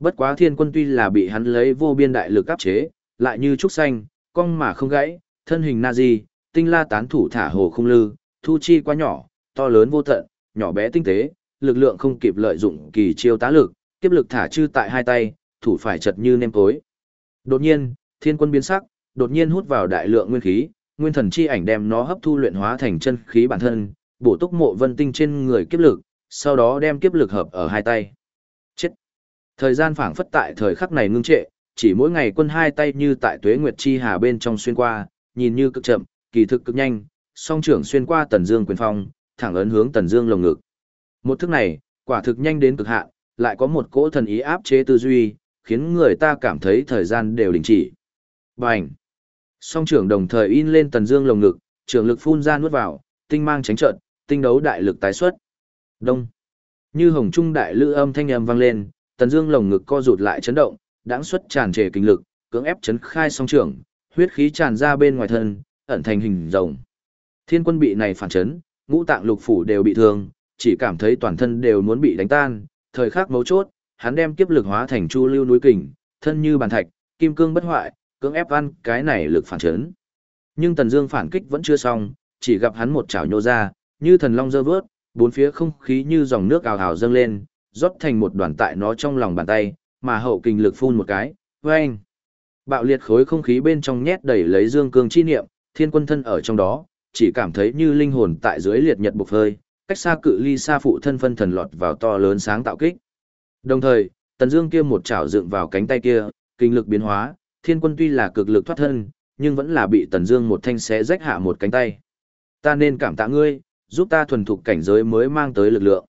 Bất quá thiên quân tuy là bị hắn lấy vô biên đại lực áp chế, lại như trúc xanh, cong mà không gãy, thân hình na di, tinh la tán thủ thả hồ không lư, thu chi quá nhỏ, to lớn vô tận, nhỏ bé tinh tế, lực lượng không kịp lợi dụng kỳ chiêu tá lực, kiếp lực thả chư tại hai tay, thủ phải chật như nêm tối Đột nhiên, thiên quân biến sắc, đột nhiên hút vào đại lượng nguyên khí, nguyên thần chi ảnh đem nó hấp thu luyện hóa thành chân khí bản thân, bổ túc mộ vân tinh trên người kiếp lực, sau đó đem kiếp lực hợp ở hai tay. Chết! Thời gian phảng phất tại thời khắc này ngưng trệ, chỉ mỗi ngày quân hai tay như tại tuế nguyệt chi hà bên trong xuyên qua, nhìn như cực chậm, kỳ thực cực nhanh, song trưởng xuyên qua tần dương quyền phong, thẳng ấn hướng tần dương lồng ngực. Một thức này, quả thực nhanh đến cực hạn, lại có một cỗ thần ý áp chế tư duy, khiến người ta cảm thấy thời gian đều đình chỉ. Bành! Song trưởng đồng thời in lên tần dương lồng ngực, trưởng lực phun ra nuốt vào, tinh mang tránh trận, tinh đấu đại lực tái xuất. Đông! Như hồng trung đại lư âm thanh âm vang lên, tần dương lồng ngực co rụt lại chấn động, đãng xuất tràn trề kinh lực, cưỡng ép chấn khai song trưởng, huyết khí tràn ra bên ngoài thân, ẩn thành hình rồng. Thiên quân bị này phản chấn, ngũ tạng lục phủ đều bị thương, chỉ cảm thấy toàn thân đều muốn bị đánh tan, thời khắc mấu chốt, hắn đem kiếp lực hóa thành chu lưu núi kình, thân như bàn thạch, kim cương bất hoại, cưỡng ép ăn cái này lực phản chấn. Nhưng Tần Dương phản kích vẫn chưa xong, chỉ gặp hắn một chảo nhô ra, như thần long giơ vớt, bốn phía không khí như dòng nước ào ào dâng lên, rót thành một đoàn tại nó trong lòng bàn tay, mà hậu kình lực phun một cái, oeng. Bạo liệt khối không khí bên trong nhét đầy lấy dương cương chi niệm, thiên quân thân ở trong đó, chỉ cảm thấy như linh hồn tại dưới liệt nhật bộc hơi, cách xa cự ly xa phụ thân phân thần lọt vào to lớn sáng tạo kích. Đồng thời, tần dương kia một chảo dựng vào cánh tay kia, kinh lực biến hóa, thiên quân tuy là cực lực thoát thân, nhưng vẫn là bị tần dương một thanh xé rách hạ một cánh tay. Ta nên cảm tạ ngươi, giúp ta thuần thục cảnh giới mới mang tới lực lượng.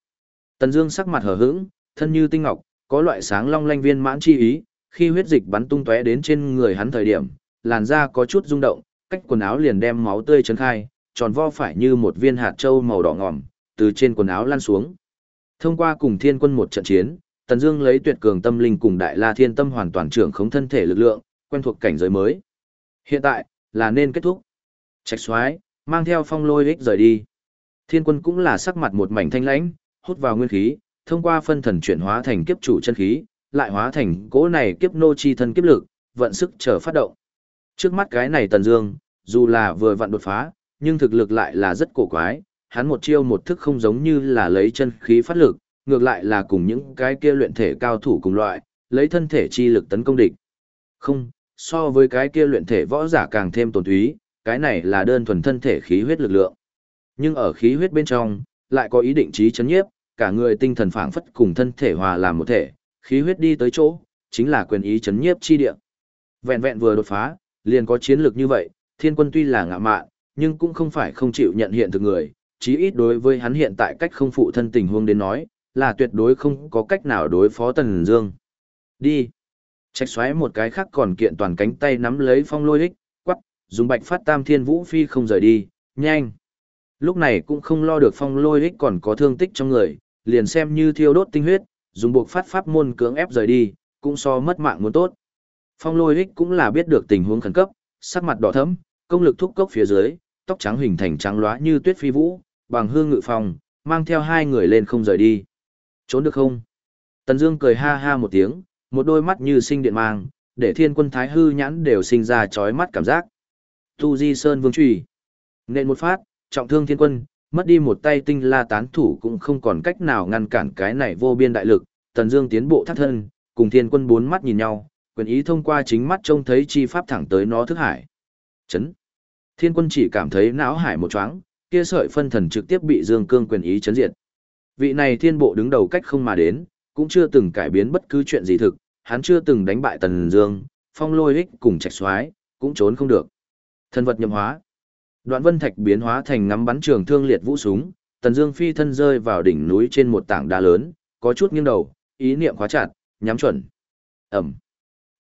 Tần Dương sắc mặt hờ hững, thân như tinh ngọc, có loại sáng long lanh viên mãn chi ý, khi huyết dịch bắn tung tóe đến trên người hắn thời điểm, làn da có chút rung động, cách quần áo liền đem máu tươi chấn khai, tròn vo phải như một viên hạt châu màu đỏ ngòm, từ trên quần áo lan xuống. Thông qua cùng Thiên Quân một trận chiến, Tần Dương lấy tuyệt cường tâm linh cùng Đại La Thiên Tâm hoàn toàn trưởng khống thân thể lực lượng, quen thuộc cảnh giới mới. Hiện tại là nên kết thúc. Trạch Soái mang theo Phong Lôi Ích rời đi. Thiên Quân cũng là sắc mặt một mảnh thanh lãnh, hút vào nguyên khí, thông qua phân thần chuyển hóa thành kiếp chủ chân khí, lại hóa thành cỗ này kiếp nô chi thân kiếp lực, vận sức chờ phát động. Trước mắt cái này Tần Dương, dù là vừa vặn đột phá, nhưng thực lực lại là rất cổ quái, hắn một chiêu một thức không giống như là lấy chân khí phát lực, ngược lại là cùng những cái kia luyện thể cao thủ cùng loại, lấy thân thể chi lực tấn công địch. Không, so với cái kia luyện thể võ giả càng thêm tổn túy, cái này là đơn thuần thân thể khí huyết lực lượng. Nhưng ở khí huyết bên trong, lại có ý định trí chấn nhiếp, cả người tinh thần phảng phất cùng thân thể hòa làm một thể, khí huyết đi tới chỗ, chính là quyền ý chấn nhiếp chi địa. Vẹn vẹn vừa đột phá, liền có chiến lược như vậy, thiên quân tuy là ngạ mạn, nhưng cũng không phải không chịu nhận hiện thực người, chí ít đối với hắn hiện tại cách không phụ thân tình huống đến nói, là tuyệt đối không có cách nào đối phó Tần Dương. Đi. Trạch xoáy một cái khác còn kiện toàn cánh tay nắm lấy phong lôi ích, quắc, dùng bạch phát tam thiên vũ phi không rời đi, nhanh. Lúc này cũng không lo được phong lôi ích còn có thương tích trong người, liền xem như thiêu đốt tinh huyết, dùng buộc phát pháp môn cưỡng ép rời đi, cũng so mất mạng muốn tốt. Phong lôi ích cũng là biết được tình huống khẩn cấp, sắc mặt đỏ thẫm, công lực thúc cốc phía dưới, tóc trắng hình thành trắng loá như tuyết phi vũ, bằng hương ngự phòng, mang theo hai người lên không rời đi. Trốn được không? Tần Dương cười ha ha một tiếng, một đôi mắt như sinh điện mang, để thiên quân thái hư nhãn đều sinh ra chói mắt cảm giác. Tu Di Sơn Vương Trùy. Nên một phát, trọng thương thiên quân, mất đi một tay tinh la tán thủ cũng không còn cách nào ngăn cản cái này vô biên đại lực, tần dương tiến bộ thắt thân, cùng thiên quân bốn mắt nhìn nhau, quyền ý thông qua chính mắt trông thấy chi pháp thẳng tới nó thức hải. Chấn. Thiên quân chỉ cảm thấy não hải một choáng, kia sợi phân thần trực tiếp bị dương cương quyền ý chấn diệt. Vị này thiên bộ đứng đầu cách không mà đến, cũng chưa từng cải biến bất cứ chuyện gì thực, hắn chưa từng đánh bại tần dương, phong lôi ích cùng trạch xoái, cũng trốn không được. Thân vật nhậm hóa. Đoạn vân thạch biến hóa thành ngắm bắn trường thương liệt vũ súng, tần dương phi thân rơi vào đỉnh núi trên một tảng đá lớn, có chút nghiêng đầu, ý niệm khóa chặt, nhắm chuẩn. Ẩm.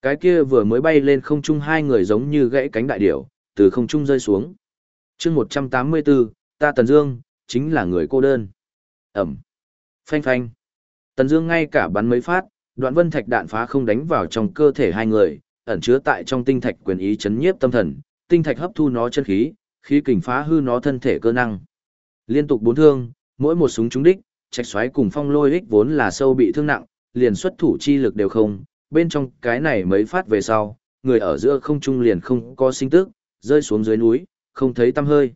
Cái kia vừa mới bay lên không trung hai người giống như gãy cánh đại điểu, từ không trung rơi xuống. chương 184, ta Tần Dương, chính là người cô đơn. Ẩm. Phanh phanh. Tần Dương ngay cả bắn mấy phát, đoạn vân thạch đạn phá không đánh vào trong cơ thể hai người, ẩn chứa tại trong tinh thạch quyền ý chấn nhiếp tâm thần, tinh thạch hấp thu nó chân khí, khí kình phá hư nó thân thể cơ năng. Liên tục bốn thương, mỗi một súng trúng đích, trạch xoáy cùng phong lôi ích vốn là sâu bị thương nặng, liền xuất thủ chi lực đều không, bên trong cái này mấy phát về sau, người ở giữa không trung liền không có sinh tức, rơi xuống dưới núi, không thấy tăm hơi.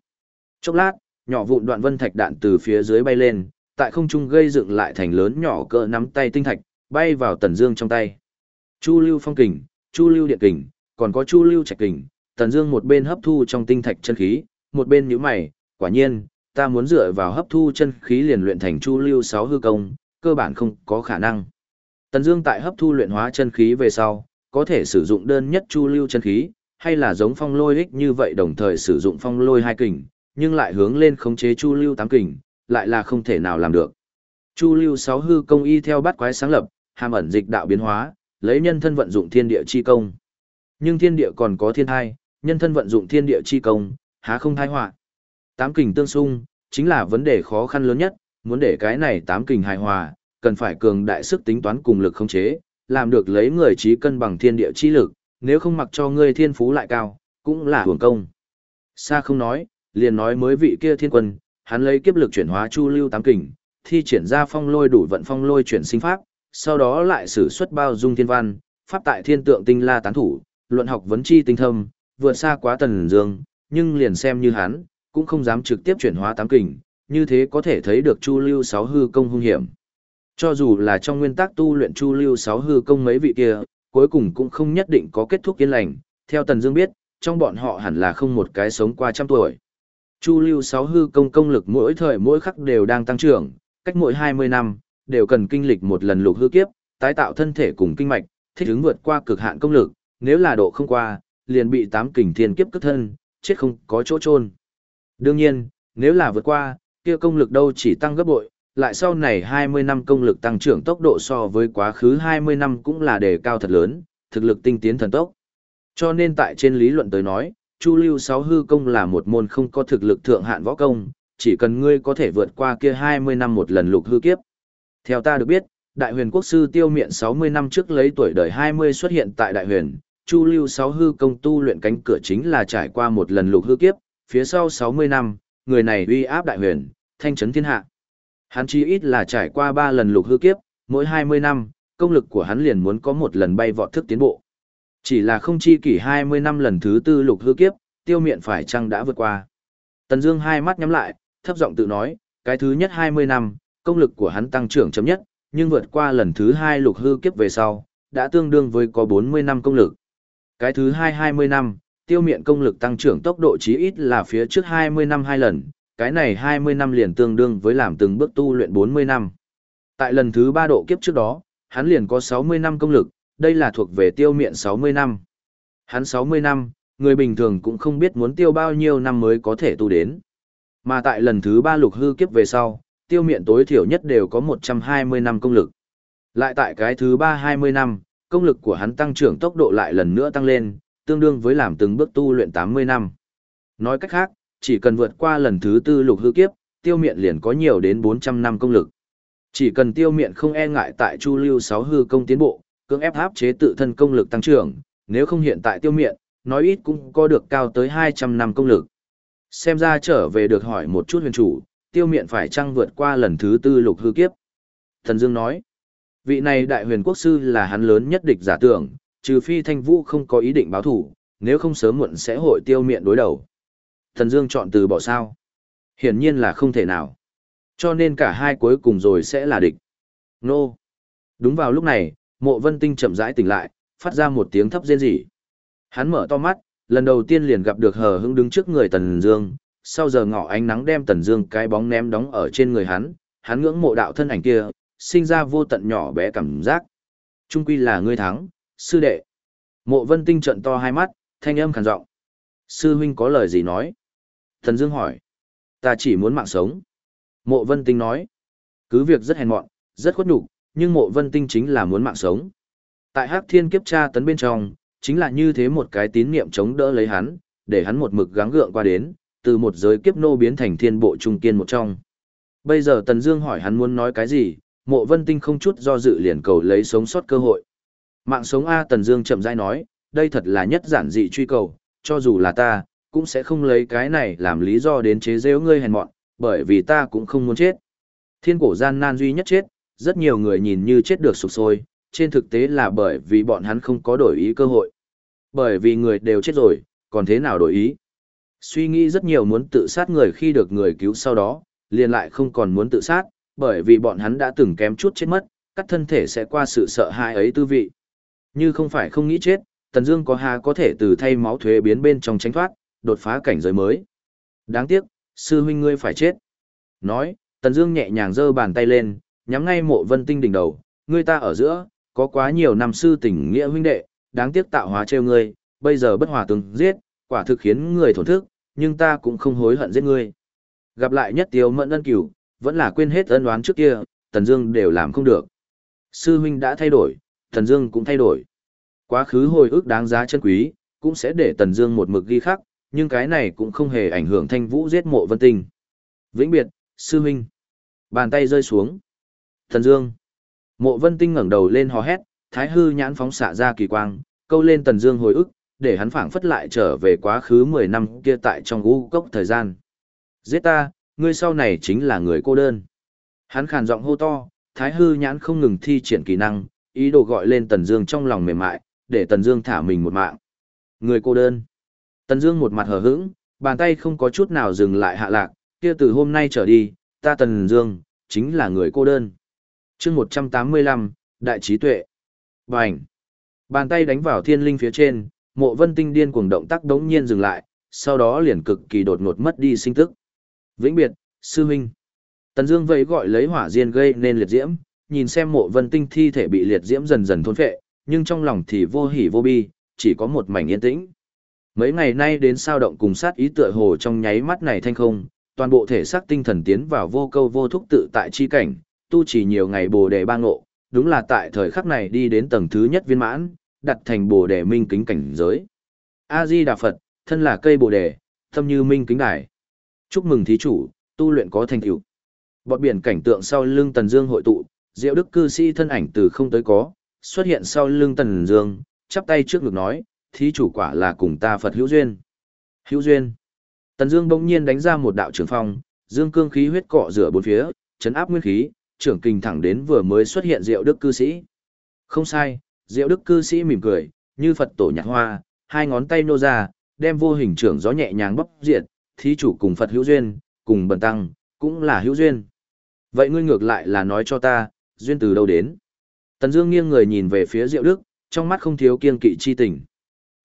Chốc lát, nhỏ vụn đoạn vân thạch đạn từ phía dưới bay lên, tại không trung gây dựng lại thành lớn nhỏ cỡ nắm tay tinh thạch, bay vào tần dương trong tay. Chu lưu phong kình, chu lưu điện kình, còn có chu lưu trạch kình, tần dương một bên hấp thu trong tinh thạch chân khí, một bên nhíu mày, quả nhiên, ta muốn dựa vào hấp thu chân khí liền luyện thành chu lưu sáu hư công, cơ bản không có khả năng. Tần Dương tại hấp thu luyện hóa chân khí về sau, có thể sử dụng đơn nhất chu lưu chân khí, hay là giống phong lôi ích như vậy đồng thời sử dụng phong lôi hai kình, nhưng lại hướng lên khống chế chu lưu tám kình, lại là không thể nào làm được. Chu lưu sáu hư công y theo bát quái sáng lập, hàm ẩn dịch đạo biến hóa, lấy nhân thân vận dụng thiên địa chi công. Nhưng thiên địa còn có thiên thai, nhân thân vận dụng thiên địa chi công, há không thai họa. Tám kình tương xung, chính là vấn đề khó khăn lớn nhất, muốn để cái này tám kình hài hòa, cần phải cường đại sức tính toán cùng lực khống chế, làm được lấy người trí cân bằng thiên địa chi lực, nếu không mặc cho ngươi thiên phú lại cao, cũng là hưởng công. xa không nói, liền nói mới vị kia thiên quân, hắn lấy kiếp lực chuyển hóa chu lưu tám kình, thi triển ra phong lôi đủ vận phong lôi chuyển sinh pháp, sau đó lại sử xuất bao dung thiên văn, pháp tại thiên tượng tinh la tán thủ, luận học vấn chi tinh thâm, vượt xa quá tần dương, nhưng liền xem như hắn, cũng không dám trực tiếp chuyển hóa tám kình, như thế có thể thấy được chu lưu sáu hư công hung hiểm. Cho dù là trong nguyên tắc tu luyện chu lưu sáu hư công mấy vị kia, cuối cùng cũng không nhất định có kết thúc yên lành, theo tần dương biết, trong bọn họ hẳn là không một cái sống qua trăm tuổi. Chu lưu sáu hư công công lực mỗi thời mỗi khắc đều đang tăng trưởng, cách mỗi 20 năm, đều cần kinh lịch một lần lục hư kiếp, tái tạo thân thể cùng kinh mạch, thích ứng vượt qua cực hạn công lực, nếu là độ không qua, liền bị tám kình thiên kiếp cất thân, chết không có chỗ chôn. Đương nhiên, nếu là vượt qua, kia công lực đâu chỉ tăng gấp bội, lại sau này 20 năm công lực tăng trưởng tốc độ so với quá khứ 20 năm cũng là đề cao thật lớn, thực lực tinh tiến thần tốc. Cho nên tại trên lý luận tới nói, Chu Lưu Sáu hư công là một môn không có thực lực thượng hạn võ công, chỉ cần ngươi có thể vượt qua kia 20 năm một lần lục hư kiếp. Theo ta được biết, Đại huyền quốc sư tiêu miện 60 năm trước lấy tuổi đời 20 xuất hiện tại Đại huyền, Chu Lưu Sáu hư công tu luyện cánh cửa chính là trải qua một lần lục hư kiếp, phía sau 60 năm, người này uy áp Đại huyền, thanh trấn thiên hạ. Hắn chí ít là trải qua 3 lần lục hư kiếp, mỗi 20 năm, công lực của hắn liền muốn có một lần bay vọt thức tiến bộ. Chỉ là không chi kỷ 20 năm lần thứ tư lục hư kiếp, tiêu miện phải chăng đã vượt qua. Tần Dương hai mắt nhắm lại, thấp giọng tự nói, cái thứ nhất 20 năm, công lực của hắn tăng trưởng chậm nhất, nhưng vượt qua lần thứ hai lục hư kiếp về sau, đã tương đương với có 40 năm công lực. Cái thứ hai 20 năm, tiêu miện công lực tăng trưởng tốc độ chí ít là phía trước 20 năm hai lần, cái này 20 năm liền tương đương với làm từng bước tu luyện 40 năm. Tại lần thứ ba độ kiếp trước đó, hắn liền có 60 năm công lực, đây là thuộc về tiêu miện 60 năm. Hắn 60 năm, người bình thường cũng không biết muốn tiêu bao nhiêu năm mới có thể tu đến. Mà tại lần thứ ba lục hư kiếp về sau, tiêu miện tối thiểu nhất đều có 120 năm công lực. Lại tại cái thứ ba 20 năm, công lực của hắn tăng trưởng tốc độ lại lần nữa tăng lên, tương đương với làm từng bước tu luyện 80 năm. Nói cách khác, chỉ cần vượt qua lần thứ tư lục hư kiếp, tiêu miện liền có nhiều đến 400 năm công lực. Chỉ cần tiêu miện không e ngại tại chu lưu 6 hư công tiến bộ, cưỡng ép áp chế tự thân công lực tăng trưởng, nếu không hiện tại tiêu miện, nói ít cũng có được cao tới 200 năm công lực. Xem ra trở về được hỏi một chút huyền chủ, tiêu miện phải chăng vượt qua lần thứ tư lục hư kiếp. Thần Dương nói, vị này đại huyền quốc sư là hắn lớn nhất địch giả tưởng, trừ phi thanh vũ không có ý định báo thủ, nếu không sớm muộn sẽ hội tiêu miện đối đầu. Thần Dương chọn từ bỏ sao? Hiển nhiên là không thể nào. Cho nên cả hai cuối cùng rồi sẽ là địch. Nô. Đúng vào lúc này, mộ vân tinh chậm rãi tỉnh lại, phát ra một tiếng thấp rên rỉ. Hắn mở to mắt, lần đầu tiên liền gặp được hờ hững đứng trước người Tần Dương, sau giờ ngọ ánh nắng đem Tần Dương cái bóng ném đóng ở trên người hắn, hắn ngưỡng mộ đạo thân ảnh kia, sinh ra vô tận nhỏ bé cảm giác. Trung quy là ngươi thắng, sư đệ. Mộ Vân Tinh trợn to hai mắt, thanh âm khàn giọng. Sư huynh có lời gì nói? Tần Dương hỏi. Ta chỉ muốn mạng sống. Mộ Vân Tinh nói. Cứ việc rất hèn mọn, rất khuất nhục, nhưng Mộ Vân Tinh chính là muốn mạng sống. Tại Hắc Thiên kiếp tra tấn bên trong, chính là như thế một cái tín niệm chống đỡ lấy hắn, để hắn một mực gắng gượng qua đến, từ một giới kiếp nô biến thành thiên bộ trung kiên một trong. Bây giờ Tần Dương hỏi hắn muốn nói cái gì, Mộ Vân Tinh không chút do dự liền cầu lấy sống sót cơ hội. Mạng sống a Tần Dương chậm rãi nói, đây thật là nhất giản dị truy cầu, cho dù là ta, cũng sẽ không lấy cái này làm lý do đến chế giễu ngươi hèn mọn, bởi vì ta cũng không muốn chết. Thiên cổ gian nan duy nhất chết, rất nhiều người nhìn như chết được sụp sôi, trên thực tế là bởi vì bọn hắn không có đổi ý cơ hội. Bởi vì người đều chết rồi, còn thế nào đổi ý? Suy nghĩ rất nhiều muốn tự sát người khi được người cứu sau đó, liền lại không còn muốn tự sát, bởi vì bọn hắn đã từng kém chút chết mất, cắt thân thể sẽ qua sự sợ hãi ấy tư vị. Như không phải không nghĩ chết, Tần Dương có hà có thể từ thay máu thuế biến bên trong tránh thoát, đột phá cảnh giới mới. Đáng tiếc, sư huynh ngươi phải chết. Nói, Tần Dương nhẹ nhàng giơ bàn tay lên, nhắm ngay Mộ Vân Tinh đỉnh đầu, ngươi ta ở giữa, có quá nhiều năm sư tình nghĩa huynh đệ, đáng tiếc tạo hóa trêu ngươi, bây giờ bất hòa từng giết, quả thực khiến người thổn thức, nhưng ta cũng không hối hận giết ngươi. Gặp lại nhất tiêu mẫn ân cửu, vẫn là quên hết ân oán trước kia, Tần Dương đều làm không được. Sư huynh đã thay đổi, Tần Dương cũng thay đổi. Quá khứ hồi ức đáng giá chân quý, cũng sẽ để Tần Dương một mực ghi khắc, nhưng cái này cũng không hề ảnh hưởng Thanh Vũ giết Mộ Vân Tinh. Vĩnh biệt, sư huynh. Bàn tay rơi xuống. Tần Dương. Mộ Vân Tinh ngẩng đầu lên hò hét, thái hư nhãn phóng xạ ra kỳ quang, câu lên Tần Dương hồi ức, để hắn phảng phất lại trở về quá khứ 10 năm kia tại trong u cốc thời gian. Giết ta, ngươi sau này chính là người cô đơn. Hắn khàn giọng hô to, Thái Hư nhãn không ngừng thi triển kỹ năng, ý đồ gọi lên Tần Dương trong lòng mềm mại, để Tần Dương thả mình một mạng. Người cô đơn. Tần Dương một mặt hờ hững, bàn tay không có chút nào dừng lại hạ lạc, kia từ hôm nay trở đi, ta Tần Dương chính là người cô đơn. Chương 185, Đại trí tuệ. Bành. Bàn tay đánh vào thiên linh phía trên, Mộ Vân Tinh điên cuồng động tác đống nhiên dừng lại, sau đó liền cực kỳ đột ngột mất đi sinh tức. Vĩnh biệt, sư huynh. Tần Dương vẫy gọi lấy hỏa diên gây nên liệt diễm, nhìn xem Mộ Vân Tinh thi thể bị liệt diễm dần dần thôn phệ, nhưng trong lòng thì vô hỉ vô bi, chỉ có một mảnh yên tĩnh. Mấy ngày nay đến sao động cùng sát ý tựa hồ trong nháy mắt này thanh không, toàn bộ thể xác tinh thần tiến vào vô câu vô thúc tự tại chi cảnh, tu chỉ nhiều ngày bồ đề ba ngộ, đúng là tại thời khắc này đi đến tầng thứ nhất viên mãn, đặt thành bồ đề minh kính cảnh giới. A Di Đà Phật, thân là cây bồ đề, tâm như minh kính đài. Chúc mừng thí chủ, tu luyện có thành tựu. Bọt biển cảnh tượng sau lưng Tần Dương hội tụ, Diệu Đức cư sĩ thân ảnh từ không tới có, xuất hiện sau lưng Tần Dương, chắp tay trước ngực nói, thí chủ quả là cùng ta Phật hữu duyên. Hữu duyên. Tần Dương bỗng nhiên đánh ra một đạo trường phong, dương cương khí huyết cọ rửa bốn phía, chấn áp nguyên khí, trưởng kình thẳng đến vừa mới xuất hiện Diệu Đức cư sĩ. Không sai, Diệu Đức cư sĩ mỉm cười, như Phật tổ nhạc hoa, hai ngón tay nô ra, đem vô hình trưởng gió nhẹ nhàng bóc diệt, thí chủ cùng Phật hữu duyên, cùng bần tăng, cũng là hữu duyên. Vậy ngươi ngược lại là nói cho ta, duyên từ đâu đến? Tần Dương nghiêng người nhìn về phía Diệu Đức, trong mắt không thiếu kiên kỵ chi tình.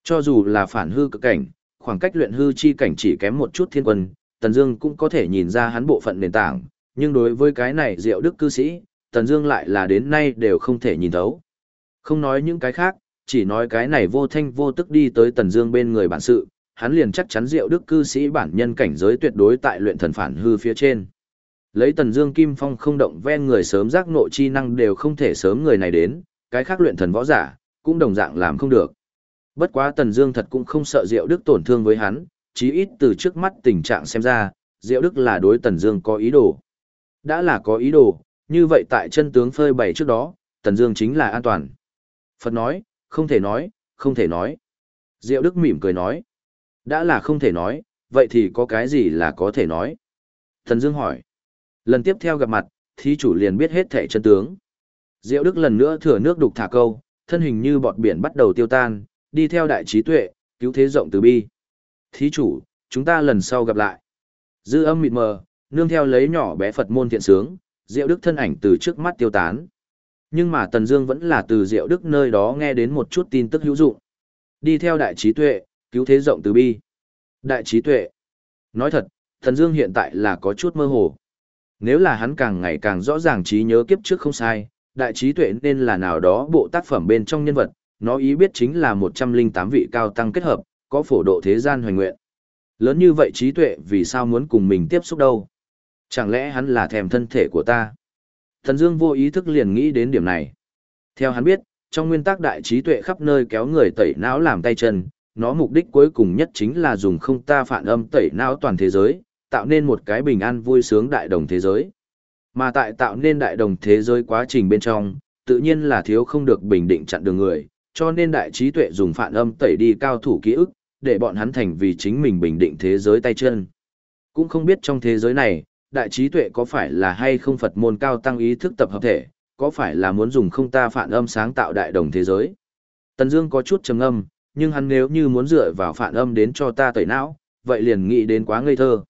Cho dù là phản hư cực cảnh, khoảng cách luyện hư chi cảnh chỉ kém một chút thiên quân, Tần Dương cũng có thể nhìn ra hắn bộ phận nền tảng, nhưng đối với cái này Diệu Đức cư sĩ, Tần Dương lại là đến nay đều không thể nhìn thấu. Không nói những cái khác, chỉ nói cái này vô thanh vô tức đi tới Tần Dương bên người bản sự, hắn liền chắc chắn Diệu Đức cư sĩ bản nhân cảnh giới tuyệt đối tại luyện thần phản hư phía trên. Lấy Tần Dương Kim Phong không động ven người sớm giác nội chi năng đều không thể sớm người này đến, cái khác luyện thần võ giả cũng đồng dạng làm không được. Bất quá Tần Dương thật cũng không sợ Diệu Đức tổn thương với hắn, chí ít từ trước mắt tình trạng xem ra, Diệu Đức là đối Tần Dương có ý đồ. Đã là có ý đồ, như vậy tại chân tướng phơi bày trước đó, Tần Dương chính là an toàn. Phật nói, không thể nói, không thể nói. Diệu Đức mỉm cười nói, đã là không thể nói, vậy thì có cái gì là có thể nói? Tần Dương hỏi. Lần tiếp theo gặp mặt, thí chủ liền biết hết thảy chân tướng. Diệu Đức lần nữa thừa nước đục thả câu, thân hình như bọt biển bắt đầu tiêu tan, đi theo đại trí tuệ, cứu thế rộng từ bi. Thí chủ, chúng ta lần sau gặp lại. Dư âm mịt mờ, nương theo lấy nhỏ bé Phật môn thiện sướng, Diệu Đức thân ảnh từ trước mắt tiêu tán. Nhưng mà Tần Dương vẫn là từ Diệu Đức nơi đó nghe đến một chút tin tức hữu dụng. Đi theo đại trí tuệ, cứu thế rộng từ bi. Đại trí tuệ. Nói thật, Tần Dương hiện tại là có chút mơ hồ. Nếu là hắn càng ngày càng rõ ràng trí nhớ kiếp trước không sai, đại trí tuệ nên là nào đó bộ tác phẩm bên trong nhân vật, nó ý biết chính là 108 vị cao tăng kết hợp, có phổ độ thế gian hoành nguyện. Lớn như vậy trí tuệ vì sao muốn cùng mình tiếp xúc đâu? Chẳng lẽ hắn là thèm thân thể của ta? Thần Dương vô ý thức liền nghĩ đến điểm này. Theo hắn biết, trong nguyên tắc đại trí tuệ khắp nơi kéo người tẩy não làm tay chân, nó mục đích cuối cùng nhất chính là dùng không ta phản âm tẩy não toàn thế giới, tạo nên một cái bình an vui sướng đại đồng thế giới. Mà tại tạo nên đại đồng thế giới quá trình bên trong, tự nhiên là thiếu không được bình định chặn đường người, cho nên đại trí tuệ dùng phản âm tẩy đi cao thủ ký ức, để bọn hắn thành vì chính mình bình định thế giới tay chân. Cũng không biết trong thế giới này, đại trí tuệ có phải là hay không Phật môn cao tăng ý thức tập hợp thể, có phải là muốn dùng không ta phản âm sáng tạo đại đồng thế giới. Tần Dương có chút trầm ngâm, nhưng hắn nếu như muốn dựa vào phản âm đến cho ta tẩy não, vậy liền nghĩ đến quá ngây thơ.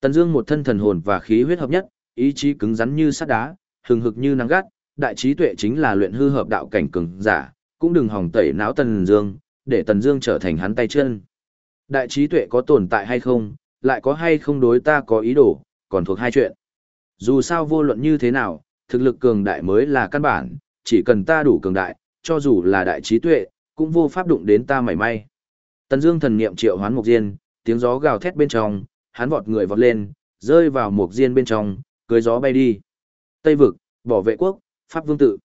Tần Dương một thân thần hồn và khí huyết hợp nhất, ý chí cứng rắn như sắt đá, hừng hực như nắng gắt, đại trí tuệ chính là luyện hư hợp đạo cảnh cường giả, cũng đừng hòng tẩy não Tần Dương, để Tần Dương trở thành hắn tay chân. Đại trí tuệ có tồn tại hay không, lại có hay không đối ta có ý đồ, còn thuộc hai chuyện. Dù sao vô luận như thế nào, thực lực cường đại mới là căn bản, chỉ cần ta đủ cường đại, cho dù là đại trí tuệ, cũng vô pháp đụng đến ta mảy may. Tần Dương thần niệm triệu hoán mục diên, tiếng gió gào thét bên trong, hắn vọt người vọt lên, rơi vào mục diên bên trong, cưỡi gió bay đi. Tây vực, bảo vệ quốc, pháp vương tự.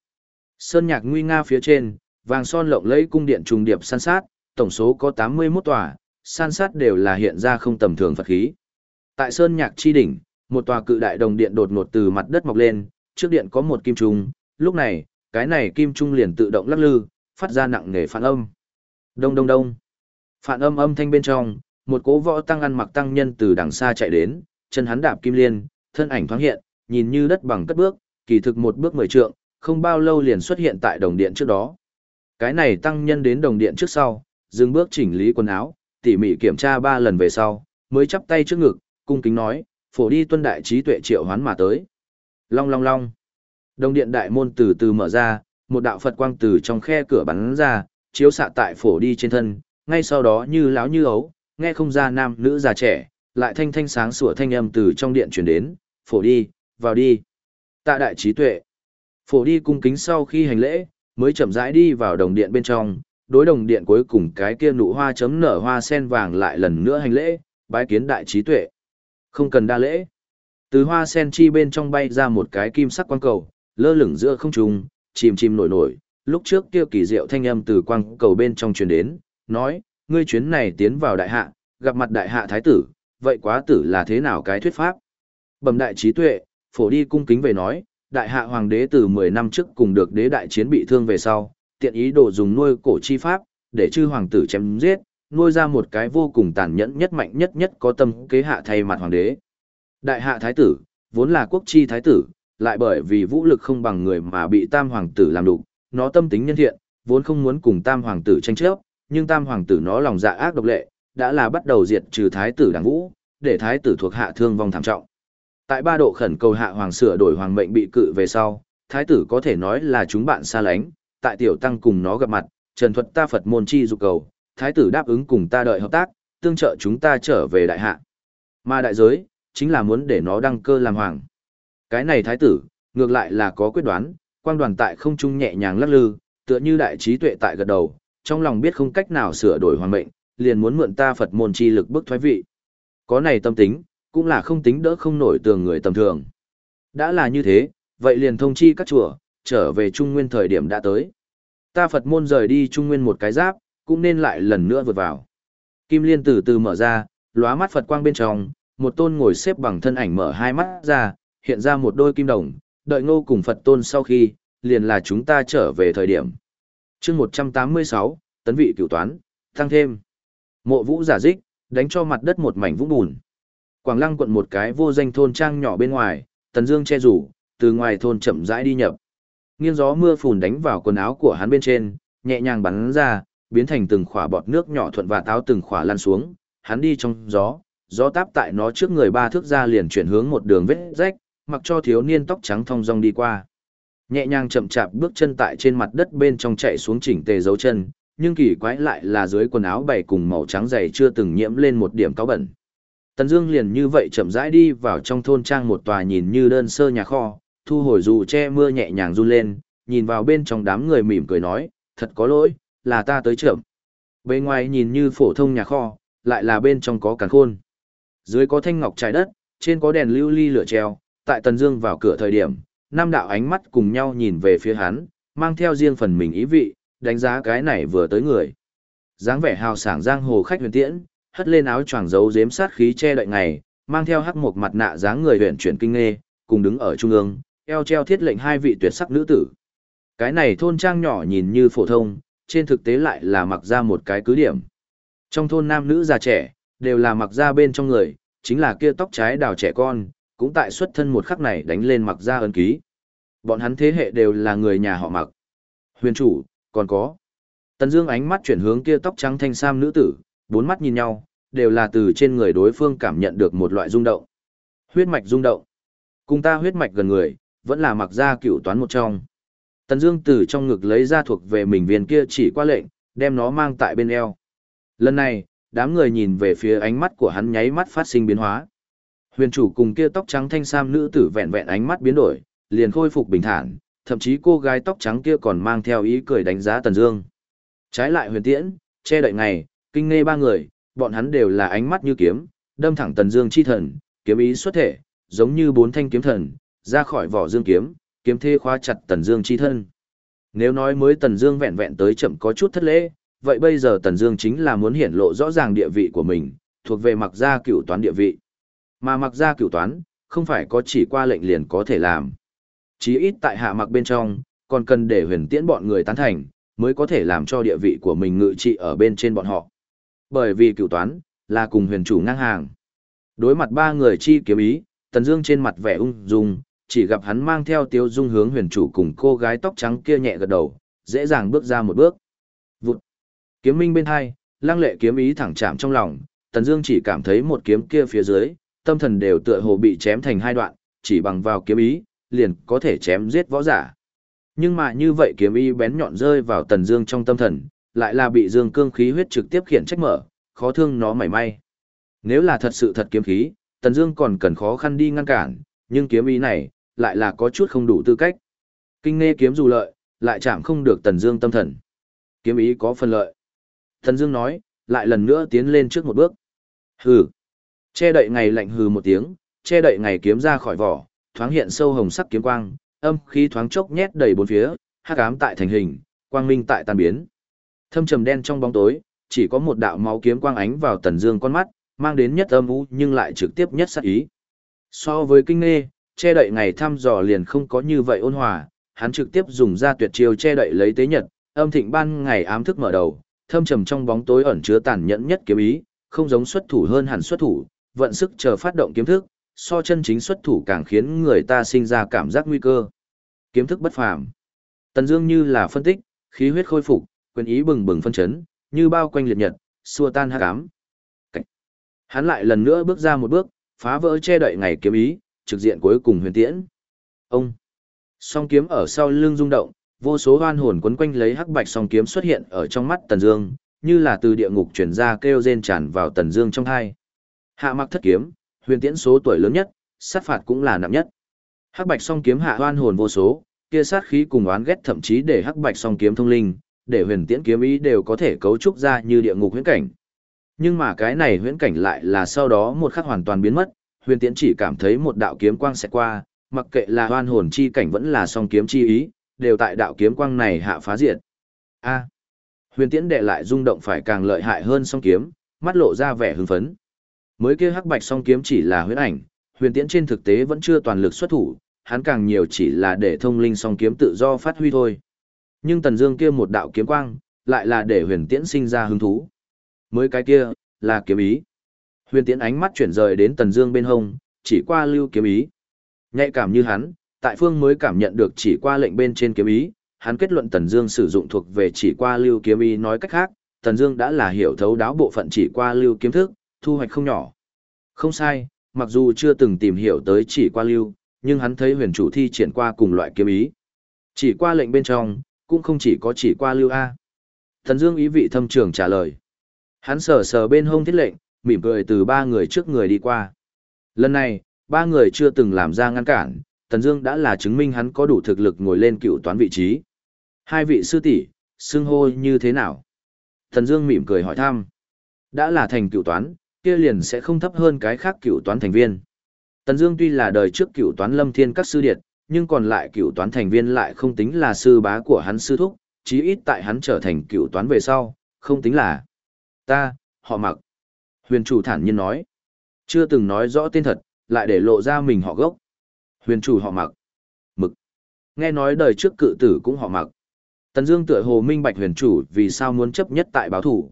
Sơn nhạc nguy nga phía trên, vàng son lộng lẫy cung điện trùng điệp san sát, tổng số có 81 tòa, san sát đều là hiện ra không tầm thường Phật khí. Tại Sơn nhạc chi đỉnh, một tòa cự đại đồng điện đột ngột từ mặt đất mọc lên, trước điện có một kim trung, lúc này, cái này kim trung liền tự động lắc lư, phát ra nặng nề phản âm. Đông đông đông. Phản âm âm thanh bên trong, một cố võ tăng ăn mặc tăng nhân từ đằng xa chạy đến, chân hắn đạp kim liên, thân ảnh thoáng hiện, nhìn như đất bằng cất bước, kỳ thực một bước mười trượng, không bao lâu liền xuất hiện tại đồng điện trước đó. Cái này tăng nhân đến đồng điện trước sau, dừng bước chỉnh lý quần áo, tỉ mỉ kiểm tra ba lần về sau, mới chắp tay trước ngực, cung kính nói, phổ đi tuân đại trí tuệ triệu hoán mà tới. Long long long. Đồng điện đại môn từ từ mở ra, một đạo Phật quang từ trong khe cửa bắn ra, chiếu xạ tại phổ đi trên thân, ngay sau đó như láo như ấu, nghe không ra nam nữ già trẻ, lại thanh thanh sáng sủa thanh âm từ trong điện truyền đến, phổ đi, vào đi. Tạ đại trí tuệ. Phổ đi cung kính sau khi hành lễ, mới chậm rãi đi vào đồng điện bên trong, đối đồng điện cuối cùng cái kia nụ hoa chấm nở hoa sen vàng lại lần nữa hành lễ, bái kiến đại trí tuệ. Không cần đa lễ. Từ hoa sen chi bên trong bay ra một cái kim sắc quang cầu, lơ lửng giữa không trung, chìm chìm nổi nổi, lúc trước kia kỳ diệu thanh âm từ quang cầu bên trong truyền đến, nói, ngươi chuyến này tiến vào đại hạ, gặp mặt đại hạ thái tử, vậy quá tử là thế nào cái thuyết pháp? Bẩm đại trí tuệ, phổ đi cung kính về nói, đại hạ hoàng đế từ 10 năm trước cùng được đế đại chiến bị thương về sau, tiện ý đồ dùng nuôi cổ chi pháp, để chư hoàng tử chém giết, nuôi ra một cái vô cùng tàn nhẫn nhất mạnh nhất nhất có tâm kế hạ thay mặt hoàng đế. Đại hạ thái tử, vốn là quốc chi thái tử, lại bởi vì vũ lực không bằng người mà bị tam hoàng tử làm đục, nó tâm tính nhân thiện, vốn không muốn cùng tam hoàng tử tranh chấp, nhưng tam hoàng tử nó lòng dạ ác độc lệ, đã là bắt đầu diệt trừ thái tử đảng vũ, để thái tử thuộc hạ thương vong thảm trọng. Tại ba độ khẩn cầu hạ hoàng sửa đổi hoàng mệnh bị cự về sau, thái tử có thể nói là chúng bạn xa lánh, tại tiểu tăng cùng nó gặp mặt, trần thuật ta Phật môn chi dục cầu, thái tử đáp ứng cùng ta đợi hợp tác, tương trợ chúng ta trở về đại hạ. Mà đại giới, chính là muốn để nó đăng cơ làm hoàng. Cái này thái tử, ngược lại là có quyết đoán, quang đoàn tại không trung nhẹ nhàng lắc lư, tựa như đại trí tuệ tại gật đầu, trong lòng biết không cách nào sửa đổi hoàng mệnh, liền muốn mượn ta Phật môn chi lực bức thoái vị. Có này tâm tính, cũng là không tính đỡ không nổi tường người tầm thường. Đã là như thế, vậy liền thông chi các chùa, trở về Trung Nguyên thời điểm đã tới. Ta Phật môn rời đi Trung Nguyên một cái giáp, cũng nên lại lần nữa vượt vào. Kim Liên từ từ mở ra, lóa mắt Phật quang bên trong, một tôn ngồi xếp bằng thân ảnh mở hai mắt ra, hiện ra một đôi kim đồng, đợi ngô cùng Phật tôn sau khi, liền là chúng ta trở về thời điểm. chương 186, tấn vị cửu toán, tăng thêm. Mộ vũ giả dích, đánh cho mặt đất một mảnh vũng bùn. Quảng Lăng quận một cái vô danh thôn trang nhỏ bên ngoài, Tần Dương che rủ, từ ngoài thôn chậm rãi đi nhập. Nghiêng gió mưa phùn đánh vào quần áo của hắn bên trên, nhẹ nhàng bắn ra, biến thành từng khỏa bọt nước nhỏ thuận và táo từng khỏa lăn xuống, hắn đi trong gió, gió táp tại nó trước người ba thước ra liền chuyển hướng một đường vết rách, mặc cho thiếu niên tóc trắng thong dong đi qua. Nhẹ nhàng chậm chạp bước chân tại trên mặt đất bên trong chạy xuống chỉnh tề dấu chân, nhưng kỳ quái lại là dưới quần áo bày cùng màu trắng dày chưa từng nhiễm lên một điểm cáo bẩn. Tần Dương liền như vậy chậm rãi đi vào trong thôn trang một tòa nhìn như đơn sơ nhà kho, thu hồi dù che mưa nhẹ nhàng run lên, nhìn vào bên trong đám người mỉm cười nói, thật có lỗi, là ta tới trưởng. Bên ngoài nhìn như phổ thông nhà kho, lại là bên trong có càn khôn. Dưới có thanh ngọc trái đất, trên có đèn lưu ly lửa treo, tại Tần Dương vào cửa thời điểm, năm đạo ánh mắt cùng nhau nhìn về phía hắn, mang theo riêng phần mình ý vị, đánh giá cái này vừa tới người. dáng vẻ hào sảng giang hồ khách huyền tiễn, hất lên áo choàng giấu giếm sát khí che đậy ngày, mang theo hắc một mặt nạ dáng người huyền chuyển kinh nghê, cùng đứng ở trung ương, eo treo thiết lệnh hai vị tuyệt sắc nữ tử. Cái này thôn trang nhỏ nhìn như phổ thông, trên thực tế lại là mặc ra một cái cứ điểm. Trong thôn nam nữ già trẻ, đều là mặc ra bên trong người, chính là kia tóc trái đào trẻ con, cũng tại xuất thân một khắc này đánh lên mặc ra ân ký. Bọn hắn thế hệ đều là người nhà họ mặc. Huyền chủ, còn có. Tần Dương ánh mắt chuyển hướng kia tóc trắng thanh sam nữ tử, bốn mắt nhìn nhau, đều là từ trên người đối phương cảm nhận được một loại rung động. Huyết mạch rung động. Cùng ta huyết mạch gần người, vẫn là mặc ra cựu toán một trong. Tần Dương từ trong ngực lấy ra thuộc về mình viên kia chỉ qua lệnh, đem nó mang tại bên eo. Lần này, đám người nhìn về phía ánh mắt của hắn nháy mắt phát sinh biến hóa. Huyền chủ cùng kia tóc trắng thanh sam nữ tử vẹn vẹn ánh mắt biến đổi, liền khôi phục bình thản, thậm chí cô gái tóc trắng kia còn mang theo ý cười đánh giá Tần Dương. Trái lại Huyền Tiễn, che đậy ngày, kinh nghe ba người, bọn hắn đều là ánh mắt như kiếm, đâm thẳng Tần Dương chi thần, kiếm ý xuất thể, giống như bốn thanh kiếm thần, ra khỏi vỏ dương kiếm, kiếm thế khóa chặt Tần Dương chi thân. Nếu nói mới Tần Dương vẹn vẹn tới chậm có chút thất lễ, vậy bây giờ Tần Dương chính là muốn hiển lộ rõ ràng địa vị của mình, thuộc về mặc gia cửu toán địa vị. Mà mặc gia cửu toán, không phải có chỉ qua lệnh liền có thể làm. Chí ít tại hạ mặc bên trong, còn cần để huyền tiễn bọn người tán thành, mới có thể làm cho địa vị của mình ngự trị ở bên trên bọn họ. Bởi vì cửu toán, là cùng huyền chủ ngang hàng. Đối mặt ba người chi kiếm ý, Tần Dương trên mặt vẻ ung dung, chỉ gặp hắn mang theo tiêu dung hướng huyền chủ cùng cô gái tóc trắng kia nhẹ gật đầu, dễ dàng bước ra một bước. Vụt. Kiếm minh bên hai, lăng lệ kiếm ý thẳng chạm trong lòng, Tần Dương chỉ cảm thấy một kiếm kia phía dưới, tâm thần đều tựa hồ bị chém thành hai đoạn, chỉ bằng vào kiếm ý, liền có thể chém giết võ giả. Nhưng mà như vậy kiếm ý bén nhọn rơi vào Tần Dương trong tâm thần, lại là bị dương cương khí huyết trực tiếp khiển trách mở, khó thương nó mảy may. Nếu là thật sự thật kiếm khí, Tần Dương còn cần khó khăn đi ngăn cản, nhưng kiếm ý này lại là có chút không đủ tư cách. Kinh nghe kiếm dù lợi, lại chạm không được Tần Dương tâm thần. Kiếm ý có phần lợi. Tần Dương nói, lại lần nữa tiến lên trước một bước. Hừ. Che đậy ngày lạnh hừ một tiếng, che đậy ngày kiếm ra khỏi vỏ, thoáng hiện sâu hồng sắc kiếm quang, âm khí thoáng chốc nhét đầy bốn phía, hắc ám tại thành hình, quang minh tại tan biến. Thâm trầm đen trong bóng tối, chỉ có một đạo máu kiếm quang ánh vào Tần Dương con mắt, mang đến nhất âm u nhưng lại trực tiếp nhất sát ý. So với kinh nghe, che đậy ngày thăm dò liền không có như vậy ôn hòa, hắn trực tiếp dùng ra tuyệt chiêu che đậy lấy tế nhật, âm thịnh ban ngày ám thức mở đầu, thâm trầm trong bóng tối ẩn chứa tàn nhẫn nhất kiếm ý, không giống xuất thủ hơn hẳn xuất thủ, vận sức chờ phát động kiếm thức, so chân chính xuất thủ càng khiến người ta sinh ra cảm giác nguy cơ. Kiếm thức bất phàm. Tần Dương như là phân tích, khí huyết khôi phục, quyền ý bừng bừng phân chấn, như bao quanh liệt nhật, xua tan hắc ám. Hắn lại lần nữa bước ra một bước, phá vỡ che đậy ngày kiếm ý, trực diện cuối cùng huyền tiễn. Ông. Song kiếm ở sau lưng rung động, vô số hoan hồn quấn quanh lấy hắc bạch song kiếm xuất hiện ở trong mắt Tần Dương, như là từ địa ngục truyền ra kêu rên tràn vào Tần Dương trong hai. Hạ mặc thất kiếm, huyền tiễn số tuổi lớn nhất, sát phạt cũng là nặng nhất. Hắc bạch song kiếm hạ hoan hồn vô số, kia sát khí cùng oán ghét thậm chí để hắc bạch song kiếm thông linh, để huyền tiễn kiếm ý đều có thể cấu trúc ra như địa ngục huyễn cảnh. Nhưng mà cái này huyễn cảnh lại là sau đó một khắc hoàn toàn biến mất, huyền tiễn chỉ cảm thấy một đạo kiếm quang sẽ qua, mặc kệ là hoan hồn chi cảnh vẫn là song kiếm chi ý, đều tại đạo kiếm quang này hạ phá diệt. A. huyền tiễn đệ lại rung động phải càng lợi hại hơn song kiếm, mắt lộ ra vẻ hưng phấn. Mới kia hắc bạch song kiếm chỉ là huyễn ảnh, huyền tiễn trên thực tế vẫn chưa toàn lực xuất thủ, hắn càng nhiều chỉ là để thông linh song kiếm tự do phát huy thôi. Nhưng tần dương kia một đạo kiếm quang, lại là để huyền tiễn sinh ra hứng thú. Mới cái kia, là kiếm ý. Huyền tiễn ánh mắt chuyển rời đến tần dương bên hông, chỉ qua lưu kiếm ý. Nhạy cảm như hắn, tại phương mới cảm nhận được chỉ qua lệnh bên trên kiếm ý, hắn kết luận tần dương sử dụng thuộc về chỉ qua lưu kiếm ý nói cách khác, tần dương đã là hiểu thấu đáo bộ phận chỉ qua lưu kiếm thức, thu hoạch không nhỏ. Không sai, mặc dù chưa từng tìm hiểu tới chỉ qua lưu, nhưng hắn thấy huyền chủ thi triển qua cùng loại kiếm ý. Chỉ qua lệnh bên trong, cũng không chỉ có chỉ qua lưu A. Tần Dương ý vị thâm trường trả lời. Hắn sờ sờ bên hông thiết lệnh, mỉm cười từ ba người trước người đi qua. Lần này, ba người chưa từng làm ra ngăn cản, Tần Dương đã là chứng minh hắn có đủ thực lực ngồi lên cựu toán vị trí. Hai vị sư tỷ, xưng hô như thế nào? Tần Dương mỉm cười hỏi thăm. Đã là thành cựu toán, kia liền sẽ không thấp hơn cái khác cựu toán thành viên. Tần Dương tuy là đời trước cựu toán Lâm Thiên các sư điệt, nhưng còn lại cựu toán thành viên lại không tính là sư bá của hắn sư thúc, chí ít tại hắn trở thành cựu toán về sau, không tính là. Ta, họ mặc. Huyền chủ thản nhiên nói. Chưa từng nói rõ tên thật, lại để lộ ra mình họ gốc. Huyền chủ họ mặc. Mực. Nghe nói đời trước cự tử cũng họ mặc. Tần Dương tựa hồ minh bạch huyền chủ vì sao muốn chấp nhất tại báo thủ.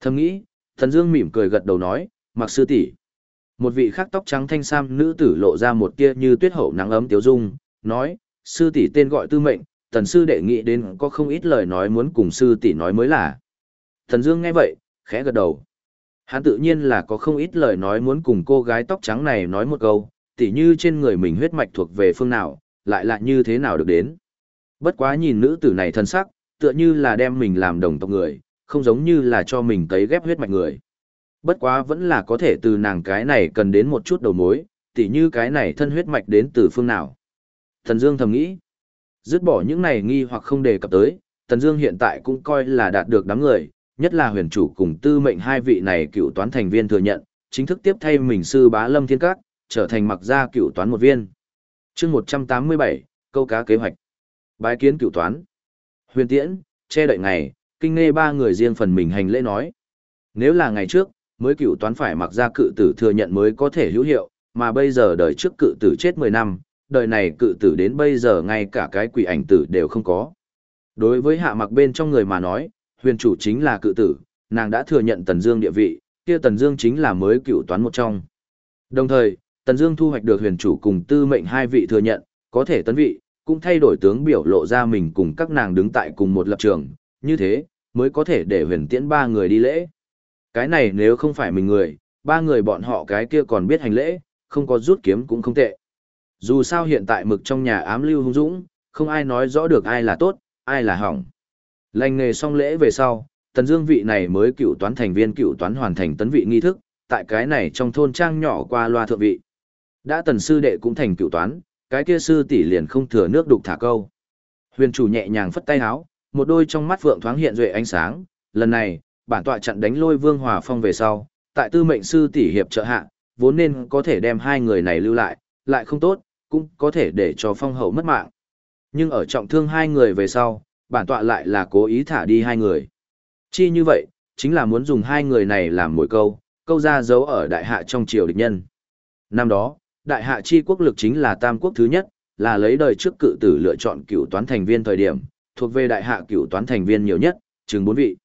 Thầm nghĩ, Tần Dương mỉm cười gật đầu nói, mặc sư tỷ. Một vị khác tóc trắng thanh sam nữ tử lộ ra một tia như tuyết hậu nắng ấm tiếu dung, nói, sư tỷ tên gọi tư mệnh, tần sư đệ nghĩ đến có không ít lời nói muốn cùng sư tỷ nói mới là. Thần Dương nghe vậy, khẽ gật đầu. Hắn tự nhiên là có không ít lời nói muốn cùng cô gái tóc trắng này nói một câu, tỉ như trên người mình huyết mạch thuộc về phương nào, lại là như thế nào được đến. Bất quá nhìn nữ tử này thân sắc, tựa như là đem mình làm đồng tộc người, không giống như là cho mình tấy ghép huyết mạch người. Bất quá vẫn là có thể từ nàng cái này cần đến một chút đầu mối, tỉ như cái này thân huyết mạch đến từ phương nào. Thần Dương thầm nghĩ, dứt bỏ những này nghi hoặc không đề cập tới, Thần Dương hiện tại cũng coi là đạt được đám người, nhất là huyền chủ cùng tư mệnh hai vị này cựu toán thành viên thừa nhận, chính thức tiếp thay mình sư bá lâm thiên các, trở thành mặc gia cựu toán một viên. chương 187, câu cá kế hoạch. Bái kiến cựu toán. Huyền tiễn, che đậy ngày, kinh nghe ba người riêng phần mình hành lễ nói. Nếu là ngày trước, mới cựu toán phải mặc ra cự tử thừa nhận mới có thể hữu hiệu, mà bây giờ đời trước cự tử chết 10 năm, đời này cự tử đến bây giờ ngay cả cái quỷ ảnh tử đều không có. Đối với hạ mặc bên trong người mà nói, huyền chủ chính là cự tử, nàng đã thừa nhận Tần Dương địa vị, kia Tần Dương chính là mới cựu toán một trong. Đồng thời, Tần Dương thu hoạch được huyền chủ cùng tư mệnh hai vị thừa nhận, có thể tấn vị, cũng thay đổi tướng biểu lộ ra mình cùng các nàng đứng tại cùng một lập trường, như thế mới có thể để huyền tiễn ba người đi lễ. Cái này nếu không phải mình người, ba người bọn họ cái kia còn biết hành lễ, không có rút kiếm cũng không tệ. Dù sao hiện tại mực trong nhà ám lưu hung dũng, không ai nói rõ được ai là tốt, ai là hỏng. Lành nghề xong lễ về sau, tần dương vị này mới cựu toán thành viên cựu toán hoàn thành tấn vị nghi thức, tại cái này trong thôn trang nhỏ qua loa thượng vị. Đã tần sư đệ cũng thành cựu toán, cái kia sư tỷ liền không thừa nước đục thả câu. Huyền chủ nhẹ nhàng phất tay áo, một đôi trong mắt phượng thoáng hiện duệ ánh sáng, lần này, bản tọa chặn đánh lôi Vương Hòa Phong về sau, tại tư mệnh sư tỷ hiệp trợ hạ, vốn nên có thể đem hai người này lưu lại, lại không tốt, cũng có thể để cho phong hậu mất mạng. Nhưng ở trọng thương hai người về sau, bản tọa lại là cố ý thả đi hai người. Chi như vậy, chính là muốn dùng hai người này làm mồi câu, câu ra dấu ở đại hạ trong triều địch nhân. Năm đó, đại hạ chi quốc lực chính là tam quốc thứ nhất, là lấy đời trước cự tử lựa chọn cựu toán thành viên thời điểm, thuộc về đại hạ cựu toán thành viên nhiều nhất, chừng bốn vị.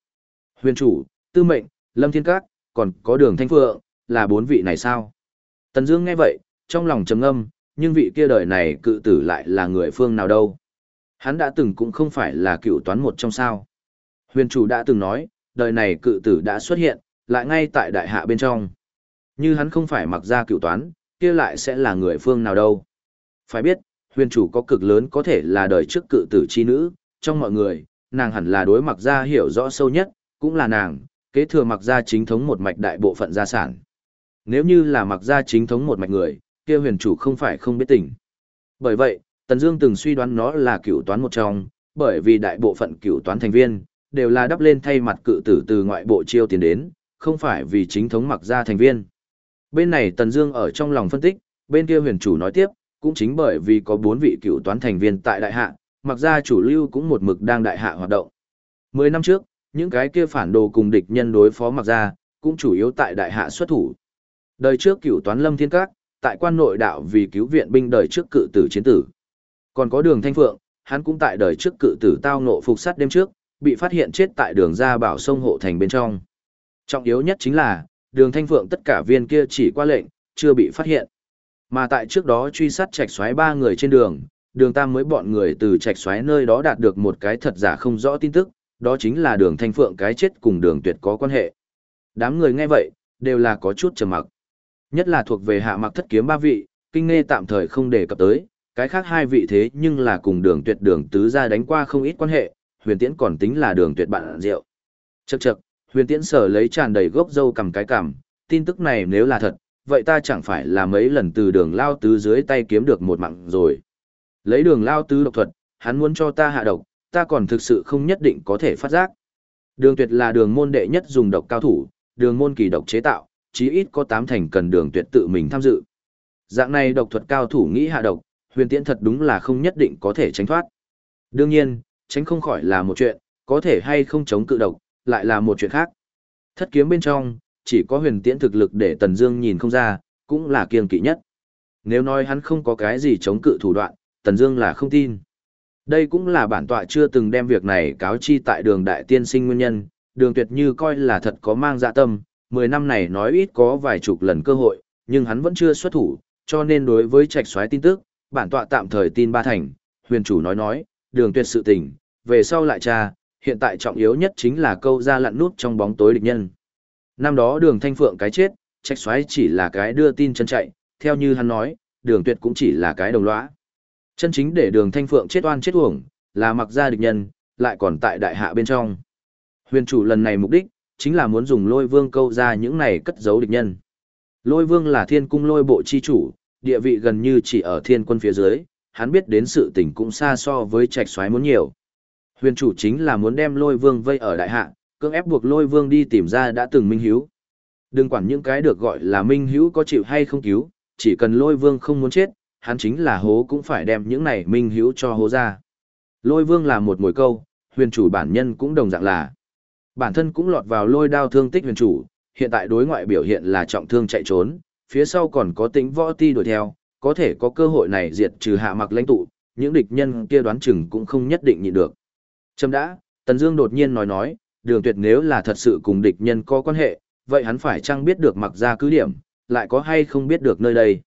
Huyền chủ, tư mệnh, lâm thiên các, còn có đường thanh phượng, là bốn vị này sao? Tần Dương nghe vậy, trong lòng trầm ngâm, nhưng vị kia đời này cự tử lại là người phương nào đâu? Hắn đã từng cũng không phải là cựu toán một trong sao. Huyền chủ đã từng nói, đời này cự tử đã xuất hiện, lại ngay tại đại hạ bên trong. Như hắn không phải mặc ra cựu toán, kia lại sẽ là người phương nào đâu. Phải biết, huyền chủ có cực lớn có thể là đời trước cự tử chi nữ, trong mọi người, nàng hẳn là đối mặc ra hiểu rõ sâu nhất, cũng là nàng, kế thừa mặc ra chính thống một mạch đại bộ phận gia sản. Nếu như là mặc ra chính thống một mạch người, kia huyền chủ không phải không biết tình. Bởi vậy, Tần Dương từng suy đoán nó là cựu toán một trong, bởi vì đại bộ phận cựu toán thành viên đều là đắp lên thay mặt cự tử từ ngoại bộ chiêu tiền đến, không phải vì chính thống mặc ra thành viên. Bên này Tần Dương ở trong lòng phân tích, bên kia huyền chủ nói tiếp, cũng chính bởi vì có bốn vị cựu toán thành viên tại đại hạ, mặc ra chủ lưu cũng một mực đang đại hạ hoạt động. Mười năm trước, những cái kia phản đồ cùng địch nhân đối phó mặc ra, cũng chủ yếu tại đại hạ xuất thủ. Đời trước cựu toán lâm thiên các, tại quan nội đạo vì cứu viện binh đời trước cự tử chiến tử. Còn có đường thanh phượng, hắn cũng tại đời trước cự tử tao ngộ phục sát đêm trước, bị phát hiện chết tại đường ra bảo sông hộ thành bên trong. Trọng yếu nhất chính là, đường thanh phượng tất cả viên kia chỉ qua lệnh, chưa bị phát hiện. Mà tại trước đó truy sát trạch xoáy ba người trên đường, đường tam mới bọn người từ trạch xoáy nơi đó đạt được một cái thật giả không rõ tin tức, đó chính là đường thanh phượng cái chết cùng đường tuyệt có quan hệ. Đám người nghe vậy, đều là có chút trầm mặc. Nhất là thuộc về hạ mặc thất kiếm ba vị, kinh nghe tạm thời không đề cập tới, cái khác hai vị thế nhưng là cùng đường tuyệt đường tứ ra đánh qua không ít quan hệ, huyền tiễn còn tính là đường tuyệt bạn rượu. Chậc chậc, huyền tiễn sở lấy tràn đầy gốc dâu cầm cái cằm, tin tức này nếu là thật, vậy ta chẳng phải là mấy lần từ đường lao tứ dưới tay kiếm được một mạng rồi. Lấy đường lao tứ độc thuật, hắn muốn cho ta hạ độc, ta còn thực sự không nhất định có thể phát giác. Đường tuyệt là đường môn đệ nhất dùng độc cao thủ, đường môn kỳ độc chế tạo, chí ít có tám thành cần đường tuyệt tự mình tham dự. Dạng này độc thuật cao thủ nghĩ hạ độc, huyền tiễn thật đúng là không nhất định có thể tránh thoát. Đương nhiên, tránh không khỏi là một chuyện, có thể hay không chống cự độc, lại là một chuyện khác. Thất kiếm bên trong, chỉ có huyền tiễn thực lực để Tần Dương nhìn không ra, cũng là kiêng kỵ nhất. Nếu nói hắn không có cái gì chống cự thủ đoạn, Tần Dương là không tin. Đây cũng là bản tọa chưa từng đem việc này cáo chi tại đường đại tiên sinh nguyên nhân, đường tuyệt như coi là thật có mang dạ tâm, 10 năm này nói ít có vài chục lần cơ hội, nhưng hắn vẫn chưa xuất thủ, cho nên đối với trạch xoáy tin tức, bản tọa tạm thời tin ba thành, huyền chủ nói nói, đường tuyệt sự tình, về sau lại tra, hiện tại trọng yếu nhất chính là câu ra lặn nút trong bóng tối địch nhân. Năm đó đường thanh phượng cái chết, trạch xoáy chỉ là cái đưa tin chân chạy, theo như hắn nói, đường tuyệt cũng chỉ là cái đồng lõa. Chân chính để đường thanh phượng chết oan chết uổng, là mặc ra địch nhân, lại còn tại đại hạ bên trong. Huyền chủ lần này mục đích, chính là muốn dùng lôi vương câu ra những này cất giấu địch nhân. Lôi vương là thiên cung lôi bộ chi chủ, địa vị gần như chỉ ở thiên quân phía dưới, hắn biết đến sự tình cũng xa so với trạch xoáy muốn nhiều. Huyền chủ chính là muốn đem lôi vương vây ở đại hạ, cưỡng ép buộc lôi vương đi tìm ra đã từng minh hiếu. Đừng quản những cái được gọi là minh hiếu có chịu hay không cứu, chỉ cần lôi vương không muốn chết, hắn chính là hố cũng phải đem những này minh hiếu cho hố ra. Lôi vương là một mồi câu, huyền chủ bản nhân cũng đồng dạng là. Bản thân cũng lọt vào lôi đao thương tích huyền chủ, hiện tại đối ngoại biểu hiện là trọng thương chạy trốn, phía sau còn có tính võ ti đuổi theo, có thể có cơ hội này diệt trừ hạ mặc lãnh tụ, những địch nhân kia đoán chừng cũng không nhất định nhịn được. châm đã, Tần Dương đột nhiên nói nói, đường tuyệt nếu là thật sự cùng địch nhân có quan hệ, vậy hắn phải chăng biết được mặc ra cứ điểm, lại có hay không biết được nơi đây.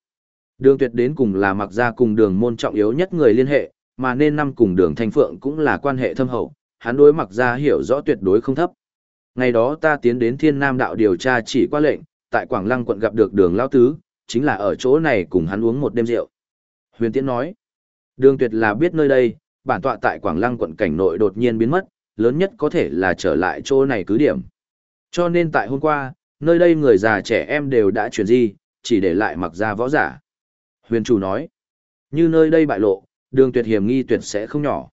Đường tuyệt đến cùng là mặc ra cùng đường môn trọng yếu nhất người liên hệ, mà nên năm cùng đường thanh phượng cũng là quan hệ thâm hậu, hắn đối mặc ra hiểu rõ tuyệt đối không thấp. Ngày đó ta tiến đến thiên nam đạo điều tra chỉ qua lệnh, tại Quảng Lăng quận gặp được đường Lao Tứ, chính là ở chỗ này cùng hắn uống một đêm rượu. Huyền Tiễn nói, đường tuyệt là biết nơi đây, bản tọa tại Quảng Lăng quận cảnh nội đột nhiên biến mất, lớn nhất có thể là trở lại chỗ này cứ điểm. Cho nên tại hôm qua, nơi đây người già trẻ em đều đã chuyển di, chỉ để lại mặc ra võ giả. Huyền chủ nói, như nơi đây bại lộ, đường tuyệt hiểm nghi tuyệt sẽ không nhỏ.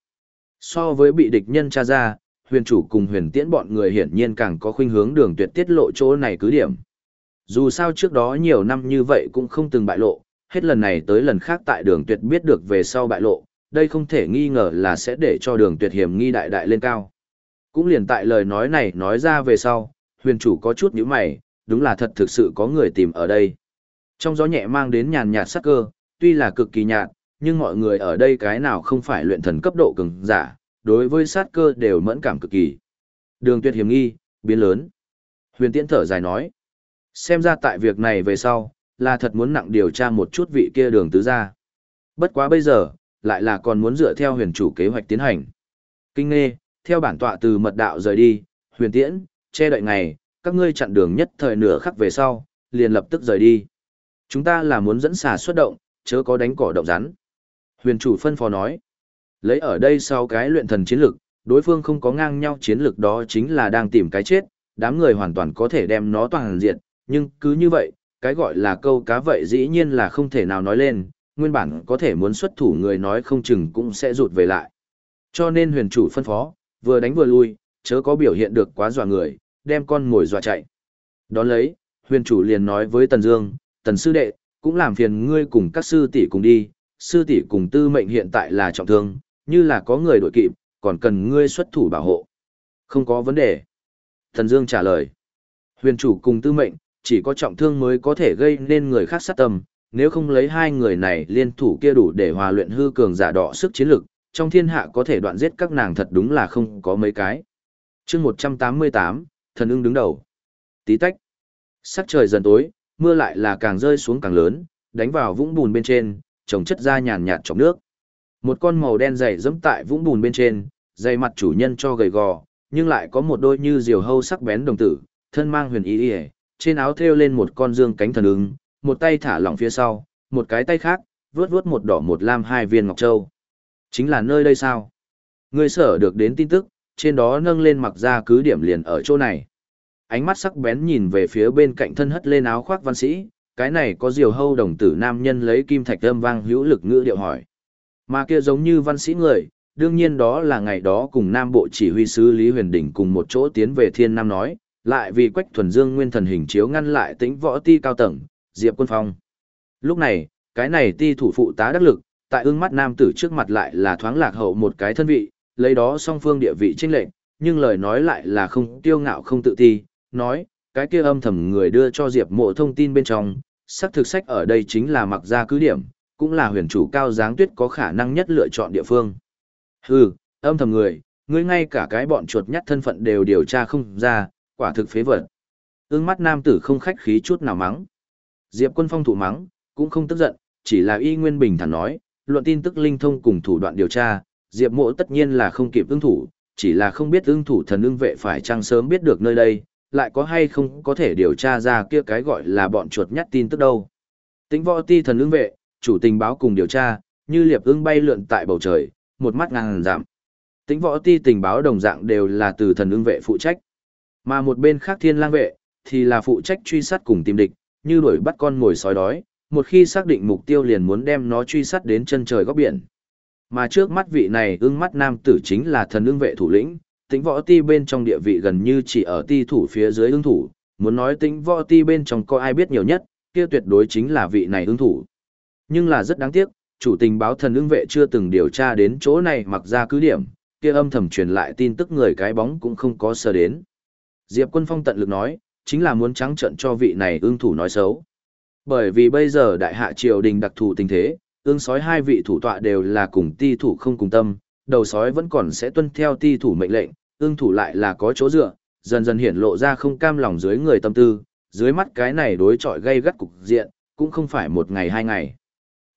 So với bị địch nhân tra ra, huyền chủ cùng huyền tiễn bọn người hiển nhiên càng có khuynh hướng đường tuyệt tiết lộ chỗ này cứ điểm. Dù sao trước đó nhiều năm như vậy cũng không từng bại lộ, hết lần này tới lần khác tại đường tuyệt biết được về sau bại lộ, đây không thể nghi ngờ là sẽ để cho đường tuyệt hiểm nghi đại đại lên cao. Cũng liền tại lời nói này nói ra về sau, huyền chủ có chút nhíu mày, đúng là thật thực sự có người tìm ở đây. Trong gió nhẹ mang đến nhàn nhạt sắc cơ, tuy là cực kỳ nhạt, nhưng mọi người ở đây cái nào không phải luyện thần cấp độ cường giả, đối với sát cơ đều mẫn cảm cực kỳ. Đường tuyệt hiểm nghi, biến lớn. Huyền tiễn thở dài nói. Xem ra tại việc này về sau, là thật muốn nặng điều tra một chút vị kia đường tứ gia. Bất quá bây giờ, lại là còn muốn dựa theo huyền chủ kế hoạch tiến hành. Kinh nghe, theo bản tọa từ mật đạo rời đi, huyền tiễn, che đợi ngày, các ngươi chặn đường nhất thời nửa khắc về sau, liền lập tức rời đi. Chúng ta là muốn dẫn xà xuất động, chớ có đánh cỏ động rắn. Huyền chủ phân phó nói, lấy ở đây sau cái luyện thần chiến lực, đối phương không có ngang nhau chiến lực đó chính là đang tìm cái chết, đám người hoàn toàn có thể đem nó toàn diện, nhưng cứ như vậy, cái gọi là câu cá vậy dĩ nhiên là không thể nào nói lên, nguyên bản có thể muốn xuất thủ người nói không chừng cũng sẽ rụt về lại. Cho nên huyền chủ phân phó, vừa đánh vừa lui, chớ có biểu hiện được quá dọa người, đem con ngồi dọa chạy. Đón lấy, huyền chủ liền nói với Tần Dương, Tần sư đệ, cũng làm phiền ngươi cùng các sư tỷ cùng đi, sư tỷ cùng tư mệnh hiện tại là trọng thương, như là có người đội kịp, còn cần ngươi xuất thủ bảo hộ. Không có vấn đề. Tần Dương trả lời. Huyền chủ cùng tư mệnh, chỉ có trọng thương mới có thể gây nên người khác sát tâm, nếu không lấy hai người này liên thủ kia đủ để hòa luyện hư cường giả đỏ sức chiến lực, trong thiên hạ có thể đoạn giết các nàng thật đúng là không có mấy cái. chương 188, thần ưng đứng đầu. Tí tách. Sắc trời dần tối, mưa lại là càng rơi xuống càng lớn, đánh vào vũng bùn bên trên, trồng chất ra nhàn nhạt trong nước. Một con màu đen dày dẫm tại vũng bùn bên trên, dày mặt chủ nhân cho gầy gò, nhưng lại có một đôi như diều hâu sắc bén đồng tử, thân mang huyền ý y, trên áo thêu lên một con dương cánh thần ứng, một tay thả lỏng phía sau, một cái tay khác, vướt vướt một đỏ một lam hai viên ngọc châu. Chính là nơi đây sao? Người sở được đến tin tức, trên đó nâng lên mặc ra cứ điểm liền ở chỗ này. Ánh mắt sắc bén nhìn về phía bên cạnh thân hất lên áo khoác văn sĩ, cái này có diều hâu đồng tử nam nhân lấy kim thạch âm vang hữu lực ngữ điệu hỏi. Mà kia giống như văn sĩ người, đương nhiên đó là ngày đó cùng Nam Bộ chỉ huy sứ Lý Huyền Đỉnh cùng một chỗ tiến về Thiên Nam nói, lại vì Quách Thuần Dương nguyên thần hình chiếu ngăn lại tính võ ti cao tầng, Diệp Quân Phong. Lúc này, cái này ti thủ phụ tá đắc lực, tại ương mắt nam tử trước mặt lại là thoáng lạc hậu một cái thân vị, lấy đó song phương địa vị chênh lệnh, nhưng lời nói lại là không tiêu ngạo không tự ti, nói, cái kia âm thầm người đưa cho Diệp Mộ thông tin bên trong, xác thực sách ở đây chính là mặc ra cứ điểm, cũng là huyền chủ cao giáng tuyết có khả năng nhất lựa chọn địa phương. Hừ, âm thầm người, ngươi ngay cả cái bọn chuột nhắt thân phận đều điều tra không ra, quả thực phế vật. Ưng mắt nam tử không khách khí chút nào mắng. Diệp quân phong thủ mắng, cũng không tức giận, chỉ là y nguyên bình thản nói, luận tin tức linh thông cùng thủ đoạn điều tra, Diệp mộ tất nhiên là không kịp ứng thủ, chỉ là không biết ứng thủ thần ứng vệ phải chăng sớm biết được nơi đây, lại có hay không có thể điều tra ra kia cái gọi là bọn chuột nhắt tin tức đâu. Tính võ ti thần ứng vệ, chủ tình báo cùng điều tra, như liệp ưng bay lượn tại bầu trời, một mắt ngang giảm. Tính võ ti tình báo đồng dạng đều là từ thần ứng vệ phụ trách. Mà một bên khác thiên lang vệ, thì là phụ trách truy sát cùng tìm địch, như đuổi bắt con ngồi sói đói, một khi xác định mục tiêu liền muốn đem nó truy sát đến chân trời góc biển. Mà trước mắt vị này ưng mắt nam tử chính là thần ưng vệ thủ lĩnh, tính võ ti bên trong địa vị gần như chỉ ở ti thủ phía dưới ưng thủ, muốn nói tính võ ti bên trong có ai biết nhiều nhất, kia tuyệt đối chính là vị này ưng thủ. Nhưng là rất đáng tiếc, chủ tình báo thần ưng vệ chưa từng điều tra đến chỗ này mặc ra cứ điểm, kia âm thầm truyền lại tin tức người cái bóng cũng không có sơ đến. Diệp Quân Phong tận lực nói, chính là muốn trắng trận cho vị này ương thủ nói xấu. Bởi vì bây giờ đại hạ triều đình đặc thù tình thế, ương sói hai vị thủ tọa đều là cùng ti thủ không cùng tâm, đầu sói vẫn còn sẽ tuân theo ti thủ mệnh lệnh, ương thủ lại là có chỗ dựa, dần dần hiển lộ ra không cam lòng dưới người tâm tư, dưới mắt cái này đối chọi gây gắt cục diện, cũng không phải một ngày hai ngày.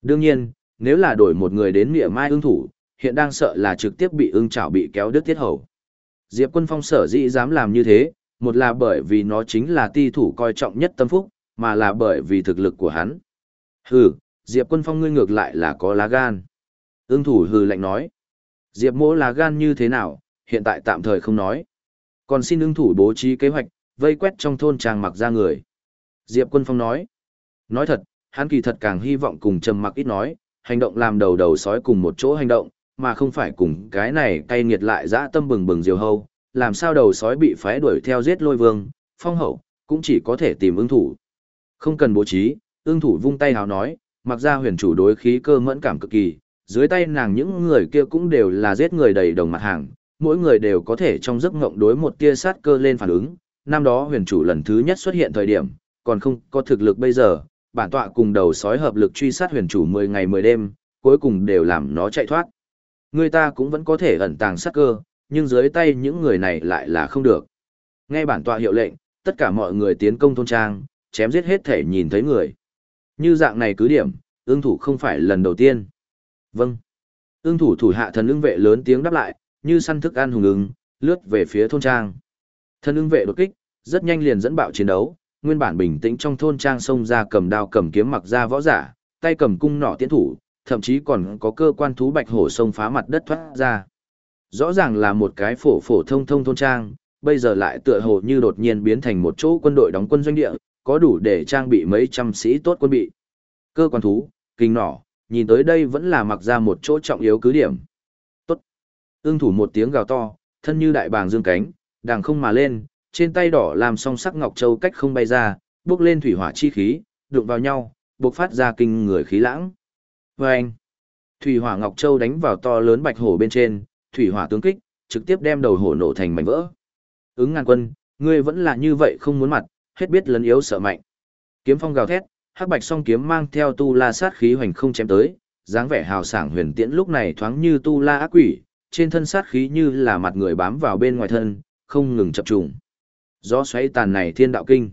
Đương nhiên, nếu là đổi một người đến mỉa mai ương thủ, hiện đang sợ là trực tiếp bị ương chảo bị kéo đứt tiết hầu. Diệp Quân Phong sở dĩ dám làm như thế, một là bởi vì nó chính là ti thủ coi trọng nhất tâm phúc, mà là bởi vì thực lực của hắn. Hừ, Diệp Quân Phong ngươi ngược lại là có lá gan. Ưng thủ hừ lạnh nói. Diệp mỗ lá gan như thế nào, hiện tại tạm thời không nói. Còn xin ưng thủ bố trí kế hoạch, vây quét trong thôn tràng mặc ra người. Diệp Quân Phong nói. Nói thật, hắn kỳ thật càng hy vọng cùng trầm mặc ít nói, hành động làm đầu đầu sói cùng một chỗ hành động, mà không phải cùng cái này cay nghiệt lại dã tâm bừng bừng diều hâu, làm sao đầu sói bị phái đuổi theo giết lôi vương, phong hậu, cũng chỉ có thể tìm ưng thủ. Không cần bố trí, ưng thủ vung tay hào nói, mặc ra huyền chủ đối khí cơ mẫn cảm cực kỳ, dưới tay nàng những người kia cũng đều là giết người đầy đồng mặt hàng, mỗi người đều có thể trong giấc ngộng đối một tia sát cơ lên phản ứng. Năm đó huyền chủ lần thứ nhất xuất hiện thời điểm, còn không có thực lực bây giờ, bản tọa cùng đầu sói hợp lực truy sát huyền chủ 10 ngày 10 đêm, cuối cùng đều làm nó chạy thoát. Người ta cũng vẫn có thể ẩn tàng sát cơ, nhưng dưới tay những người này lại là không được. Nghe bản tọa hiệu lệnh, tất cả mọi người tiến công thôn trang, chém giết hết thể nhìn thấy người. Như dạng này cứ điểm, ương thủ không phải lần đầu tiên. Vâng. Ương thủ thủ hạ thần ưng vệ lớn tiếng đáp lại, như săn thức ăn hùng ứng, lướt về phía thôn trang. Thần ưng vệ đột kích, rất nhanh liền dẫn bạo chiến đấu, nguyên bản bình tĩnh trong thôn trang xông ra cầm đao cầm kiếm mặc ra võ giả, tay cầm cung nỏ tiến thủ, thậm chí còn có cơ quan thú bạch hổ xông phá mặt đất thoát ra. Rõ ràng là một cái phổ phổ thông thông thôn trang, bây giờ lại tựa hồ như đột nhiên biến thành một chỗ quân đội đóng quân doanh địa, có đủ để trang bị mấy trăm sĩ tốt quân bị. Cơ quan thú, kinh nỏ, nhìn tới đây vẫn là mặc ra một chỗ trọng yếu cứ điểm. Tốt. Ưng thủ một tiếng gào to, thân như đại bàng dương cánh, đàng không mà lên, trên tay đỏ làm song sắc ngọc châu cách không bay ra, bước lên thủy hỏa chi khí, đụng vào nhau, bộc phát ra kinh người khí lãng. Vâng! thủy hỏa ngọc châu đánh vào to lớn bạch hổ bên trên, thủy hỏa tướng kích, trực tiếp đem đầu hổ nổ thành mảnh vỡ. Ứng ngàn quân, ngươi vẫn là như vậy không muốn mặt, hết biết lấn yếu sợ mạnh. Kiếm phong gào thét, hắc bạch song kiếm mang theo tu la sát khí hoành không chém tới, dáng vẻ hào sảng huyền tiễn lúc này thoáng như tu la ác quỷ, trên thân sát khí như là mặt người bám vào bên ngoài thân, không ngừng chập trùng. Gió xoáy tàn này thiên đạo kinh.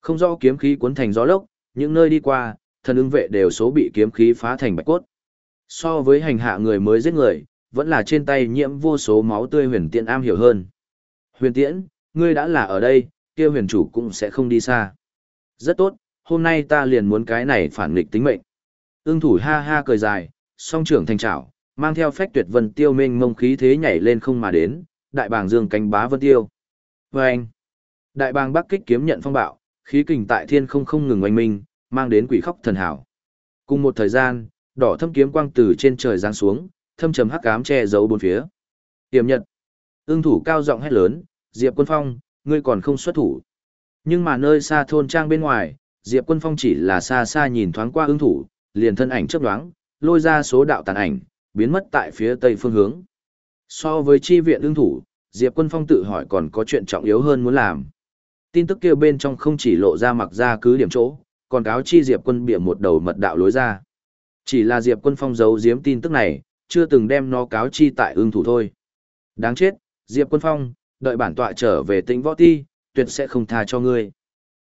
Không rõ kiếm khí cuốn thành gió lốc, những nơi đi qua, thần ứng vệ đều số bị kiếm khí phá thành bạch cốt. So với hành hạ người mới giết người, vẫn là trên tay nhiễm vô số máu tươi huyền tiễn am hiểu hơn. Huyền tiễn, ngươi đã là ở đây, kia huyền chủ cũng sẽ không đi xa. Rất tốt, hôm nay ta liền muốn cái này phản nghịch tính mệnh. Ưng thủ ha ha cười dài, song trưởng thành trảo, mang theo phách tuyệt vân tiêu minh mông khí thế nhảy lên không mà đến, đại bàng dương cánh bá vân tiêu. Và anh, đại bàng bắc kích kiếm nhận phong bạo, khí kình tại thiên không không ngừng oanh minh, mang đến quỷ khóc thần hảo. Cùng một thời gian, đỏ thâm kiếm quang từ trên trời giáng xuống, thâm trầm hắc ám che giấu bốn phía. Tiềm nhật. ương thủ cao giọng hét lớn, Diệp Quân Phong, ngươi còn không xuất thủ. Nhưng mà nơi xa thôn trang bên ngoài, Diệp Quân Phong chỉ là xa xa nhìn thoáng qua ương thủ, liền thân ảnh chớp nhoáng, lôi ra số đạo tàn ảnh, biến mất tại phía tây phương hướng. So với chi viện ương thủ, Diệp Quân Phong tự hỏi còn có chuyện trọng yếu hơn muốn làm. Tin tức kia bên trong không chỉ lộ ra mặc ra cứ điểm chỗ, còn cáo chi Diệp Quân bịa một đầu mật đạo lối ra. Chỉ là Diệp Quân Phong giấu giếm tin tức này, chưa từng đem nó cáo chi tại ương thủ thôi. Đáng chết, Diệp Quân Phong, đợi bản tọa trở về tỉnh võ ti, tuyệt sẽ không tha cho ngươi.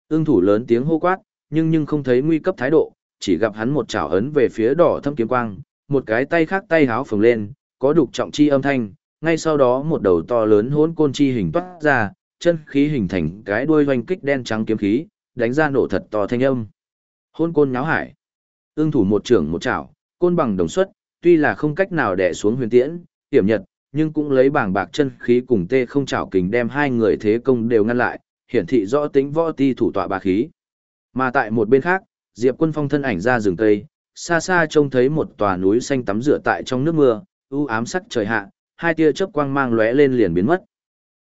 ương thủ lớn tiếng hô quát, nhưng nhưng không thấy nguy cấp thái độ, chỉ gặp hắn một chảo ấn về phía đỏ thâm kiếm quang, một cái tay khác tay háo phồng lên, có đục trọng chi âm thanh, ngay sau đó một đầu to lớn hỗn côn chi hình toát ra, chân khí hình thành cái đuôi hoành kích đen trắng kiếm khí, đánh ra nổ thật to thanh âm. Hỗn côn nháo hải. Ưng thủ một trưởng một chảo, côn bằng đồng xuất, tuy là không cách nào đè xuống huyền tiễn, hiểm nhật, nhưng cũng lấy bảng bạc chân khí cùng tê không chảo kình đem hai người thế công đều ngăn lại, hiển thị rõ tính võ ti thủ tọa bà khí. Mà tại một bên khác, Diệp Quân Phong thân ảnh ra rừng tây, xa xa trông thấy một tòa núi xanh tắm rửa tại trong nước mưa, u ám sắc trời hạ, hai tia chớp quang mang lóe lên liền biến mất.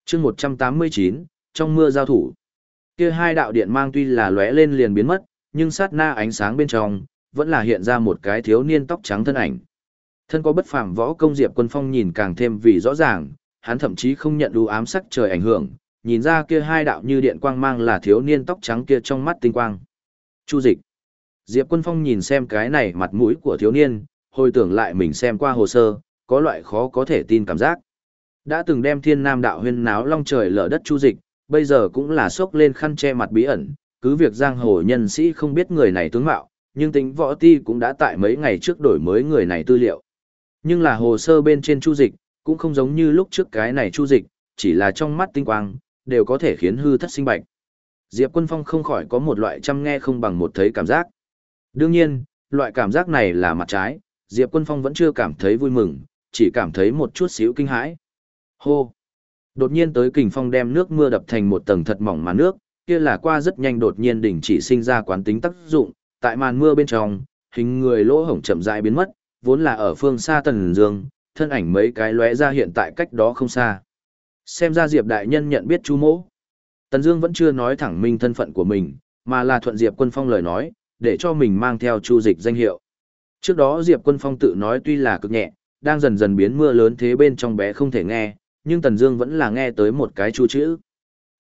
Chương 189, trong mưa giao thủ. Kia hai đạo điện mang tuy là lóe lên liền biến mất, nhưng sát na ánh sáng bên trong vẫn là hiện ra một cái thiếu niên tóc trắng thân ảnh. Thân có bất phàm võ công Diệp Quân Phong nhìn càng thêm vì rõ ràng, hắn thậm chí không nhận đủ ám sắc trời ảnh hưởng, nhìn ra kia hai đạo như điện quang mang là thiếu niên tóc trắng kia trong mắt tinh quang. Chu dịch. Diệp Quân Phong nhìn xem cái này mặt mũi của thiếu niên, hồi tưởng lại mình xem qua hồ sơ, có loại khó có thể tin cảm giác. Đã từng đem thiên nam đạo huyên náo long trời lở đất chu dịch, bây giờ cũng là sốc lên khăn che mặt bí ẩn, cứ việc giang hồ nhân sĩ không biết người này tướng mạo, nhưng tính võ ti cũng đã tại mấy ngày trước đổi mới người này tư liệu. Nhưng là hồ sơ bên trên chu dịch, cũng không giống như lúc trước cái này chu dịch, chỉ là trong mắt tinh quang, đều có thể khiến hư thất sinh bạch. Diệp Quân Phong không khỏi có một loại chăm nghe không bằng một thấy cảm giác. Đương nhiên, loại cảm giác này là mặt trái, Diệp Quân Phong vẫn chưa cảm thấy vui mừng, chỉ cảm thấy một chút xíu kinh hãi. Hô! Đột nhiên tới kình phong đem nước mưa đập thành một tầng thật mỏng màn nước, kia là qua rất nhanh đột nhiên đỉnh chỉ sinh ra quán tính tác dụng, tại màn mưa bên trong, hình người lỗ hổng chậm rãi biến mất, vốn là ở phương xa tần dương, thân ảnh mấy cái lóe ra hiện tại cách đó không xa. Xem ra Diệp đại nhân nhận biết chú mỗ. Tần Dương vẫn chưa nói thẳng minh thân phận của mình, mà là thuận Diệp Quân Phong lời nói, để cho mình mang theo Chu Dịch danh hiệu. Trước đó Diệp Quân Phong tự nói tuy là cực nhẹ, đang dần dần biến mưa lớn thế bên trong bé không thể nghe, nhưng Tần Dương vẫn là nghe tới một cái chu chữ.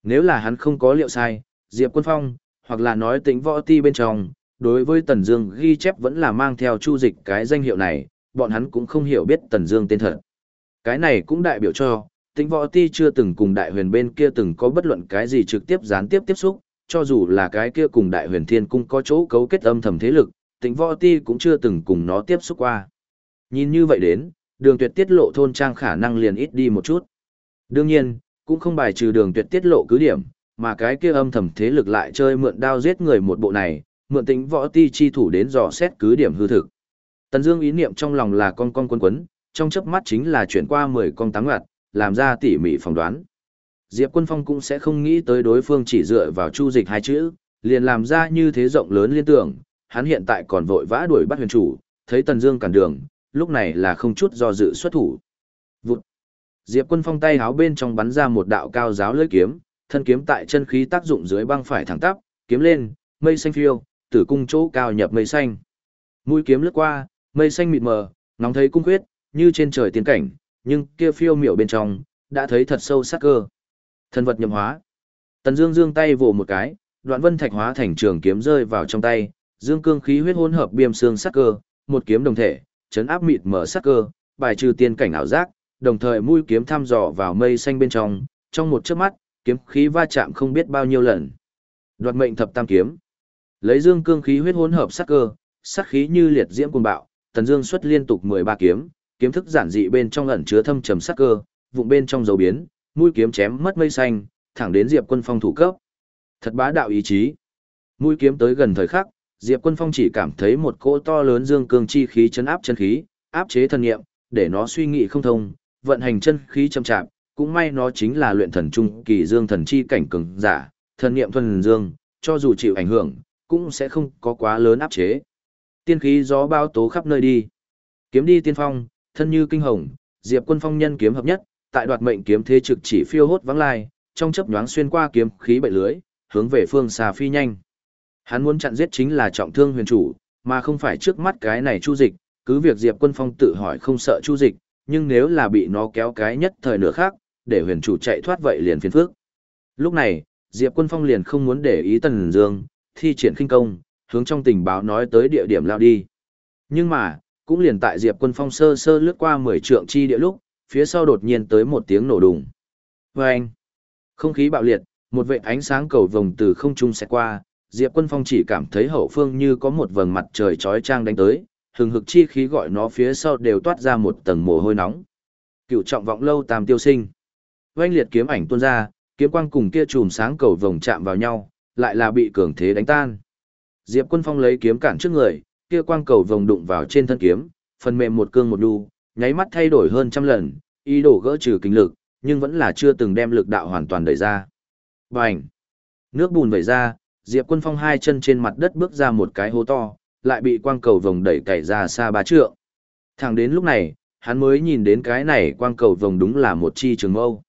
Nếu là hắn không có liệu sai, Diệp Quân Phong, hoặc là nói tính võ ti bên trong, đối với Tần Dương ghi chép vẫn là mang theo Chu Dịch cái danh hiệu này, bọn hắn cũng không hiểu biết Tần Dương tên thật. Cái này cũng đại biểu cho, Tĩnh võ ti chưa từng cùng đại huyền bên kia từng có bất luận cái gì trực tiếp gián tiếp tiếp xúc, cho dù là cái kia cùng đại huyền thiên cung có chỗ cấu kết âm thầm thế lực, Tĩnh võ ti cũng chưa từng cùng nó tiếp xúc qua. Nhìn như vậy đến, đường tuyệt tiết lộ thôn trang khả năng liền ít đi một chút. Đương nhiên, cũng không bài trừ đường tuyệt tiết lộ cứ điểm, mà cái kia âm thầm thế lực lại chơi mượn đao giết người một bộ này, mượn tính võ ti chi thủ đến dò xét cứ điểm hư thực. Tần Dương ý niệm trong lòng là con con quấn quấn, trong chớp mắt chính là chuyển qua 10 con tám ngặt, làm ra tỉ mỉ phỏng đoán. Diệp Quân Phong cũng sẽ không nghĩ tới đối phương chỉ dựa vào chu dịch hai chữ, liền làm ra như thế rộng lớn liên tưởng, hắn hiện tại còn vội vã đuổi bắt huyền chủ, thấy Tần Dương cản đường, lúc này là không chút do dự xuất thủ. Vụt. Diệp Quân Phong tay háo bên trong bắn ra một đạo cao giáo lưỡi kiếm, thân kiếm tại chân khí tác dụng dưới băng phải thẳng tắp, kiếm lên, mây xanh phiêu, tử cung chỗ cao nhập mây xanh. Mũi kiếm lướt qua, mây xanh mịt mờ, ngóng thấy cung huyết, như trên trời tiên cảnh, nhưng kia phiêu miểu bên trong, đã thấy thật sâu sắc cơ. Thân vật nhậm hóa. Tần Dương dương tay vồ một cái, đoạn vân thạch hóa thành trường kiếm rơi vào trong tay, dương cương khí huyết hỗn hợp biêm xương sắc cơ, một kiếm đồng thể, chấn áp mịt mở sắc cơ, bài trừ tiên cảnh ảo giác, đồng thời mũi kiếm thăm dò vào mây xanh bên trong, trong một chớp mắt, kiếm khí va chạm không biết bao nhiêu lần. Đoạt mệnh thập tam kiếm. Lấy dương cương khí huyết hỗn hợp sắc cơ, sắc khí như liệt diễm cuồng bạo, Tần Dương xuất liên tục 13 kiếm, kiếm thức giản dị bên trong ẩn chứa thâm trầm sắc cơ, vụng bên trong dấu biến, mũi kiếm chém mất mây xanh, thẳng đến Diệp Quân Phong thủ cấp. Thật bá đạo ý chí. Mũi kiếm tới gần thời khắc, Diệp Quân Phong chỉ cảm thấy một cỗ to lớn dương cương chi khí chấn áp chân khí, áp chế thần nghiệm, để nó suy nghĩ không thông, vận hành chân khí chậm chạp, cũng may nó chính là luyện thần trung kỳ dương thần chi cảnh cường giả, thần niệm thuần dương, cho dù chịu ảnh hưởng, cũng sẽ không có quá lớn áp chế. Tiên khí gió bao tố khắp nơi đi. Kiếm đi tiên phong, thân như kinh hồng, Diệp Quân Phong nhân kiếm hợp nhất, tại đoạt mệnh kiếm thế trực chỉ phiêu hốt vắng lai, trong chớp nhoáng xuyên qua kiếm khí bậy lưới, hướng về phương xa phi nhanh. Hắn muốn chặn giết chính là trọng thương huyền chủ, mà không phải trước mắt cái này chu dịch, cứ việc Diệp Quân Phong tự hỏi không sợ chu dịch, nhưng nếu là bị nó kéo cái nhất thời nửa khác, để huyền chủ chạy thoát vậy liền phiền phước. Lúc này, Diệp Quân Phong liền không muốn để ý Tần Dương, thi triển khinh công, hướng trong tình báo nói tới địa điểm lao đi. Nhưng mà, cũng liền tại Diệp Quân Phong sơ sơ lướt qua 10 trượng chi địa lúc, phía sau đột nhiên tới một tiếng nổ đùng. Oeng! Không khí bạo liệt, một vệt ánh sáng cầu vồng từ không trung sẽ qua, Diệp Quân Phong chỉ cảm thấy hậu phương như có một vầng mặt trời chói chang đánh tới, hừng hực chi khí gọi nó phía sau đều toát ra một tầng mồ hôi nóng. Cựu trọng vọng lâu tam tiêu sinh. Oanh liệt kiếm ảnh tuôn ra, kiếm quang cùng kia chùm sáng cầu vồng chạm vào nhau, lại là bị cường thế đánh tan. Diệp Quân Phong lấy kiếm cản trước người, kia quang cầu vồng đụng vào trên thân kiếm, phần mềm một cương một đu, nháy mắt thay đổi hơn trăm lần, ý đồ gỡ trừ kinh lực, nhưng vẫn là chưa từng đem lực đạo hoàn toàn đẩy ra. Bành! Nước bùn vẩy ra, Diệp Quân Phong hai chân trên mặt đất bước ra một cái hố to, lại bị quang cầu vồng đẩy cày ra xa ba trượng. Thẳng đến lúc này, hắn mới nhìn đến cái này quang cầu vồng đúng là một chi trường mâu.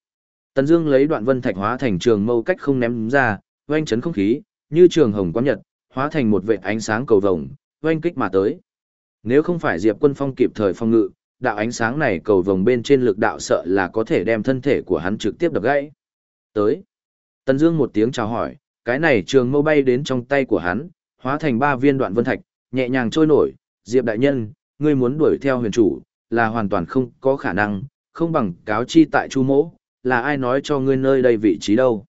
Tần Dương lấy đoạn vân thạch hóa thành trường mâu cách không ném ra, oanh chấn không khí, như trường hồng quang nhật, hóa thành một vệt ánh sáng cầu vồng, oanh kích mà tới. Nếu không phải Diệp Quân Phong kịp thời phong ngự, đạo ánh sáng này cầu vồng bên trên lực đạo sợ là có thể đem thân thể của hắn trực tiếp đập gãy. Tới. Tần Dương một tiếng chào hỏi, cái này trường mâu bay đến trong tay của hắn, hóa thành ba viên đoạn vân thạch, nhẹ nhàng trôi nổi, Diệp đại nhân, ngươi muốn đuổi theo huyền chủ, là hoàn toàn không có khả năng, không bằng cáo chi tại chu mỗ, là ai nói cho ngươi nơi đây vị trí đâu.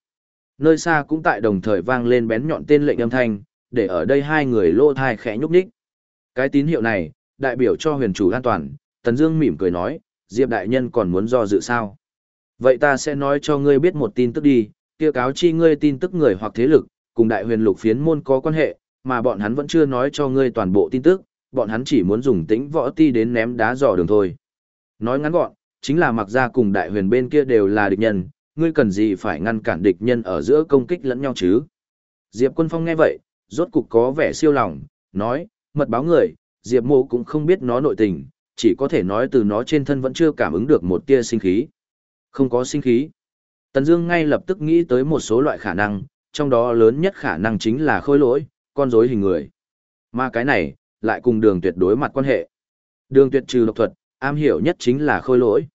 Nơi xa cũng tại đồng thời vang lên bén nhọn tên lệnh âm thanh, để ở đây hai người lô thai khẽ nhúc nhích. Cái tín hiệu này, đại biểu cho huyền chủ an toàn, Tần Dương mỉm cười nói, Diệp đại nhân còn muốn do dự sao? Vậy ta sẽ nói cho ngươi biết một tin tức đi, kia cáo chi ngươi tin tức người hoặc thế lực, cùng đại huyền lục phiến môn có quan hệ, mà bọn hắn vẫn chưa nói cho ngươi toàn bộ tin tức, bọn hắn chỉ muốn dùng tĩnh võ ti đến ném đá dò đường thôi. Nói ngắn gọn, chính là mặc ra cùng đại huyền bên kia đều là địch nhân, ngươi cần gì phải ngăn cản địch nhân ở giữa công kích lẫn nhau chứ? Diệp Quân Phong nghe vậy, rốt cục có vẻ siêu lòng, nói, mật báo người, Diệp Mộ cũng không biết nó nội tình, chỉ có thể nói từ nó trên thân vẫn chưa cảm ứng được một tia sinh khí. Không có sinh khí. Tần Dương ngay lập tức nghĩ tới một số loại khả năng, trong đó lớn nhất khả năng chính là khôi lỗi, con rối hình người. Mà cái này, lại cùng đường tuyệt đối mặt quan hệ. Đường tuyệt trừ độc thuật, am hiểu nhất chính là khôi lỗi.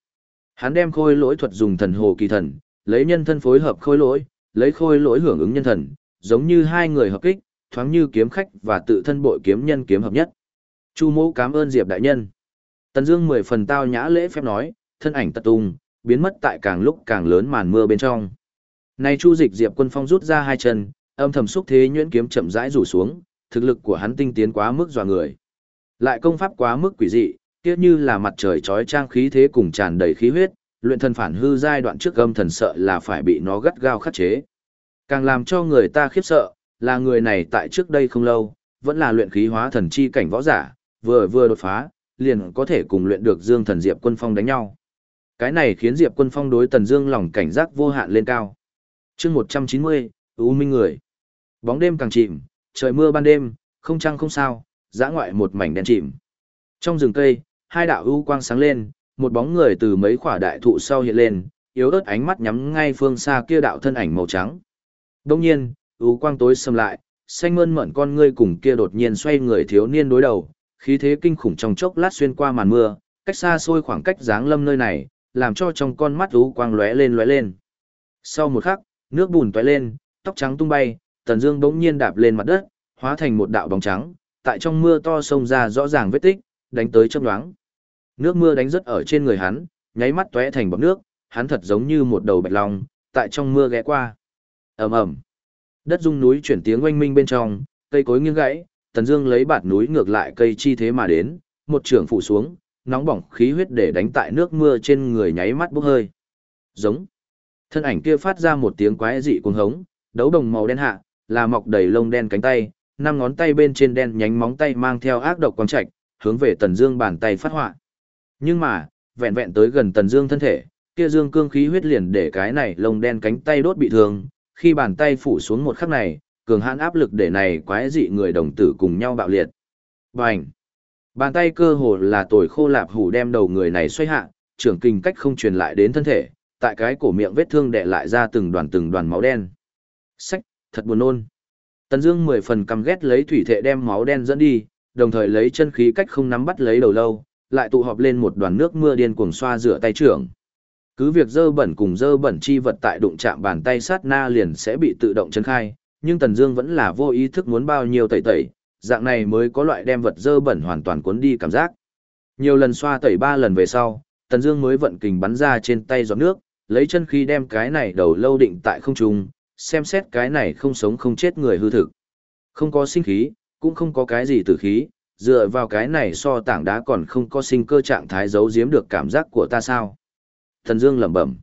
Hắn đem khôi lỗi thuật dùng thần hồ kỳ thần, lấy nhân thân phối hợp khôi lỗi, lấy khôi lỗi hưởng ứng nhân thần, giống như hai người hợp kích, thoáng như kiếm khách và tự thân bội kiếm nhân kiếm hợp nhất. Chu Mỗ cảm ơn Diệp đại nhân. Tần Dương mười phần tao nhã lễ phép nói, thân ảnh tật tung, biến mất tại càng lúc càng lớn màn mưa bên trong. Nay Chu Dịch Diệp Quân Phong rút ra hai chân, âm thầm xúc thế nhuyễn kiếm chậm rãi rủ xuống, thực lực của hắn tinh tiến quá mức dọa người. Lại công pháp quá mức quỷ dị, kia như là mặt trời chói trang khí thế cùng tràn đầy khí huyết, luyện thần phản hư giai đoạn trước âm thần sợ là phải bị nó gắt gao khắc chế. Càng làm cho người ta khiếp sợ, là người này tại trước đây không lâu, vẫn là luyện khí hóa thần chi cảnh võ giả, vừa vừa đột phá, liền có thể cùng luyện được Dương Thần Diệp Quân Phong đánh nhau. Cái này khiến Diệp Quân Phong đối Tần Dương lòng cảnh giác vô hạn lên cao. Chương 190, U Minh người. Bóng đêm càng chìm, trời mưa ban đêm, không trăng không sao, dã ngoại một mảnh đen chìm. Trong rừng cây, hai đạo u quang sáng lên, một bóng người từ mấy khỏa đại thụ sau hiện lên, yếu ớt ánh mắt nhắm ngay phương xa kia đạo thân ảnh màu trắng. Đông nhiên, u quang tối xâm lại, xanh mơn mởn con ngươi cùng kia đột nhiên xoay người thiếu niên đối đầu, khí thế kinh khủng trong chốc lát xuyên qua màn mưa, cách xa xôi khoảng cách dáng lâm nơi này, làm cho trong con mắt u quang lóe lên lóe lên. Sau một khắc, nước bùn tóe lên, tóc trắng tung bay, Tần Dương bỗng nhiên đạp lên mặt đất, hóa thành một đạo bóng trắng, tại trong mưa to xông ra rõ ràng vết tích, đánh tới chớp nhoáng. Nước mưa đánh rất ở trên người hắn, nháy mắt tóe thành bọt nước, hắn thật giống như một đầu bạch long, tại trong mưa ghé qua. Ầm ầm. Đất rung núi chuyển tiếng oanh minh bên trong, cây cối nghiêng gãy, Tần Dương lấy bạt núi ngược lại cây chi thế mà đến, một trường phủ xuống, nóng bỏng khí huyết để đánh tại nước mưa trên người nháy mắt bốc hơi. Giống. Thân ảnh kia phát ra một tiếng quái dị cuồng hống, đấu đồng màu đen hạ, là mọc đầy lông đen cánh tay, năm ngón tay bên trên đen nhánh móng tay mang theo ác độc quang trạch, hướng về Tần Dương bàn tay phát họa. Nhưng mà, vẹn vẹn tới gần Tần Dương thân thể, kia dương cương khí huyết liền để cái này lông đen cánh tay đốt bị thương, khi bàn tay phủ xuống một khắc này, cường hãn áp lực để này quái dị người đồng tử cùng nhau bạo liệt. Bành! Bàn tay cơ hồ là tồi khô lạp hủ đem đầu người này xoay hạ, trưởng kinh cách không truyền lại đến thân thể, tại cái cổ miệng vết thương đè lại ra từng đoàn từng đoàn máu đen. Sách, thật buồn nôn. Tần Dương mười phần căm ghét lấy thủy thệ đem máu đen dẫn đi, đồng thời lấy chân khí cách không nắm bắt lấy đầu lâu, lại tụ họp lên một đoàn nước mưa điên cuồng xoa rửa tay trưởng. Cứ việc dơ bẩn cùng dơ bẩn chi vật tại đụng chạm bàn tay sát na liền sẽ bị tự động chấn khai, nhưng Tần Dương vẫn là vô ý thức muốn bao nhiêu tẩy tẩy, dạng này mới có loại đem vật dơ bẩn hoàn toàn cuốn đi cảm giác. Nhiều lần xoa tẩy ba lần về sau, Tần Dương mới vận kình bắn ra trên tay giọt nước, lấy chân khí đem cái này đầu lâu định tại không trung, xem xét cái này không sống không chết người hư thực. Không có sinh khí, cũng không có cái gì tử khí, dựa vào cái này so tảng đá còn không có sinh cơ trạng thái giấu giếm được cảm giác của ta sao. Tần Dương lẩm bẩm.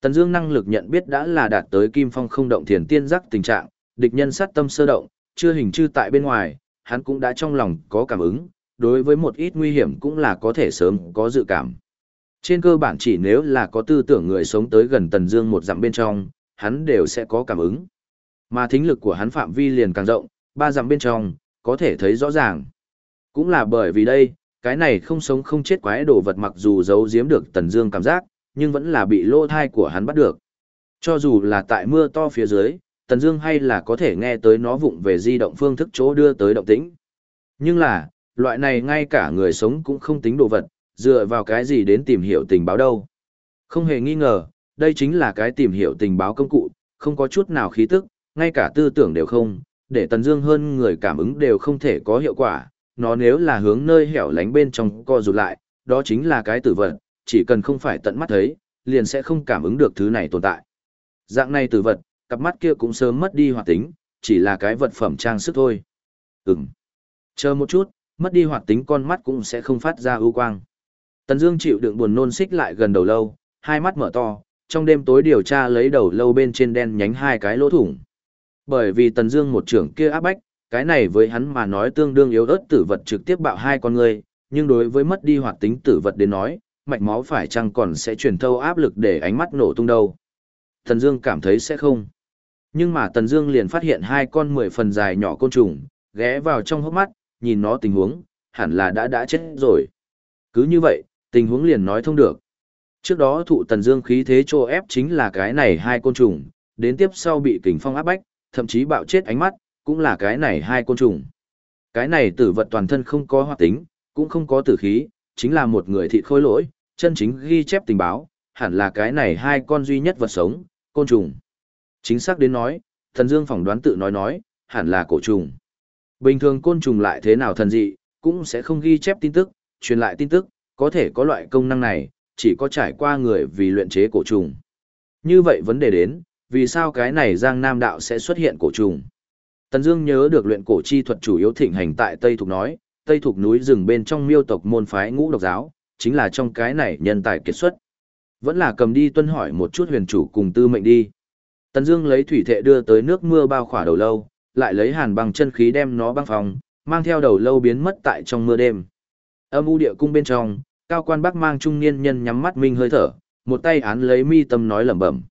Tần Dương năng lực nhận biết đã là đạt tới kim phong không động thiền tiên giác tình trạng, địch nhân sát tâm sơ động, chưa hình chư tại bên ngoài, hắn cũng đã trong lòng có cảm ứng, đối với một ít nguy hiểm cũng là có thể sớm có dự cảm. Trên cơ bản chỉ nếu là có tư tưởng người sống tới gần Tần Dương một dặm bên trong, hắn đều sẽ có cảm ứng. Mà thính lực của hắn phạm vi liền càng rộng, ba dặm bên trong, có thể thấy rõ ràng. Cũng là bởi vì đây, cái này không sống không chết quái đồ vật mặc dù giấu giếm được Tần Dương cảm giác, nhưng vẫn là bị lỗ thai của hắn bắt được. Cho dù là tại mưa to phía dưới, Tần Dương hay là có thể nghe tới nó vụng về di động phương thức chỗ đưa tới động tĩnh. Nhưng là, loại này ngay cả người sống cũng không tính đồ vật, dựa vào cái gì đến tìm hiểu tình báo đâu. Không hề nghi ngờ, đây chính là cái tìm hiểu tình báo công cụ, không có chút nào khí tức, ngay cả tư tưởng đều không, để Tần Dương hơn người cảm ứng đều không thể có hiệu quả, nó nếu là hướng nơi hẻo lánh bên trong co rụt lại, đó chính là cái tử vật, chỉ cần không phải tận mắt thấy, liền sẽ không cảm ứng được thứ này tồn tại. Dạng này tử vật, cặp mắt kia cũng sớm mất đi hoạt tính, chỉ là cái vật phẩm trang sức thôi. Ừm. Chờ một chút, mất đi hoạt tính con mắt cũng sẽ không phát ra ưu quang. Tần Dương chịu đựng buồn nôn xích lại gần đầu lâu, hai mắt mở to, trong đêm tối điều tra lấy đầu lâu bên trên đen nhánh hai cái lỗ thủng. Bởi vì Tần Dương một trưởng kia áp bách, cái này với hắn mà nói tương đương yếu ớt tử vật trực tiếp bạo hai con người, nhưng đối với mất đi hoạt tính tử vật đến nói, mạch máu phải chăng còn sẽ truyền thâu áp lực để ánh mắt nổ tung đâu. Tần Dương cảm thấy sẽ không. Nhưng mà Tần Dương liền phát hiện hai con mười phần dài nhỏ côn trùng, ghé vào trong hốc mắt, nhìn nó tình huống, hẳn là đã đã chết rồi. Cứ như vậy, tình huống liền nói thông được. Trước đó thụ Tần Dương khí thế trô ép chính là cái này hai côn trùng, đến tiếp sau bị kình phong áp bách, thậm chí bạo chết ánh mắt, cũng là cái này hai côn trùng. Cái này tử vật toàn thân không có hoạt tính, cũng không có tử khí, chính là một người thịt khôi lỗi, chân chính ghi chép tình báo, hẳn là cái này hai con duy nhất vật sống, côn trùng. Chính xác đến nói, thần dương phỏng đoán tự nói nói, hẳn là cổ trùng. Bình thường côn trùng lại thế nào thần dị, cũng sẽ không ghi chép tin tức, truyền lại tin tức, có thể có loại công năng này, chỉ có trải qua người vì luyện chế cổ trùng. Như vậy vấn đề đến, vì sao cái này Giang Nam đạo sẽ xuất hiện cổ trùng? Tần Dương nhớ được luyện cổ chi thuật chủ yếu thịnh hành tại Tây Thục nói, Tây Thục núi rừng bên trong miêu tộc môn phái ngũ độc giáo, chính là trong cái này nhân tài kiệt xuất. Vẫn là cầm đi tuân hỏi một chút huyền chủ cùng tư mệnh đi. Tần Dương lấy thủy thệ đưa tới nước mưa bao khỏa đầu lâu, lại lấy hàn băng chân khí đem nó băng phòng, mang theo đầu lâu biến mất tại trong mưa đêm. Âm u địa cung bên trong, cao quan Bắc mang trung niên nhân nhắm mắt minh hơi thở, một tay án lấy mi tâm nói lẩm bẩm.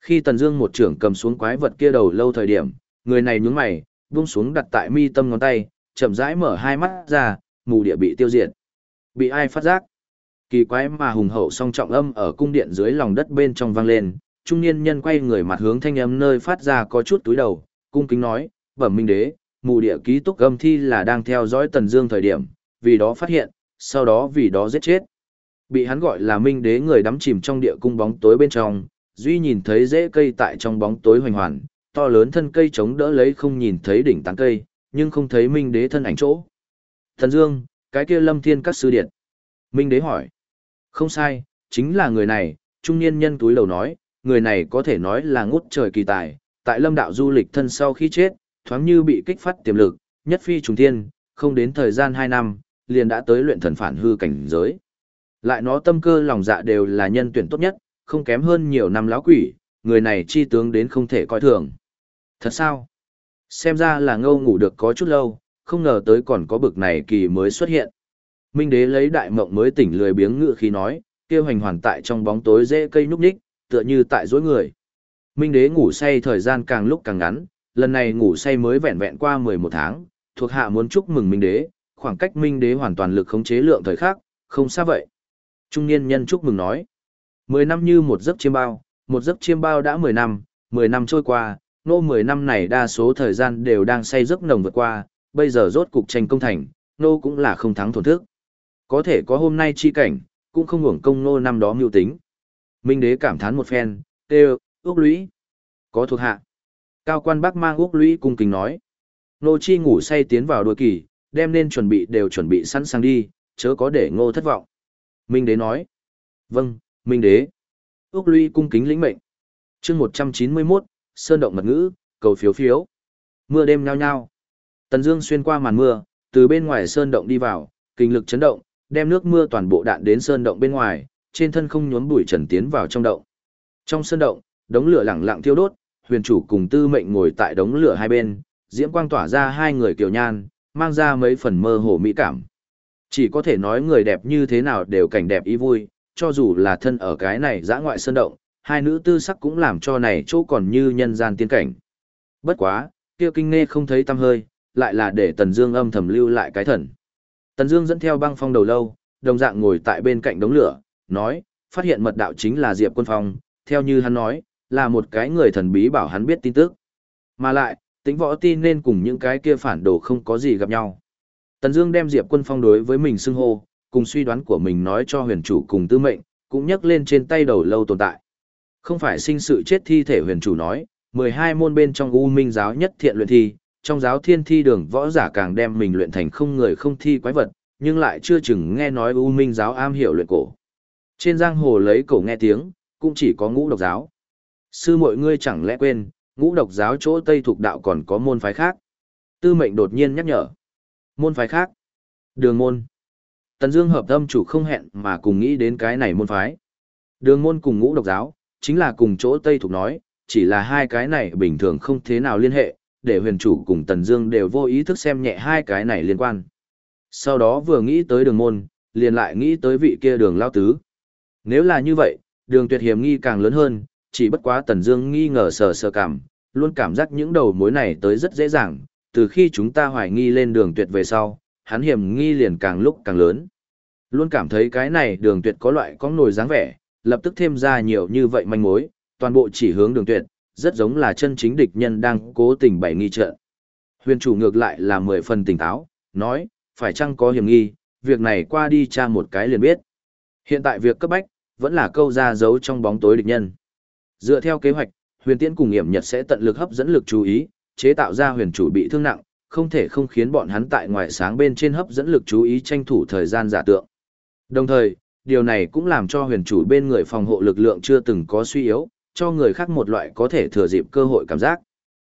Khi Tần Dương một trưởng cầm xuống quái vật kia đầu lâu thời điểm, người này nhướng mày, buông xuống đặt tại mi tâm ngón tay, chậm rãi mở hai mắt ra, mù địa bị tiêu diệt. Bị ai phát giác? Kỳ quái mà hùng hậu song trọng âm ở cung điện dưới lòng đất bên trong vang lên, trung niên nhân quay người mặt hướng thanh âm nơi phát ra có chút túi đầu, cung kính nói, bẩm minh đế, mù địa ký túc âm thi là đang theo dõi tần dương thời điểm, vì đó phát hiện, sau đó vì đó giết chết. Bị hắn gọi là minh đế người đắm chìm trong địa cung bóng tối bên trong, duy nhìn thấy rễ cây tại trong bóng tối hoành hoàn, to lớn thân cây chống đỡ lấy không nhìn thấy đỉnh tán cây, nhưng không thấy minh đế thân ảnh chỗ. Thần Dương, cái kia lâm thiên các sư điện. Minh đế hỏi. Không sai, chính là người này, trung niên nhân túi lầu nói, người này có thể nói là ngút trời kỳ tài, tại lâm đạo du lịch thân sau khi chết, thoáng như bị kích phát tiềm lực, nhất phi trùng thiên, không đến thời gian 2 năm, liền đã tới luyện thần phản hư cảnh giới. Lại nó tâm cơ lòng dạ đều là nhân tuyển tốt nhất, không kém hơn nhiều năm lão quỷ, người này chi tướng đến không thể coi thường. Thật sao? Xem ra là ngâu ngủ được có chút lâu, không ngờ tới còn có bực này kỳ mới xuất hiện. Minh đế lấy đại mộng mới tỉnh lười biếng ngự khí nói, kêu hành hoàn tại trong bóng tối dễ cây nhúc nhích, tựa như tại dối người. Minh đế ngủ say thời gian càng lúc càng ngắn, lần này ngủ say mới vẹn vẹn qua 11 tháng, thuộc hạ muốn chúc mừng Minh đế, khoảng cách Minh đế hoàn toàn lực khống chế lượng thời khắc, không xa vậy. Trung niên nhân chúc mừng nói, 10 năm như một giấc chiêm bao, một giấc chiêm bao đã 10 năm, 10 năm trôi qua, nô 10 năm này đa số thời gian đều đang say giấc nồng vượt qua, bây giờ rốt cục tranh công thành, nô cũng là không thắng thổn thức. Có thể có hôm nay chi cảnh, cũng không hưởng công nô năm đó mưu tính. Minh đế cảm thán một phen, kêu, ước lũy. Có thuộc hạ. Cao quan bác mang ước lũy cung kính nói. Nô chi ngủ say tiến vào đôi kỳ, đem nên chuẩn bị đều chuẩn bị sẵn sàng đi, chớ có để ngô thất vọng. Minh đế nói. Vâng, Minh đế. Ước lũy cung kính lĩnh mệnh. chương 191, Sơn động mật ngữ, cầu phiếu phiếu. Mưa đêm nhao nhao. Tần Dương xuyên qua màn mưa, từ bên ngoài sơn động đi vào, kinh lực chấn động, đem nước mưa toàn bộ đạn đến sơn động bên ngoài, trên thân không nhuốm bụi trần tiến vào trong động. Trong sơn động, đống lửa lẳng lặng thiêu đốt, huyền chủ cùng tư mệnh ngồi tại đống lửa hai bên, diễm quang tỏa ra hai người kiều nhan, mang ra mấy phần mơ hồ mỹ cảm. Chỉ có thể nói người đẹp như thế nào đều cảnh đẹp ý vui, cho dù là thân ở cái này dã ngoại sơn động, hai nữ tư sắc cũng làm cho này chỗ còn như nhân gian tiên cảnh. Bất quá, kia kinh nghe không thấy tâm hơi, lại là để Tần Dương âm thầm lưu lại cái thần. Tần Dương dẫn theo băng phong đầu lâu, đồng dạng ngồi tại bên cạnh đống lửa, nói, phát hiện mật đạo chính là Diệp Quân Phong, theo như hắn nói, là một cái người thần bí bảo hắn biết tin tức. Mà lại, tính võ tin nên cùng những cái kia phản đồ không có gì gặp nhau. Tần Dương đem Diệp Quân Phong đối với mình xưng hô, cùng suy đoán của mình nói cho huyền chủ cùng tư mệnh, cũng nhắc lên trên tay đầu lâu tồn tại. Không phải sinh sự chết thi thể huyền chủ nói, 12 môn bên trong U Minh giáo nhất thiện luyện thi, trong giáo thiên thi đường võ giả càng đem mình luyện thành không người không thi quái vật, nhưng lại chưa chừng nghe nói U Minh giáo am hiểu luyện cổ. Trên giang hồ lấy cổ nghe tiếng, cũng chỉ có ngũ độc giáo. Sư mọi ngươi chẳng lẽ quên, ngũ độc giáo chỗ Tây thuộc đạo còn có môn phái khác. Tư mệnh đột nhiên nhắc nhở. Môn phái khác. Đường môn. Tần Dương hợp tâm chủ không hẹn mà cùng nghĩ đến cái này môn phái. Đường môn cùng ngũ độc giáo, chính là cùng chỗ Tây thuộc nói, chỉ là hai cái này bình thường không thế nào liên hệ, để huyền chủ cùng Tần Dương đều vô ý thức xem nhẹ hai cái này liên quan. Sau đó vừa nghĩ tới đường môn, liền lại nghĩ tới vị kia đường lao tứ. Nếu là như vậy, đường tuyệt hiểm nghi càng lớn hơn, chỉ bất quá Tần Dương nghi ngờ sờ sờ cảm, luôn cảm giác những đầu mối này tới rất dễ dàng, từ khi chúng ta hoài nghi lên đường tuyệt về sau, hắn hiểm nghi liền càng lúc càng lớn. Luôn cảm thấy cái này đường tuyệt có loại có nổi dáng vẻ, lập tức thêm ra nhiều như vậy manh mối, toàn bộ chỉ hướng đường tuyệt, rất giống là chân chính địch nhân đang cố tình bày nghi trận. Huyền chủ ngược lại là mười phần tỉnh táo, nói, phải chăng có hiểm nghi, việc này qua đi tra một cái liền biết. Hiện tại việc cấp bách, vẫn là câu ra giấu trong bóng tối địch nhân. Dựa theo kế hoạch, huyền tiễn cùng hiểm nhật sẽ tận lực hấp dẫn lực chú ý, chế tạo ra huyền chủ bị thương nặng, không thể không khiến bọn hắn tại ngoài sáng bên trên hấp dẫn lực chú ý tranh thủ thời gian giả tượng. Đồng thời, điều này cũng làm cho huyền chủ bên người phòng hộ lực lượng chưa từng có suy yếu, cho người khác một loại có thể thừa dịp cơ hội cảm giác.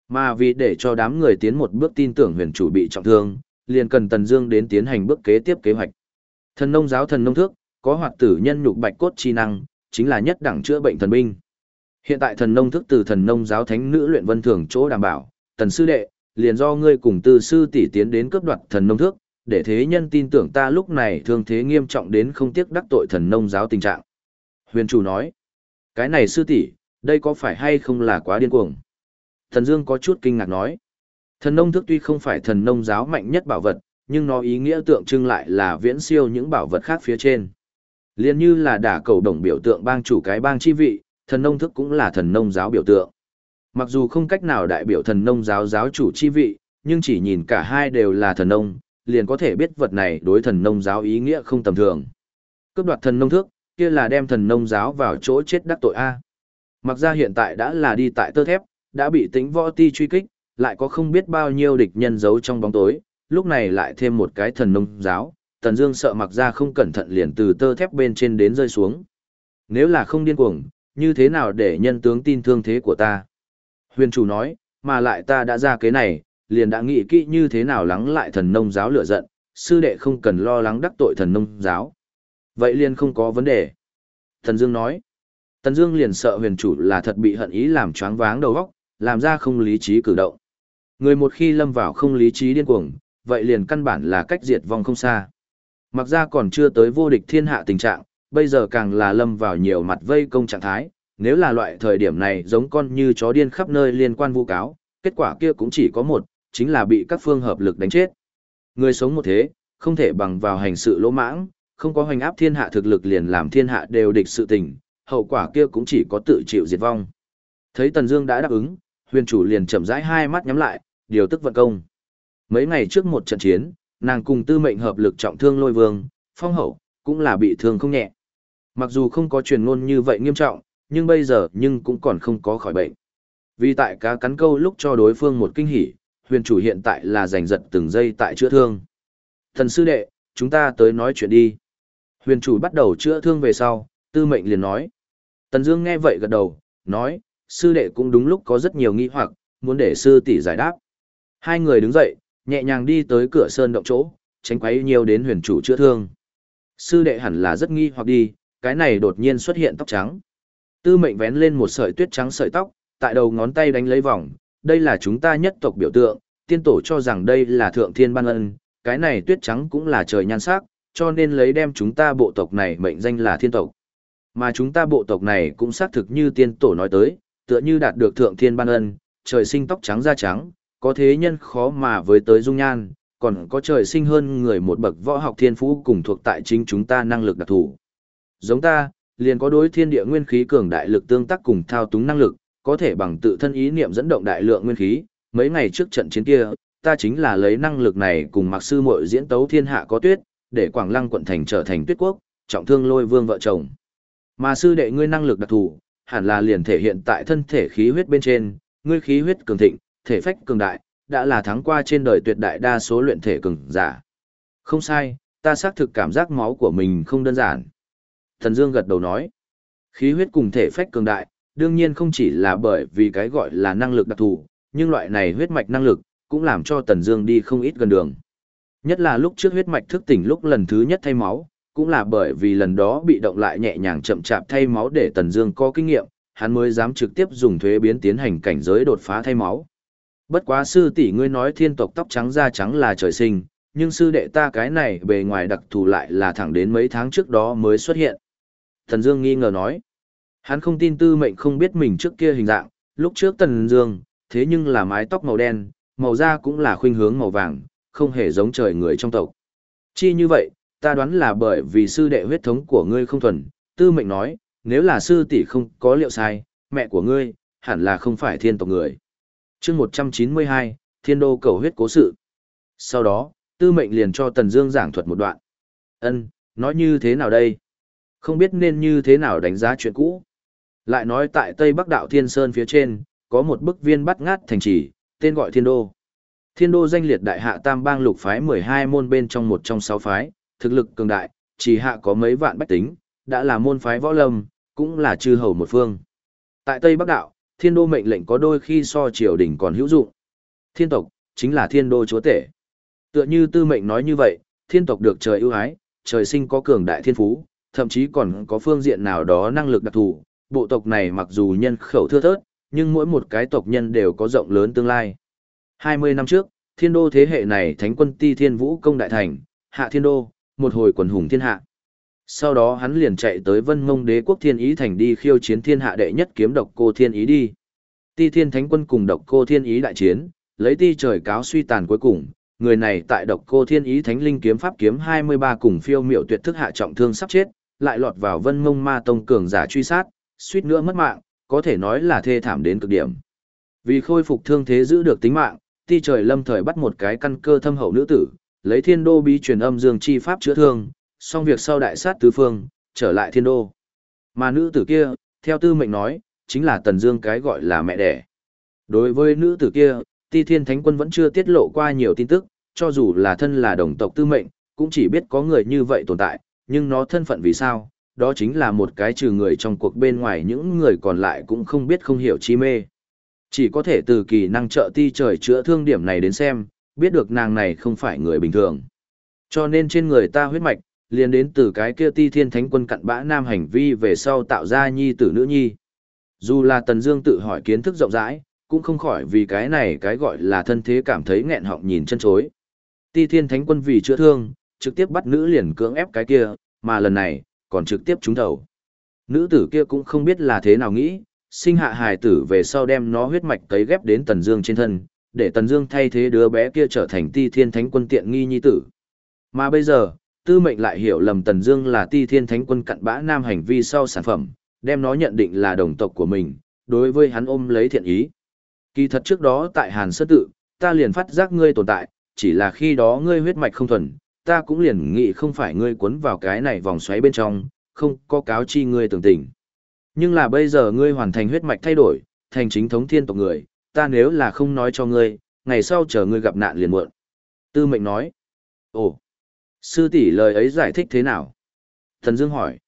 Mà vì để cho đám người tiến một bước tin tưởng huyền chủ bị trọng thương, liền cần Tần Dương đến tiến hành bước kế tiếp kế hoạch. Thần nông giáo thần nông thước, có hoạt tử nhân nhục bạch cốt chi năng, chính là nhất đẳng chữa bệnh thần binh. Hiện tại thần nông thức từ thần nông giáo thánh nữ luyện vân thường chỗ đảm bảo, tần sư đệ, liền do ngươi cùng tư sư tỷ tiến đến cướp đoạt thần nông thước, để thế nhân tin tưởng ta lúc này thương thế nghiêm trọng đến không tiếc đắc tội thần nông giáo tình trạng. Huyền chủ nói, cái này sư tỷ, đây có phải hay không là quá điên cuồng? Thần Dương có chút kinh ngạc nói, thần nông thức tuy không phải thần nông giáo mạnh nhất bảo vật, nhưng nó ý nghĩa tượng trưng lại là viễn siêu những bảo vật khác phía trên. Liên như là đả cầu đồng biểu tượng bang chủ cái bang chi vị, thần nông thức cũng là thần nông giáo biểu tượng. Mặc dù không cách nào đại biểu thần nông giáo giáo chủ chi vị, nhưng chỉ nhìn cả hai đều là thần nông, liền có thể biết vật này đối thần nông giáo ý nghĩa không tầm thường. Cướp đoạt thần nông thước, kia là đem thần nông giáo vào chỗ chết đắc tội A. Mặc ra hiện tại đã là đi tại tơ thép, đã bị tính võ ti truy kích, lại có không biết bao nhiêu địch nhân giấu trong bóng tối, lúc này lại thêm một cái thần nông giáo, Tần Dương sợ mặc ra không cẩn thận liền từ tơ thép bên trên đến rơi xuống. Nếu là không điên cuồng, như thế nào để nhân tướng tin thương thế của ta? Huyền chủ nói, mà lại ta đã ra kế này, liền đã nghĩ kỹ như thế nào lắng lại thần nông giáo lửa giận, sư đệ không cần lo lắng đắc tội thần nông giáo. Vậy liền không có vấn đề. Thần Dương nói, Tần Dương liền sợ huyền chủ là thật bị hận ý làm choáng váng đầu óc, làm ra không lý trí cử động. Người một khi lâm vào không lý trí điên cuồng, vậy liền căn bản là cách diệt vong không xa. Mặc ra còn chưa tới vô địch thiên hạ tình trạng, bây giờ càng là lâm vào nhiều mặt vây công trạng thái, nếu là loại thời điểm này giống con như chó điên khắp nơi liên quan vu cáo, kết quả kia cũng chỉ có một, chính là bị các phương hợp lực đánh chết. Người sống một thế, không thể bằng vào hành sự lỗ mãng, không có hoành áp thiên hạ thực lực liền làm thiên hạ đều địch sự tình, hậu quả kia cũng chỉ có tự chịu diệt vong. Thấy Tần Dương đã đáp ứng, huyền chủ liền chậm rãi hai mắt nhắm lại, điều tức vận công. Mấy ngày trước một trận chiến, nàng cùng tư mệnh hợp lực trọng thương lôi vương, phong hậu, cũng là bị thương không nhẹ. Mặc dù không có truyền ngôn như vậy nghiêm trọng, nhưng bây giờ nhưng cũng còn không có khỏi bệnh. Vì tại cá cắn câu lúc cho đối phương một kinh hỉ, huyền chủ hiện tại là giành giật từng giây tại chữa thương. Thần sư đệ, chúng ta tới nói chuyện đi. Huyền chủ bắt đầu chữa thương về sau, tư mệnh liền nói. Tần Dương nghe vậy gật đầu, nói, sư đệ cũng đúng lúc có rất nhiều nghi hoặc, muốn để sư tỷ giải đáp. Hai người đứng dậy, nhẹ nhàng đi tới cửa sơn động chỗ, tránh quấy nhiều đến huyền chủ chữa thương. Sư đệ hẳn là rất nghi hoặc đi, cái này đột nhiên xuất hiện tóc trắng. Tư mệnh vén lên một sợi tuyết trắng sợi tóc, tại đầu ngón tay đánh lấy vòng, đây là chúng ta nhất tộc biểu tượng, tiên tổ cho rằng đây là thượng thiên ban ân, cái này tuyết trắng cũng là trời nhan sắc, cho nên lấy đem chúng ta bộ tộc này mệnh danh là thiên tộc. Mà chúng ta bộ tộc này cũng xác thực như tiên tổ nói tới, tựa như đạt được thượng thiên ban ân, trời sinh tóc trắng da trắng, có thế nhân khó mà với tới dung nhan, còn có trời sinh hơn người một bậc võ học thiên phú cùng thuộc tại chính chúng ta năng lực đặc thù. Giống ta, liền có đối thiên địa nguyên khí cường đại lực tương tác cùng thao túng năng lực, có thể bằng tự thân ý niệm dẫn động đại lượng nguyên khí. Mấy ngày trước trận chiến kia, ta chính là lấy năng lực này cùng Mạc sư muội diễn tấu thiên hạ có tuyết, để Quảng Lăng quận thành trở thành tuyết quốc, trọng thương lôi vương vợ chồng. Mà sư đệ ngươi năng lực đặc thù, hẳn là liền thể hiện tại thân thể khí huyết bên trên, ngươi khí huyết cường thịnh, thể phách cường đại, đã là thắng qua trên đời tuyệt đại đa số luyện thể cường giả. Không sai, ta xác thực cảm giác máu của mình không đơn giản. Thần Dương gật đầu nói, khí huyết cùng thể phách cường đại, đương nhiên không chỉ là bởi vì cái gọi là năng lực đặc thù, nhưng loại này huyết mạch năng lực, cũng làm cho Tần Dương đi không ít gần đường. Nhất là lúc trước huyết mạch thức tỉnh lúc lần thứ nhất thay máu, cũng là bởi vì lần đó bị động lại nhẹ nhàng chậm chạp thay máu để Tần Dương có kinh nghiệm, hắn mới dám trực tiếp dùng thuế biến tiến hành cảnh giới đột phá thay máu. Bất quá sư tỷ ngươi nói thiên tộc tóc trắng da trắng là trời sinh, nhưng sư đệ ta cái này bề ngoài đặc thù lại là thẳng đến mấy tháng trước đó mới xuất hiện. Tần Dương nghi ngờ nói, hắn không tin tư mệnh không biết mình trước kia hình dạng, lúc trước Tần Dương, thế nhưng là mái tóc màu đen, màu da cũng là khuynh hướng màu vàng, không hề giống trời người trong tộc. Chi như vậy, ta đoán là bởi vì sư đệ huyết thống của ngươi không thuần, tư mệnh nói, nếu là sư tỷ không có liệu sai, mẹ của ngươi, hẳn là không phải thiên tộc người. chương 192, Thiên Đô cầu huyết cố sự. Sau đó, tư mệnh liền cho Tần Dương giảng thuật một đoạn. Ân, nói như thế nào đây? Không biết nên như thế nào đánh giá chuyện cũ. Lại nói tại Tây Bắc Đạo Thiên Sơn phía trên, có một bức viên bắt ngát thành trì, tên gọi Thiên Đô. Thiên Đô danh liệt đại hạ tam bang lục phái 12 môn bên trong một trong sáu phái, thực lực cường đại, chỉ hạ có mấy vạn bách tính, đã là môn phái võ lâm, cũng là chư hầu một phương. Tại Tây Bắc Đạo, Thiên Đô mệnh lệnh có đôi khi so triều đình còn hữu dụng. Thiên tộc, chính là Thiên Đô chúa tể. Tựa như tư mệnh nói như vậy, thiên tộc được trời ưu ái, trời sinh có cường đại thiên phú, thậm chí còn có phương diện nào đó năng lực đặc thù. Bộ tộc này mặc dù nhân khẩu thưa thớt, nhưng mỗi một cái tộc nhân đều có rộng lớn tương lai. 20 năm trước, thiên đô thế hệ này thánh quân ti thiên vũ công đại thành, hạ thiên đô, một hồi quần hùng thiên hạ. Sau đó hắn liền chạy tới vân mông đế quốc thiên ý thành đi khiêu chiến thiên hạ đệ nhất kiếm độc cô thiên ý đi. Ti thiên thánh quân cùng độc cô thiên ý đại chiến, lấy ti trời cáo suy tàn cuối cùng, người này tại độc cô thiên ý thánh linh kiếm pháp kiếm 23 cùng phiêu miệu tuyệt thức hạ trọng thương sắp chết, lại lọt vào vân mông ma tông cường giả truy sát, suýt nữa mất mạng, có thể nói là thê thảm đến cực điểm. Vì khôi phục thương thế giữ được tính mạng, ti trời lâm thời bắt một cái căn cơ thâm hậu nữ tử, lấy thiên đô bí truyền âm dương chi pháp chữa thương, xong việc sau đại sát tứ phương, trở lại thiên đô. Mà nữ tử kia, theo tư mệnh nói, chính là tần dương cái gọi là mẹ đẻ. Đối với nữ tử kia, ti thiên thánh quân vẫn chưa tiết lộ qua nhiều tin tức, cho dù là thân là đồng tộc tư mệnh, cũng chỉ biết có người như vậy tồn tại, nhưng nó thân phận vì sao, đó chính là một cái trừ người trong cuộc bên ngoài những người còn lại cũng không biết không hiểu chi mê. Chỉ có thể từ kỳ năng trợ ti trời chữa thương điểm này đến xem, biết được nàng này không phải người bình thường. Cho nên trên người ta huyết mạch, liền đến từ cái kia ti thiên thánh quân cặn bã nam hành vi về sau tạo ra nhi tử nữ nhi. Dù là Tần Dương tự hỏi kiến thức rộng rãi, cũng không khỏi vì cái này cái gọi là thân thế cảm thấy nghẹn họng nhìn chân chối. Ti thiên thánh quân vì chữa thương, trực tiếp bắt nữ liền cưỡng ép cái kia, mà lần này, còn trực tiếp trúng đầu. Nữ tử kia cũng không biết là thế nào nghĩ, sinh hạ hài tử về sau đem nó huyết mạch cấy ghép đến Tần Dương trên thân, để Tần Dương thay thế đứa bé kia trở thành Ti Thiên Thánh Quân tiện nghi nhi tử. Mà bây giờ, Tư Mệnh lại hiểu lầm Tần Dương là Ti Thiên Thánh Quân cặn bã nam hành vi sau sản phẩm, đem nó nhận định là đồng tộc của mình, đối với hắn ôm lấy thiện ý. Kỳ thật trước đó tại Hàn Sơ tự, ta liền phát giác ngươi tồn tại, chỉ là khi đó ngươi huyết mạch không thuần, ta cũng liền nghĩ không phải ngươi cuốn vào cái này vòng xoáy bên trong, không có cáo chi ngươi tưởng tình. Nhưng là bây giờ ngươi hoàn thành huyết mạch thay đổi, thành chính thống thiên tộc người, ta nếu là không nói cho ngươi, ngày sau chờ ngươi gặp nạn liền muộn. Tư mệnh nói. Ồ, sư tỷ lời ấy giải thích thế nào? Thần Dương hỏi.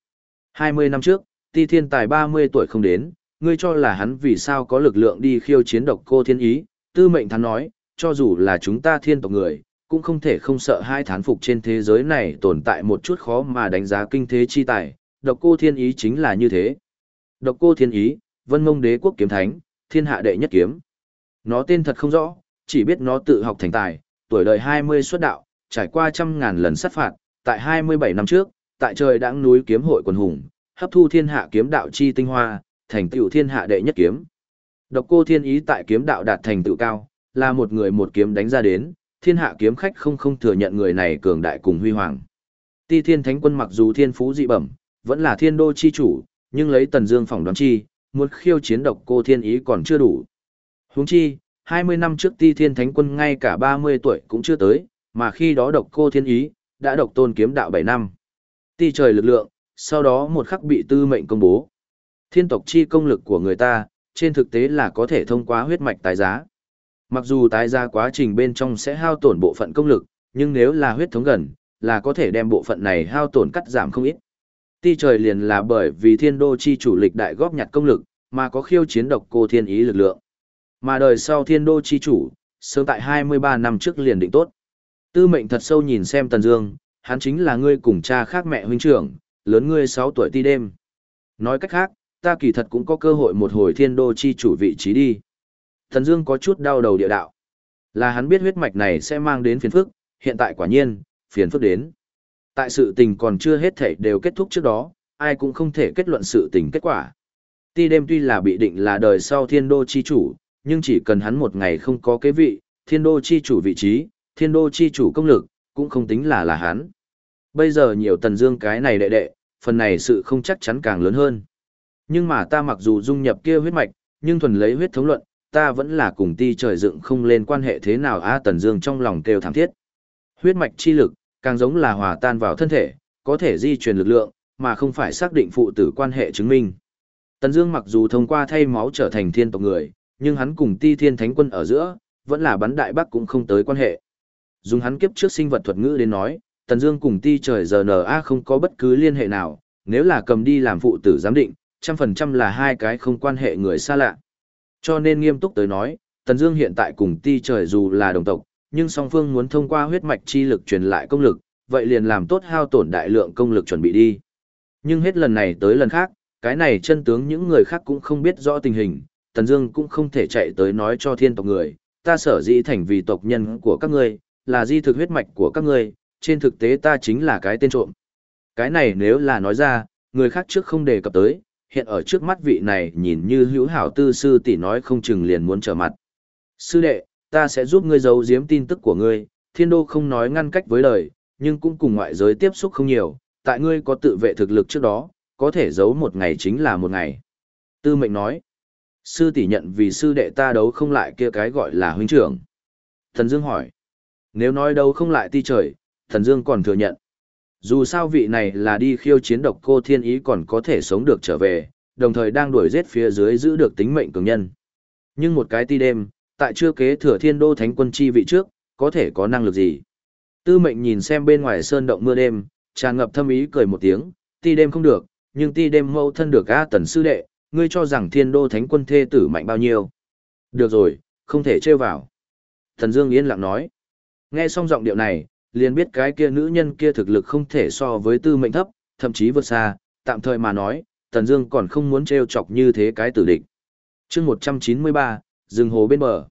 20 năm trước, ti thiên tài 30 tuổi không đến, ngươi cho là hắn vì sao có lực lượng đi khiêu chiến độc cô thiên ý? Tư mệnh thắn nói, cho dù là chúng ta thiên tộc người, cũng không thể không sợ hai thán phục trên thế giới này tồn tại một chút khó mà đánh giá kinh thế chi tài, độc cô thiên ý chính là như thế. Độc cô thiên ý, vân mông đế quốc kiếm thánh, thiên hạ đệ nhất kiếm. Nó tên thật không rõ, chỉ biết nó tự học thành tài, tuổi đời 20 xuất đạo, trải qua trăm ngàn lần sát phạt, tại 27 năm trước, tại trời đãng núi kiếm hội quần hùng, hấp thu thiên hạ kiếm đạo chi tinh hoa, thành tựu thiên hạ đệ nhất kiếm. Độc cô thiên ý tại kiếm đạo đạt thành tựu cao, là một người một kiếm đánh ra đến, thiên hạ kiếm khách không không thừa nhận người này cường đại cùng huy hoàng. Ti thiên thánh quân mặc dù thiên phú dị bẩm, vẫn là thiên đô chi chủ, nhưng lấy tần dương phỏng đoán chi, muốn khiêu chiến độc cô thiên ý còn chưa đủ. Huống chi, 20 năm trước ti thiên thánh quân ngay cả 30 tuổi cũng chưa tới, mà khi đó độc cô thiên ý, đã độc tôn kiếm đạo 7 năm. Ti trời lực lượng, sau đó một khắc bị tư mệnh công bố. Thiên tộc chi công lực của người ta, trên thực tế là có thể thông qua huyết mạch tái giá. Mặc dù tái ra quá trình bên trong sẽ hao tổn bộ phận công lực, nhưng nếu là huyết thống gần, là có thể đem bộ phận này hao tổn cắt giảm không ít. Ti trời liền là bởi vì thiên đô chi chủ lịch đại góp nhặt công lực, mà có khiêu chiến độc cô thiên ý lực lượng. Mà đời sau thiên đô chi chủ, sớm tại 23 năm trước liền định tốt. Tư mệnh thật sâu nhìn xem Tần Dương, hắn chính là ngươi cùng cha khác mẹ huynh trưởng, lớn ngươi 6 tuổi ti đêm. Nói cách khác, ta kỳ thật cũng có cơ hội một hồi thiên đô chi chủ vị trí đi. Thần Dương có chút đau đầu địa đạo. Là hắn biết huyết mạch này sẽ mang đến phiền phức, hiện tại quả nhiên, phiền phức đến. Tại sự tình còn chưa hết thể đều kết thúc trước đó, ai cũng không thể kết luận sự tình kết quả. Ti đêm tuy là bị định là đời sau thiên đô chi chủ, nhưng chỉ cần hắn một ngày không có kế vị, thiên đô chi chủ vị trí, thiên đô chi chủ công lực, cũng không tính là là hắn. Bây giờ nhiều tần dương cái này đệ đệ, phần này sự không chắc chắn càng lớn hơn. Nhưng mà ta mặc dù dung nhập kia huyết mạch, nhưng thuần lấy huyết thống luận, ta vẫn là cùng ti trời dựng không lên quan hệ thế nào a tần dương trong lòng kêu thảm thiết. Huyết mạch chi lực, càng giống là hòa tan vào thân thể, có thể di truyền lực lượng, mà không phải xác định phụ tử quan hệ chứng minh. Tần Dương mặc dù thông qua thay máu trở thành thiên tộc người, nhưng hắn cùng Ti Thiên Thánh Quân ở giữa, vẫn là bắn đại bắc cũng không tới quan hệ. Dùng hắn kiếp trước sinh vật thuật ngữ đến nói, Tần Dương cùng Ti trời giờ GNA không có bất cứ liên hệ nào, nếu là cầm đi làm phụ tử giám định, trăm phần trăm là hai cái không quan hệ người xa lạ. Cho nên nghiêm túc tới nói, Tần Dương hiện tại cùng Ti trời dù là đồng tộc, nhưng song phương muốn thông qua huyết mạch chi lực truyền lại công lực, vậy liền làm tốt hao tổn đại lượng công lực chuẩn bị đi. Nhưng hết lần này tới lần khác, cái này chân tướng những người khác cũng không biết rõ tình hình, Tần Dương cũng không thể chạy tới nói cho thiên tộc người, ta sở dĩ thành vì tộc nhân của các ngươi, là di thực huyết mạch của các ngươi, trên thực tế ta chính là cái tên trộm. Cái này nếu là nói ra, người khác trước không đề cập tới, hiện ở trước mắt vị này nhìn như hữu hảo tư sư tỷ nói không chừng liền muốn trở mặt. Sư đệ, ta sẽ giúp ngươi giấu giếm tin tức của ngươi, thiên đô không nói ngăn cách với lời, nhưng cũng cùng ngoại giới tiếp xúc không nhiều, tại ngươi có tự vệ thực lực trước đó, có thể giấu một ngày chính là một ngày. Tư mệnh nói, sư tỷ nhận vì sư đệ ta đấu không lại kia cái gọi là huynh trưởng. Thần Dương hỏi, nếu nói đấu không lại ti trời, thần Dương còn thừa nhận. Dù sao vị này là đi khiêu chiến độc cô thiên ý còn có thể sống được trở về, đồng thời đang đuổi giết phía dưới giữ được tính mệnh cường nhân. Nhưng một cái ti đêm, tại chưa kế thừa thiên đô thánh quân chi vị trước, có thể có năng lực gì? Tư mệnh nhìn xem bên ngoài sơn động mưa đêm, tràn ngập thâm ý cười một tiếng, ti đêm không được, nhưng ti đêm mâu thân được A tần sư đệ, ngươi cho rằng thiên đô thánh quân thê tử mạnh bao nhiêu. Được rồi, không thể trêu vào. Thần Dương yên lặng nói. Nghe xong giọng điệu này, liền biết cái kia nữ nhân kia thực lực không thể so với tư mệnh thấp, thậm chí vượt xa, tạm thời mà nói, Thần Dương còn không muốn trêu chọc như thế cái tử địch. Chương 193, rừng hồ bên bờ.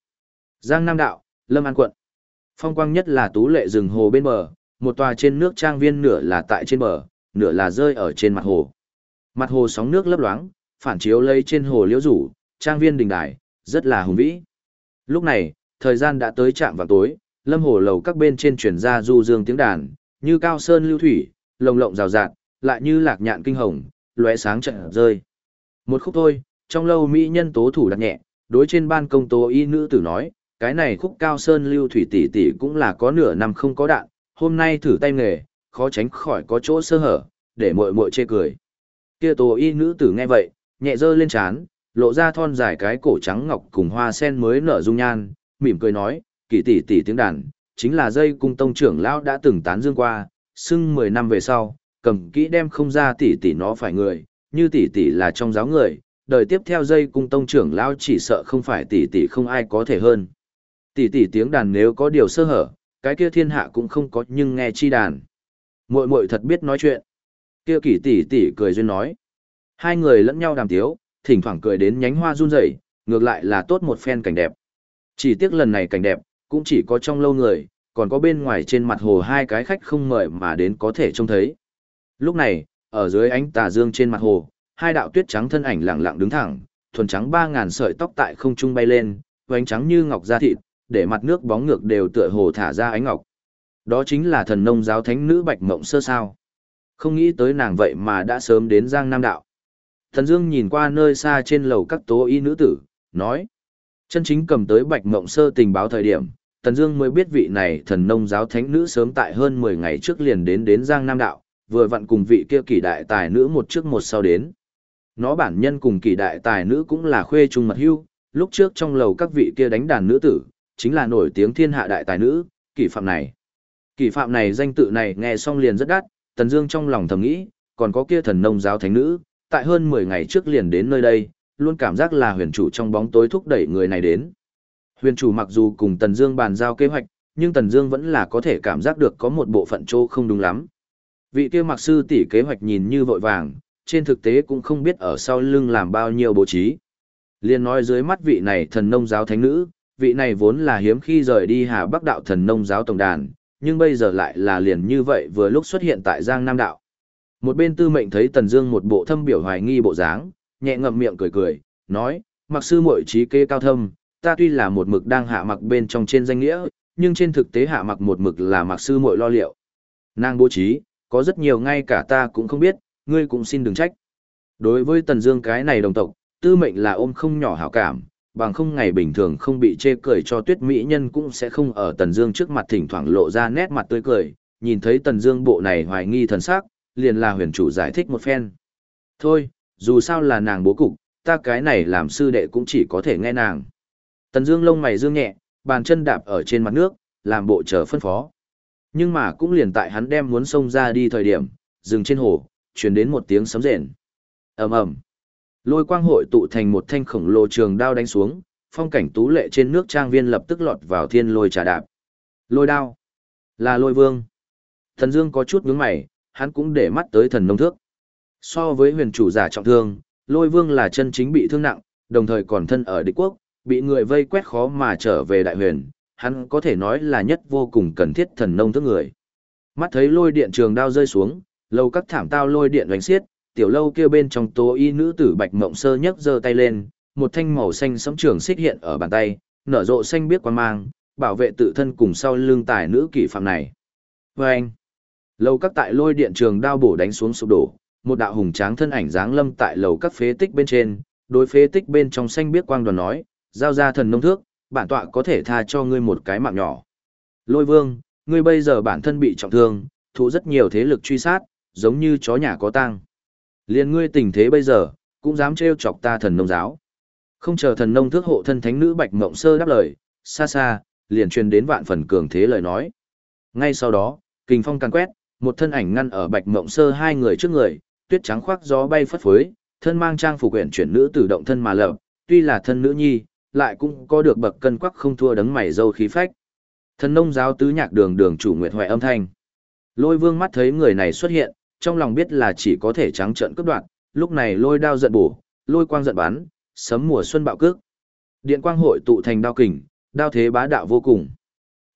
Giang Nam đạo, Lâm An quận. Phong quang nhất là tú lệ rừng hồ bên bờ, một tòa trên nước trang viên nửa là tại trên bờ, nửa là rơi ở trên mặt hồ. Mặt hồ sóng nước lấp loáng, phản chiếu lấy trên hồ liễu rủ, trang viên đình đài, rất là hùng vĩ. Lúc này, thời gian đã tới trạm vào tối, lâm hồ lầu các bên trên chuyển ra du dương tiếng đàn, như cao sơn lưu thủy, lồng lộng rào rạt, lại như lạc nhạn kinh hồng, lóe sáng trận rơi. Một khúc thôi, trong lâu mỹ nhân tố thủ đặt nhẹ, đối trên ban công tố y nữ tử nói, cái này khúc cao sơn lưu thủy tỷ tỷ cũng là có nửa năm không có đạn, hôm nay thử tay nghề, khó tránh khỏi có chỗ sơ hở, để muội muội chê cười. Kia tố y nữ tử nghe vậy, nhẹ rơi lên chán, lộ ra thon dài cái cổ trắng ngọc cùng hoa sen mới nở dung nhan, mỉm cười nói, kỳ tỷ tỷ tiếng đàn, chính là dây cung tông trưởng lão đã từng tán dương qua, xưng 10 năm về sau, cầm kỹ đem không ra tỷ tỷ nó phải người, như tỷ tỷ là trong giáo người, đời tiếp theo dây cung tông trưởng lão chỉ sợ không phải tỷ tỷ không ai có thể hơn. Tỷ tỷ tiếng đàn nếu có điều sơ hở, cái kia thiên hạ cũng không có nhưng nghe chi đàn. Muội muội thật biết nói chuyện. Kia kỷ tỷ tỷ cười duyên nói. Hai người lẫn nhau đàm tiếu, thỉnh thoảng cười đến nhánh hoa run rẩy, ngược lại là tốt một phen cảnh đẹp. Chỉ tiếc lần này cảnh đẹp, cũng chỉ có trong lâu người, còn có bên ngoài trên mặt hồ hai cái khách không mời mà đến có thể trông thấy. Lúc này, ở dưới ánh tà dương trên mặt hồ, hai đạo tuyết trắng thân ảnh lặng lặng đứng thẳng, thuần trắng ba ngàn sợi tóc tại không trung bay lên, ánh trắng như ngọc da thịt, để mặt nước bóng ngược đều tựa hồ thả ra ánh ngọc. Đó chính là thần nông giáo thánh nữ Bạch Mộng Sơ sao. Không nghĩ tới nàng vậy mà đã sớm đến Giang Nam Đạo. Thần Dương nhìn qua nơi xa trên lầu các tố y nữ tử, nói. Chân chính cầm tới Bạch Mộng Sơ tình báo thời điểm, Tần Dương mới biết vị này thần nông giáo thánh nữ sớm tại hơn 10 ngày trước liền đến đến Giang Nam Đạo, vừa vặn cùng vị kia kỳ đại tài nữ một trước một sau đến. Nó bản nhân cùng kỳ đại tài nữ cũng là khuê trung mật hữu, lúc trước trong lầu các vị kia đánh đàn nữ tử, chính là nổi tiếng thiên hạ đại tài nữ, kỳ phạm này. Kỳ phạm này danh tự này nghe xong liền rất đắt, Tần Dương trong lòng thầm nghĩ, còn có kia thần nông giáo thánh nữ, tại hơn 10 ngày trước liền đến nơi đây, luôn cảm giác là huyền chủ trong bóng tối thúc đẩy người này đến. Huyền chủ mặc dù cùng Tần Dương bàn giao kế hoạch, nhưng Tần Dương vẫn là có thể cảm giác được có một bộ phận chỗ không đúng lắm. Vị kia mặc sư tỷ kế hoạch nhìn như vội vàng, trên thực tế cũng không biết ở sau lưng làm bao nhiêu bố trí. Liên nói dưới mắt vị này thần nông giáo thánh nữ, vị này vốn là hiếm khi rời đi Hà Bắc đạo thần nông giáo tổng đàn, nhưng bây giờ lại là liền như vậy vừa lúc xuất hiện tại Giang Nam đạo. Một bên tư mệnh thấy Tần Dương một bộ thâm biểu hoài nghi bộ dáng, nhẹ ngậm miệng cười cười, nói, mặc sư muội trí kê cao thâm, ta tuy là một mực đang hạ mặc bên trong trên danh nghĩa, nhưng trên thực tế hạ mặc một mực là mặc sư muội lo liệu. Nàng bố trí, có rất nhiều ngay cả ta cũng không biết, ngươi cũng xin đừng trách. Đối với Tần Dương cái này đồng tộc, tư mệnh là ôm không nhỏ hảo cảm, bằng không ngày bình thường không bị chê cười cho tuyết mỹ nhân cũng sẽ không ở Tần Dương trước mặt thỉnh thoảng lộ ra nét mặt tươi cười, nhìn thấy Tần Dương bộ này hoài nghi thần sắc, liền là huyền chủ giải thích một phen. Thôi, dù sao là nàng bố cục, ta cái này làm sư đệ cũng chỉ có thể nghe nàng. Tần Dương lông mày dương nhẹ, bàn chân đạp ở trên mặt nước, làm bộ chờ phân phó. Nhưng mà cũng liền tại hắn đem muốn xông ra đi thời điểm, dừng trên hồ, truyền đến một tiếng sấm rền. Ầm ầm. Lôi quang hội tụ thành một thanh khổng lồ trường đao đánh xuống, phong cảnh tú lệ trên nước trang viên lập tức lọt vào thiên lôi trà đạp. Lôi đao. Là lôi vương. Thần Dương có chút nhướng mày, hắn cũng để mắt tới thần nông thước. So với huyền chủ giả trọng thương, lôi vương là chân chính bị thương nặng, đồng thời còn thân ở địch quốc, bị người vây quét khó mà trở về đại huyền, hắn có thể nói là nhất vô cùng cần thiết thần nông thức người. Mắt thấy lôi điện trường đao rơi xuống, lâu các thảm tao lôi điện đánh xiết, tiểu lâu kia bên trong tố y nữ tử bạch mộng sơ nhấc giơ tay lên, một thanh màu xanh sẫm trường xích hiện ở bàn tay, nở rộ xanh biết quan mang, bảo vệ tự thân cùng sau lưng tài nữ kỷ phạm này. Và anh, lâu các tại lôi điện trường đao bổ đánh xuống sụp đổ, một đạo hùng tráng thân ảnh dáng lâm tại lầu các phế tích bên trên, đối phế tích bên trong xanh biết quang đoàn nói, giao ra thần nông thước, bản tọa có thể tha cho ngươi một cái mạng nhỏ. Lôi vương, ngươi bây giờ bản thân bị trọng thương, thụ rất nhiều thế lực truy sát, giống như chó nhà có tang. Liên ngươi tình thế bây giờ, cũng dám trêu chọc ta thần nông giáo. Không chờ thần nông thước hộ thân thánh nữ Bạch Mộng Sơ đáp lời, xa xa, liền truyền đến vạn phần cường thế lời nói. Ngay sau đó, kình phong càn quét, một thân ảnh ngăn ở Bạch Mộng Sơ hai người trước người, tuyết trắng khoác gió bay phất phới, thân mang trang phục quyển chuyển nữ tử động thân mà lập, tuy là thân nữ nhi, lại cũng có được bậc cân quắc không thua đấng mày dâu khí phách. Thần nông giáo tứ nhạc đường đường chủ Nguyệt Hoài âm thanh. Lôi vương mắt thấy người này xuất hiện, trong lòng biết là chỉ có thể trắng trợn cướp đoạn, lúc này lôi đao giận bổ, lôi quang giận bắn, sấm mùa xuân bạo cước. Điện quang hội tụ thành đao kình, đao thế bá đạo vô cùng.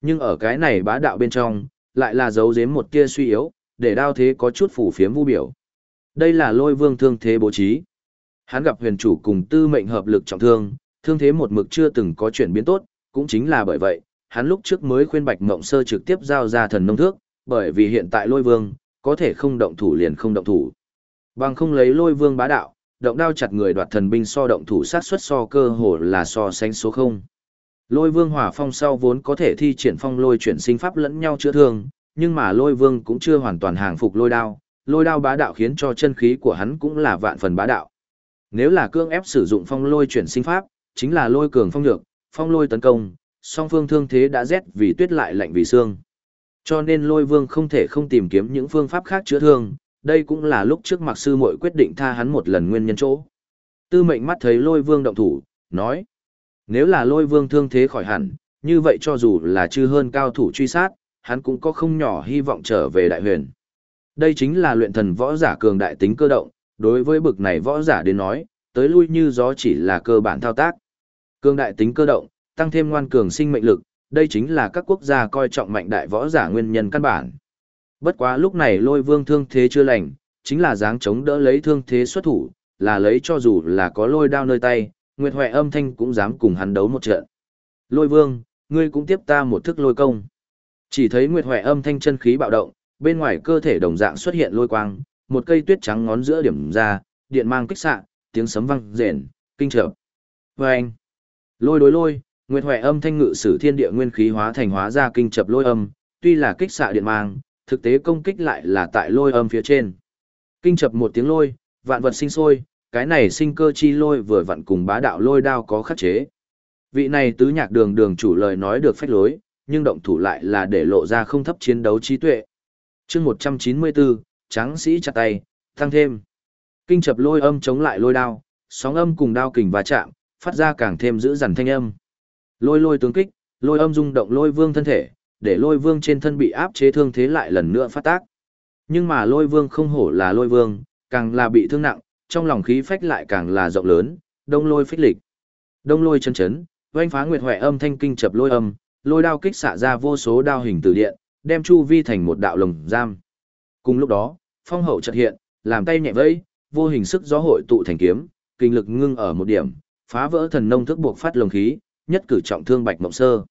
Nhưng ở cái này bá đạo bên trong, lại là dấu giếm một tia suy yếu, để đao thế có chút phủ phiếm vu biểu. Đây là lôi vương thương thế bố trí. Hắn gặp huyền chủ cùng tư mệnh hợp lực trọng thương, thương thế một mực chưa từng có chuyển biến tốt, cũng chính là bởi vậy, hắn lúc trước mới khuyên Bạch Mộng Sơ trực tiếp giao ra thần nông thước, bởi vì hiện tại lôi vương, có thể không động thủ liền không động thủ. Bằng không lấy lôi vương bá đạo, động đao chặt người đoạt thần binh so động thủ sát suất so cơ hồ là so sánh số không. Lôi vương hỏa phong sau vốn có thể thi triển phong lôi chuyển sinh pháp lẫn nhau chữa thương, nhưng mà lôi vương cũng chưa hoàn toàn hàng phục lôi đao, lôi đao bá đạo khiến cho chân khí của hắn cũng là vạn phần bá đạo. Nếu là cương ép sử dụng phong lôi chuyển sinh pháp, chính là lôi cường phong nhược, phong lôi tấn công, song phương thương thế đã rét vì tuyết lại lạnh vì xương. Cho nên lôi vương không thể không tìm kiếm những phương pháp khác chữa thương, đây cũng là lúc trước mặc sư muội quyết định tha hắn một lần nguyên nhân chỗ. Tư mệnh mắt thấy lôi vương động thủ, nói, nếu là lôi vương thương thế khỏi hẳn, như vậy cho dù là chư hơn cao thủ truy sát, hắn cũng có không nhỏ hy vọng trở về đại huyền. Đây chính là luyện thần võ giả cường đại tính cơ động, đối với bực này võ giả đến nói, tới lui như gió chỉ là cơ bản thao tác cương đại tính cơ động, tăng thêm ngoan cường sinh mệnh lực, đây chính là các quốc gia coi trọng mạnh đại võ giả nguyên nhân căn bản. Bất quá lúc này lôi vương thương thế chưa lành, chính là dáng chống đỡ lấy thương thế xuất thủ, là lấy cho dù là có lôi đao nơi tay, Nguyệt Huệ âm thanh cũng dám cùng hắn đấu một trận. Lôi vương, ngươi cũng tiếp ta một thức lôi công. Chỉ thấy Nguyệt Huệ âm thanh chân khí bạo động, bên ngoài cơ thể đồng dạng xuất hiện lôi quang, một cây tuyết trắng ngón giữa điểm ra, điện mang kích xạ, tiếng sấm vang rền, kinh trợ. Vâng! anh, lôi đối lôi, Nguyệt Huệ âm thanh ngự sử thiên địa nguyên khí hóa thành hóa ra kinh chập lôi âm, tuy là kích xạ điện mang, thực tế công kích lại là tại lôi âm phía trên. Kinh chập một tiếng lôi, vạn vật sinh sôi, cái này sinh cơ chi lôi vừa vặn cùng bá đạo lôi đao có khắc chế. Vị này tứ nhạc đường đường chủ lời nói được phách lối, nhưng động thủ lại là để lộ ra không thấp chiến đấu trí tuệ. chương 194, tráng sĩ chặt tay, tăng thêm. Kinh chập lôi âm chống lại lôi đao, sóng âm cùng đao kình va chạm, phát ra càng thêm dữ dằn thanh âm. Lôi lôi tướng kích, lôi âm rung động lôi vương thân thể, để lôi vương trên thân bị áp chế thương thế lại lần nữa phát tác. Nhưng mà lôi vương không hổ là lôi vương, càng là bị thương nặng, trong lòng khí phách lại càng là rộng lớn, đông lôi phích lịch. Đông lôi chân chấn, oanh phá nguyệt hoại âm thanh kinh chập lôi âm, lôi đao kích xạ ra vô số đao hình từ điện, đem chu vi thành một đạo lồng giam. Cùng lúc đó, phong hậu chợt hiện, làm tay nhẹ vẫy, vô hình sức gió hội tụ thành kiếm, kinh lực ngưng ở một điểm, phá vỡ thần nông thức buộc phát lồng khí, nhất cử trọng thương Bạch Mộng Sơ.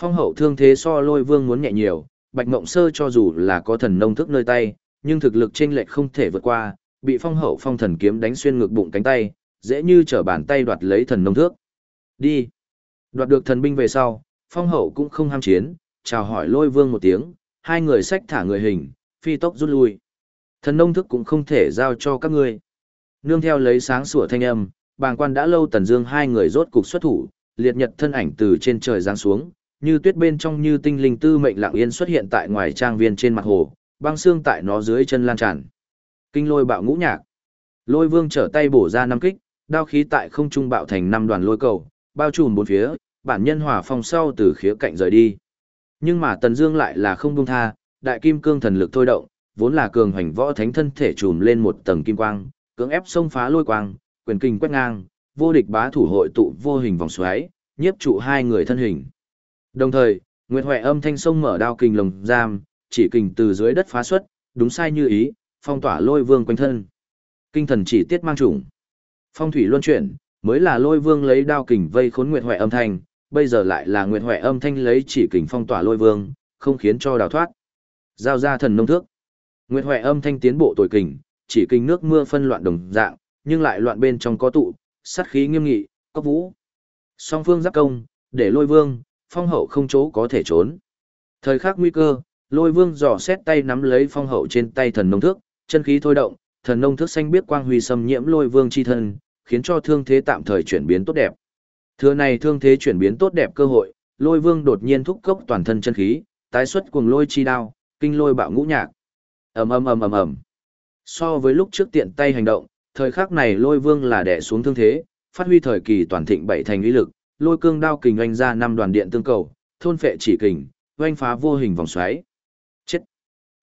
Phong hậu thương thế so lôi vương muốn nhẹ nhiều, Bạch Mộng Sơ cho dù là có thần nông thức nơi tay, nhưng thực lực chênh lệch không thể vượt qua, bị phong hậu phong thần kiếm đánh xuyên ngực bụng cánh tay, dễ như trở bàn tay đoạt lấy thần nông thước. Đi. Đoạt được thần binh về sau, phong hậu cũng không ham chiến, chào hỏi lôi vương một tiếng, hai người sách thả người hình, phi tốc rút lui. Thần nông thức cũng không thể giao cho các ngươi. Nương theo lấy sáng sủa thanh âm, bàng quan đã lâu tần dương hai người rốt cục xuất thủ, liệt nhật thân ảnh từ trên trời giáng xuống, như tuyết bên trong như tinh linh tư mệnh lặng yên xuất hiện tại ngoài trang viên trên mặt hồ, băng xương tại nó dưới chân lan tràn. Kinh lôi bạo ngũ nhạc. Lôi vương trở tay bổ ra năm kích, đao khí tại không trung bạo thành năm đoàn lôi cầu, bao trùm bốn phía, bản nhân hỏa phong sau từ khía cạnh rời đi. Nhưng mà Tần Dương lại là không buông tha, đại kim cương thần lực thôi động, vốn là cường hành võ thánh thân thể trùm lên một tầng kim quang, cưỡng ép xông phá lôi quang, quyền kinh quét ngang, vô địch bá thủ hội tụ vô hình vòng xoáy, nhiếp trụ hai người thân hình. Đồng thời, Nguyệt Huệ âm thanh sông mở đao kình lồng giam, chỉ kình từ dưới đất phá xuất, đúng sai như ý, phong tỏa lôi vương quanh thân. Kinh thần chỉ tiết mang trùng. Phong thủy luân chuyển, mới là lôi vương lấy đao kình vây khốn Nguyệt Huệ âm thanh, bây giờ lại là Nguyệt Huệ âm thanh lấy chỉ kình phong tỏa lôi vương, không khiến cho đào thoát. Giao ra thần nông thước. Nguyệt Huệ âm thanh tiến bộ tuổi kình, chỉ kình nước mưa phân loạn đồng dạng, nhưng lại loạn bên trong có tụ, sát khí nghiêm nghị, có vũ. Song phương giáp công, để lôi vương, phong hậu không chỗ có thể trốn. Thời khắc nguy cơ, lôi vương dò xét tay nắm lấy phong hậu trên tay thần nông thước, chân khí thôi động, thần nông thước xanh biết quang huy xâm nhiễm lôi vương chi thân, khiến cho thương thế tạm thời chuyển biến tốt đẹp. Thừa này thương thế chuyển biến tốt đẹp cơ hội, lôi vương đột nhiên thúc cốc toàn thân chân khí, tái xuất cuồng lôi chi đao, kinh lôi bạo ngũ nhạc. ầm ầm ầm ầm ầm. So với lúc trước tiện tay hành động, thời khắc này lôi vương là đẻ xuống thương thế, phát huy thời kỳ toàn thịnh bảy thành uy lực, lôi cương đao kình oanh ra năm đoàn điện tương cầu, thôn phệ chỉ kình, oanh phá vô hình vòng xoáy. Chết.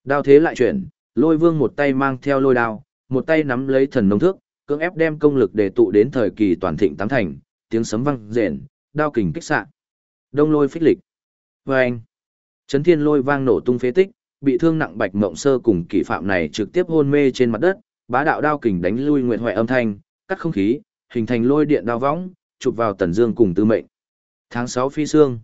Đao thế lại chuyển, lôi vương một tay mang theo lôi đao, một tay nắm lấy thần nông thước, cưỡng ép đem công lực để tụ đến thời kỳ toàn thịnh tám thành, tiếng sấm vang rền, đao kình kích xạ. Đông lôi phích lịch. Oanh. Chấn thiên lôi vang nổ tung phế tích, bị thương nặng bạch mộng sơ cùng kỷ phạm này trực tiếp hôn mê trên mặt đất, bá đạo đao kình đánh lui nguyện hoại âm thanh, cắt không khí, hình thành lôi điện đao võng, chụp vào tần dương cùng tư mệnh. Tháng 6 phi xương.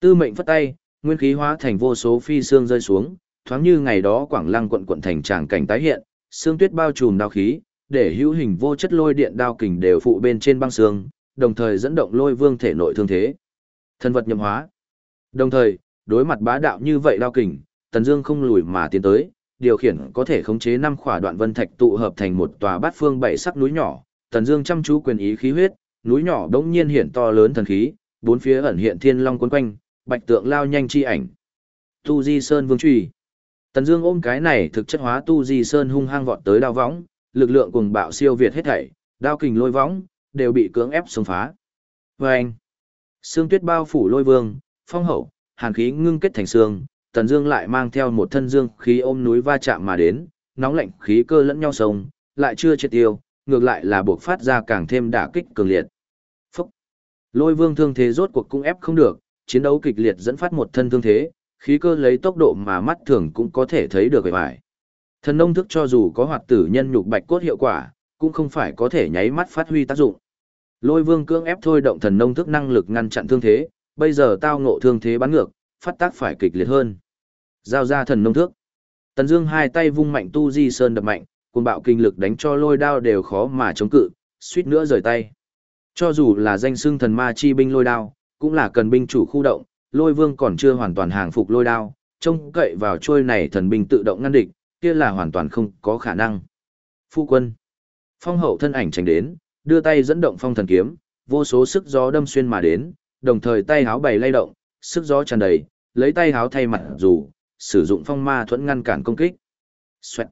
Tư mệnh phất tay, nguyên khí hóa thành vô số phi xương rơi xuống, thoáng như ngày đó quảng lăng quận quận thành tràng cảnh tái hiện, xương tuyết bao trùm đao khí, để hữu hình vô chất lôi điện đao kình đều phụ bên trên băng xương, đồng thời dẫn động lôi vương thể nội thương thế. Thân vật nhậm hóa. Đồng thời, đối mặt bá đạo như vậy đao kình, Tần Dương không lùi mà tiến tới, điều khiển có thể khống chế năm khỏa đoạn vân thạch tụ hợp thành một tòa bát phương bảy sắc núi nhỏ. Tần Dương chăm chú quyền ý khí huyết, núi nhỏ đống nhiên hiện to lớn thần khí, bốn phía ẩn hiện thiên long quấn quanh, bạch tượng lao nhanh chi ảnh. Tu Di Sơn Vương Trùy. Tần Dương ôm cái này thực chất hóa Tu Di Sơn hung hăng vọt tới đao võng, lực lượng cùng bạo siêu việt hết thảy, đao kình lôi võng đều bị cưỡng ép xông phá. Oeng. Sương tuyết bao phủ lôi vương, phong hậu, hàn khí ngưng kết thành xương, Tần Dương lại mang theo một thân dương khí ôm núi va chạm mà đến, nóng lạnh khí cơ lẫn nhau sông, lại chưa triệt tiêu, ngược lại là buộc phát ra càng thêm đả kích cường liệt. Phốc. Lôi vương thương thế rốt cuộc cũng ép không được, chiến đấu kịch liệt dẫn phát một thân thương thế, khí cơ lấy tốc độ mà mắt thường cũng có thể thấy được vậy bại. Thần nông thức cho dù có hoạt tử nhân nhục bạch cốt hiệu quả, cũng không phải có thể nháy mắt phát huy tác dụng. Lôi vương cưỡng ép thôi động thần nông thức năng lực ngăn chặn thương thế, bây giờ tao ngộ thương thế bắn ngược, phát tác phải kịch liệt hơn. Giao ra thần nông thước. Tần Dương hai tay vung mạnh tu di sơn đập mạnh, cuồng bạo kinh lực đánh cho lôi đao đều khó mà chống cự, suýt nữa rời tay. Cho dù là danh xưng thần ma chi binh lôi đao, cũng là cần binh chủ khu động, lôi vương còn chưa hoàn toàn hàng phục lôi đao, trông cậy vào trôi này thần binh tự động ngăn địch, kia là hoàn toàn không có khả năng. Phu quân. Phong hậu thân ảnh tránh đến, đưa tay dẫn động phong thần kiếm, vô số sức gió đâm xuyên mà đến, đồng thời tay háo bày lay động, sức gió tràn đầy, lấy tay háo thay mặt dù, sử dụng phong ma thuẫn ngăn cản công kích. Xoẹt.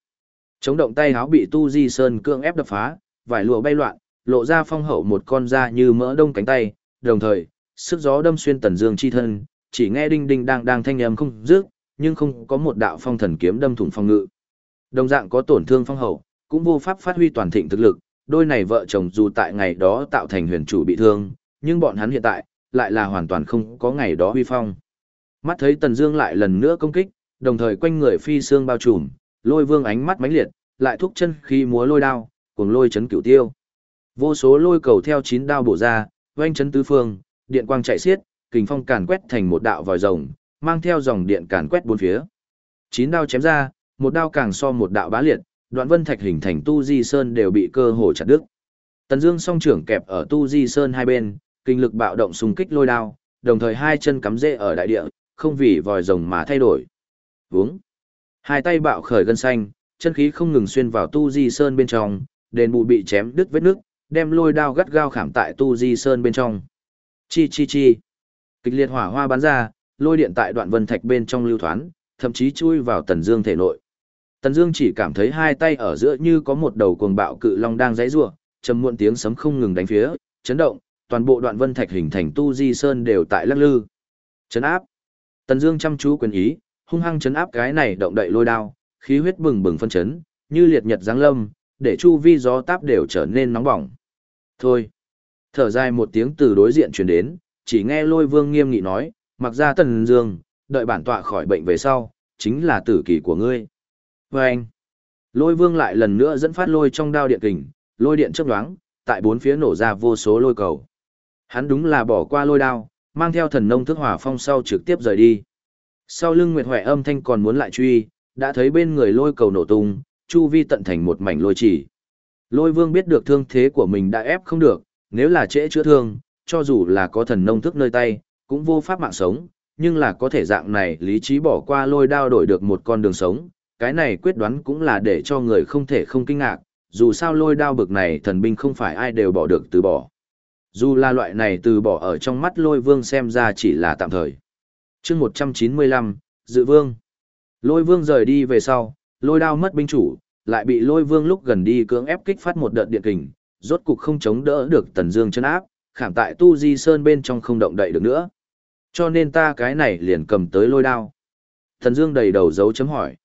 Chống động tay háo bị Tu Di Sơn cương ép đập phá, vải lụa bay loạn, lộ ra phong hậu một con da như mỡ đông cánh tay, đồng thời, sức gió đâm xuyên tần dương chi thân, chỉ nghe đinh đinh đang đang thanh âm không dứt, nhưng không có một đạo phong thần kiếm đâm thủng phong ngự. Đồng dạng có tổn thương phong hậu, cũng vô pháp phát huy toàn thịnh thực lực, đôi này vợ chồng dù tại ngày đó tạo thành huyền chủ bị thương, nhưng bọn hắn hiện tại lại là hoàn toàn không có ngày đó huy phong. Mắt thấy Tần Dương lại lần nữa công kích, đồng thời quanh người phi xương bao trùm, Lôi Vương ánh mắt mãnh liệt, lại thúc chân khi múa lôi đao, cuồng lôi chấn cửu tiêu. Vô số lôi cầu theo chín đao bổ ra, oanh chấn tứ phương, điện quang chạy xiết, kình phong càn quét thành một đạo vòi rồng, mang theo dòng điện càn quét bốn phía. Chín đao chém ra, một đao càng so một đạo bá liệt, đoạn vân thạch hình thành tu di sơn đều bị cơ hồ chặt đứt. Tần Dương song trưởng kẹp ở tu di sơn hai bên, kinh lực bạo động xung kích lôi đao, đồng thời hai chân cắm rễ ở đại địa, không vì vòi rồng mà thay đổi. Vướng. Hai tay bạo khởi gân xanh, chân khí không ngừng xuyên vào tu di sơn bên trong, đền bù bị chém đứt vết nước, đem lôi đao gắt gao khảm tại tu di sơn bên trong. Chi chi chi. Kịch liệt hỏa hoa bắn ra, lôi điện tại đoạn vân thạch bên trong lưu thoán, thậm chí chui vào Tần Dương thể nội. Tần Dương chỉ cảm thấy hai tay ở giữa như có một đầu cuồng bạo cự long đang giãy giụa, trầm muộn tiếng sấm không ngừng đánh phía, chấn động, toàn bộ đoạn vân thạch hình thành tu di sơn đều tại lắc lư. Chấn áp. Tần Dương chăm chú quyền ý, hung hăng chấn áp cái này động đậy lôi đao, khí huyết bừng bừng phân chấn, như liệt nhật giáng lâm, để chu vi gió táp đều trở nên nóng bỏng. Thôi. Thở dài một tiếng từ đối diện truyền đến, chỉ nghe lôi vương nghiêm nghị nói, mặc ra tần dương, đợi bản tọa khỏi bệnh về sau, chính là tử kỳ của ngươi. Và anh, lôi vương lại lần nữa dẫn phát lôi trong đao điện kình, lôi điện chớp nhoáng, tại bốn phía nổ ra vô số lôi cầu. Hắn đúng là bỏ qua lôi đao, mang theo thần nông thức hỏa phong sau trực tiếp rời đi. Sau lưng Nguyệt Huệ âm thanh còn muốn lại truy, đã thấy bên người lôi cầu nổ tung, chu vi tận thành một mảnh lôi chỉ. Lôi vương biết được thương thế của mình đã ép không được, nếu là trễ chữa thương, cho dù là có thần nông thức nơi tay, cũng vô pháp mạng sống, nhưng là có thể dạng này lý trí bỏ qua lôi đao đổi được một con đường sống, cái này quyết đoán cũng là để cho người không thể không kinh ngạc, dù sao lôi đao bực này thần binh không phải ai đều bỏ được từ bỏ. Dù là loại này từ bỏ ở trong mắt lôi vương xem ra chỉ là tạm thời. chương 195, Dự Vương. Lôi vương rời đi về sau, lôi đao mất binh chủ, lại bị lôi vương lúc gần đi cưỡng ép kích phát một đợt điện kình, rốt cục không chống đỡ được tần dương chân áp, khảm tại tu di sơn bên trong không động đậy được nữa. Cho nên ta cái này liền cầm tới lôi đao. Tần dương đầy đầu dấu chấm hỏi.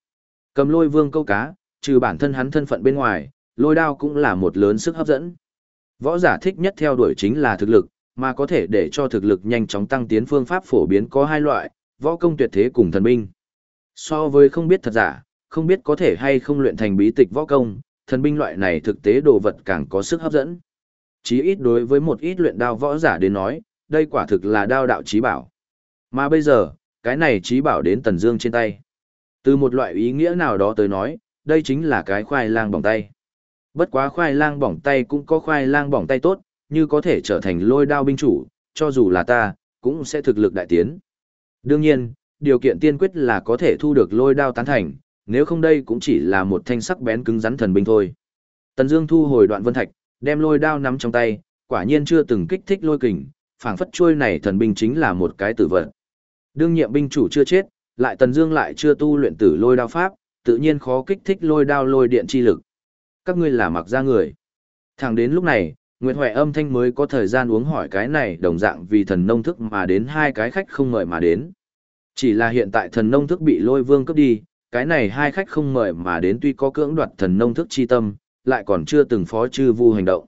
Cầm lôi vương câu cá, trừ bản thân hắn thân phận bên ngoài, lôi đao cũng là một lớn sức hấp dẫn. Võ giả thích nhất theo đuổi chính là thực lực, mà có thể để cho thực lực nhanh chóng tăng tiến phương pháp phổ biến có hai loại, võ công tuyệt thế cùng thần binh. So với không biết thật giả, không biết có thể hay không luyện thành bí tịch võ công, thần binh loại này thực tế đồ vật càng có sức hấp dẫn. Chí ít đối với một ít luyện đao võ giả đến nói, đây quả thực là đao đạo trí bảo. Mà bây giờ, cái này trí bảo đến Tần Dương trên tay. Từ một loại ý nghĩa nào đó tới nói, đây chính là cái khoai lang bằng tay. Bất quá khoai lang bỏng tay cũng có khoai lang bỏng tay tốt, như có thể trở thành lôi đao binh chủ, cho dù là ta, cũng sẽ thực lực đại tiến. Đương nhiên, điều kiện tiên quyết là có thể thu được lôi đao tán thành, nếu không đây cũng chỉ là một thanh sắc bén cứng rắn thần binh thôi. Tần Dương thu hồi đoạn vân thạch, đem lôi đao nắm trong tay, quả nhiên chưa từng kích thích lôi kình, phảng phất chuôi này thần binh chính là một cái tử vật. Đương nhiệm binh chủ chưa chết, lại Tần Dương lại chưa tu luyện tử lôi đao pháp, tự nhiên khó kích thích lôi đao lôi điện chi lực. Các ngươi là mặc ra người. Thẳng đến lúc này, Nguyệt Huệ âm thanh mới có thời gian uống hỏi cái này đồng dạng vì thần nông thức mà đến hai cái khách không mời mà đến. Chỉ là hiện tại thần nông thức bị lôi vương cướp đi, cái này hai khách không mời mà đến tuy có cưỡng đoạt thần nông thức chi tâm, lại còn chưa từng phó chư vu hành động.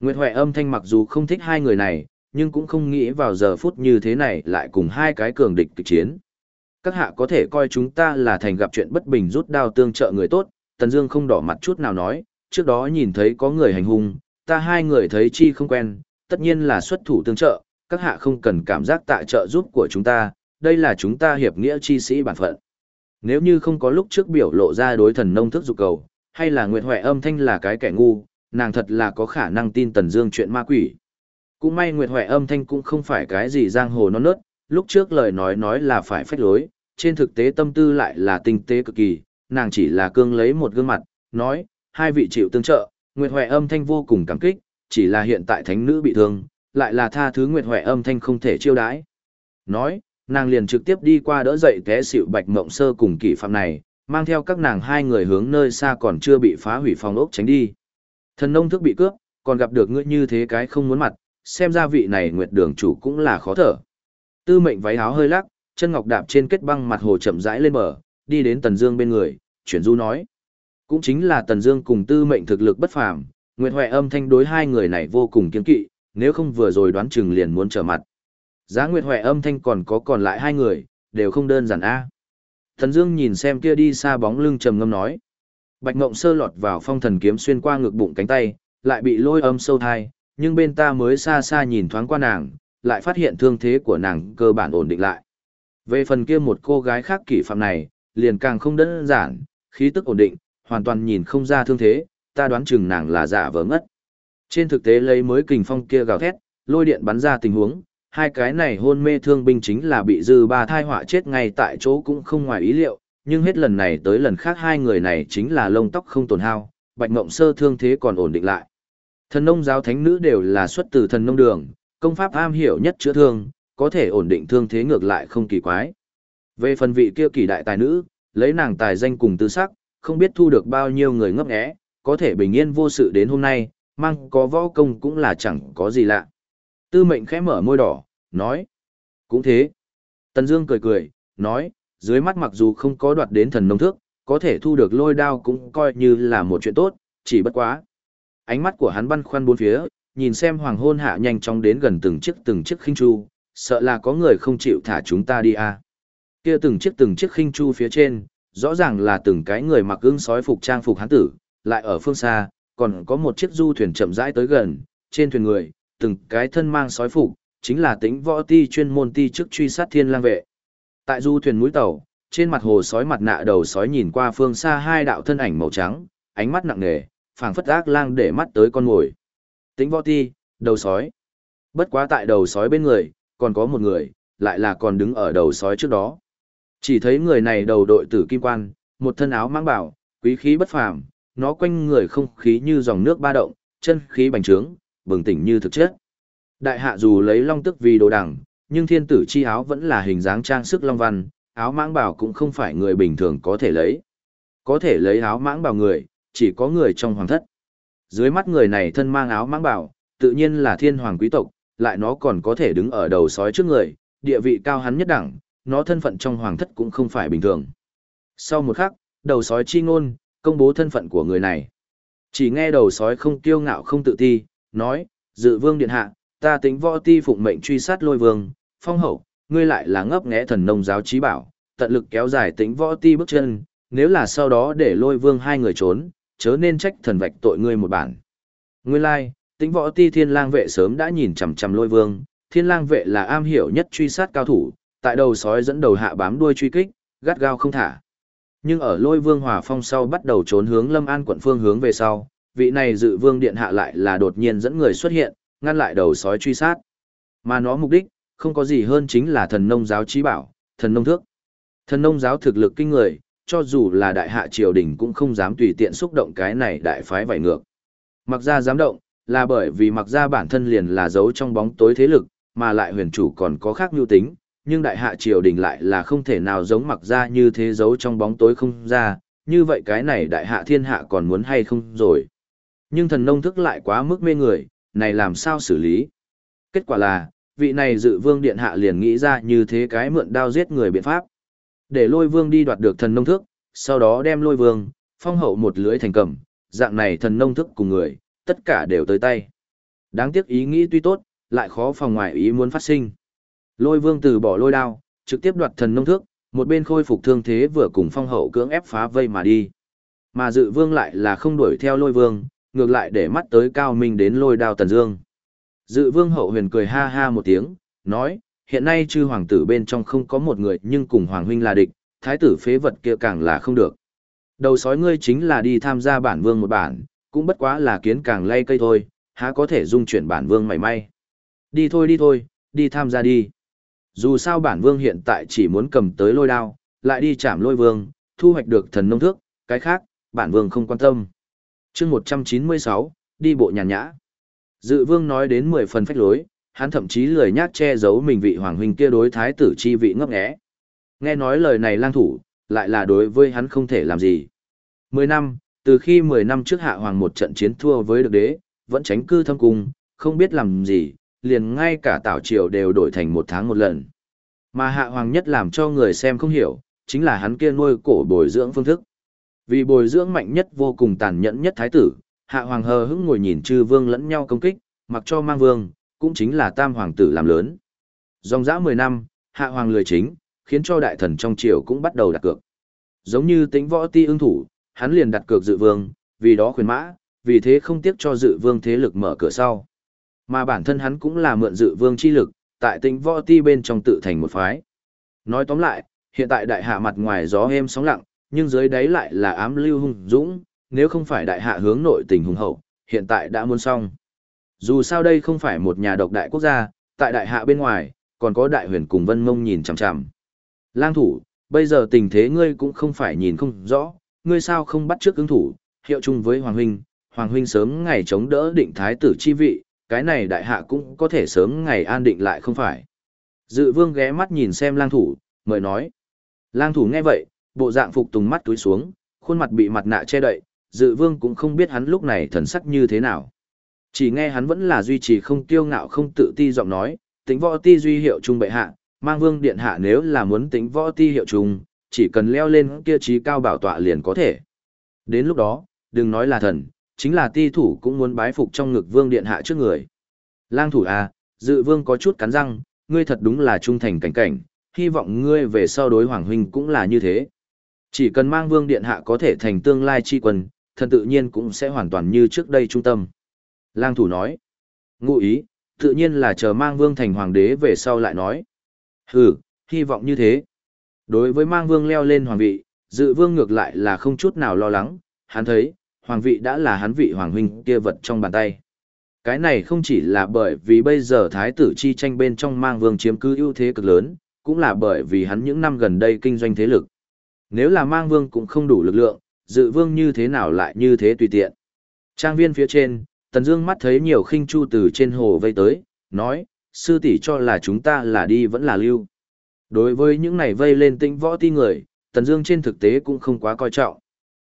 Nguyệt Huệ âm thanh mặc dù không thích hai người này, nhưng cũng không nghĩ vào giờ phút như thế này lại cùng hai cái cường địch kịch chiến. Các hạ có thể coi chúng ta là thành gặp chuyện bất bình rút đao tương trợ người tốt, Tần Dương không đỏ mặt chút nào nói, trước đó nhìn thấy có người hành hung, ta hai người thấy chi không quen, tất nhiên là xuất thủ tương trợ, các hạ không cần cảm giác tạ trợ giúp của chúng ta, đây là chúng ta hiệp nghĩa chi sĩ bản phận. Nếu như không có lúc trước biểu lộ ra đối thần nông thức dục cầu, hay là Nguyệt Hoè âm thanh là cái kẻ ngu, nàng thật là có khả năng tin Tần Dương chuyện ma quỷ. Cũng may Nguyệt Hoè âm thanh cũng không phải cái gì giang hồ non nớt, lúc trước lời nói nói là phải phách lối, trên thực tế tâm tư lại là tinh tế cực kỳ, nàng chỉ là cương lấy một gương mặt, nói, hai vị chịu tương trợ, Nguyệt Huệ âm thanh vô cùng cảm kích, chỉ là hiện tại thánh nữ bị thương, lại là tha thứ Nguyệt Huệ âm thanh không thể chiêu đãi. Nói, nàng liền trực tiếp đi qua đỡ dậy té xịu bạch mộng sơ cùng kỷ phạm này, mang theo các nàng hai người hướng nơi xa còn chưa bị phá hủy phòng ốc tránh đi. Thần nông thức bị cướp, còn gặp được ngươi như thế cái không muốn mặt, xem ra vị này nguyệt đường chủ cũng là khó thở. Tư mệnh váy áo hơi lắc, chân ngọc đạp trên kết băng mặt hồ chậm rãi lên bờ, đi đến Tần Dương bên người, chuyển du nói. Cũng chính là Tần Dương cùng tư mệnh thực lực bất phàm, Nguyệt Hoè âm thanh đối hai người này vô cùng kiên kỵ, nếu không vừa rồi đoán chừng liền muốn trở mặt. Giá Nguyệt Hoè âm thanh còn có còn lại hai người, đều không đơn giản a. Tần Dương nhìn xem kia đi xa bóng lưng trầm ngâm nói. Bạch Ngộng sơ lọt vào phong thần kiếm xuyên qua ngực bụng cánh tay, lại bị lôi âm sâu thai, nhưng bên ta mới xa xa nhìn thoáng qua nàng, lại phát hiện thương thế của nàng cơ bản ổn định lại. Về phần kia một cô gái khác kỷ phạm này, liền càng không đơn giản, khí tức ổn định, hoàn toàn nhìn không ra thương thế, ta đoán chừng nàng là giả vờ ngất. Trên thực tế lấy mới kình phong kia gào thét, lôi điện bắn ra tình huống, hai cái này hôn mê thương binh chính là bị dư ba thai họa chết ngay tại chỗ cũng không ngoài ý liệu, nhưng hết lần này tới lần khác hai người này chính là lông tóc không tổn hao, bạch mộng sơ thương thế còn ổn định lại. Thần nông giáo thánh nữ đều là xuất từ thần nông đường, công pháp am hiểu nhất chữa thương, có thể ổn định thương thế ngược lại không kỳ quái. Về phần vị kia kỳ đại tài nữ, lấy nàng tài danh cùng tư sắc, không biết thu được bao nhiêu người ngấp nghé, có thể bình yên vô sự đến hôm nay, mang có võ công cũng là chẳng có gì lạ. Tư mệnh khẽ mở môi đỏ, nói. Cũng thế. Tần Dương cười cười, nói, dưới mắt mặc dù không có đoạt đến thần nông thước, có thể thu được lôi đao cũng coi như là một chuyện tốt, chỉ bất quá. Ánh mắt của hắn băn khoăn bốn phía, nhìn xem hoàng hôn hạ nhanh chóng đến gần từng chiếc từng chiếc khinh chu, sợ là có người không chịu thả chúng ta đi à. Kia từng chiếc từng chiếc khinh chu phía trên, rõ ràng là từng cái người mặc ưng sói phục trang phục hán tử, lại ở phương xa, còn có một chiếc du thuyền chậm rãi tới gần, trên thuyền người, từng cái thân mang sói phục, chính là tính võ ti chuyên môn ti chức truy sát thiên lang vệ. Tại du thuyền mũi tàu, trên mặt hồ sói mặt nạ đầu sói nhìn qua phương xa hai đạo thân ảnh màu trắng, ánh mắt nặng nề, phảng phất ác lang để mắt tới con ngồi. Tính võ ti, đầu sói. Bất quá tại đầu sói bên người, còn có một người, lại là còn đứng ở đầu sói trước đó. Chỉ thấy người này đầu đội tử kim quan, một thân áo mang bảo, quý khí bất phàm, nó quanh người không khí như dòng nước ba động, chân khí bành trướng, bừng tỉnh như thực chất. Đại hạ dù lấy long tức vì đồ đẳng, nhưng thiên tử chi áo vẫn là hình dáng trang sức long văn, áo mãng bảo cũng không phải người bình thường có thể lấy. Có thể lấy áo mãng bảo người, chỉ có người trong hoàng thất. Dưới mắt người này thân mang áo mãng bảo, tự nhiên là thiên hoàng quý tộc, lại nó còn có thể đứng ở đầu sói trước người, địa vị cao hắn nhất đẳng, nó thân phận trong hoàng thất cũng không phải bình thường. Sau một khắc, đầu sói chi ngôn, công bố thân phận của người này. Chỉ nghe đầu sói không kiêu ngạo không tự ti, nói, dự vương điện hạ, ta tính võ ti phụng mệnh truy sát lôi vương, phong hậu, ngươi lại là ngấp nghẽ thần nông giáo trí bảo, tận lực kéo dài tính võ ti bước chân, nếu là sau đó để lôi vương hai người trốn, chớ nên trách thần vạch tội ngươi một bản. Nguyên lai, like, tính võ ti thiên lang vệ sớm đã nhìn chằm chằm lôi vương, thiên lang vệ là am hiểu nhất truy sát cao thủ, tại đầu sói dẫn đầu hạ bám đuôi truy kích, gắt gao không thả. Nhưng ở lôi vương hòa phong sau bắt đầu trốn hướng lâm an quận phương hướng về sau, vị này dự vương điện hạ lại là đột nhiên dẫn người xuất hiện, ngăn lại đầu sói truy sát. Mà nó mục đích, không có gì hơn chính là thần nông giáo trí bảo, thần nông thước. Thần nông giáo thực lực kinh người, cho dù là đại hạ triều đình cũng không dám tùy tiện xúc động cái này đại phái vải ngược. Mặc ra dám động, là bởi vì mặc ra bản thân liền là giấu trong bóng tối thế lực, mà lại huyền chủ còn có khác nhu tính, nhưng đại hạ triều đình lại là không thể nào giống mặc ra như thế giấu trong bóng tối không ra, như vậy cái này đại hạ thiên hạ còn muốn hay không rồi. Nhưng thần nông thức lại quá mức mê người, này làm sao xử lý? Kết quả là, vị này dự vương điện hạ liền nghĩ ra như thế cái mượn đao giết người biện pháp. Để lôi vương đi đoạt được thần nông thức, sau đó đem lôi vương, phong hậu một lưới thành cầm, dạng này thần nông thức cùng người, tất cả đều tới tay. Đáng tiếc ý nghĩ tuy tốt, lại khó phòng ngoài ý muốn phát sinh. Lôi vương từ bỏ lôi đao, trực tiếp đoạt thần nông thước, một bên khôi phục thương thế vừa cùng phong hậu cưỡng ép phá vây mà đi. Mà dự vương lại là không đuổi theo lôi vương, ngược lại để mắt tới cao minh đến lôi đao tần dương. Dự vương hậu huyền cười ha ha một tiếng, nói, hiện nay chư hoàng tử bên trong không có một người nhưng cùng hoàng huynh là địch, thái tử phế vật kia càng là không được. Đầu sói ngươi chính là đi tham gia bản vương một bản, cũng bất quá là kiến càng lay cây thôi, há có thể dung chuyển bản vương mảy may. Đi thôi đi thôi, đi tham gia đi. Dù sao bản vương hiện tại chỉ muốn cầm tới lôi đao, lại đi chạm lôi vương, thu hoạch được thần nông thước, cái khác, bản vương không quan tâm. chương 196, đi bộ nhàn nhã. Dự vương nói đến 10 phần phách lối, hắn thậm chí lười nhác che giấu mình vị hoàng huynh kia đối thái tử chi vị ngấp nghé. Nghe nói lời này lang thủ, lại là đối với hắn không thể làm gì. Mười năm, từ khi mười năm trước hạ hoàng một trận chiến thua với được đế, vẫn tránh cư thâm cung, không biết làm gì, liền ngay cả tảo triều đều đổi thành một tháng một lần. Mà hạ hoàng nhất làm cho người xem không hiểu, chính là hắn kia nuôi cổ bồi dưỡng phương thức. Vì bồi dưỡng mạnh nhất vô cùng tàn nhẫn nhất thái tử, hạ hoàng hờ hững ngồi nhìn chư vương lẫn nhau công kích, mặc cho mang vương, cũng chính là tam hoàng tử làm lớn. Dòng dã 10 năm, hạ hoàng lười chính, khiến cho đại thần trong triều cũng bắt đầu đặt cược. Giống như tính võ ti ưng thủ, hắn liền đặt cược dự vương, vì đó khuyến mã, vì thế không tiếc cho dự vương thế lực mở cửa sau. Mà bản thân hắn cũng là mượn dự vương chi lực, tại tính võ ti bên trong tự thành một phái. Nói tóm lại, hiện tại đại hạ mặt ngoài gió êm sóng lặng, nhưng dưới đáy lại là ám lưu hung dũng, nếu không phải đại hạ hướng nội tình hùng hậu, hiện tại đã muốn xong. Dù sao đây không phải một nhà độc đại quốc gia, tại đại hạ bên ngoài, còn có đại huyền cùng vân mông nhìn chằm chằm. Lang thủ, bây giờ tình thế ngươi cũng không phải nhìn không rõ, ngươi sao không bắt trước ứng thủ, hiệu chung với Hoàng Huynh, Hoàng Huynh sớm ngày chống đỡ định thái tử chi vị, cái này đại hạ cũng có thể sớm ngày an định lại không phải. Dự vương ghé mắt nhìn xem lang thủ, mời nói. Lang thủ nghe vậy, bộ dạng phục tùng mắt túi xuống, khuôn mặt bị mặt nạ che đậy, dự vương cũng không biết hắn lúc này thần sắc như thế nào. Chỉ nghe hắn vẫn là duy trì không kiêu ngạo không tự ti giọng nói, tính võ ti duy hiệu trung bệ hạ, mang vương điện hạ nếu là muốn tính võ ti hiệu trung, chỉ cần leo lên kia trí cao bảo tọa liền có thể. Đến lúc đó, đừng nói là thần, chính là ti thủ cũng muốn bái phục trong ngực vương điện hạ trước người. Lang thủ à, dự vương có chút cắn răng, ngươi thật đúng là trung thành cảnh cảnh, hy vọng ngươi về sau đối hoàng huynh cũng là như thế. Chỉ cần mang vương điện hạ có thể thành tương lai chi quân, thần tự nhiên cũng sẽ hoàn toàn như trước đây trung tâm. Lang thủ nói, ngụ ý, tự nhiên là chờ mang vương thành hoàng đế về sau lại nói. Hừ, hy vọng như thế. Đối với mang vương leo lên hoàng vị, dự vương ngược lại là không chút nào lo lắng, hắn thấy, hoàng vị đã là hắn vị hoàng huynh kia vật trong bàn tay. Cái này không chỉ là bởi vì bây giờ thái tử chi tranh bên trong mang vương chiếm cứ ưu thế cực lớn, cũng là bởi vì hắn những năm gần đây kinh doanh thế lực. Nếu là mang vương cũng không đủ lực lượng, dự vương như thế nào lại như thế tùy tiện. Trang viên phía trên, Tần Dương mắt thấy nhiều khinh chu từ trên hồ vây tới, nói, sư tỷ cho là chúng ta là đi vẫn là lưu. Đối với những này vây lên tĩnh võ ti người, Tần Dương trên thực tế cũng không quá coi trọng.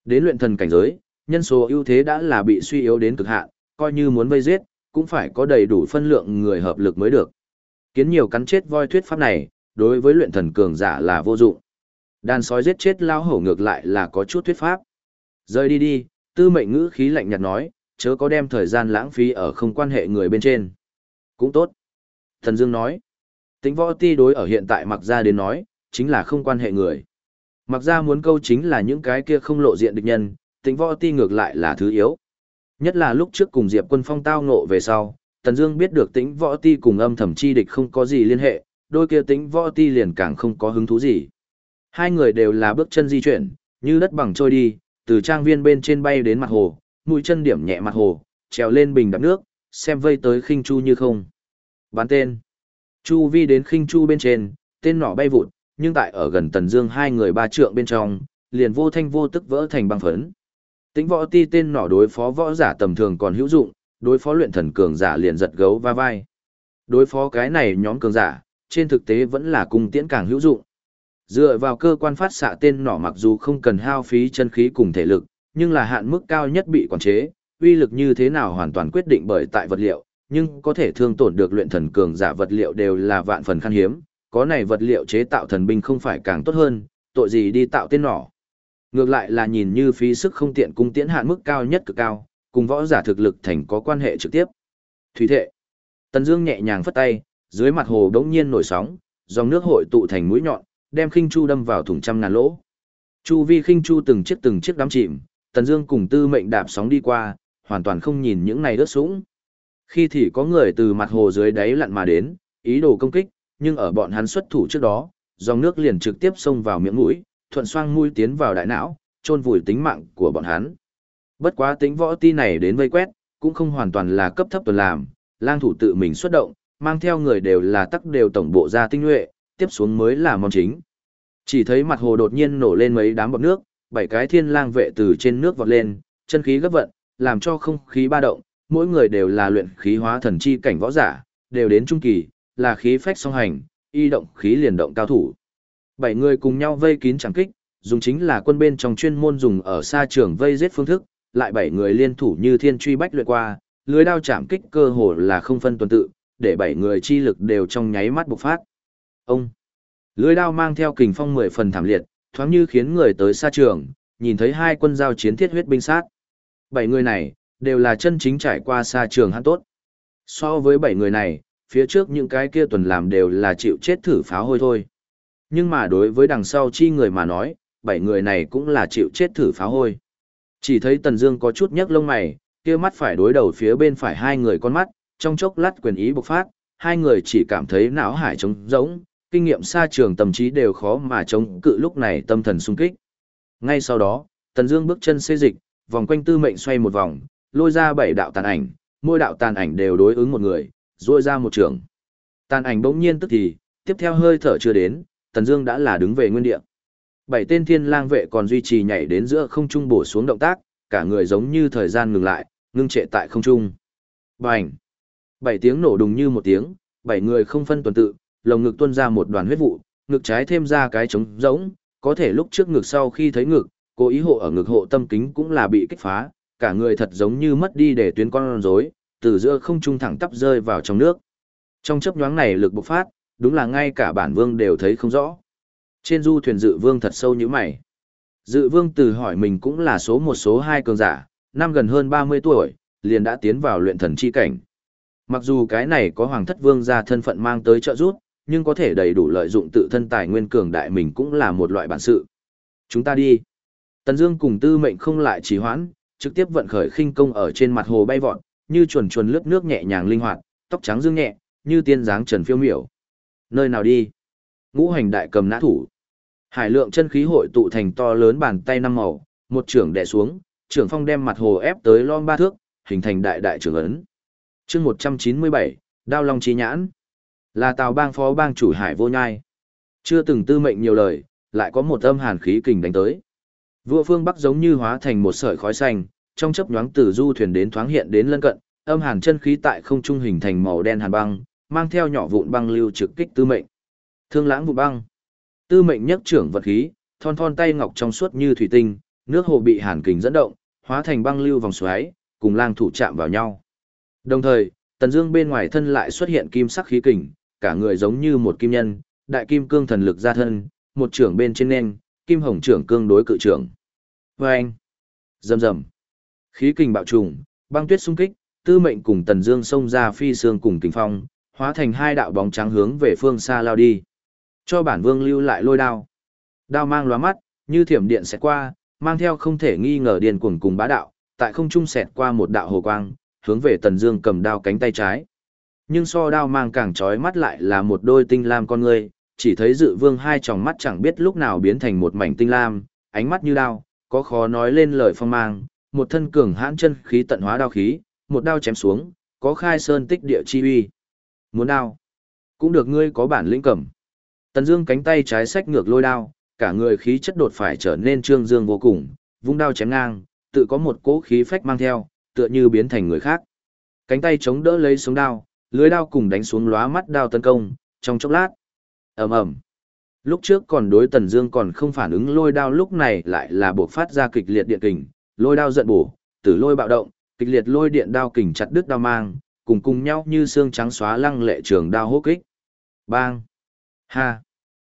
Đến luyện thần cảnh giới, nhân số ưu thế đã là bị suy yếu đến cực hạn, coi như muốn vây giết, cũng phải có đầy đủ phân lượng người hợp lực mới được. Kiến nhiều cắn chết voi thuyết pháp này, đối với luyện thần cường giả là vô dụng. Đàn sói giết chết lao hổ ngược lại là có chút thuyết pháp. Rời đi đi, tư mệnh ngữ khí lạnh nhạt nói, chớ có đem thời gian lãng phí ở không quan hệ người bên trên. Cũng tốt. Thần Dương nói, tính võ ti đối ở hiện tại mặc ra đến nói, chính là không quan hệ người. Mặc ra muốn câu chính là những cái kia không lộ diện địch nhân, Tĩnh võ ti ngược lại là thứ yếu. Nhất là lúc trước cùng Diệp quân phong tao ngộ về sau, Tần Dương biết được Tĩnh võ ti cùng âm thầm chi địch không có gì liên hệ, đôi kia Tĩnh võ ti liền càng không có hứng thú gì. Hai người đều là bước chân di chuyển, như đất bằng trôi đi, từ trang viên bên trên bay đến mặt hồ, mũi chân điểm nhẹ mặt hồ, trèo lên bình đập nước, xem vây tới khinh chu như không. Bán tên. Chu vi đến khinh chu bên trên, tên nỏ bay vụt, nhưng tại ở gần tần dương hai người ba trượng bên trong, liền vô thanh vô tức vỡ thành băng phấn. Tính võ ti tên nỏ đối phó võ giả tầm thường còn hữu dụng, đối phó luyện thần cường giả liền giật gấu va vai. Đối phó cái này nhóm cường giả, trên thực tế vẫn là cung tiễn càng hữu dụng. Dựa vào cơ quan phát xạ tên nỏ mặc dù không cần hao phí chân khí cùng thể lực, nhưng là hạn mức cao nhất bị quản chế, uy lực như thế nào hoàn toàn quyết định bởi tại vật liệu, nhưng có thể thương tổn được luyện thần cường giả vật liệu đều là vạn phần khan hiếm, có này vật liệu chế tạo thần binh không phải càng tốt hơn, tội gì đi tạo tên nỏ. Ngược lại là nhìn như phí sức không tiện cung tiễn hạn mức cao nhất cực cao, cùng võ giả thực lực thành có quan hệ trực tiếp. Thủy thệ. Tần Dương nhẹ nhàng phất tay, dưới mặt hồ đống nhiên nổi sóng, dòng nước hội tụ thành mũi nhọn, đem khinh chu đâm vào thủng trăm ngàn lỗ. Chu vi khinh chu từng chiếc từng chiếc đám chìm, Tần Dương cùng Tư Mệnh đạp sóng đi qua, hoàn toàn không nhìn những này ướt sũng. Khi thì có người từ mặt hồ dưới đáy lặn mà đến, ý đồ công kích, nhưng ở bọn hắn xuất thủ trước đó, dòng nước liền trực tiếp xông vào miệng mũi, thuận xoang mũi tiến vào đại não, chôn vùi tính mạng của bọn hắn. Bất quá tính võ ti này đến vây quét, cũng không hoàn toàn là cấp thấp tuần làm, lang thủ tự mình xuất động, mang theo người đều là tắc đều tổng bộ ra tinh nhuệ, tiếp xuống mới là món chính. Chỉ thấy mặt hồ đột nhiên nổ lên mấy đám bọt nước, bảy cái thiên lang vệ từ trên nước vọt lên, chân khí gấp vận, làm cho không khí ba động, mỗi người đều là luyện khí hóa thần chi cảnh võ giả, đều đến trung kỳ, là khí phách song hành, y động khí liền động cao thủ. Bảy người cùng nhau vây kín chẳng kích, dùng chính là quân bên trong chuyên môn dùng ở xa trường vây giết phương thức, lại bảy người liên thủ như thiên truy bách luyện qua, lưới đao chạm kích cơ hồ là không phân tuần tự, để bảy người chi lực đều trong nháy mắt bộc phát. Ông lưới đao mang theo kình phong mười phần thảm liệt, thoáng như khiến người tới xa trường, nhìn thấy hai quân giao chiến thiết huyết binh sát. Bảy người này, đều là chân chính trải qua xa trường hắn tốt. So với bảy người này, phía trước những cái kia tuần làm đều là chịu chết thử pháo hôi thôi. Nhưng mà đối với đằng sau chi người mà nói, bảy người này cũng là chịu chết thử pháo hôi. Chỉ thấy Tần Dương có chút nhấc lông mày, kia mắt phải đối đầu phía bên phải hai người con mắt, trong chốc lát quyền ý bộc phát, hai người chỉ cảm thấy não hải trống rỗng, kinh nghiệm xa trường tâm trí đều khó mà chống cự lúc này tâm thần sung kích. Ngay sau đó, Tần Dương bước chân xê dịch, vòng quanh tư mệnh xoay một vòng, lôi ra bảy đạo tàn ảnh, mỗi đạo tàn ảnh đều đối ứng một người, rũa ra một trường. Tàn ảnh bỗng nhiên tức thì, tiếp theo hơi thở chưa đến, Tần Dương đã là đứng về nguyên địa. Bảy tên thiên lang vệ còn duy trì nhảy đến giữa không trung bổ xuống động tác, cả người giống như thời gian ngừng lại, ngưng trệ tại không trung. Bành! Bảy tiếng nổ đùng như một tiếng, bảy người không phân tuần tự, lồng ngực tuôn ra một đoàn huyết vụ, ngực trái thêm ra cái trống rỗng, có thể lúc trước ngực sau khi thấy ngực, cố ý hộ ở ngực hộ tâm kính cũng là bị kích phá, cả người thật giống như mất đi để tuyến con rối, từ giữa không trung thẳng tắp rơi vào trong nước. Trong chớp nhoáng này lực bộc phát, đúng là ngay cả bản vương đều thấy không rõ. Trên du thuyền dự vương thật sâu như mày. Dự vương từ hỏi mình cũng là số một số hai cường giả, năm gần hơn 30 tuổi, liền đã tiến vào luyện thần chi cảnh. Mặc dù cái này có hoàng thất vương ra thân phận mang tới trợ giúp, nhưng có thể đầy đủ lợi dụng tự thân tài nguyên cường đại mình cũng là một loại bản sự. Chúng ta đi. Tần Dương cùng Tư Mệnh không lại trì hoãn, trực tiếp vận khởi khinh công ở trên mặt hồ bay vọt, như chuồn chuồn lướt nước nhẹ nhàng linh hoạt, tóc trắng dương nhẹ, như tiên dáng trần phiêu miểu. Nơi nào đi? Ngũ hành đại cầm nã thủ. Hải lượng chân khí hội tụ thành to lớn bàn tay năm màu, một trưởng đè xuống, trưởng phong đem mặt hồ ép tới lon ba thước, hình thành đại đại trưởng ấn. Chương 197, Đao Long chi Nhãn. Là Tào Bang phó bang chủ Hải Vô Nhai. Chưa từng tư mệnh nhiều lời, lại có một âm hàn khí kình đánh tới. Vua phương Bắc giống như hóa thành một sợi khói xanh, trong chớp nhoáng từ du thuyền đến thoáng hiện đến lân cận, âm hàn chân khí tại không trung hình thành màu đen hàn băng, mang theo nhỏ vụn băng lưu trực kích tư mệnh. Thương lãng vụ băng. Tư mệnh nhất trưởng vật khí, thon thon tay ngọc trong suốt như thủy tinh, nước hồ bị hàn kình dẫn động, hóa thành băng lưu vòng xoáy, cùng lang thủ chạm vào nhau. Đồng thời, Tần Dương bên ngoài thân lại xuất hiện kim sắc khí kình, cả người giống như một kim nhân, đại kim cương thần lực ra thân, một trưởng bên trên nên, kim hồng trưởng cương đối cự trưởng. Oeng! Rầm rầm. Khí kình bạo trùng, băng tuyết xung kích, Tư Mệnh cùng Tần Dương xông ra phi xương cùng kình phong, hóa thành hai đạo bóng trắng hướng về phương xa lao đi. Cho bản vương lưu lại lôi đao. Đao mang lóa mắt, như thiểm điện sẽ qua, mang theo không thể nghi ngờ điên cuồng cùng bá đạo, tại không trung xẹt qua một đạo hồ quang, hướng về Tần Dương cầm đao cánh tay trái. Nhưng so đao mang càng chói mắt lại là một đôi tinh lam con ngươi, chỉ thấy Dự Vương hai tròng mắt chẳng biết lúc nào biến thành một mảnh tinh lam, ánh mắt như đao, có khó nói lên lời phong mang, một thân cường hãn chân khí tận hóa đao khí, một đao chém xuống, có khai sơn tích địa chi uy. Muốn đao, cũng được ngươi có bản lĩnh cầm. Tần Dương cánh tay trái xách ngược lôi đao, cả người khí chất đột phải trở nên trương dương vô cùng, vung đao chém ngang, tự có một cỗ khí phách mang theo, tựa như biến thành người khác. Cánh tay chống đỡ lấy sống đao, lưới đao cùng đánh xuống lóa mắt đao tấn công, trong chốc lát. Ầm ầm. Lúc trước còn đối Tần Dương còn không phản ứng lôi đao lúc này lại là bộc phát ra kịch liệt điện kình, lôi đao giận bổ, tử lôi bạo động, kịch liệt lôi điện đao kình chặt đứt đao mang, cùng cùng nhau như xương trắng xóa lăng lệ trường đao hô kích. Bang! Ha!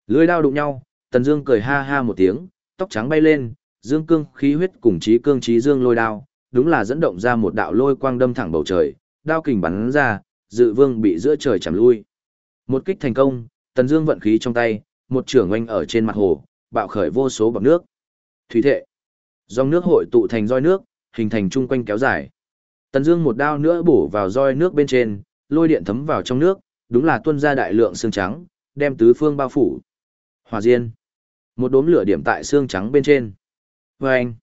Lưỡi đao đụng nhau, Tần Dương cười ha ha một tiếng, tóc trắng bay lên, dương cương khí huyết cùng chí cương chí dương lôi đao, đúng là dẫn động ra một đạo lôi quang đâm thẳng bầu trời, đao kình bắn ra, Dự Vương bị giữa trời chầm lui. Một kích thành công, Tần Dương vận khí trong tay, một trường oanh ở trên mặt hồ, bạo khởi vô số bọt nước. Thủy thệ. Dòng nước hội tụ thành roi nước, hình thành trung quanh kéo dài. Tần Dương một đao nữa bổ vào roi nước bên trên, lôi điện thấm vào trong nước, đúng là tuôn ra đại lượng xương trắng, đem tứ phương bao phủ. Hỏa diên. Một đốm lửa điểm tại xương trắng bên trên. Oeng.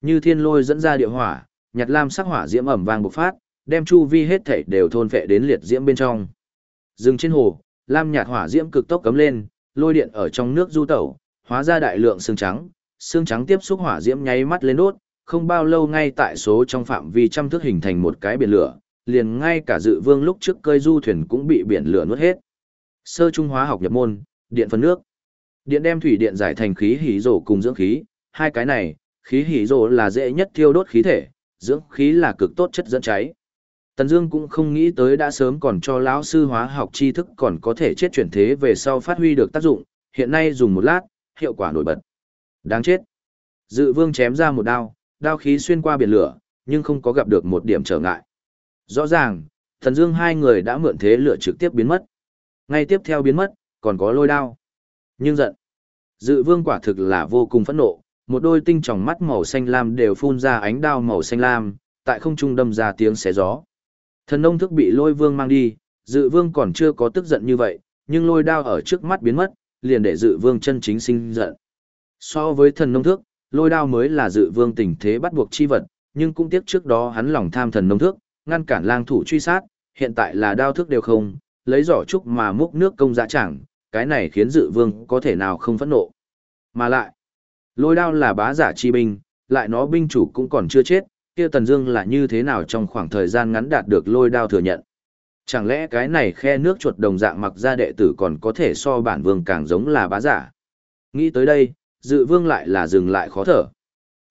Như thiên lôi dẫn ra địa hỏa, nhạt lam sắc hỏa diễm ẩm vàng bộc phát, đem chu vi hết thảy đều thôn phệ đến liệt diễm bên trong. Dừng trên hồ, lam nhạt hỏa diễm cực tốc cấm lên, lôi điện ở trong nước du tẩu, hóa ra đại lượng xương trắng, xương trắng tiếp xúc hỏa diễm nháy mắt lên đốt, không bao lâu ngay tại số trong phạm vi trăm thước hình thành một cái biển lửa, liền ngay cả dự vương lúc trước cơi du thuyền cũng bị biển lửa nuốt hết. Sơ trung hóa học nhập môn, điện phân nước. Điện đem thủy điện giải thành khí hỉ rổ cùng dưỡng khí, hai cái này, khí hỉ rổ là dễ nhất thiêu đốt khí thể, dưỡng khí là cực tốt chất dẫn cháy. Tần Dương cũng không nghĩ tới đã sớm còn cho lão sư hóa học tri thức còn có thể chết chuyển thế về sau phát huy được tác dụng, hiện nay dùng một lát, hiệu quả nổi bật. Đáng chết. Dự Vương chém ra một đao, đao khí xuyên qua biển lửa, nhưng không có gặp được một điểm trở ngại. Rõ ràng, Thần Dương hai người đã mượn thế lửa trực tiếp biến mất. Ngay tiếp theo biến mất, còn có lôi đao. Nhưng giận. Dự Vương quả thực là vô cùng phẫn nộ, một đôi tinh tròng mắt màu xanh lam đều phun ra ánh đao màu xanh lam, tại không trung đâm ra tiếng xé gió. Thần nông thức bị lôi vương mang đi, dự vương còn chưa có tức giận như vậy, nhưng lôi đao ở trước mắt biến mất, liền để dự vương chân chính sinh giận. So với thần nông thước, lôi đao mới là dự vương tình thế bắt buộc chi vật, nhưng cũng tiếc trước đó hắn lòng tham thần nông thước, ngăn cản lang thủ truy sát, hiện tại là đao thước đều không, lấy giỏ trúc mà múc nước công dạ chẳng, cái này khiến dự vương có thể nào không phẫn nộ. Mà lại, lôi đao là bá giả chi binh, lại nó binh chủ cũng còn chưa chết, kia Tần Dương là như thế nào trong khoảng thời gian ngắn đạt được lôi đao thừa nhận. Chẳng lẽ cái này khe nước chuột đồng dạng mặc ra đệ tử còn có thể so bản vương càng giống là bá giả. Nghĩ tới đây, dự vương lại là dừng lại khó thở.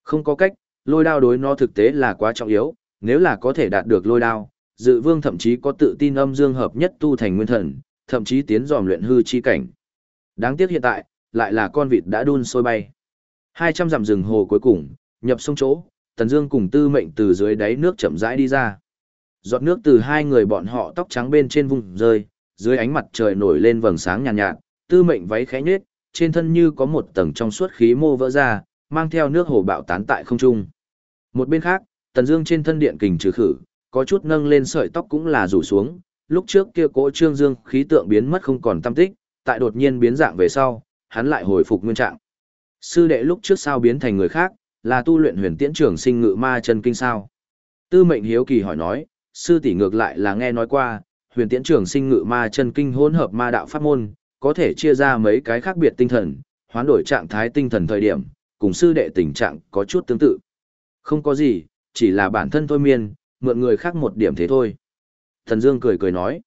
Không có cách, lôi đao đối nó thực tế là quá trọng yếu, nếu là có thể đạt được lôi đao, dự vương thậm chí có tự tin âm dương hợp nhất tu thành nguyên thần, thậm chí tiến dòm luyện hư chi cảnh. Đáng tiếc hiện tại, lại là con vịt đã đun sôi bay. 200 dặm rừng hồ cuối cùng, nhập sông chỗ, Tần Dương cùng Tư Mệnh từ dưới đáy nước chậm rãi đi ra. Giọt nước từ hai người bọn họ tóc trắng bên trên vùng rơi, dưới ánh mặt trời nổi lên vầng sáng nhàn nhạt, nhạt, Tư Mệnh váy khẽ nhếch, trên thân như có một tầng trong suốt khí mô vỡ ra, mang theo nước hồ bạo tán tại không trung. Một bên khác, Tần Dương trên thân điện kình trừ khử, có chút nâng lên sợi tóc cũng là rủ xuống, lúc trước kia cỗ trương dương khí tượng biến mất không còn tâm tích, tại đột nhiên biến dạng về sau, hắn lại hồi phục nguyên trạng. Sư đệ lúc trước sao biến thành người khác, là tu luyện huyền tiễn trường sinh ngự ma chân kinh sao? Tư mệnh hiếu kỳ hỏi nói, sư tỷ ngược lại là nghe nói qua, huyền tiễn trường sinh ngự ma chân kinh hỗn hợp ma đạo pháp môn, có thể chia ra mấy cái khác biệt tinh thần, hoán đổi trạng thái tinh thần thời điểm, cùng sư đệ tình trạng có chút tương tự. Không có gì, chỉ là bản thân thôi miên, mượn người khác một điểm thế thôi. Thần Dương cười cười nói,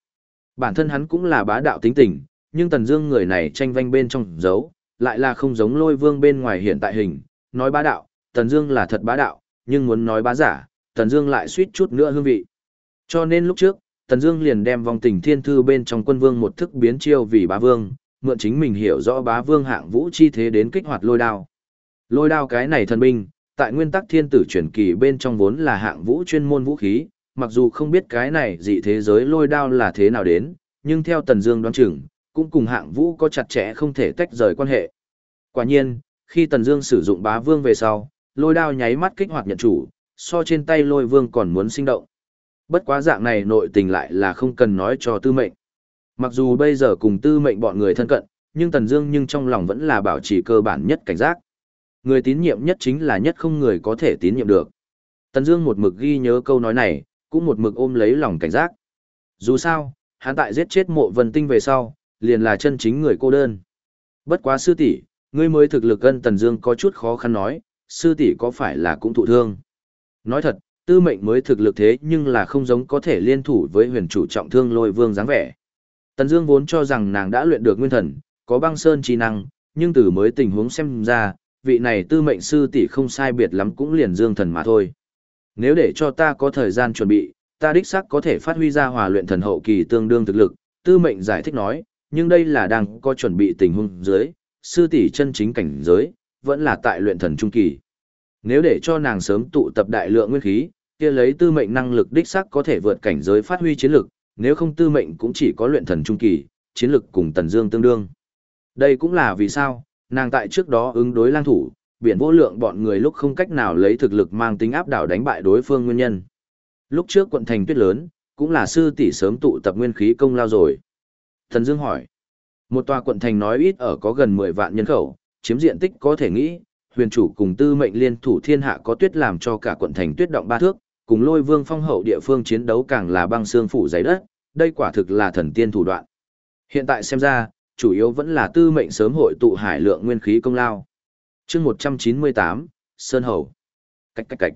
bản thân hắn cũng là bá đạo tính tình, nhưng Tần Dương người này tranh vanh bên trong giấu, lại là không giống lôi vương bên ngoài hiện tại hình, nói bá đạo, Tần Dương là thật bá đạo, nhưng muốn nói bá giả, Tần Dương lại suýt chút nữa hương vị. Cho nên lúc trước, Tần Dương liền đem vong tình thiên thư bên trong quân vương một thức biến chiêu vì bá vương, mượn chính mình hiểu rõ bá vương hạng vũ chi thế đến kích hoạt lôi đao. Lôi đao cái này thần binh, tại nguyên tắc thiên tử truyền kỳ bên trong vốn là hạng vũ chuyên môn vũ khí, mặc dù không biết cái này dị thế giới lôi đao là thế nào đến, nhưng theo Tần Dương đoán chừng, cũng cùng hạng vũ có chặt chẽ không thể tách rời quan hệ. Quả nhiên, khi Tần Dương sử dụng bá vương về sau, lôi đao nháy mắt kích hoạt nhận chủ, so trên tay lôi vương còn muốn sinh động. Bất quá dạng này nội tình lại là không cần nói cho tư mệnh. Mặc dù bây giờ cùng tư mệnh bọn người thân cận, nhưng Tần Dương nhưng trong lòng vẫn là bảo trì cơ bản nhất cảnh giác. Người tín nhiệm nhất chính là nhất không người có thể tín nhiệm được. Tần Dương một mực ghi nhớ câu nói này, cũng một mực ôm lấy lòng cảnh giác. Dù sao, hắn tại giết chết Mộ Vân Tinh về sau, liền là chân chính người cô đơn. Bất quá sư tỷ, ngươi mới thực lực ân Tần Dương có chút khó khăn nói, sư tỷ có phải là cũng thụ thương? Nói thật, tư mệnh mới thực lực thế nhưng là không giống có thể liên thủ với huyền chủ trọng thương lôi vương dáng vẻ. Tần Dương vốn cho rằng nàng đã luyện được nguyên thần, có băng sơn chi năng, nhưng từ mới tình huống xem ra, vị này tư mệnh sư tỷ không sai biệt lắm cũng liền dương thần mà thôi. Nếu để cho ta có thời gian chuẩn bị, ta đích xác có thể phát huy ra hòa luyện thần hậu kỳ tương đương thực lực, tư mệnh giải thích nói, nhưng đây là đang có chuẩn bị tình huống dưới, sư tỷ chân chính cảnh giới, vẫn là tại luyện thần trung kỳ. Nếu để cho nàng sớm tụ tập đại lượng nguyên khí, kia lấy tư mệnh năng lực đích xác có thể vượt cảnh giới phát huy chiến lực, nếu không tư mệnh cũng chỉ có luyện thần trung kỳ, chiến lực cùng Tần Dương tương đương. Đây cũng là vì sao, nàng tại trước đó ứng đối lang thủ, biển vô lượng bọn người lúc không cách nào lấy thực lực mang tính áp đảo đánh bại đối phương nguyên nhân. Lúc trước quận thành tuyết lớn, cũng là sư tỷ sớm tụ tập nguyên khí công lao rồi. Thần Dương hỏi. Một tòa quận thành nói ít ở có gần 10 vạn nhân khẩu, chiếm diện tích có thể nghĩ, huyền chủ cùng tư mệnh liên thủ thiên hạ có tuyết làm cho cả quận thành tuyết động ba thước, cùng lôi vương phong hậu địa phương chiến đấu càng là băng xương phủ giấy đất, đây quả thực là thần tiên thủ đoạn. Hiện tại xem ra, chủ yếu vẫn là tư mệnh sớm hội tụ hải lượng nguyên khí công lao. chương 198, Sơn Hầu. Cách cách cách.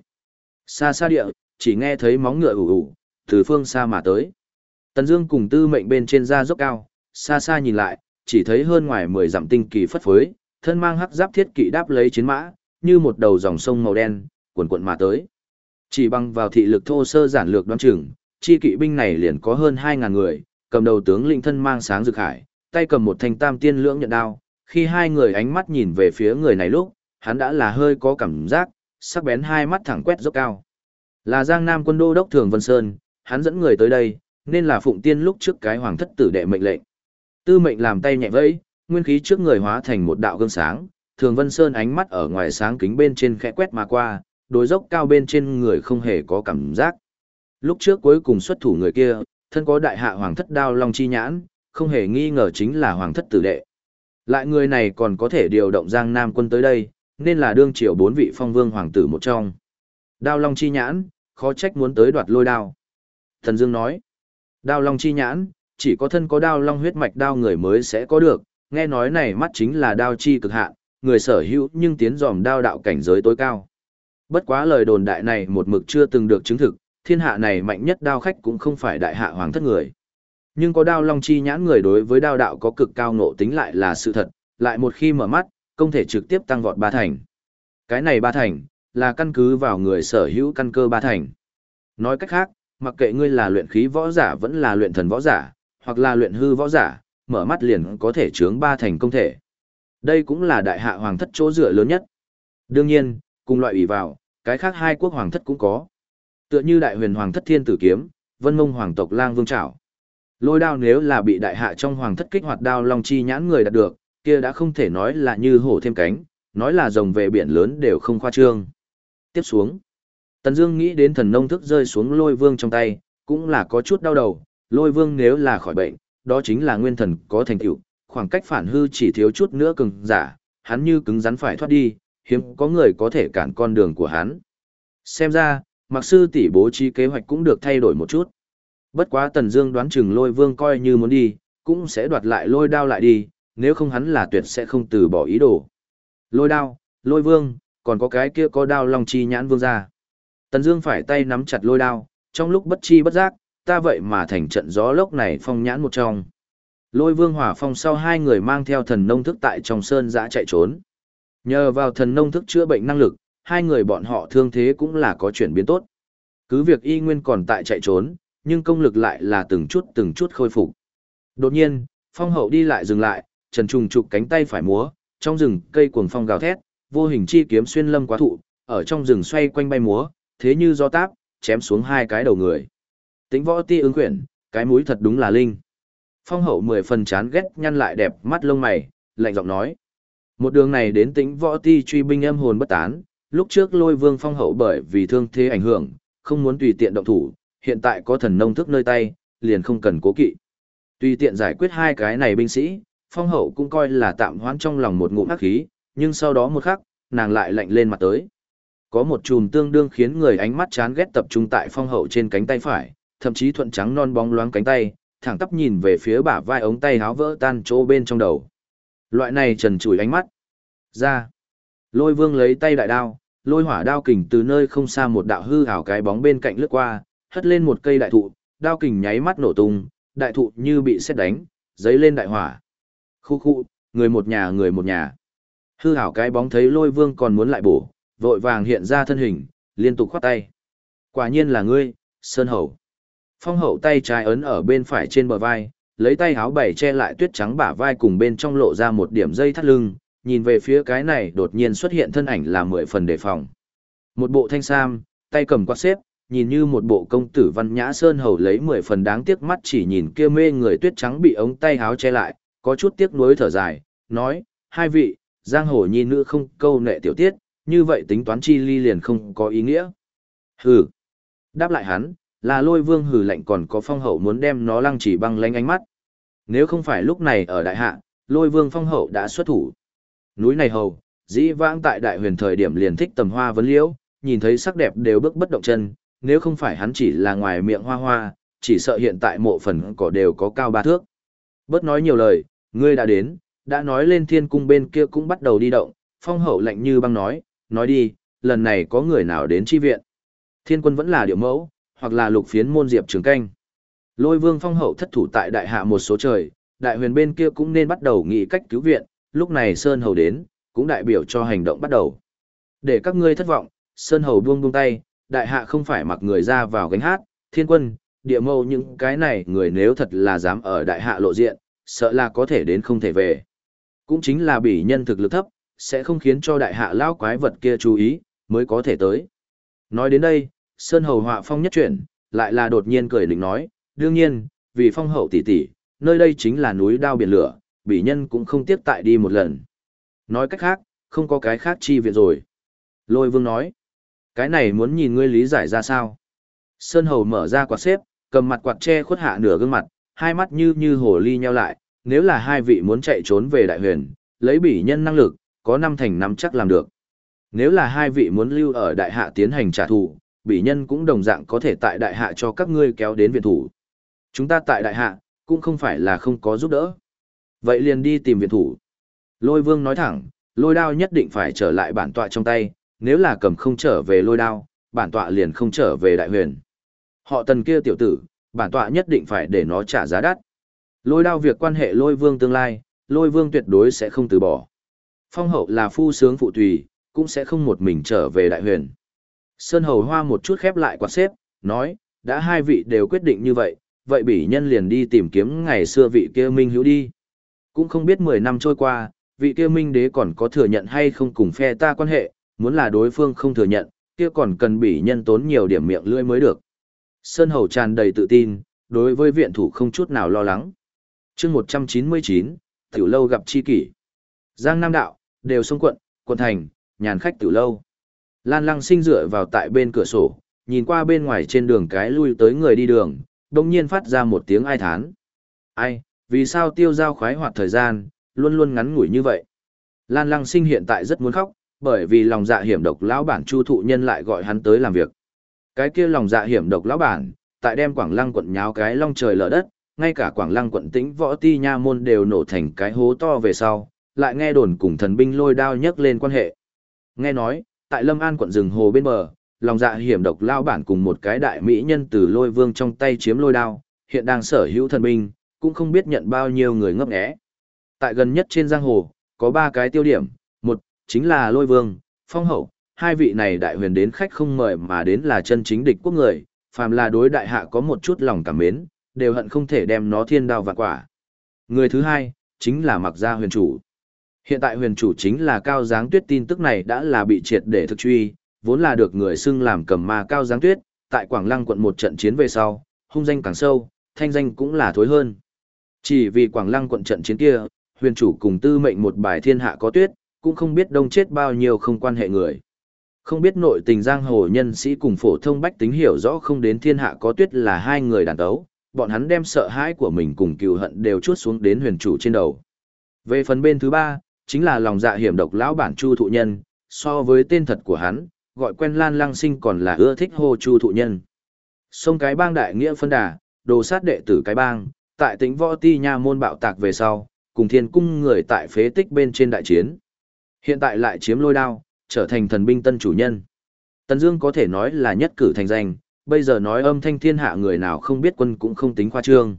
Xa xa địa, chỉ nghe thấy móng ngựa ủ ủ, từ phương xa mà tới. Tần Dương cùng Tư Mệnh bên trên da dốc cao, xa xa nhìn lại, chỉ thấy hơn ngoài 10 dặm tinh kỳ phất phới, thân mang hắc giáp thiết kỵ đáp lấy chiến mã, như một đầu dòng sông màu đen, cuồn cuộn mà tới. Chỉ bằng vào thị lực thô sơ giản lược đoán chừng, chi kỵ binh này liền có hơn 2000 người, cầm đầu tướng lĩnh thân mang sáng rực hải, tay cầm một thanh tam tiên lưỡng nhận đao, khi hai người ánh mắt nhìn về phía người này lúc, hắn đã là hơi có cảm giác, sắc bén hai mắt thẳng quét dốc cao. Là Giang Nam quân đô đốc Thường Vân Sơn, hắn dẫn người tới đây, nên là phụng tiên lúc trước cái hoàng thất tử đệ mệnh lệnh. Tư mệnh làm tay nhẹ vẫy, nguyên khí trước người hóa thành một đạo gương sáng, Thường Vân Sơn ánh mắt ở ngoài sáng kính bên trên khẽ quét mà qua, đối dốc cao bên trên người không hề có cảm giác. Lúc trước cuối cùng xuất thủ người kia, thân có đại hạ hoàng thất đao long chi nhãn, không hề nghi ngờ chính là hoàng thất tử đệ. Lại người này còn có thể điều động Giang Nam quân tới đây, nên là đương triều bốn vị phong vương hoàng tử một trong. Đao long chi nhãn, khó trách muốn tới đoạt lôi đao. Thần Dương nói, đao long chi nhãn, chỉ có thân có đao long huyết mạch đao người mới sẽ có được, nghe nói này mắt chính là đao chi cực hạn, người sở hữu nhưng tiến dòm đao đạo cảnh giới tối cao. Bất quá lời đồn đại này một mực chưa từng được chứng thực, thiên hạ này mạnh nhất đao khách cũng không phải đại hạ hoàng thất người. Nhưng có đao long chi nhãn người đối với đao đạo có cực cao nộ tính lại là sự thật, lại một khi mở mắt, không thể trực tiếp tăng vọt ba thành. Cái này ba thành, là căn cứ vào người sở hữu căn cơ ba thành. Nói cách khác, mặc kệ ngươi là luyện khí võ giả vẫn là luyện thần võ giả, hoặc là luyện hư võ giả, mở mắt liền có thể chướng ba thành công thể. Đây cũng là đại hạ hoàng thất chỗ dựa lớn nhất. Đương nhiên, cùng loại ủy vào, cái khác hai quốc hoàng thất cũng có. Tựa như đại huyền hoàng thất thiên tử kiếm, vân mông hoàng tộc lang vương trảo. Lôi đao nếu là bị đại hạ trong hoàng thất kích hoạt đao long chi nhãn người đạt được, kia đã không thể nói là như hổ thêm cánh, nói là rồng về biển lớn đều không khoa trương. Tiếp xuống, Tần Dương nghĩ đến thần nông thức rơi xuống lôi vương trong tay, cũng là có chút đau đầu, lôi vương nếu là khỏi bệnh, đó chính là nguyên thần có thành tựu, khoảng cách phản hư chỉ thiếu chút nữa cường giả, hắn như cứng rắn phải thoát đi, hiếm có người có thể cản con đường của hắn. Xem ra, Mặc sư tỷ bố trí kế hoạch cũng được thay đổi một chút. Bất quá Tần Dương đoán chừng Lôi Vương coi như muốn đi, cũng sẽ đoạt lại Lôi Đao lại đi, nếu không hắn là tuyệt sẽ không từ bỏ ý đồ. Lôi Đao, Lôi Vương, còn có cái kia có đao long chi nhãn vương gia Tần Dương phải tay nắm chặt Lôi Đao, trong lúc bất chi bất giác, ta vậy mà thành trận gió lốc này phong nhãn một trong. Lôi Vương Hỏa Phong sau hai người mang theo thần nông thức tại trong sơn giã chạy trốn. Nhờ vào thần nông thức chữa bệnh năng lực, hai người bọn họ thương thế cũng là có chuyển biến tốt. Cứ việc y nguyên còn tại chạy trốn, nhưng công lực lại là từng chút từng chút khôi phục. Đột nhiên, phong hậu đi lại dừng lại, trần trùng trục cánh tay phải múa, trong rừng cây cuồng phong gào thét, vô hình chi kiếm xuyên lâm quá thụ, ở trong rừng xoay quanh bay múa, thế như gió táp, chém xuống hai cái đầu người. Tính võ ti ứng quyển, cái mũi thật đúng là linh. Phong hậu mười phần chán ghét nhăn lại đẹp mắt lông mày, lạnh giọng nói. Một đường này đến tính võ ti truy binh âm hồn bất tán, lúc trước lôi vương phong hậu bởi vì thương thế ảnh hưởng, không muốn tùy tiện động thủ, hiện tại có thần nông thức nơi tay, liền không cần cố kỵ. Tùy tiện giải quyết hai cái này binh sĩ, phong hậu cũng coi là tạm hoãn trong lòng một ngụm ác khí, nhưng sau đó một khắc, nàng lại lạnh lên mặt tới. Có một chùm tương đương khiến người ánh mắt chán ghét tập trung tại phong hậu trên cánh tay phải, thậm chí thuận trắng non bóng loáng cánh tay, thẳng tắp nhìn về phía bả vai ống tay háo vỡ tan chỗ bên trong đầu. Loại này trần trụi ánh mắt. Ra. Lôi vương lấy tay đại đao, lôi hỏa đao kình từ nơi không xa một đạo hư ảo cái bóng bên cạnh lướt qua, hất lên một cây đại thụ, đao kình nháy mắt nổ tung, đại thụ như bị xét đánh, giấy lên đại hỏa. Khu khu, người một nhà người một nhà. Hư ảo cái bóng thấy lôi vương còn muốn lại bổ, vội vàng hiện ra thân hình, liên tục khoát tay. Quả nhiên là ngươi, Sơn hầu. Phong hậu tay trái ấn ở bên phải trên bờ vai, lấy tay háo bảy che lại tuyết trắng bả vai cùng bên trong lộ ra một điểm dây thắt lưng, nhìn về phía cái này đột nhiên xuất hiện thân ảnh là mười phần đề phòng. Một bộ thanh sam, tay cầm quạt xếp, nhìn như một bộ công tử văn nhã sơn hầu lấy mười phần đáng tiếc mắt chỉ nhìn kia mê người tuyết trắng bị ống tay háo che lại, có chút tiếc nuối thở dài, nói, hai vị, giang hồ nhi nữ không câu nệ tiểu tiết, như vậy tính toán chi ly liền không có ý nghĩa. Hừ. Đáp lại hắn, là lôi vương hừ lạnh còn có phong hậu muốn đem nó lăng chỉ băng lánh ánh mắt. Nếu không phải lúc này ở đại hạ, lôi vương phong hậu đã xuất thủ. Núi này hầu, dĩ vãng tại đại huyền thời điểm liền thích tầm hoa vấn liễu, nhìn thấy sắc đẹp đều bước bất động chân, nếu không phải hắn chỉ là ngoài miệng hoa hoa, chỉ sợ hiện tại mộ phần cỏ đều có cao ba thước. Bớt nói nhiều lời, ngươi đã đến, đã nói lên thiên cung bên kia cũng bắt đầu đi động, phong hậu lạnh như băng nói, nói đi, lần này có người nào đến chi viện. Thiên quân vẫn là điệu mẫu, hoặc là lục phiến môn diệp trường canh. Lôi vương phong hậu thất thủ tại đại hạ một số trời, đại huyền bên kia cũng nên bắt đầu nghĩ cách cứu viện, lúc này Sơn Hầu đến, cũng đại biểu cho hành động bắt đầu. Để các ngươi thất vọng, Sơn Hầu buông buông tay, đại hạ không phải mặc người ra vào gánh hát, thiên quân, địa mâu những cái này người nếu thật là dám ở đại hạ lộ diện, sợ là có thể đến không thể về. Cũng chính là bỉ nhân thực lực thấp, sẽ không khiến cho đại hạ lao quái vật kia chú ý, mới có thể tới. Nói đến đây, Sơn Hầu họa phong nhất chuyển, lại là đột nhiên cười lĩnh nói, đương nhiên, vì phong hậu tỷ tỷ, nơi đây chính là núi đao biển lửa, bị nhân cũng không tiếp tại đi một lần. Nói cách khác, không có cái khác chi viện rồi. Lôi vương nói, cái này muốn nhìn ngươi lý giải ra sao. Sơn Hầu mở ra quạt xếp, cầm mặt quạt che khuất hạ nửa gương mặt, hai mắt như như hồ ly nheo lại, nếu là hai vị muốn chạy trốn về đại huyền, lấy bỉ nhân năng lực, có năm thành năm chắc làm được. Nếu là hai vị muốn lưu ở đại hạ tiến hành trả thù, bỉ nhân cũng đồng dạng có thể tại đại hạ cho các ngươi kéo đến viện thủ. Chúng ta tại đại hạ, cũng không phải là không có giúp đỡ. Vậy liền đi tìm viện thủ. Lôi vương nói thẳng, lôi đao nhất định phải trở lại bản tọa trong tay, nếu là cầm không trở về lôi đao, bản tọa liền không trở về đại huyền. Họ tần kia tiểu tử, bản tọa nhất định phải để nó trả giá đắt. Lôi đao việc quan hệ lôi vương tương lai, lôi vương tuyệt đối sẽ không từ bỏ. Phong hậu là phu sướng phụ tùy, cũng sẽ không một mình trở về đại huyền. Sơn hầu hoa một chút khép lại quạt xếp, nói, đã hai vị đều quyết định như vậy, vậy bỉ nhân liền đi tìm kiếm ngày xưa vị kia minh hữu đi. Cũng không biết 10 năm trôi qua, vị kia minh đế còn có thừa nhận hay không cùng phe ta quan hệ, muốn là đối phương không thừa nhận, kia còn cần bỉ nhân tốn nhiều điểm miệng lưỡi mới được. Sơn hầu tràn đầy tự tin, đối với viện thủ không chút nào lo lắng. chương 199, tiểu lâu gặp chi kỷ. Giang Nam Đạo, đều sông quận, quận thành, nhàn khách tiểu lâu. Lan lăng sinh dựa vào tại bên cửa sổ, nhìn qua bên ngoài trên đường cái lui tới người đi đường, đồng nhiên phát ra một tiếng ai thán. Ai, vì sao tiêu giao khoái hoạt thời gian, luôn luôn ngắn ngủi như vậy? Lan lăng sinh hiện tại rất muốn khóc, bởi vì lòng dạ hiểm độc lão bản chu thụ nhân lại gọi hắn tới làm việc. Cái kia lòng dạ hiểm độc lão bản, tại đem Quảng Lăng quận nháo cái long trời lở đất, ngay cả Quảng Lăng quận tĩnh võ ti nha môn đều nổ thành cái hố to về sau, lại nghe đồn cùng thần binh lôi đao nhấc lên quan hệ. Nghe nói, tại Lâm An quận rừng hồ bên bờ, lòng dạ hiểm độc lao bản cùng một cái đại mỹ nhân từ lôi vương trong tay chiếm lôi đao, hiện đang sở hữu thần binh, cũng không biết nhận bao nhiêu người ngấp nghé. Tại gần nhất trên giang hồ, có ba cái tiêu điểm, một, chính là lôi vương, phong hậu, hai vị này đại huyền đến khách không mời mà đến là chân chính địch quốc người, phàm là đối đại hạ có một chút lòng cảm mến, đều hận không thể đem nó thiên đao và quả. Người thứ hai, chính là mặc gia huyền chủ. Hiện tại huyền chủ chính là cao giáng tuyết tin tức này đã là bị triệt để thực truy, vốn là được người xưng làm cầm ma cao giáng tuyết, tại Quảng Lăng quận một trận chiến về sau, hung danh càng sâu, thanh danh cũng là thối hơn. Chỉ vì Quảng Lăng quận trận chiến kia, huyền chủ cùng tư mệnh một bài thiên hạ có tuyết, cũng không biết đông chết bao nhiêu không quan hệ người. Không biết nội tình giang hồ nhân sĩ cùng phổ thông bách tính hiểu rõ không đến thiên hạ có tuyết là hai người đàn tấu, bọn hắn đem sợ hãi của mình cùng cừu hận đều chuốt xuống đến huyền chủ trên đầu. Về phần bên thứ ba, chính là lòng dạ hiểm độc lão bản chu thụ nhân, so với tên thật của hắn, gọi quen lan lăng sinh còn là ưa thích hô chu thụ nhân. Sông cái bang đại nghĩa phân đà, đồ sát đệ tử cái bang, tại tính võ ti nha môn bạo tạc về sau, cùng thiên cung người tại phế tích bên trên đại chiến. Hiện tại lại chiếm lôi đao, trở thành thần binh tân chủ nhân. Tần Dương có thể nói là nhất cử thành danh, bây giờ nói âm thanh thiên hạ người nào không biết quân cũng không tính khoa trương.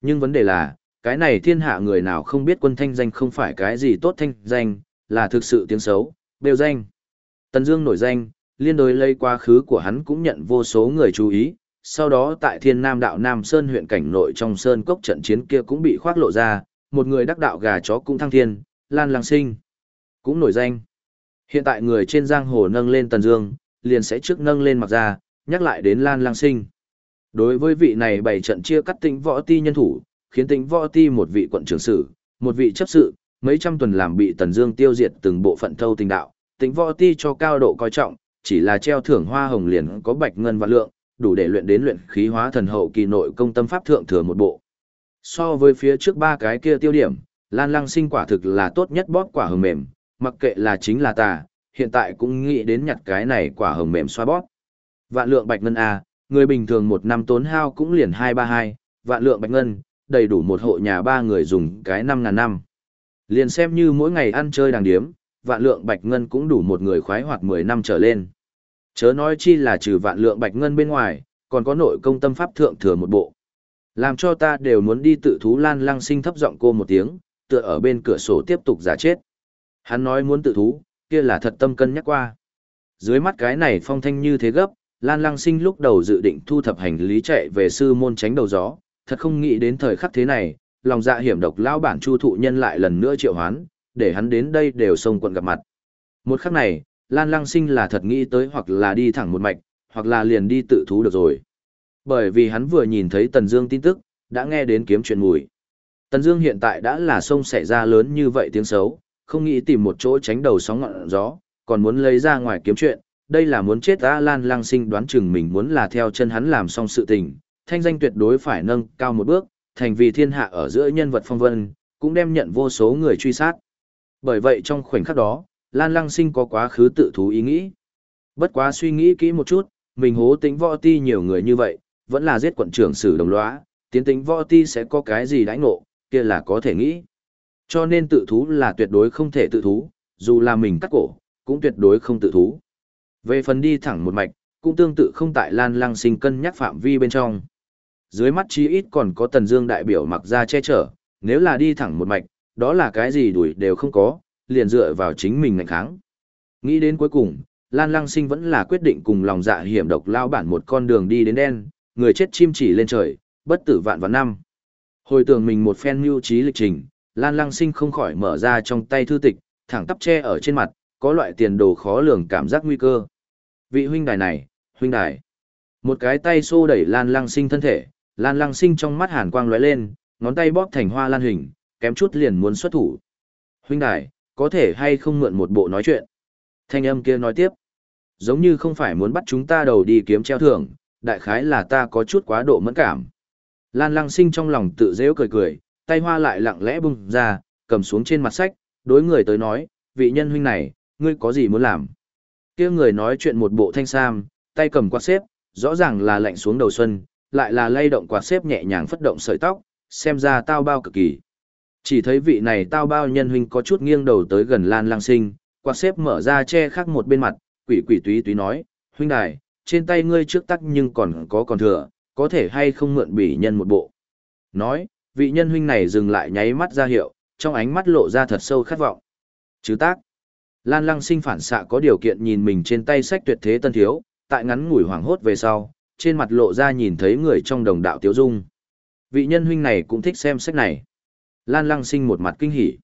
Nhưng vấn đề là, cái này thiên hạ người nào không biết quân thanh danh không phải cái gì tốt thanh danh, là thực sự tiếng xấu, đều danh. Tần Dương nổi danh, liên đối lấy quá khứ của hắn cũng nhận vô số người chú ý, sau đó tại Thiên Nam đạo Nam Sơn huyện cảnh nội trong sơn cốc trận chiến kia cũng bị khoác lộ ra, một người đắc đạo gà chó cũng thăng thiên, Lan Lang Sinh cũng nổi danh. Hiện tại người trên giang hồ nâng lên Tần Dương, liền sẽ trước nâng lên mặc ra, nhắc lại đến Lan Lang Sinh. Đối với vị này bảy trận chia cắt tĩnh võ ti nhân thủ, khiến tĩnh võ ti một vị quận trưởng sử, một vị chấp sự, mấy trăm tuần làm bị Tần Dương tiêu diệt từng bộ phận thâu tình đạo, tĩnh võ ti cho cao độ coi trọng, chỉ là treo thưởng hoa hồng liền có bạch ngân và lượng, đủ để luyện đến luyện khí hóa thần hậu kỳ nội công tâm pháp thượng thừa một bộ. So với phía trước ba cái kia tiêu điểm, Lan Lăng Sinh quả thực là tốt nhất bóp quả hồng mềm, mặc kệ là chính là ta, hiện tại cũng nghĩ đến nhặt cái này quả hồng mềm xoa bóp. Vạn lượng bạch ngân A, người bình thường một năm tốn hao cũng liền 232, vạn lượng bạch ngân, đầy đủ một hộ nhà ba người dùng cái 5 ngàn năm. Liền xem như mỗi ngày ăn chơi đàng điếm, vạn lượng bạch ngân cũng đủ một người khoái hoạt 10 năm trở lên. Chớ nói chi là trừ vạn lượng bạch ngân bên ngoài, còn có nội công tâm pháp thượng thừa một bộ. Làm cho ta đều muốn đi tự thú lan lăng sinh thấp giọng cô một tiếng, tựa ở bên cửa sổ tiếp tục giả chết. Hắn nói muốn tự thú, kia là thật tâm cân nhắc qua. Dưới mắt cái này phong thanh như thế gấp, Lan Lăng Sinh lúc đầu dự định thu thập hành lý chạy về sư môn tránh đầu gió, thật không nghĩ đến thời khắc thế này, lòng dạ hiểm độc lao bản chu thụ nhân lại lần nữa triệu hoán, để hắn đến đây đều xông quận gặp mặt. Một khắc này, Lan Lăng Sinh là thật nghĩ tới hoặc là đi thẳng một mạch, hoặc là liền đi tự thú được rồi. Bởi vì hắn vừa nhìn thấy Tần Dương tin tức, đã nghe đến kiếm chuyện mùi. Tần Dương hiện tại đã là sông xảy ra lớn như vậy tiếng xấu, không nghĩ tìm một chỗ tránh đầu sóng ngọn gió, còn muốn lấy ra ngoài kiếm chuyện, đây là muốn chết A Lan Lăng Sinh đoán chừng mình muốn là theo chân hắn làm xong sự tình, thanh danh tuyệt đối phải nâng cao một bước, thành vì thiên hạ ở giữa nhân vật phong vân, cũng đem nhận vô số người truy sát. Bởi vậy trong khoảnh khắc đó, Lan Lăng Sinh có quá khứ tự thú ý nghĩ. Bất quá suy nghĩ kỹ một chút, mình hố tính võ ti nhiều người như vậy, vẫn là giết quận trưởng sử đồng lõa, tiến tính võ ti sẽ có cái gì đãi ngộ, kia là có thể nghĩ. Cho nên tự thú là tuyệt đối không thể tự thú, dù là mình cắt cổ, cũng tuyệt đối không tự thú. Về phần đi thẳng một mạch, cũng tương tự không tại Lan Lăng Sinh cân nhắc phạm vi bên trong. Dưới mắt chí ít còn có Tần Dương đại biểu mặc ra che chở, nếu là đi thẳng một mạch, đó là cái gì đuổi đều không có, liền dựa vào chính mình ngăn kháng. Nghĩ đến cuối cùng, Lan Lăng Sinh vẫn là quyết định cùng lòng dạ hiểm độc lao bản một con đường đi đến đen, người chết chim chỉ lên trời, bất tử vạn vạn năm. Hồi tưởng mình một phen mưu trí lịch trình, Lan Lăng Sinh không khỏi mở ra trong tay thư tịch, thẳng tắp che ở trên mặt, có loại tiền đồ khó lường cảm giác nguy cơ. Vị huynh đài này, huynh đài. Một cái tay xô đẩy Lan Lăng Sinh thân thể, Lan Lăng Sinh trong mắt hàn quang lóe lên, ngón tay bóp thành hoa lan hình, kém chút liền muốn xuất thủ. Huynh đài, có thể hay không mượn một bộ nói chuyện? Thanh âm kia nói tiếp. Giống như không phải muốn bắt chúng ta đầu đi kiếm treo thưởng, đại khái là ta có chút quá độ mẫn cảm. Lan Lăng Sinh trong lòng tự dễu cười cười, tay hoa lại lặng lẽ bung ra, cầm xuống trên mặt sách, đối người tới nói, vị nhân huynh này, ngươi có gì muốn làm? kia người nói chuyện một bộ thanh sam, tay cầm quạt xếp, rõ ràng là lạnh xuống đầu xuân, lại là lay động quạt xếp nhẹ nhàng phất động sợi tóc, xem ra tao bao cực kỳ. Chỉ thấy vị này tao bao nhân huynh có chút nghiêng đầu tới gần Lan Lang Sinh, quạt xếp mở ra che khắc một bên mặt, quỷ quỷ túy túy nói, huynh đài, trên tay ngươi trước tắc nhưng còn có còn thừa, có thể hay không mượn bỉ nhân một bộ. Nói, vị nhân huynh này dừng lại nháy mắt ra hiệu, trong ánh mắt lộ ra thật sâu khát vọng. Chứ tác. Lan lăng sinh phản xạ có điều kiện nhìn mình trên tay sách tuyệt thế tân thiếu, tại ngắn ngủi hoảng hốt về sau, trên mặt lộ ra nhìn thấy người trong đồng đạo tiếu dung. Vị nhân huynh này cũng thích xem sách này. Lan lăng sinh một mặt kinh hỉ.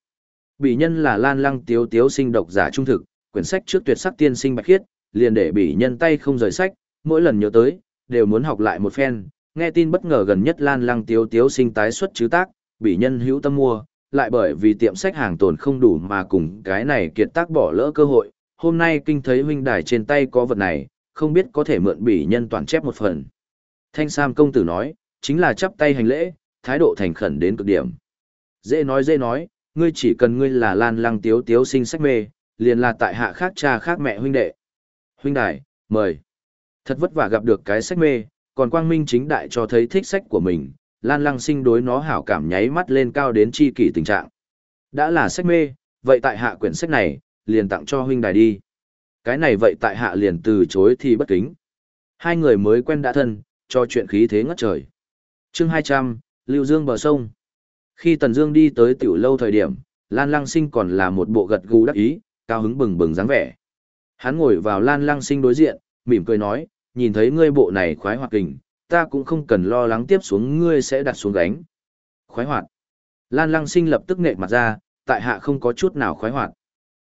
Bị nhân là Lan lăng tiếu tiếu sinh độc giả trung thực, quyển sách trước tuyệt sắc tiên sinh bạch khiết, liền để bị nhân tay không rời sách, mỗi lần nhớ tới, đều muốn học lại một phen. Nghe tin bất ngờ gần nhất Lan lăng tiếu tiếu sinh tái xuất chứ tác, bị nhân hữu tâm mua, lại bởi vì tiệm sách hàng tồn không đủ mà cùng cái này kiệt tác bỏ lỡ cơ hội, hôm nay kinh thấy huynh đài trên tay có vật này, không biết có thể mượn bỉ nhân toàn chép một phần. Thanh Sam công tử nói, chính là chắp tay hành lễ, thái độ thành khẩn đến cực điểm. Dễ nói dễ nói, ngươi chỉ cần ngươi là lan lăng tiếu tiếu sinh sách mê, liền là tại hạ khác cha khác mẹ huynh đệ. Huynh đài, mời. Thật vất vả gặp được cái sách mê, còn quang minh chính đại cho thấy thích sách của mình, Lan Lăng Sinh đối nó hảo cảm nháy mắt lên cao đến chi kỷ tình trạng. Đã là sách mê, vậy tại hạ quyển sách này, liền tặng cho huynh đài đi. Cái này vậy tại hạ liền từ chối thì bất kính. Hai người mới quen đã thân, cho chuyện khí thế ngất trời. chương 200, Lưu Dương bờ sông. Khi Tần Dương đi tới tiểu lâu thời điểm, Lan Lăng Sinh còn là một bộ gật gù đắc ý, cao hứng bừng bừng dáng vẻ. Hắn ngồi vào Lan Lăng Sinh đối diện, mỉm cười nói, nhìn thấy ngươi bộ này khoái hoạt kình, ta cũng không cần lo lắng tiếp xuống ngươi sẽ đặt xuống gánh. Khoái hoạt. Lan Lăng Sinh lập tức nệ mặt ra, tại hạ không có chút nào khoái hoạt.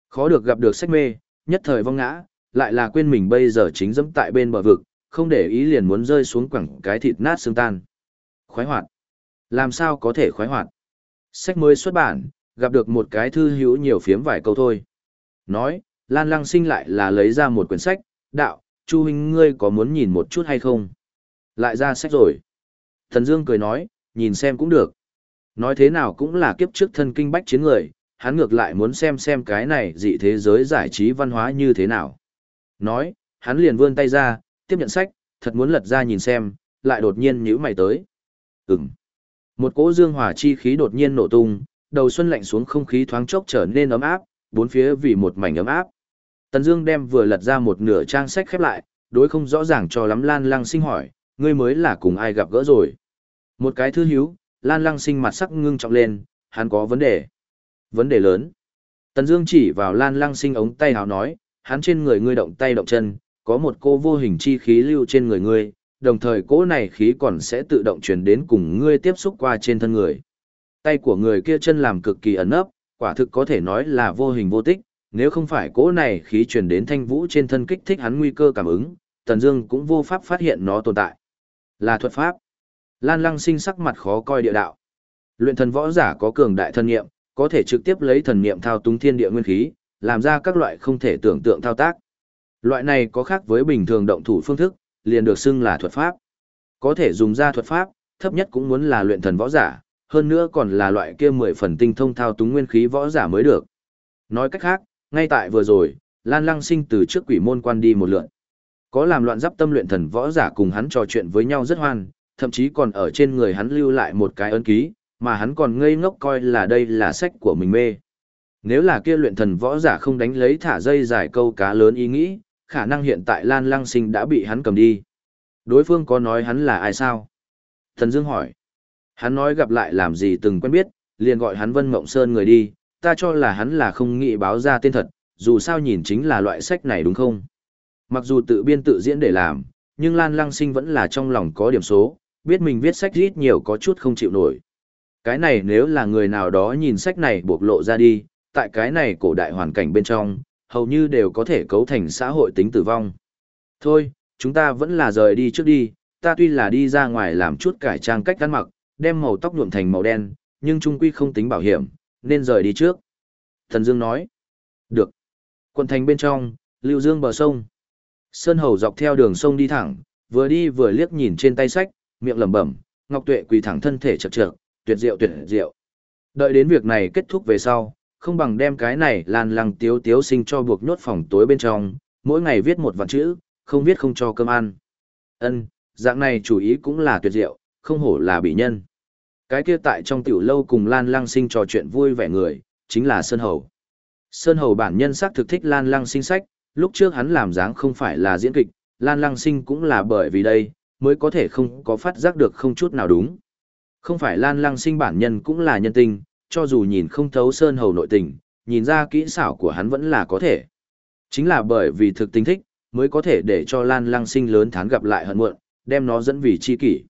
Khó được gặp được sách mê, nhất thời vong ngã, lại là quên mình bây giờ chính dẫm tại bên bờ vực, không để ý liền muốn rơi xuống quẳng cái thịt nát xương tan. Khoái hoạt. Làm sao có thể khoái hoạt? Sách mới xuất bản, gặp được một cái thư hữu nhiều phiếm vài câu thôi. Nói, Lan Lăng Sinh lại là lấy ra một quyển sách, đạo, Chu huynh ngươi có muốn nhìn một chút hay không? Lại ra sách rồi. Thần Dương cười nói, nhìn xem cũng được. Nói thế nào cũng là kiếp trước thân kinh bách chiến người, hắn ngược lại muốn xem xem cái này dị thế giới giải trí văn hóa như thế nào. Nói, hắn liền vươn tay ra, tiếp nhận sách, thật muốn lật ra nhìn xem, lại đột nhiên nhíu mày tới. Ừm. Một cỗ dương hỏa chi khí đột nhiên nổ tung, đầu xuân lạnh xuống không khí thoáng chốc trở nên ấm áp, bốn phía vì một mảnh ấm áp. Tần Dương đem vừa lật ra một nửa trang sách khép lại, đối không rõ ràng cho lắm Lan Lăng Sinh hỏi, ngươi mới là cùng ai gặp gỡ rồi. Một cái thư hiếu, Lan Lăng sinh mặt sắc ngưng trọng lên, hắn có vấn đề. Vấn đề lớn. Tần Dương chỉ vào Lan Lăng sinh ống tay hào nói, hắn trên người ngươi động tay động chân, có một cô vô hình chi khí lưu trên người ngươi, đồng thời cỗ này khí còn sẽ tự động truyền đến cùng ngươi tiếp xúc qua trên thân người. Tay của người kia chân làm cực kỳ ẩn nấp, quả thực có thể nói là vô hình vô tích, nếu không phải cỗ này khí truyền đến thanh vũ trên thân kích thích hắn nguy cơ cảm ứng, Tần Dương cũng vô pháp phát hiện nó tồn tại. Là thuật pháp. Lan Lăng sinh sắc mặt khó coi địa đạo. Luyện thần võ giả có cường đại thân niệm, có thể trực tiếp lấy thần niệm thao túng thiên địa nguyên khí, làm ra các loại không thể tưởng tượng thao tác. Loại này có khác với bình thường động thủ phương thức, liền được xưng là thuật pháp. Có thể dùng ra thuật pháp, thấp nhất cũng muốn là luyện thần võ giả, hơn nữa còn là loại kia mười phần tinh thông thao túng nguyên khí võ giả mới được. Nói cách khác, ngay tại vừa rồi, Lan Lăng Sinh từ trước quỷ môn quan đi một lượt. Có làm loạn giáp tâm luyện thần võ giả cùng hắn trò chuyện với nhau rất hoan, thậm chí còn ở trên người hắn lưu lại một cái ấn ký, mà hắn còn ngây ngốc coi là đây là sách của mình mê. Nếu là kia luyện thần võ giả không đánh lấy thả dây dài câu cá lớn ý nghĩ, khả năng hiện tại Lan Lăng Sinh đã bị hắn cầm đi. Đối phương có nói hắn là ai sao? Thần Dương hỏi. Hắn nói gặp lại làm gì từng quen biết, liền gọi hắn Vân Mộng Sơn người đi, ta cho là hắn là không nghĩ báo ra tên thật, dù sao nhìn chính là loại sách này đúng không? Mặc dù tự biên tự diễn để làm, nhưng Lan Lăng Sinh vẫn là trong lòng có điểm số, biết mình viết sách ít nhiều có chút không chịu nổi. Cái này nếu là người nào đó nhìn sách này bộc lộ ra đi, tại cái này cổ đại hoàn cảnh bên trong, hầu như đều có thể cấu thành xã hội tính tử vong. Thôi, chúng ta vẫn là rời đi trước đi, ta tuy là đi ra ngoài làm chút cải trang cách ăn mặc, đem màu tóc nhuộm thành màu đen, nhưng trung quy không tính bảo hiểm, nên rời đi trước. Thần Dương nói, được. Quận thành bên trong, lưu dương bờ sông. Sơn Hầu dọc theo đường sông đi thẳng, vừa đi vừa liếc nhìn trên tay sách, miệng lẩm bẩm, Ngọc Tuệ quỳ thẳng thân thể chật chật, tuyệt diệu tuyệt diệu. Đợi đến việc này kết thúc về sau, không bằng đem cái này lan lăng tiếu tiếu sinh cho buộc nhốt phòng tối bên trong, mỗi ngày viết một vạn chữ, không viết không cho cơm ăn. Ân, dạng này chủ ý cũng là tuyệt diệu, không hổ là bị nhân. Cái kia tại trong tiểu lâu cùng Lan Lăng Sinh trò chuyện vui vẻ người, chính là Sơn Hầu. Sơn Hầu bản nhân sắc thực thích Lan Lăng Sinh sách, lúc trước hắn làm dáng không phải là diễn kịch, Lan Lăng Sinh cũng là bởi vì đây, mới có thể không có phát giác được không chút nào đúng. Không phải Lan Lăng Sinh bản nhân cũng là nhân tình, cho dù nhìn không thấu Sơn Hầu nội tình, nhìn ra kỹ xảo của hắn vẫn là có thể. Chính là bởi vì thực tính thích, mới có thể để cho Lan Lăng Sinh lớn thán gặp lại hận muộn, đem nó dẫn vì chi kỷ.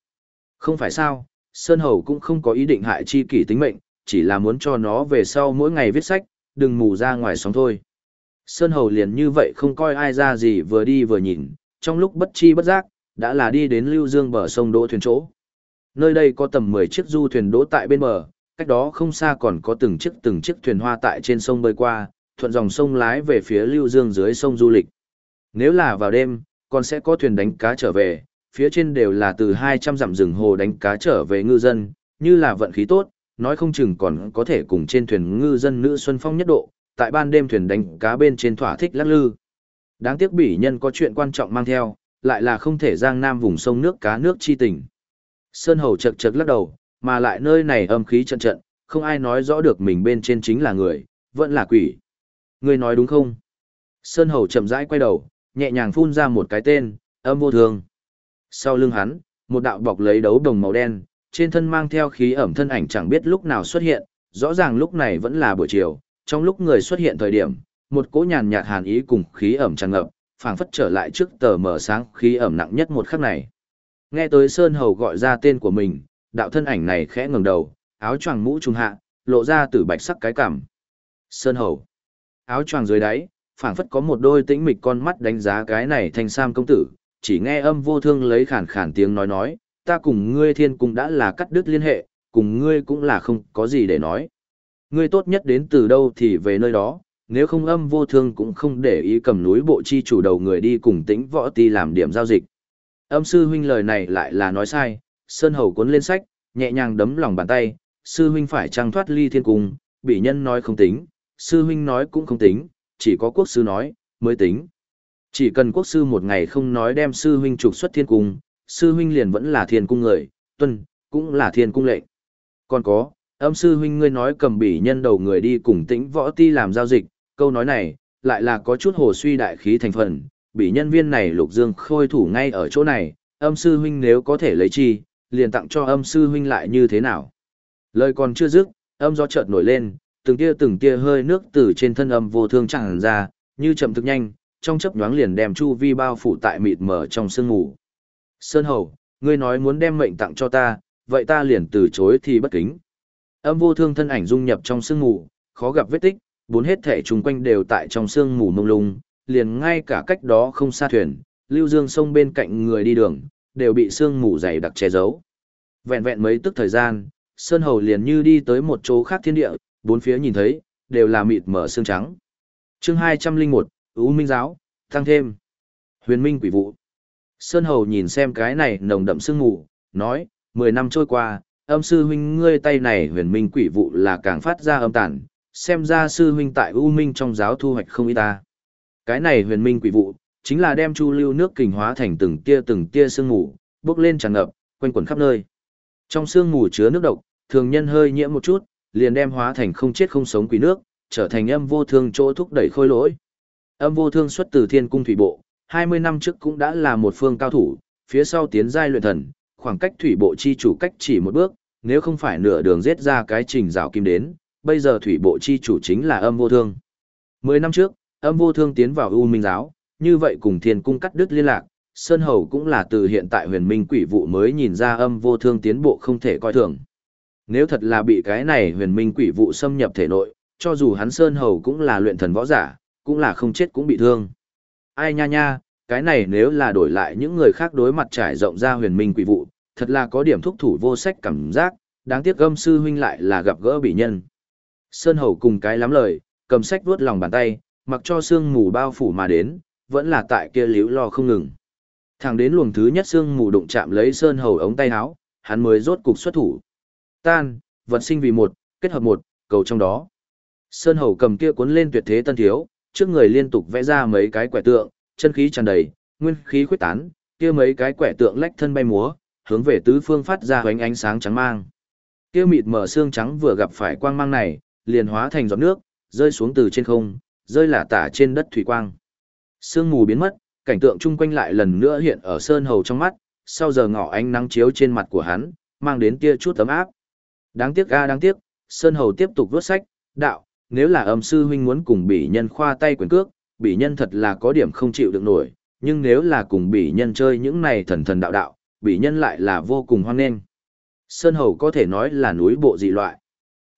Không phải sao, Sơn Hầu cũng không có ý định hại chi kỷ tính mệnh, chỉ là muốn cho nó về sau mỗi ngày viết sách, đừng mù ra ngoài sóng thôi. Sơn Hầu liền như vậy không coi ai ra gì vừa đi vừa nhìn, trong lúc bất chi bất giác, đã là đi đến Lưu Dương bờ sông đỗ thuyền chỗ. Nơi đây có tầm 10 chiếc du thuyền đỗ tại bên bờ, cách đó không xa còn có từng chiếc từng chiếc thuyền hoa tại trên sông bơi qua, thuận dòng sông lái về phía Lưu Dương dưới sông du lịch. Nếu là vào đêm, còn sẽ có thuyền đánh cá trở về, phía trên đều là từ 200 dặm rừng hồ đánh cá trở về ngư dân, như là vận khí tốt, nói không chừng còn có thể cùng trên thuyền ngư dân nữ Xuân Phong nhất độ, tại ban đêm thuyền đánh cá bên trên thỏa thích lắc lư. Đáng tiếc bỉ nhân có chuyện quan trọng mang theo, lại là không thể giang nam vùng sông nước cá nước chi tình. Sơn Hầu chật chật lắc đầu, mà lại nơi này âm khí trận trận, không ai nói rõ được mình bên trên chính là người, vẫn là quỷ. Người nói đúng không? Sơn Hầu chậm rãi quay đầu, nhẹ nhàng phun ra một cái tên, âm vô thường. Sau lưng hắn, một đạo bọc lấy đấu đồng màu đen, trên thân mang theo khí ẩm thân ảnh chẳng biết lúc nào xuất hiện, rõ ràng lúc này vẫn là buổi chiều, trong lúc người xuất hiện thời điểm, một cỗ nhàn nhạt hàn ý cùng khí ẩm tràn ngập, phảng phất trở lại trước tờ mở sáng khí ẩm nặng nhất một khắc này. Nghe tới Sơn Hầu gọi ra tên của mình, đạo thân ảnh này khẽ ngẩng đầu, áo choàng mũ trung hạ, lộ ra tử bạch sắc cái cằm. Sơn Hầu. Áo choàng dưới đáy, phảng phất có một đôi tĩnh mịch con mắt đánh giá cái này thanh sam công tử, chỉ nghe âm vô thương lấy khản khản tiếng nói nói, ta cùng ngươi thiên cung đã là cắt đứt liên hệ, cùng ngươi cũng là không có gì để nói. Ngươi tốt nhất đến từ đâu thì về nơi đó, nếu không âm vô thương cũng không để ý cầm núi bộ chi chủ đầu người đi cùng tĩnh võ ti làm điểm giao dịch. Âm sư huynh lời này lại là nói sai, Sơn Hầu cuốn lên sách, nhẹ nhàng đấm lòng bàn tay, sư huynh phải trăng thoát ly thiên cung, bị nhân nói không tính, sư huynh nói cũng không tính, chỉ có quốc sư nói, mới tính. Chỉ cần quốc sư một ngày không nói đem sư huynh trục xuất thiên cung, sư huynh liền vẫn là thiên cung người, tuân, cũng là thiên cung lệnh. Còn có, âm sư huynh ngươi nói cầm bỉ nhân đầu người đi cùng tĩnh võ ti làm giao dịch, câu nói này, lại là có chút hồ suy đại khí thành phần, bị nhân viên này lục dương khôi thủ ngay ở chỗ này, âm sư huynh nếu có thể lấy chi, liền tặng cho âm sư huynh lại như thế nào. Lời còn chưa dứt, âm gió chợt nổi lên, từng tia từng tia hơi nước từ trên thân âm vô thương chẳng ra, như chậm thực nhanh, trong chớp nhoáng liền đem chu vi bao phủ tại mịt mờ trong sương mù. Sơn Hầu, ngươi nói muốn đem mệnh tặng cho ta, vậy ta liền từ chối thì bất kính. Âm vô thương thân ảnh dung nhập trong sương mù, khó gặp vết tích, bốn hết thể chung quanh đều tại trong sương mù mông lung, liền ngay cả cách đó không xa thuyền, lưu dương sông bên cạnh người đi đường, đều bị sương mù dày đặc che giấu. Vẹn vẹn mấy tức thời gian, Sơn Hầu liền như đi tới một chỗ khác thiên địa, bốn phía nhìn thấy, đều là mịt mở sương trắng. chương 201, Ú Minh Giáo, tăng thêm. Huyền Minh quỷ vụ. Sơn Hầu nhìn xem cái này nồng đậm sương mù, nói, 10 năm trôi qua, âm sư huynh ngươi tay này huyền minh quỷ vụ là càng phát ra âm tản, xem ra sư huynh tại U Minh trong giáo thu hoạch không ít ta. Cái này huyền minh quỷ vụ, chính là đem chu lưu nước kình hóa thành từng tia từng tia sương mù, bốc lên tràn ngập, quanh quẩn khắp nơi. Trong sương mù chứa nước độc, thường nhân hơi nhiễm một chút, liền đem hóa thành không chết không sống quỷ nước, trở thành âm vô thương chỗ thúc đẩy khôi lỗi. Âm vô thương xuất từ thiên cung thủy bộ, 20 năm trước cũng đã là một phương cao thủ, phía sau tiến giai luyện thần, khoảng cách thủy bộ chi chủ cách chỉ một bước, nếu không phải nửa đường giết ra cái trình rào kim đến, bây giờ thủy bộ chi chủ chính là âm vô thương. Mười năm trước, âm vô thương tiến vào U Minh giáo, như vậy cùng thiên cung cắt đứt liên lạc, Sơn Hầu cũng là từ hiện tại huyền minh quỷ vụ mới nhìn ra âm vô thương tiến bộ không thể coi thường. Nếu thật là bị cái này huyền minh quỷ vụ xâm nhập thể nội, cho dù hắn Sơn Hầu cũng là luyện thần võ giả, cũng là không chết cũng bị thương. Ai nha nha, cái này nếu là đổi lại những người khác đối mặt trải rộng ra huyền minh quỷ vụ, thật là có điểm thúc thủ vô sách cảm giác, đáng tiếc gâm sư huynh lại là gặp gỡ bị nhân. Sơn Hầu cùng cái lắm lời, cầm sách vuốt lòng bàn tay, mặc cho sương mù bao phủ mà đến, vẫn là tại kia liễu lo không ngừng. Thẳng đến luồng thứ nhất sương mù đụng chạm lấy Sơn Hầu ống tay áo, hắn mới rốt cục xuất thủ. Tan, vật sinh vì một, kết hợp một, cầu trong đó. Sơn Hầu cầm kia cuốn lên tuyệt thế tân thiếu, trước người liên tục vẽ ra mấy cái quẻ tượng, chân khí tràn đầy, nguyên khí khuyết tán, kia mấy cái quẻ tượng lách thân bay múa, hướng về tứ phương phát ra hoánh ánh sáng trắng mang. Kia mịt mở xương trắng vừa gặp phải quang mang này, liền hóa thành giọt nước, rơi xuống từ trên không, rơi lả tả trên đất thủy quang. Sương mù biến mất, cảnh tượng chung quanh lại lần nữa hiện ở sơn hầu trong mắt, sau giờ ngỏ ánh nắng chiếu trên mặt của hắn, mang đến tia chút tấm áp. Đáng tiếc ga đáng tiếc, sơn hầu tiếp tục vớt sách, đạo, nếu là âm sư huynh muốn cùng bỉ nhân khoa tay quyền cước, bỉ nhân thật là có điểm không chịu được nổi, nhưng nếu là cùng bỉ nhân chơi những này thần thần đạo đạo, bỉ nhân lại là vô cùng hoan nghênh. Sơn hầu có thể nói là núi bộ dị loại.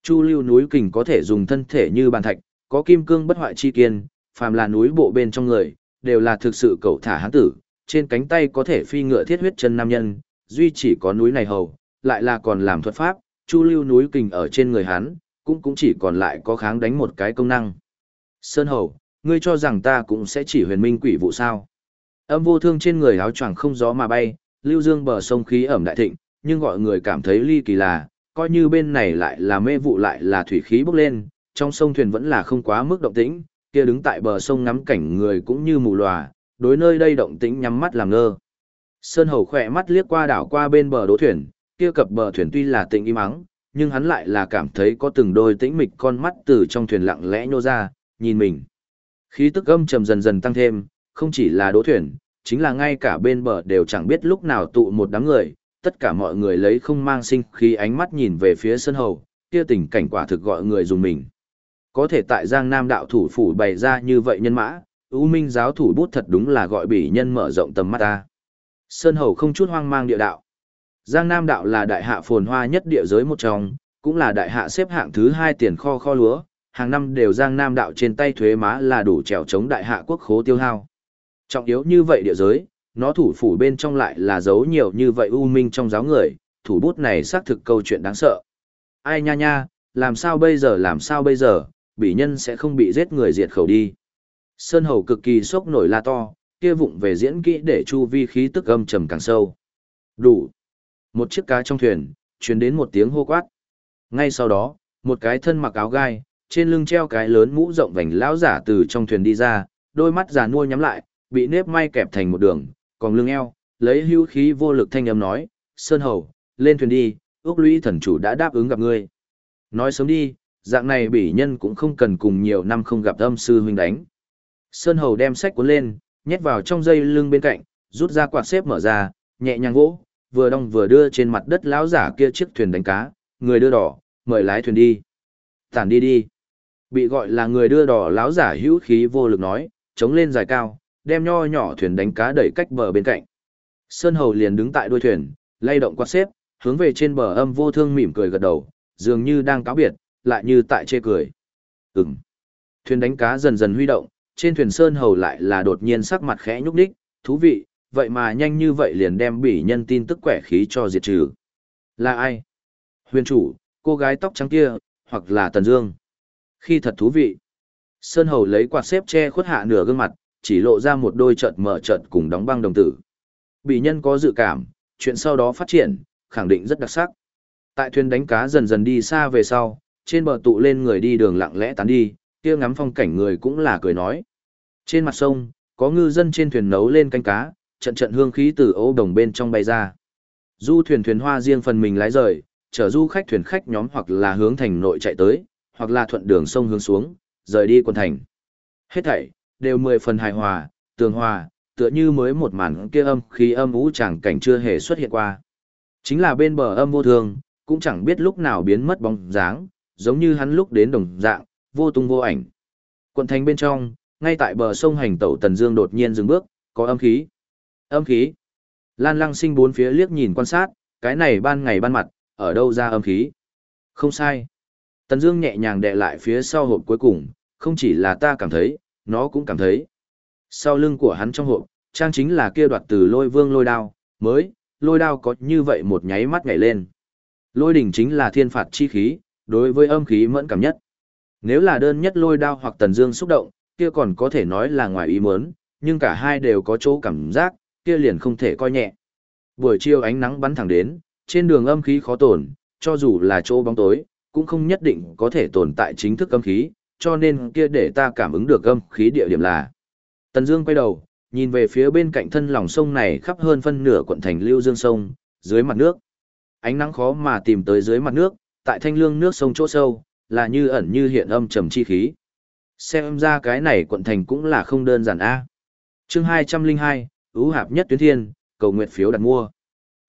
Chu lưu núi kình có thể dùng thân thể như bàn thạch, có kim cương bất hoại chi kiên, phàm là núi bộ bên trong người, đều là thực sự cậu thả hán tử, trên cánh tay có thể phi ngựa thiết huyết chân nam nhân, duy chỉ có núi này hầu, lại là còn làm thuật pháp, chu lưu núi kình ở trên người hắn, cũng cũng chỉ còn lại có kháng đánh một cái công năng. Sơn hầu, ngươi cho rằng ta cũng sẽ chỉ huyền minh quỷ vụ sao. Âm vô thương trên người áo choàng không gió mà bay, lưu dương bờ sông khí ẩm đại thịnh, nhưng gọi người cảm thấy ly kỳ là, coi như bên này lại là mê vụ lại là thủy khí bốc lên, trong sông thuyền vẫn là không quá mức động tĩnh, kia đứng tại bờ sông ngắm cảnh người cũng như mù lòa, đối nơi đây động tĩnh nhắm mắt làm ngơ. Sơn Hầu khỏe mắt liếc qua đảo qua bên bờ đỗ thuyền, kia cập bờ thuyền tuy là tĩnh im ắng, nhưng hắn lại là cảm thấy có từng đôi tĩnh mịch con mắt từ trong thuyền lặng lẽ nhô ra, nhìn mình. Khí tức âm trầm dần dần tăng thêm, không chỉ là đỗ thuyền, chính là ngay cả bên bờ đều chẳng biết lúc nào tụ một đám người, tất cả mọi người lấy không mang sinh khí ánh mắt nhìn về phía sơn hầu, kia tình cảnh quả thực gọi người dùng mình. Có thể tại Giang Nam đạo thủ phủ bày ra như vậy nhân mã, ưu minh giáo thủ bút thật đúng là gọi bỉ nhân mở rộng tầm mắt ta. Sơn hầu không chút hoang mang địa đạo. Giang Nam đạo là đại hạ phồn hoa nhất địa giới một trong, cũng là đại hạ xếp hạng thứ hai tiền kho kho lúa, hàng năm đều Giang Nam đạo trên tay thuế má là đủ trèo chống đại hạ quốc khố tiêu hao. Trọng yếu như vậy địa giới, nó thủ phủ bên trong lại là giấu nhiều như vậy u minh trong giáo người, thủ bút này xác thực câu chuyện đáng sợ. Ai nha nha, làm sao bây giờ làm sao bây giờ, bị nhân sẽ không bị giết người diệt khẩu đi. Sơn hầu cực kỳ sốc nổi la to, kia vụng về diễn kỹ để chu vi khí tức âm trầm càng sâu. Đủ. Một chiếc cá trong thuyền, truyền đến một tiếng hô quát. Ngay sau đó, một cái thân mặc áo gai, trên lưng treo cái lớn mũ rộng vành lão giả từ trong thuyền đi ra, đôi mắt già nuôi nhắm lại, bị nếp may kẹp thành một đường, còn lưng eo, lấy hưu khí vô lực thanh âm nói, Sơn Hầu, lên thuyền đi, ước lũy thần chủ đã đáp ứng gặp ngươi. Nói sớm đi, dạng này bỉ nhân cũng không cần cùng nhiều năm không gặp âm sư huynh đánh. Sơn Hầu đem sách cuốn lên, nhét vào trong dây lưng bên cạnh, rút ra quạt xếp mở ra, nhẹ nhàng vỗ, vừa đong vừa đưa trên mặt đất lão giả kia chiếc thuyền đánh cá, người đưa đỏ, mời lái thuyền đi. Tản đi đi. Bị gọi là người đưa đỏ lão giả hữu khí vô lực nói, chống lên dài cao, đem nho nhỏ thuyền đánh cá đẩy cách bờ bên cạnh. Sơn Hầu liền đứng tại đuôi thuyền, lay động quạt xếp, hướng về trên bờ âm vô thương mỉm cười gật đầu, dường như đang cáo biệt, lại như tại chê cười. Ừm. Thuyền đánh cá dần dần huy động, trên thuyền Sơn Hầu lại là đột nhiên sắc mặt khẽ nhúc đích, thú vị, vậy mà nhanh như vậy liền đem bỉ nhân tin tức quẻ khí cho diệt trừ. Là ai? Huyền chủ, cô gái tóc trắng kia, hoặc là Tần Dương. Khi thật thú vị. Sơn Hầu lấy quạt xếp che khuất hạ nửa gương mặt, chỉ lộ ra một đôi chợt mở chợt cùng đóng băng đồng tử. Bỉ nhân có dự cảm, chuyện sau đó phát triển, khẳng định rất đặc sắc. Tại thuyền đánh cá dần dần đi xa về sau, trên bờ tụ lên người đi đường lặng lẽ tán đi, kia ngắm phong cảnh người cũng là cười nói. Trên mặt sông, có ngư dân trên thuyền nấu lên canh cá, trận trận hương khí từ ấu đồng bên trong bay ra. Du thuyền thuyền hoa riêng phần mình lái rời, chở du khách thuyền khách nhóm hoặc là hướng thành nội chạy tới, hoặc là thuận đường sông hướng xuống, rời đi quần thành. Hết thảy, đều mười phần hài hòa, tường hòa, tựa như mới một màn kia âm khí âm ú chẳng cảnh chưa hề xuất hiện qua. Chính là bên bờ âm vô thường, cũng chẳng biết lúc nào biến mất bóng dáng, giống như hắn lúc đến đồng dạng, vô tung vô ảnh. Quận thành bên trong, ngay tại bờ sông hành tẩu Tần Dương đột nhiên dừng bước, có âm khí. Âm khí. Lan Lăng Sinh bốn phía liếc nhìn quan sát, cái này ban ngày ban mặt, ở đâu ra âm khí? Không sai. Tần Dương nhẹ nhàng đè lại phía sau hộp cuối cùng, không chỉ là ta cảm thấy, nó cũng cảm thấy. Sau lưng của hắn trong hộp, trang chính là kia đoạt từ Lôi Vương lôi đao, mới, lôi đao có như vậy một nháy mắt nhảy lên. Lôi đỉnh chính là thiên phạt chi khí, đối với âm khí mẫn cảm nhất. Nếu là đơn nhất lôi đao hoặc tần dương xúc động, kia còn có thể nói là ngoài ý muốn, nhưng cả hai đều có chỗ cảm giác, kia liền không thể coi nhẹ. Buổi chiều ánh nắng bắn thẳng đến, trên đường âm khí khó tổn, cho dù là chỗ bóng tối, cũng không nhất định có thể tồn tại chính thức âm khí, cho nên kia để ta cảm ứng được âm khí địa điểm là. Tần Dương quay đầu, nhìn về phía bên cạnh thân lòng sông này khắp hơn phân nửa quận thành Lưu Dương sông, dưới mặt nước. Ánh nắng khó mà tìm tới dưới mặt nước, tại thanh lương nước sông chỗ sâu, là như ẩn như hiện âm trầm chi khí. Xem ra cái này quận thành cũng là không đơn giản a. Chương 202, ưu hạp nhất tuyến thiên, cầu nguyện phiếu đặt mua.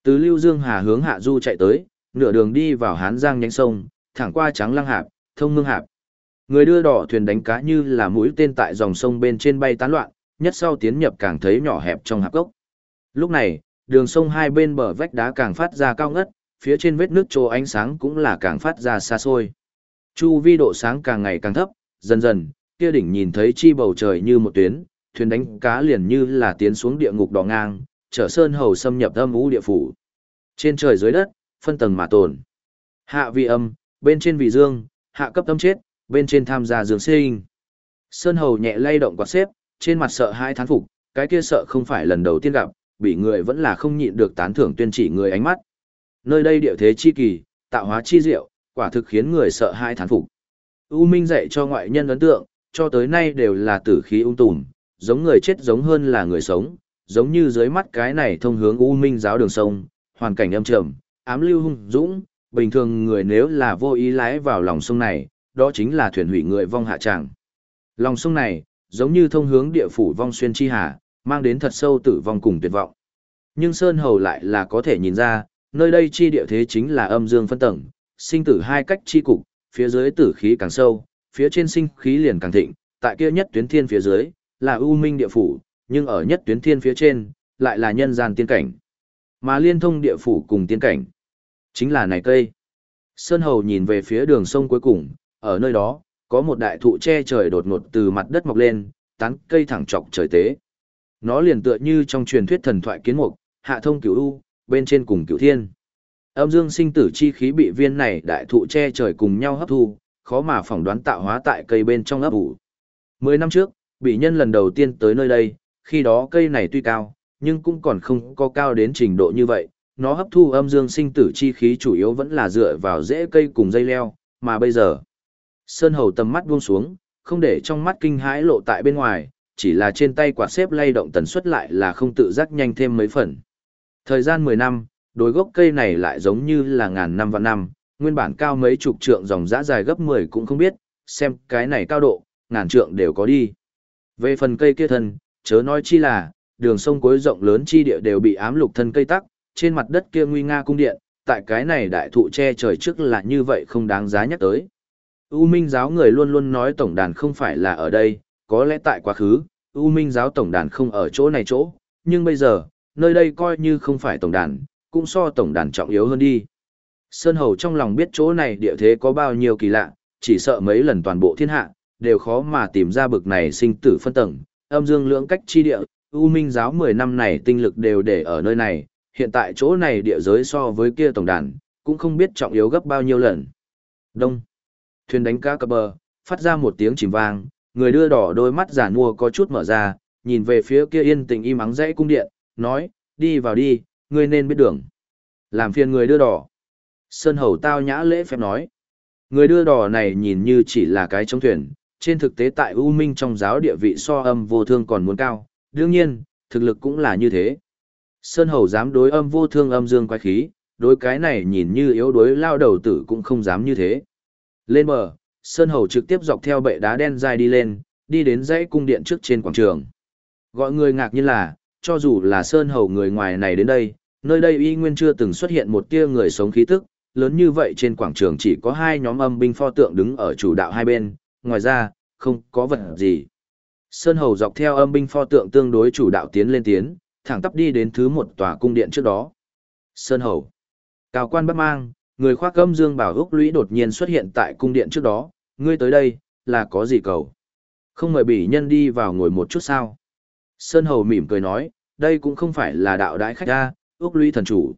Từ Lưu Dương Hà hướng hạ du chạy tới, nửa đường đi vào Hán Giang nhánh sông, thẳng qua Trắng Lăng Hạp, thông mương hạp. Người đưa đỏ thuyền đánh cá như là mũi tên tại dòng sông bên trên bay tán loạn, nhất sau tiến nhập càng thấy nhỏ hẹp trong hạp gốc. Lúc này, đường sông hai bên bờ vách đá càng phát ra cao ngất, phía trên vết nước chỗ ánh sáng cũng là càng phát ra xa xôi. Chu vi độ sáng càng ngày càng thấp, dần dần, kia đỉnh nhìn thấy chi bầu trời như một tuyến, thuyền đánh cá liền như là tiến xuống địa ngục đỏ ngang, trở sơn hầu xâm nhập âm vũ địa phủ. Trên trời dưới đất, phân tầng mà tồn. Hạ vị âm, bên trên vị dương, hạ cấp tâm chết, bên trên tham gia dương sinh. Sơn hầu nhẹ lay động quạt xếp, trên mặt sợ hai thán phục, cái kia sợ không phải lần đầu tiên gặp, bị người vẫn là không nhịn được tán thưởng tuyên chỉ người ánh mắt. Nơi đây địa thế chi kỳ, tạo hóa chi diệu, quả thực khiến người sợ hai thán phục. U Minh dạy cho ngoại nhân ấn tượng, cho tới nay đều là tử khí ung tùm, giống người chết giống hơn là người sống, giống như dưới mắt cái này thông hướng U Minh giáo đường sông, hoàn cảnh âm trầm, ám lưu hung dũng, bình thường người nếu là vô ý lái vào lòng sông này, đó chính là thuyền hủy người vong hạ tràng. Lòng sông này, giống như thông hướng địa phủ vong xuyên chi hà, mang đến thật sâu tử vong cùng tuyệt vọng. Nhưng Sơn Hầu lại là có thể nhìn ra, nơi đây chi địa thế chính là âm dương phân tầng, sinh tử hai cách chi cục, phía dưới tử khí càng sâu, phía trên sinh khí liền càng thịnh, tại kia nhất tuyến thiên phía dưới, là u minh địa phủ, nhưng ở nhất tuyến thiên phía trên, lại là nhân gian tiên cảnh. Mà liên thông địa phủ cùng tiên cảnh, chính là này cây. Sơn Hầu nhìn về phía đường sông cuối cùng, ở nơi đó, có một đại thụ che trời đột ngột từ mặt đất mọc lên, tán cây thẳng trọc trời tế. Nó liền tựa như trong truyền thuyết thần thoại kiến mục, hạ thông cửu u, bên trên cùng cửu thiên. Âm dương sinh tử chi khí bị viên này đại thụ che trời cùng nhau hấp thu, khó mà phỏng đoán tạo hóa tại cây bên trong ấp ủ. Mười năm trước, bị nhân lần đầu tiên tới nơi đây, khi đó cây này tuy cao, nhưng cũng còn không có cao đến trình độ như vậy. Nó hấp thu âm dương sinh tử chi khí chủ yếu vẫn là dựa vào rễ cây cùng dây leo, mà bây giờ. Sơn hầu tầm mắt buông xuống, không để trong mắt kinh hãi lộ tại bên ngoài, chỉ là trên tay quạt xếp lay động tần suất lại là không tự giác nhanh thêm mấy phần. Thời gian 10 năm, đối gốc cây này lại giống như là ngàn năm vạn năm, nguyên bản cao mấy chục trượng dòng dã dài gấp 10 cũng không biết, xem cái này cao độ, ngàn trượng đều có đi. Về phần cây kia thân, chớ nói chi là, đường sông cuối rộng lớn chi địa đều bị ám lục thân cây tắc, trên mặt đất kia nguy nga cung điện, tại cái này đại thụ che trời trước là như vậy không đáng giá nhắc tới. U Minh giáo người luôn luôn nói tổng đàn không phải là ở đây, có lẽ tại quá khứ, U Minh giáo tổng đàn không ở chỗ này chỗ, nhưng bây giờ, nơi đây coi như không phải tổng đàn, cũng so tổng đàn trọng yếu hơn đi. Sơn Hầu trong lòng biết chỗ này địa thế có bao nhiêu kỳ lạ, chỉ sợ mấy lần toàn bộ thiên hạ, đều khó mà tìm ra bực này sinh tử phân tầng, âm dương lưỡng cách chi địa, U Minh giáo 10 năm này tinh lực đều để ở nơi này, hiện tại chỗ này địa giới so với kia tổng đàn, cũng không biết trọng yếu gấp bao nhiêu lần. Đông. Thuyền đánh cá cập bờ, phát ra một tiếng chìm vang, người đưa đỏ đôi mắt giả mua có chút mở ra, nhìn về phía kia yên tĩnh im ắng dãy cung điện, nói, đi vào đi, ngươi nên biết đường. Làm phiền người đưa đỏ. Sơn hầu tao nhã lễ phép nói. Người đưa đỏ này nhìn như chỉ là cái trong thuyền, trên thực tế tại U Minh trong giáo địa vị so âm vô thương còn muốn cao, đương nhiên, thực lực cũng là như thế. Sơn hầu dám đối âm vô thương âm dương quái khí, đối cái này nhìn như yếu đối lao đầu tử cũng không dám như thế. Lên bờ, Sơn hầu trực tiếp dọc theo bệ đá đen dài đi lên, đi đến dãy cung điện trước trên quảng trường. Gọi người ngạc nhiên là, cho dù là Sơn hầu người ngoài này đến đây, nơi đây y nguyên chưa từng xuất hiện một tia người sống khí tức, lớn như vậy trên quảng trường chỉ có hai nhóm âm binh pho tượng đứng ở chủ đạo hai bên, ngoài ra, không có vật gì. Sơn hầu dọc theo âm binh pho tượng tương đối chủ đạo tiến lên tiến, thẳng tắp đi đến thứ một tòa cung điện trước đó. Sơn hầu. Cao quan bắt mang, người khoác âm dương bảo ước lũy đột nhiên xuất hiện tại cung điện trước đó, ngươi tới đây, là có gì cầu? Không mời bỉ nhân đi vào ngồi một chút sao? Sơn hầu mỉm cười nói, đây cũng không phải là đạo đại khách ra, ước lũy thần chủ.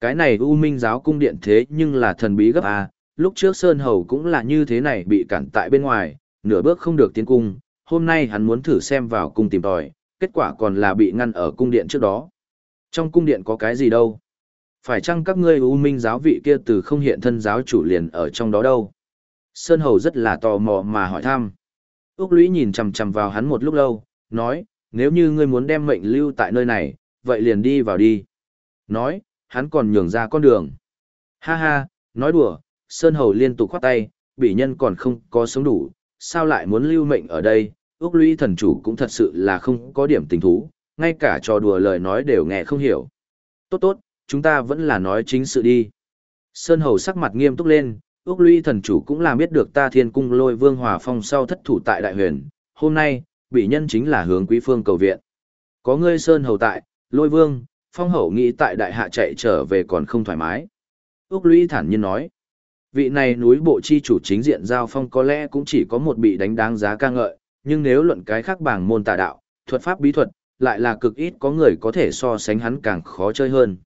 Cái này U Minh giáo cung điện thế nhưng là thần bí gấp A, lúc trước Sơn Hầu cũng là như thế này bị cản tại bên ngoài, nửa bước không được tiến cung, hôm nay hắn muốn thử xem vào cung tìm tòi, kết quả còn là bị ngăn ở cung điện trước đó. Trong cung điện có cái gì đâu? Phải chăng các ngươi U Minh giáo vị kia từ không hiện thân giáo chủ liền ở trong đó đâu? Sơn Hầu rất là tò mò mà hỏi thăm. Úc Lũy nhìn chằm chằm vào hắn một lúc lâu, nói, nếu như ngươi muốn đem mệnh lưu tại nơi này, vậy liền đi vào đi. Nói, hắn còn nhường ra con đường. Ha ha, nói đùa, Sơn Hầu liên tục khoát tay, bị nhân còn không có sống đủ, sao lại muốn lưu mệnh ở đây, ước Lũy thần chủ cũng thật sự là không có điểm tình thú, ngay cả trò đùa lời nói đều nghe không hiểu. Tốt tốt, chúng ta vẫn là nói chính sự đi. Sơn Hầu sắc mặt nghiêm túc lên, ước Lũy thần chủ cũng làm biết được ta thiên cung lôi vương hòa phong sau thất thủ tại đại huyền, hôm nay, bị nhân chính là hướng quý phương cầu viện. Có ngươi Sơn Hầu tại, lôi vương, phong hậu nghĩ tại đại hạ chạy trở về còn không thoải mái. Úc Lũy thản nhiên nói, vị này núi bộ chi chủ chính diện giao phong có lẽ cũng chỉ có một bị đánh đáng giá ca ngợi, nhưng nếu luận cái khác bảng môn tà đạo, thuật pháp bí thuật, lại là cực ít có người có thể so sánh hắn càng khó chơi hơn.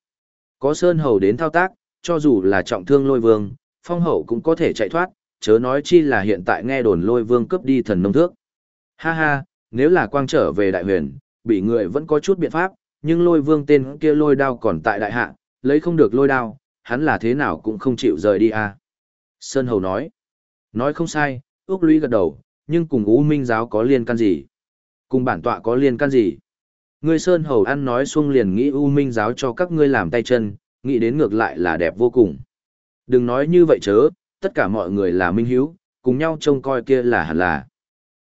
Có Sơn Hầu đến thao tác, cho dù là trọng thương lôi vương, phong hậu cũng có thể chạy thoát, chớ nói chi là hiện tại nghe đồn lôi vương cướp đi thần nông thước. Ha ha, nếu là quang trở về đại huyền, bị người vẫn có chút biện pháp, nhưng lôi vương tên kia lôi đao còn tại đại hạ, lấy không được lôi đao, hắn là thế nào cũng không chịu rời đi à. Sơn Hầu nói, nói không sai, ước lũy gật đầu, nhưng cùng U Minh giáo có liên can gì? Cùng bản tọa có liên can gì? Ngươi Sơn Hầu ăn nói xuông liền nghĩ U Minh giáo cho các ngươi làm tay chân, nghĩ đến ngược lại là đẹp vô cùng. Đừng nói như vậy chớ, tất cả mọi người là minh hiếu, cùng nhau trông coi kia là hẳn là.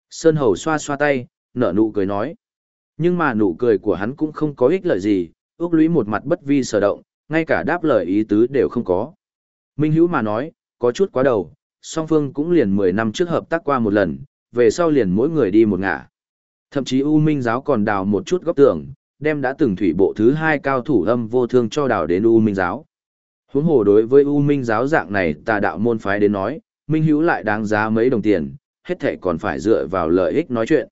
Sơn Hầu xoa xoa tay, nở nụ cười nói. Nhưng mà nụ cười của hắn cũng không có ích lợi gì, ước lũy một mặt bất vi sở động, ngay cả đáp lời ý tứ đều không có. Minh Hữu mà nói, có chút quá đầu, song phương cũng liền 10 năm trước hợp tác qua một lần, về sau liền mỗi người đi một ngả. Thậm chí U Minh giáo còn đào một chút góc tường, đem đã từng thủy bộ thứ hai cao thủ âm vô thương cho đào đến U Minh giáo. Huống hồ đối với U Minh giáo dạng này tà đạo môn phái đến nói, Minh Hữu lại đáng giá mấy đồng tiền, hết thể còn phải dựa vào lợi ích nói chuyện.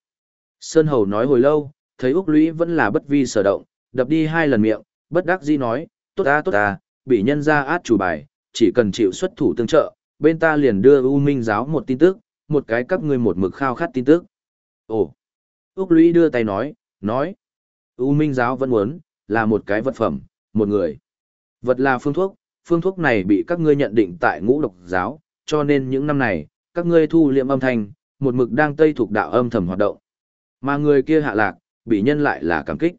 Sơn Hầu nói hồi lâu, thấy Úc Lũy vẫn là bất vi sở động, đập đi hai lần miệng, bất đắc dĩ nói, tốt ta tốt ta, bị nhân ra át chủ bài, chỉ cần chịu xuất thủ tương trợ, bên ta liền đưa U Minh giáo một tin tức, một cái các ngươi một mực khao khát tin tức. Ồ! Úc Lũy đưa tay nói, nói, U Minh giáo vẫn muốn, là một cái vật phẩm, một người. Vật là phương thuốc, phương thuốc này bị các ngươi nhận định tại ngũ độc giáo, cho nên những năm này, các ngươi thu liệm âm thanh, một mực đang tây thuộc đạo âm thầm hoạt động. Mà người kia hạ lạc, bị nhân lại là cảm kích.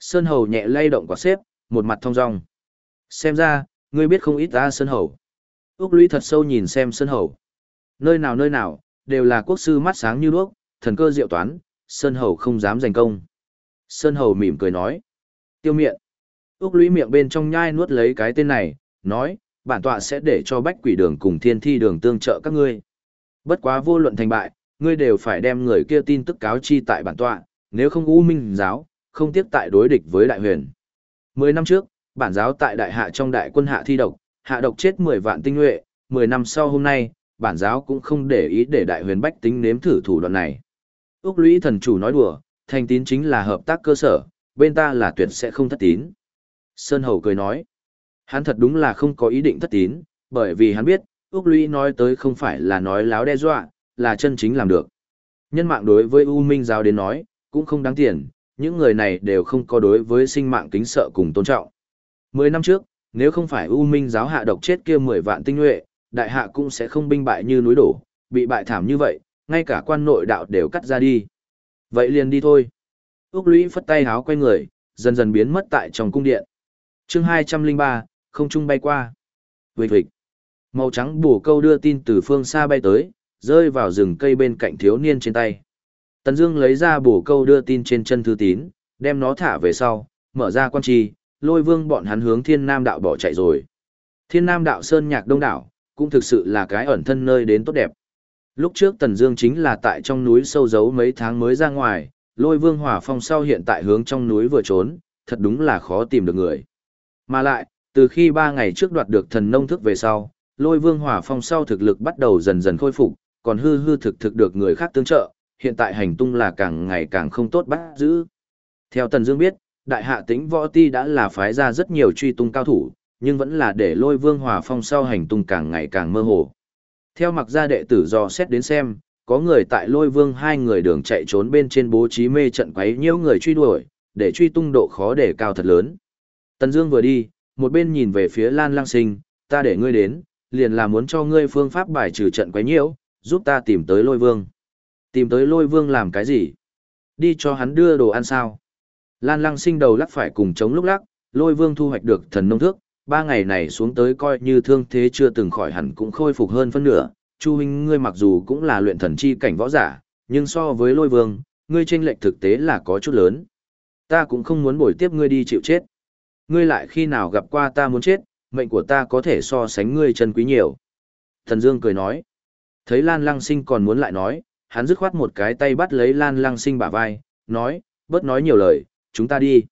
Sơn Hầu nhẹ lay động quả xếp, một mặt thông dong. Xem ra, ngươi biết không ít ta Sơn Hầu. Úc Lũy thật sâu nhìn xem Sơn Hầu. Nơi nào nơi nào, đều là quốc sư mắt sáng như đuốc, thần cơ diệu toán, Sơn Hầu không dám giành công. Sơn Hầu mỉm cười nói. Tiêu miệng. Úc lũy miệng bên trong nhai nuốt lấy cái tên này, nói, bản tọa sẽ để cho bách quỷ đường cùng thiên thi đường tương trợ các ngươi. Bất quá vô luận thành bại, ngươi đều phải đem người kia tin tức cáo chi tại bản tọa, nếu không u minh giáo, không tiếc tại đối địch với đại huyền. Mười năm trước, bản giáo tại đại hạ trong đại quân hạ thi độc, hạ độc chết mười vạn tinh nhuệ, mười năm sau hôm nay, bản giáo cũng không để ý để đại huyền bách tính nếm thử thủ đoạn này. Úc lũy thần chủ nói đùa, thành tín chính là hợp tác cơ sở, bên ta là tuyệt sẽ không thất tín. Sơn Hầu cười nói, hắn thật đúng là không có ý định thất tín, bởi vì hắn biết, Úc lũy nói tới không phải là nói láo đe dọa, là chân chính làm được. Nhân mạng đối với U Minh giáo đến nói, cũng không đáng tiền, những người này đều không có đối với sinh mạng kính sợ cùng tôn trọng. Mười năm trước, nếu không phải U Minh giáo hạ độc chết kia mười vạn tinh nhuệ, đại hạ cũng sẽ không binh bại như núi đổ, bị bại thảm như vậy, ngay cả quan nội đạo đều cắt ra đi. Vậy liền đi thôi. Úc lũy phất tay háo quay người, dần dần biến mất tại trong cung điện. chương 203, không trung bay qua. Vịt vịt. Màu trắng bù câu đưa tin từ phương xa bay tới, rơi vào rừng cây bên cạnh thiếu niên trên tay. Tần Dương lấy ra bổ câu đưa tin trên chân thư tín, đem nó thả về sau, mở ra quan trì, lôi vương bọn hắn hướng Thiên Nam đạo bỏ chạy rồi. Thiên Nam đạo sơn nhạc đông đảo, cũng thực sự là cái ẩn thân nơi đến tốt đẹp. Lúc trước Tần Dương chính là tại trong núi sâu giấu mấy tháng mới ra ngoài, lôi vương hỏa phong sau hiện tại hướng trong núi vừa trốn, thật đúng là khó tìm được người. Mà lại, từ khi ba ngày trước đoạt được thần nông thức về sau, lôi vương hỏa phong sau thực lực bắt đầu dần dần khôi phục, còn hư hư thực thực được người khác tương trợ, hiện tại hành tung là càng ngày càng không tốt bắt giữ. Theo Tần Dương biết, đại hạ tĩnh võ ti đã là phái ra rất nhiều truy tung cao thủ, nhưng vẫn là để lôi vương hòa phong sau hành tung càng ngày càng mơ hồ. Theo mặc gia đệ tử dò xét đến xem, có người tại lôi vương hai người đường chạy trốn bên trên bố trí mê trận quấy nhiễu người truy đuổi, để truy tung độ khó để cao thật lớn. Tần Dương vừa đi, một bên nhìn về phía Lan Lang Sinh, ta để ngươi đến, liền là muốn cho ngươi phương pháp bài trừ trận quấy nhiễu, giúp ta tìm tới lôi vương. Tìm tới lôi vương làm cái gì? Đi cho hắn đưa đồ ăn sao? Lan lăng sinh đầu lắc phải cùng chống lúc lắc, lôi vương thu hoạch được thần nông thước, ba ngày này xuống tới coi như thương thế chưa từng khỏi hẳn cũng khôi phục hơn phân nửa. Chu huynh ngươi mặc dù cũng là luyện thần chi cảnh võ giả, nhưng so với lôi vương, ngươi tranh lệch thực tế là có chút lớn. Ta cũng không muốn bồi tiếp ngươi đi chịu chết. Ngươi lại khi nào gặp qua ta muốn chết, mệnh của ta có thể so sánh ngươi chân quý nhiều. Thần Dương cười nói. Thấy Lan Lăng Sinh còn muốn lại nói, hắn dứt khoát một cái tay bắt lấy Lan Lăng Sinh bả vai, nói, bớt nói nhiều lời, chúng ta đi.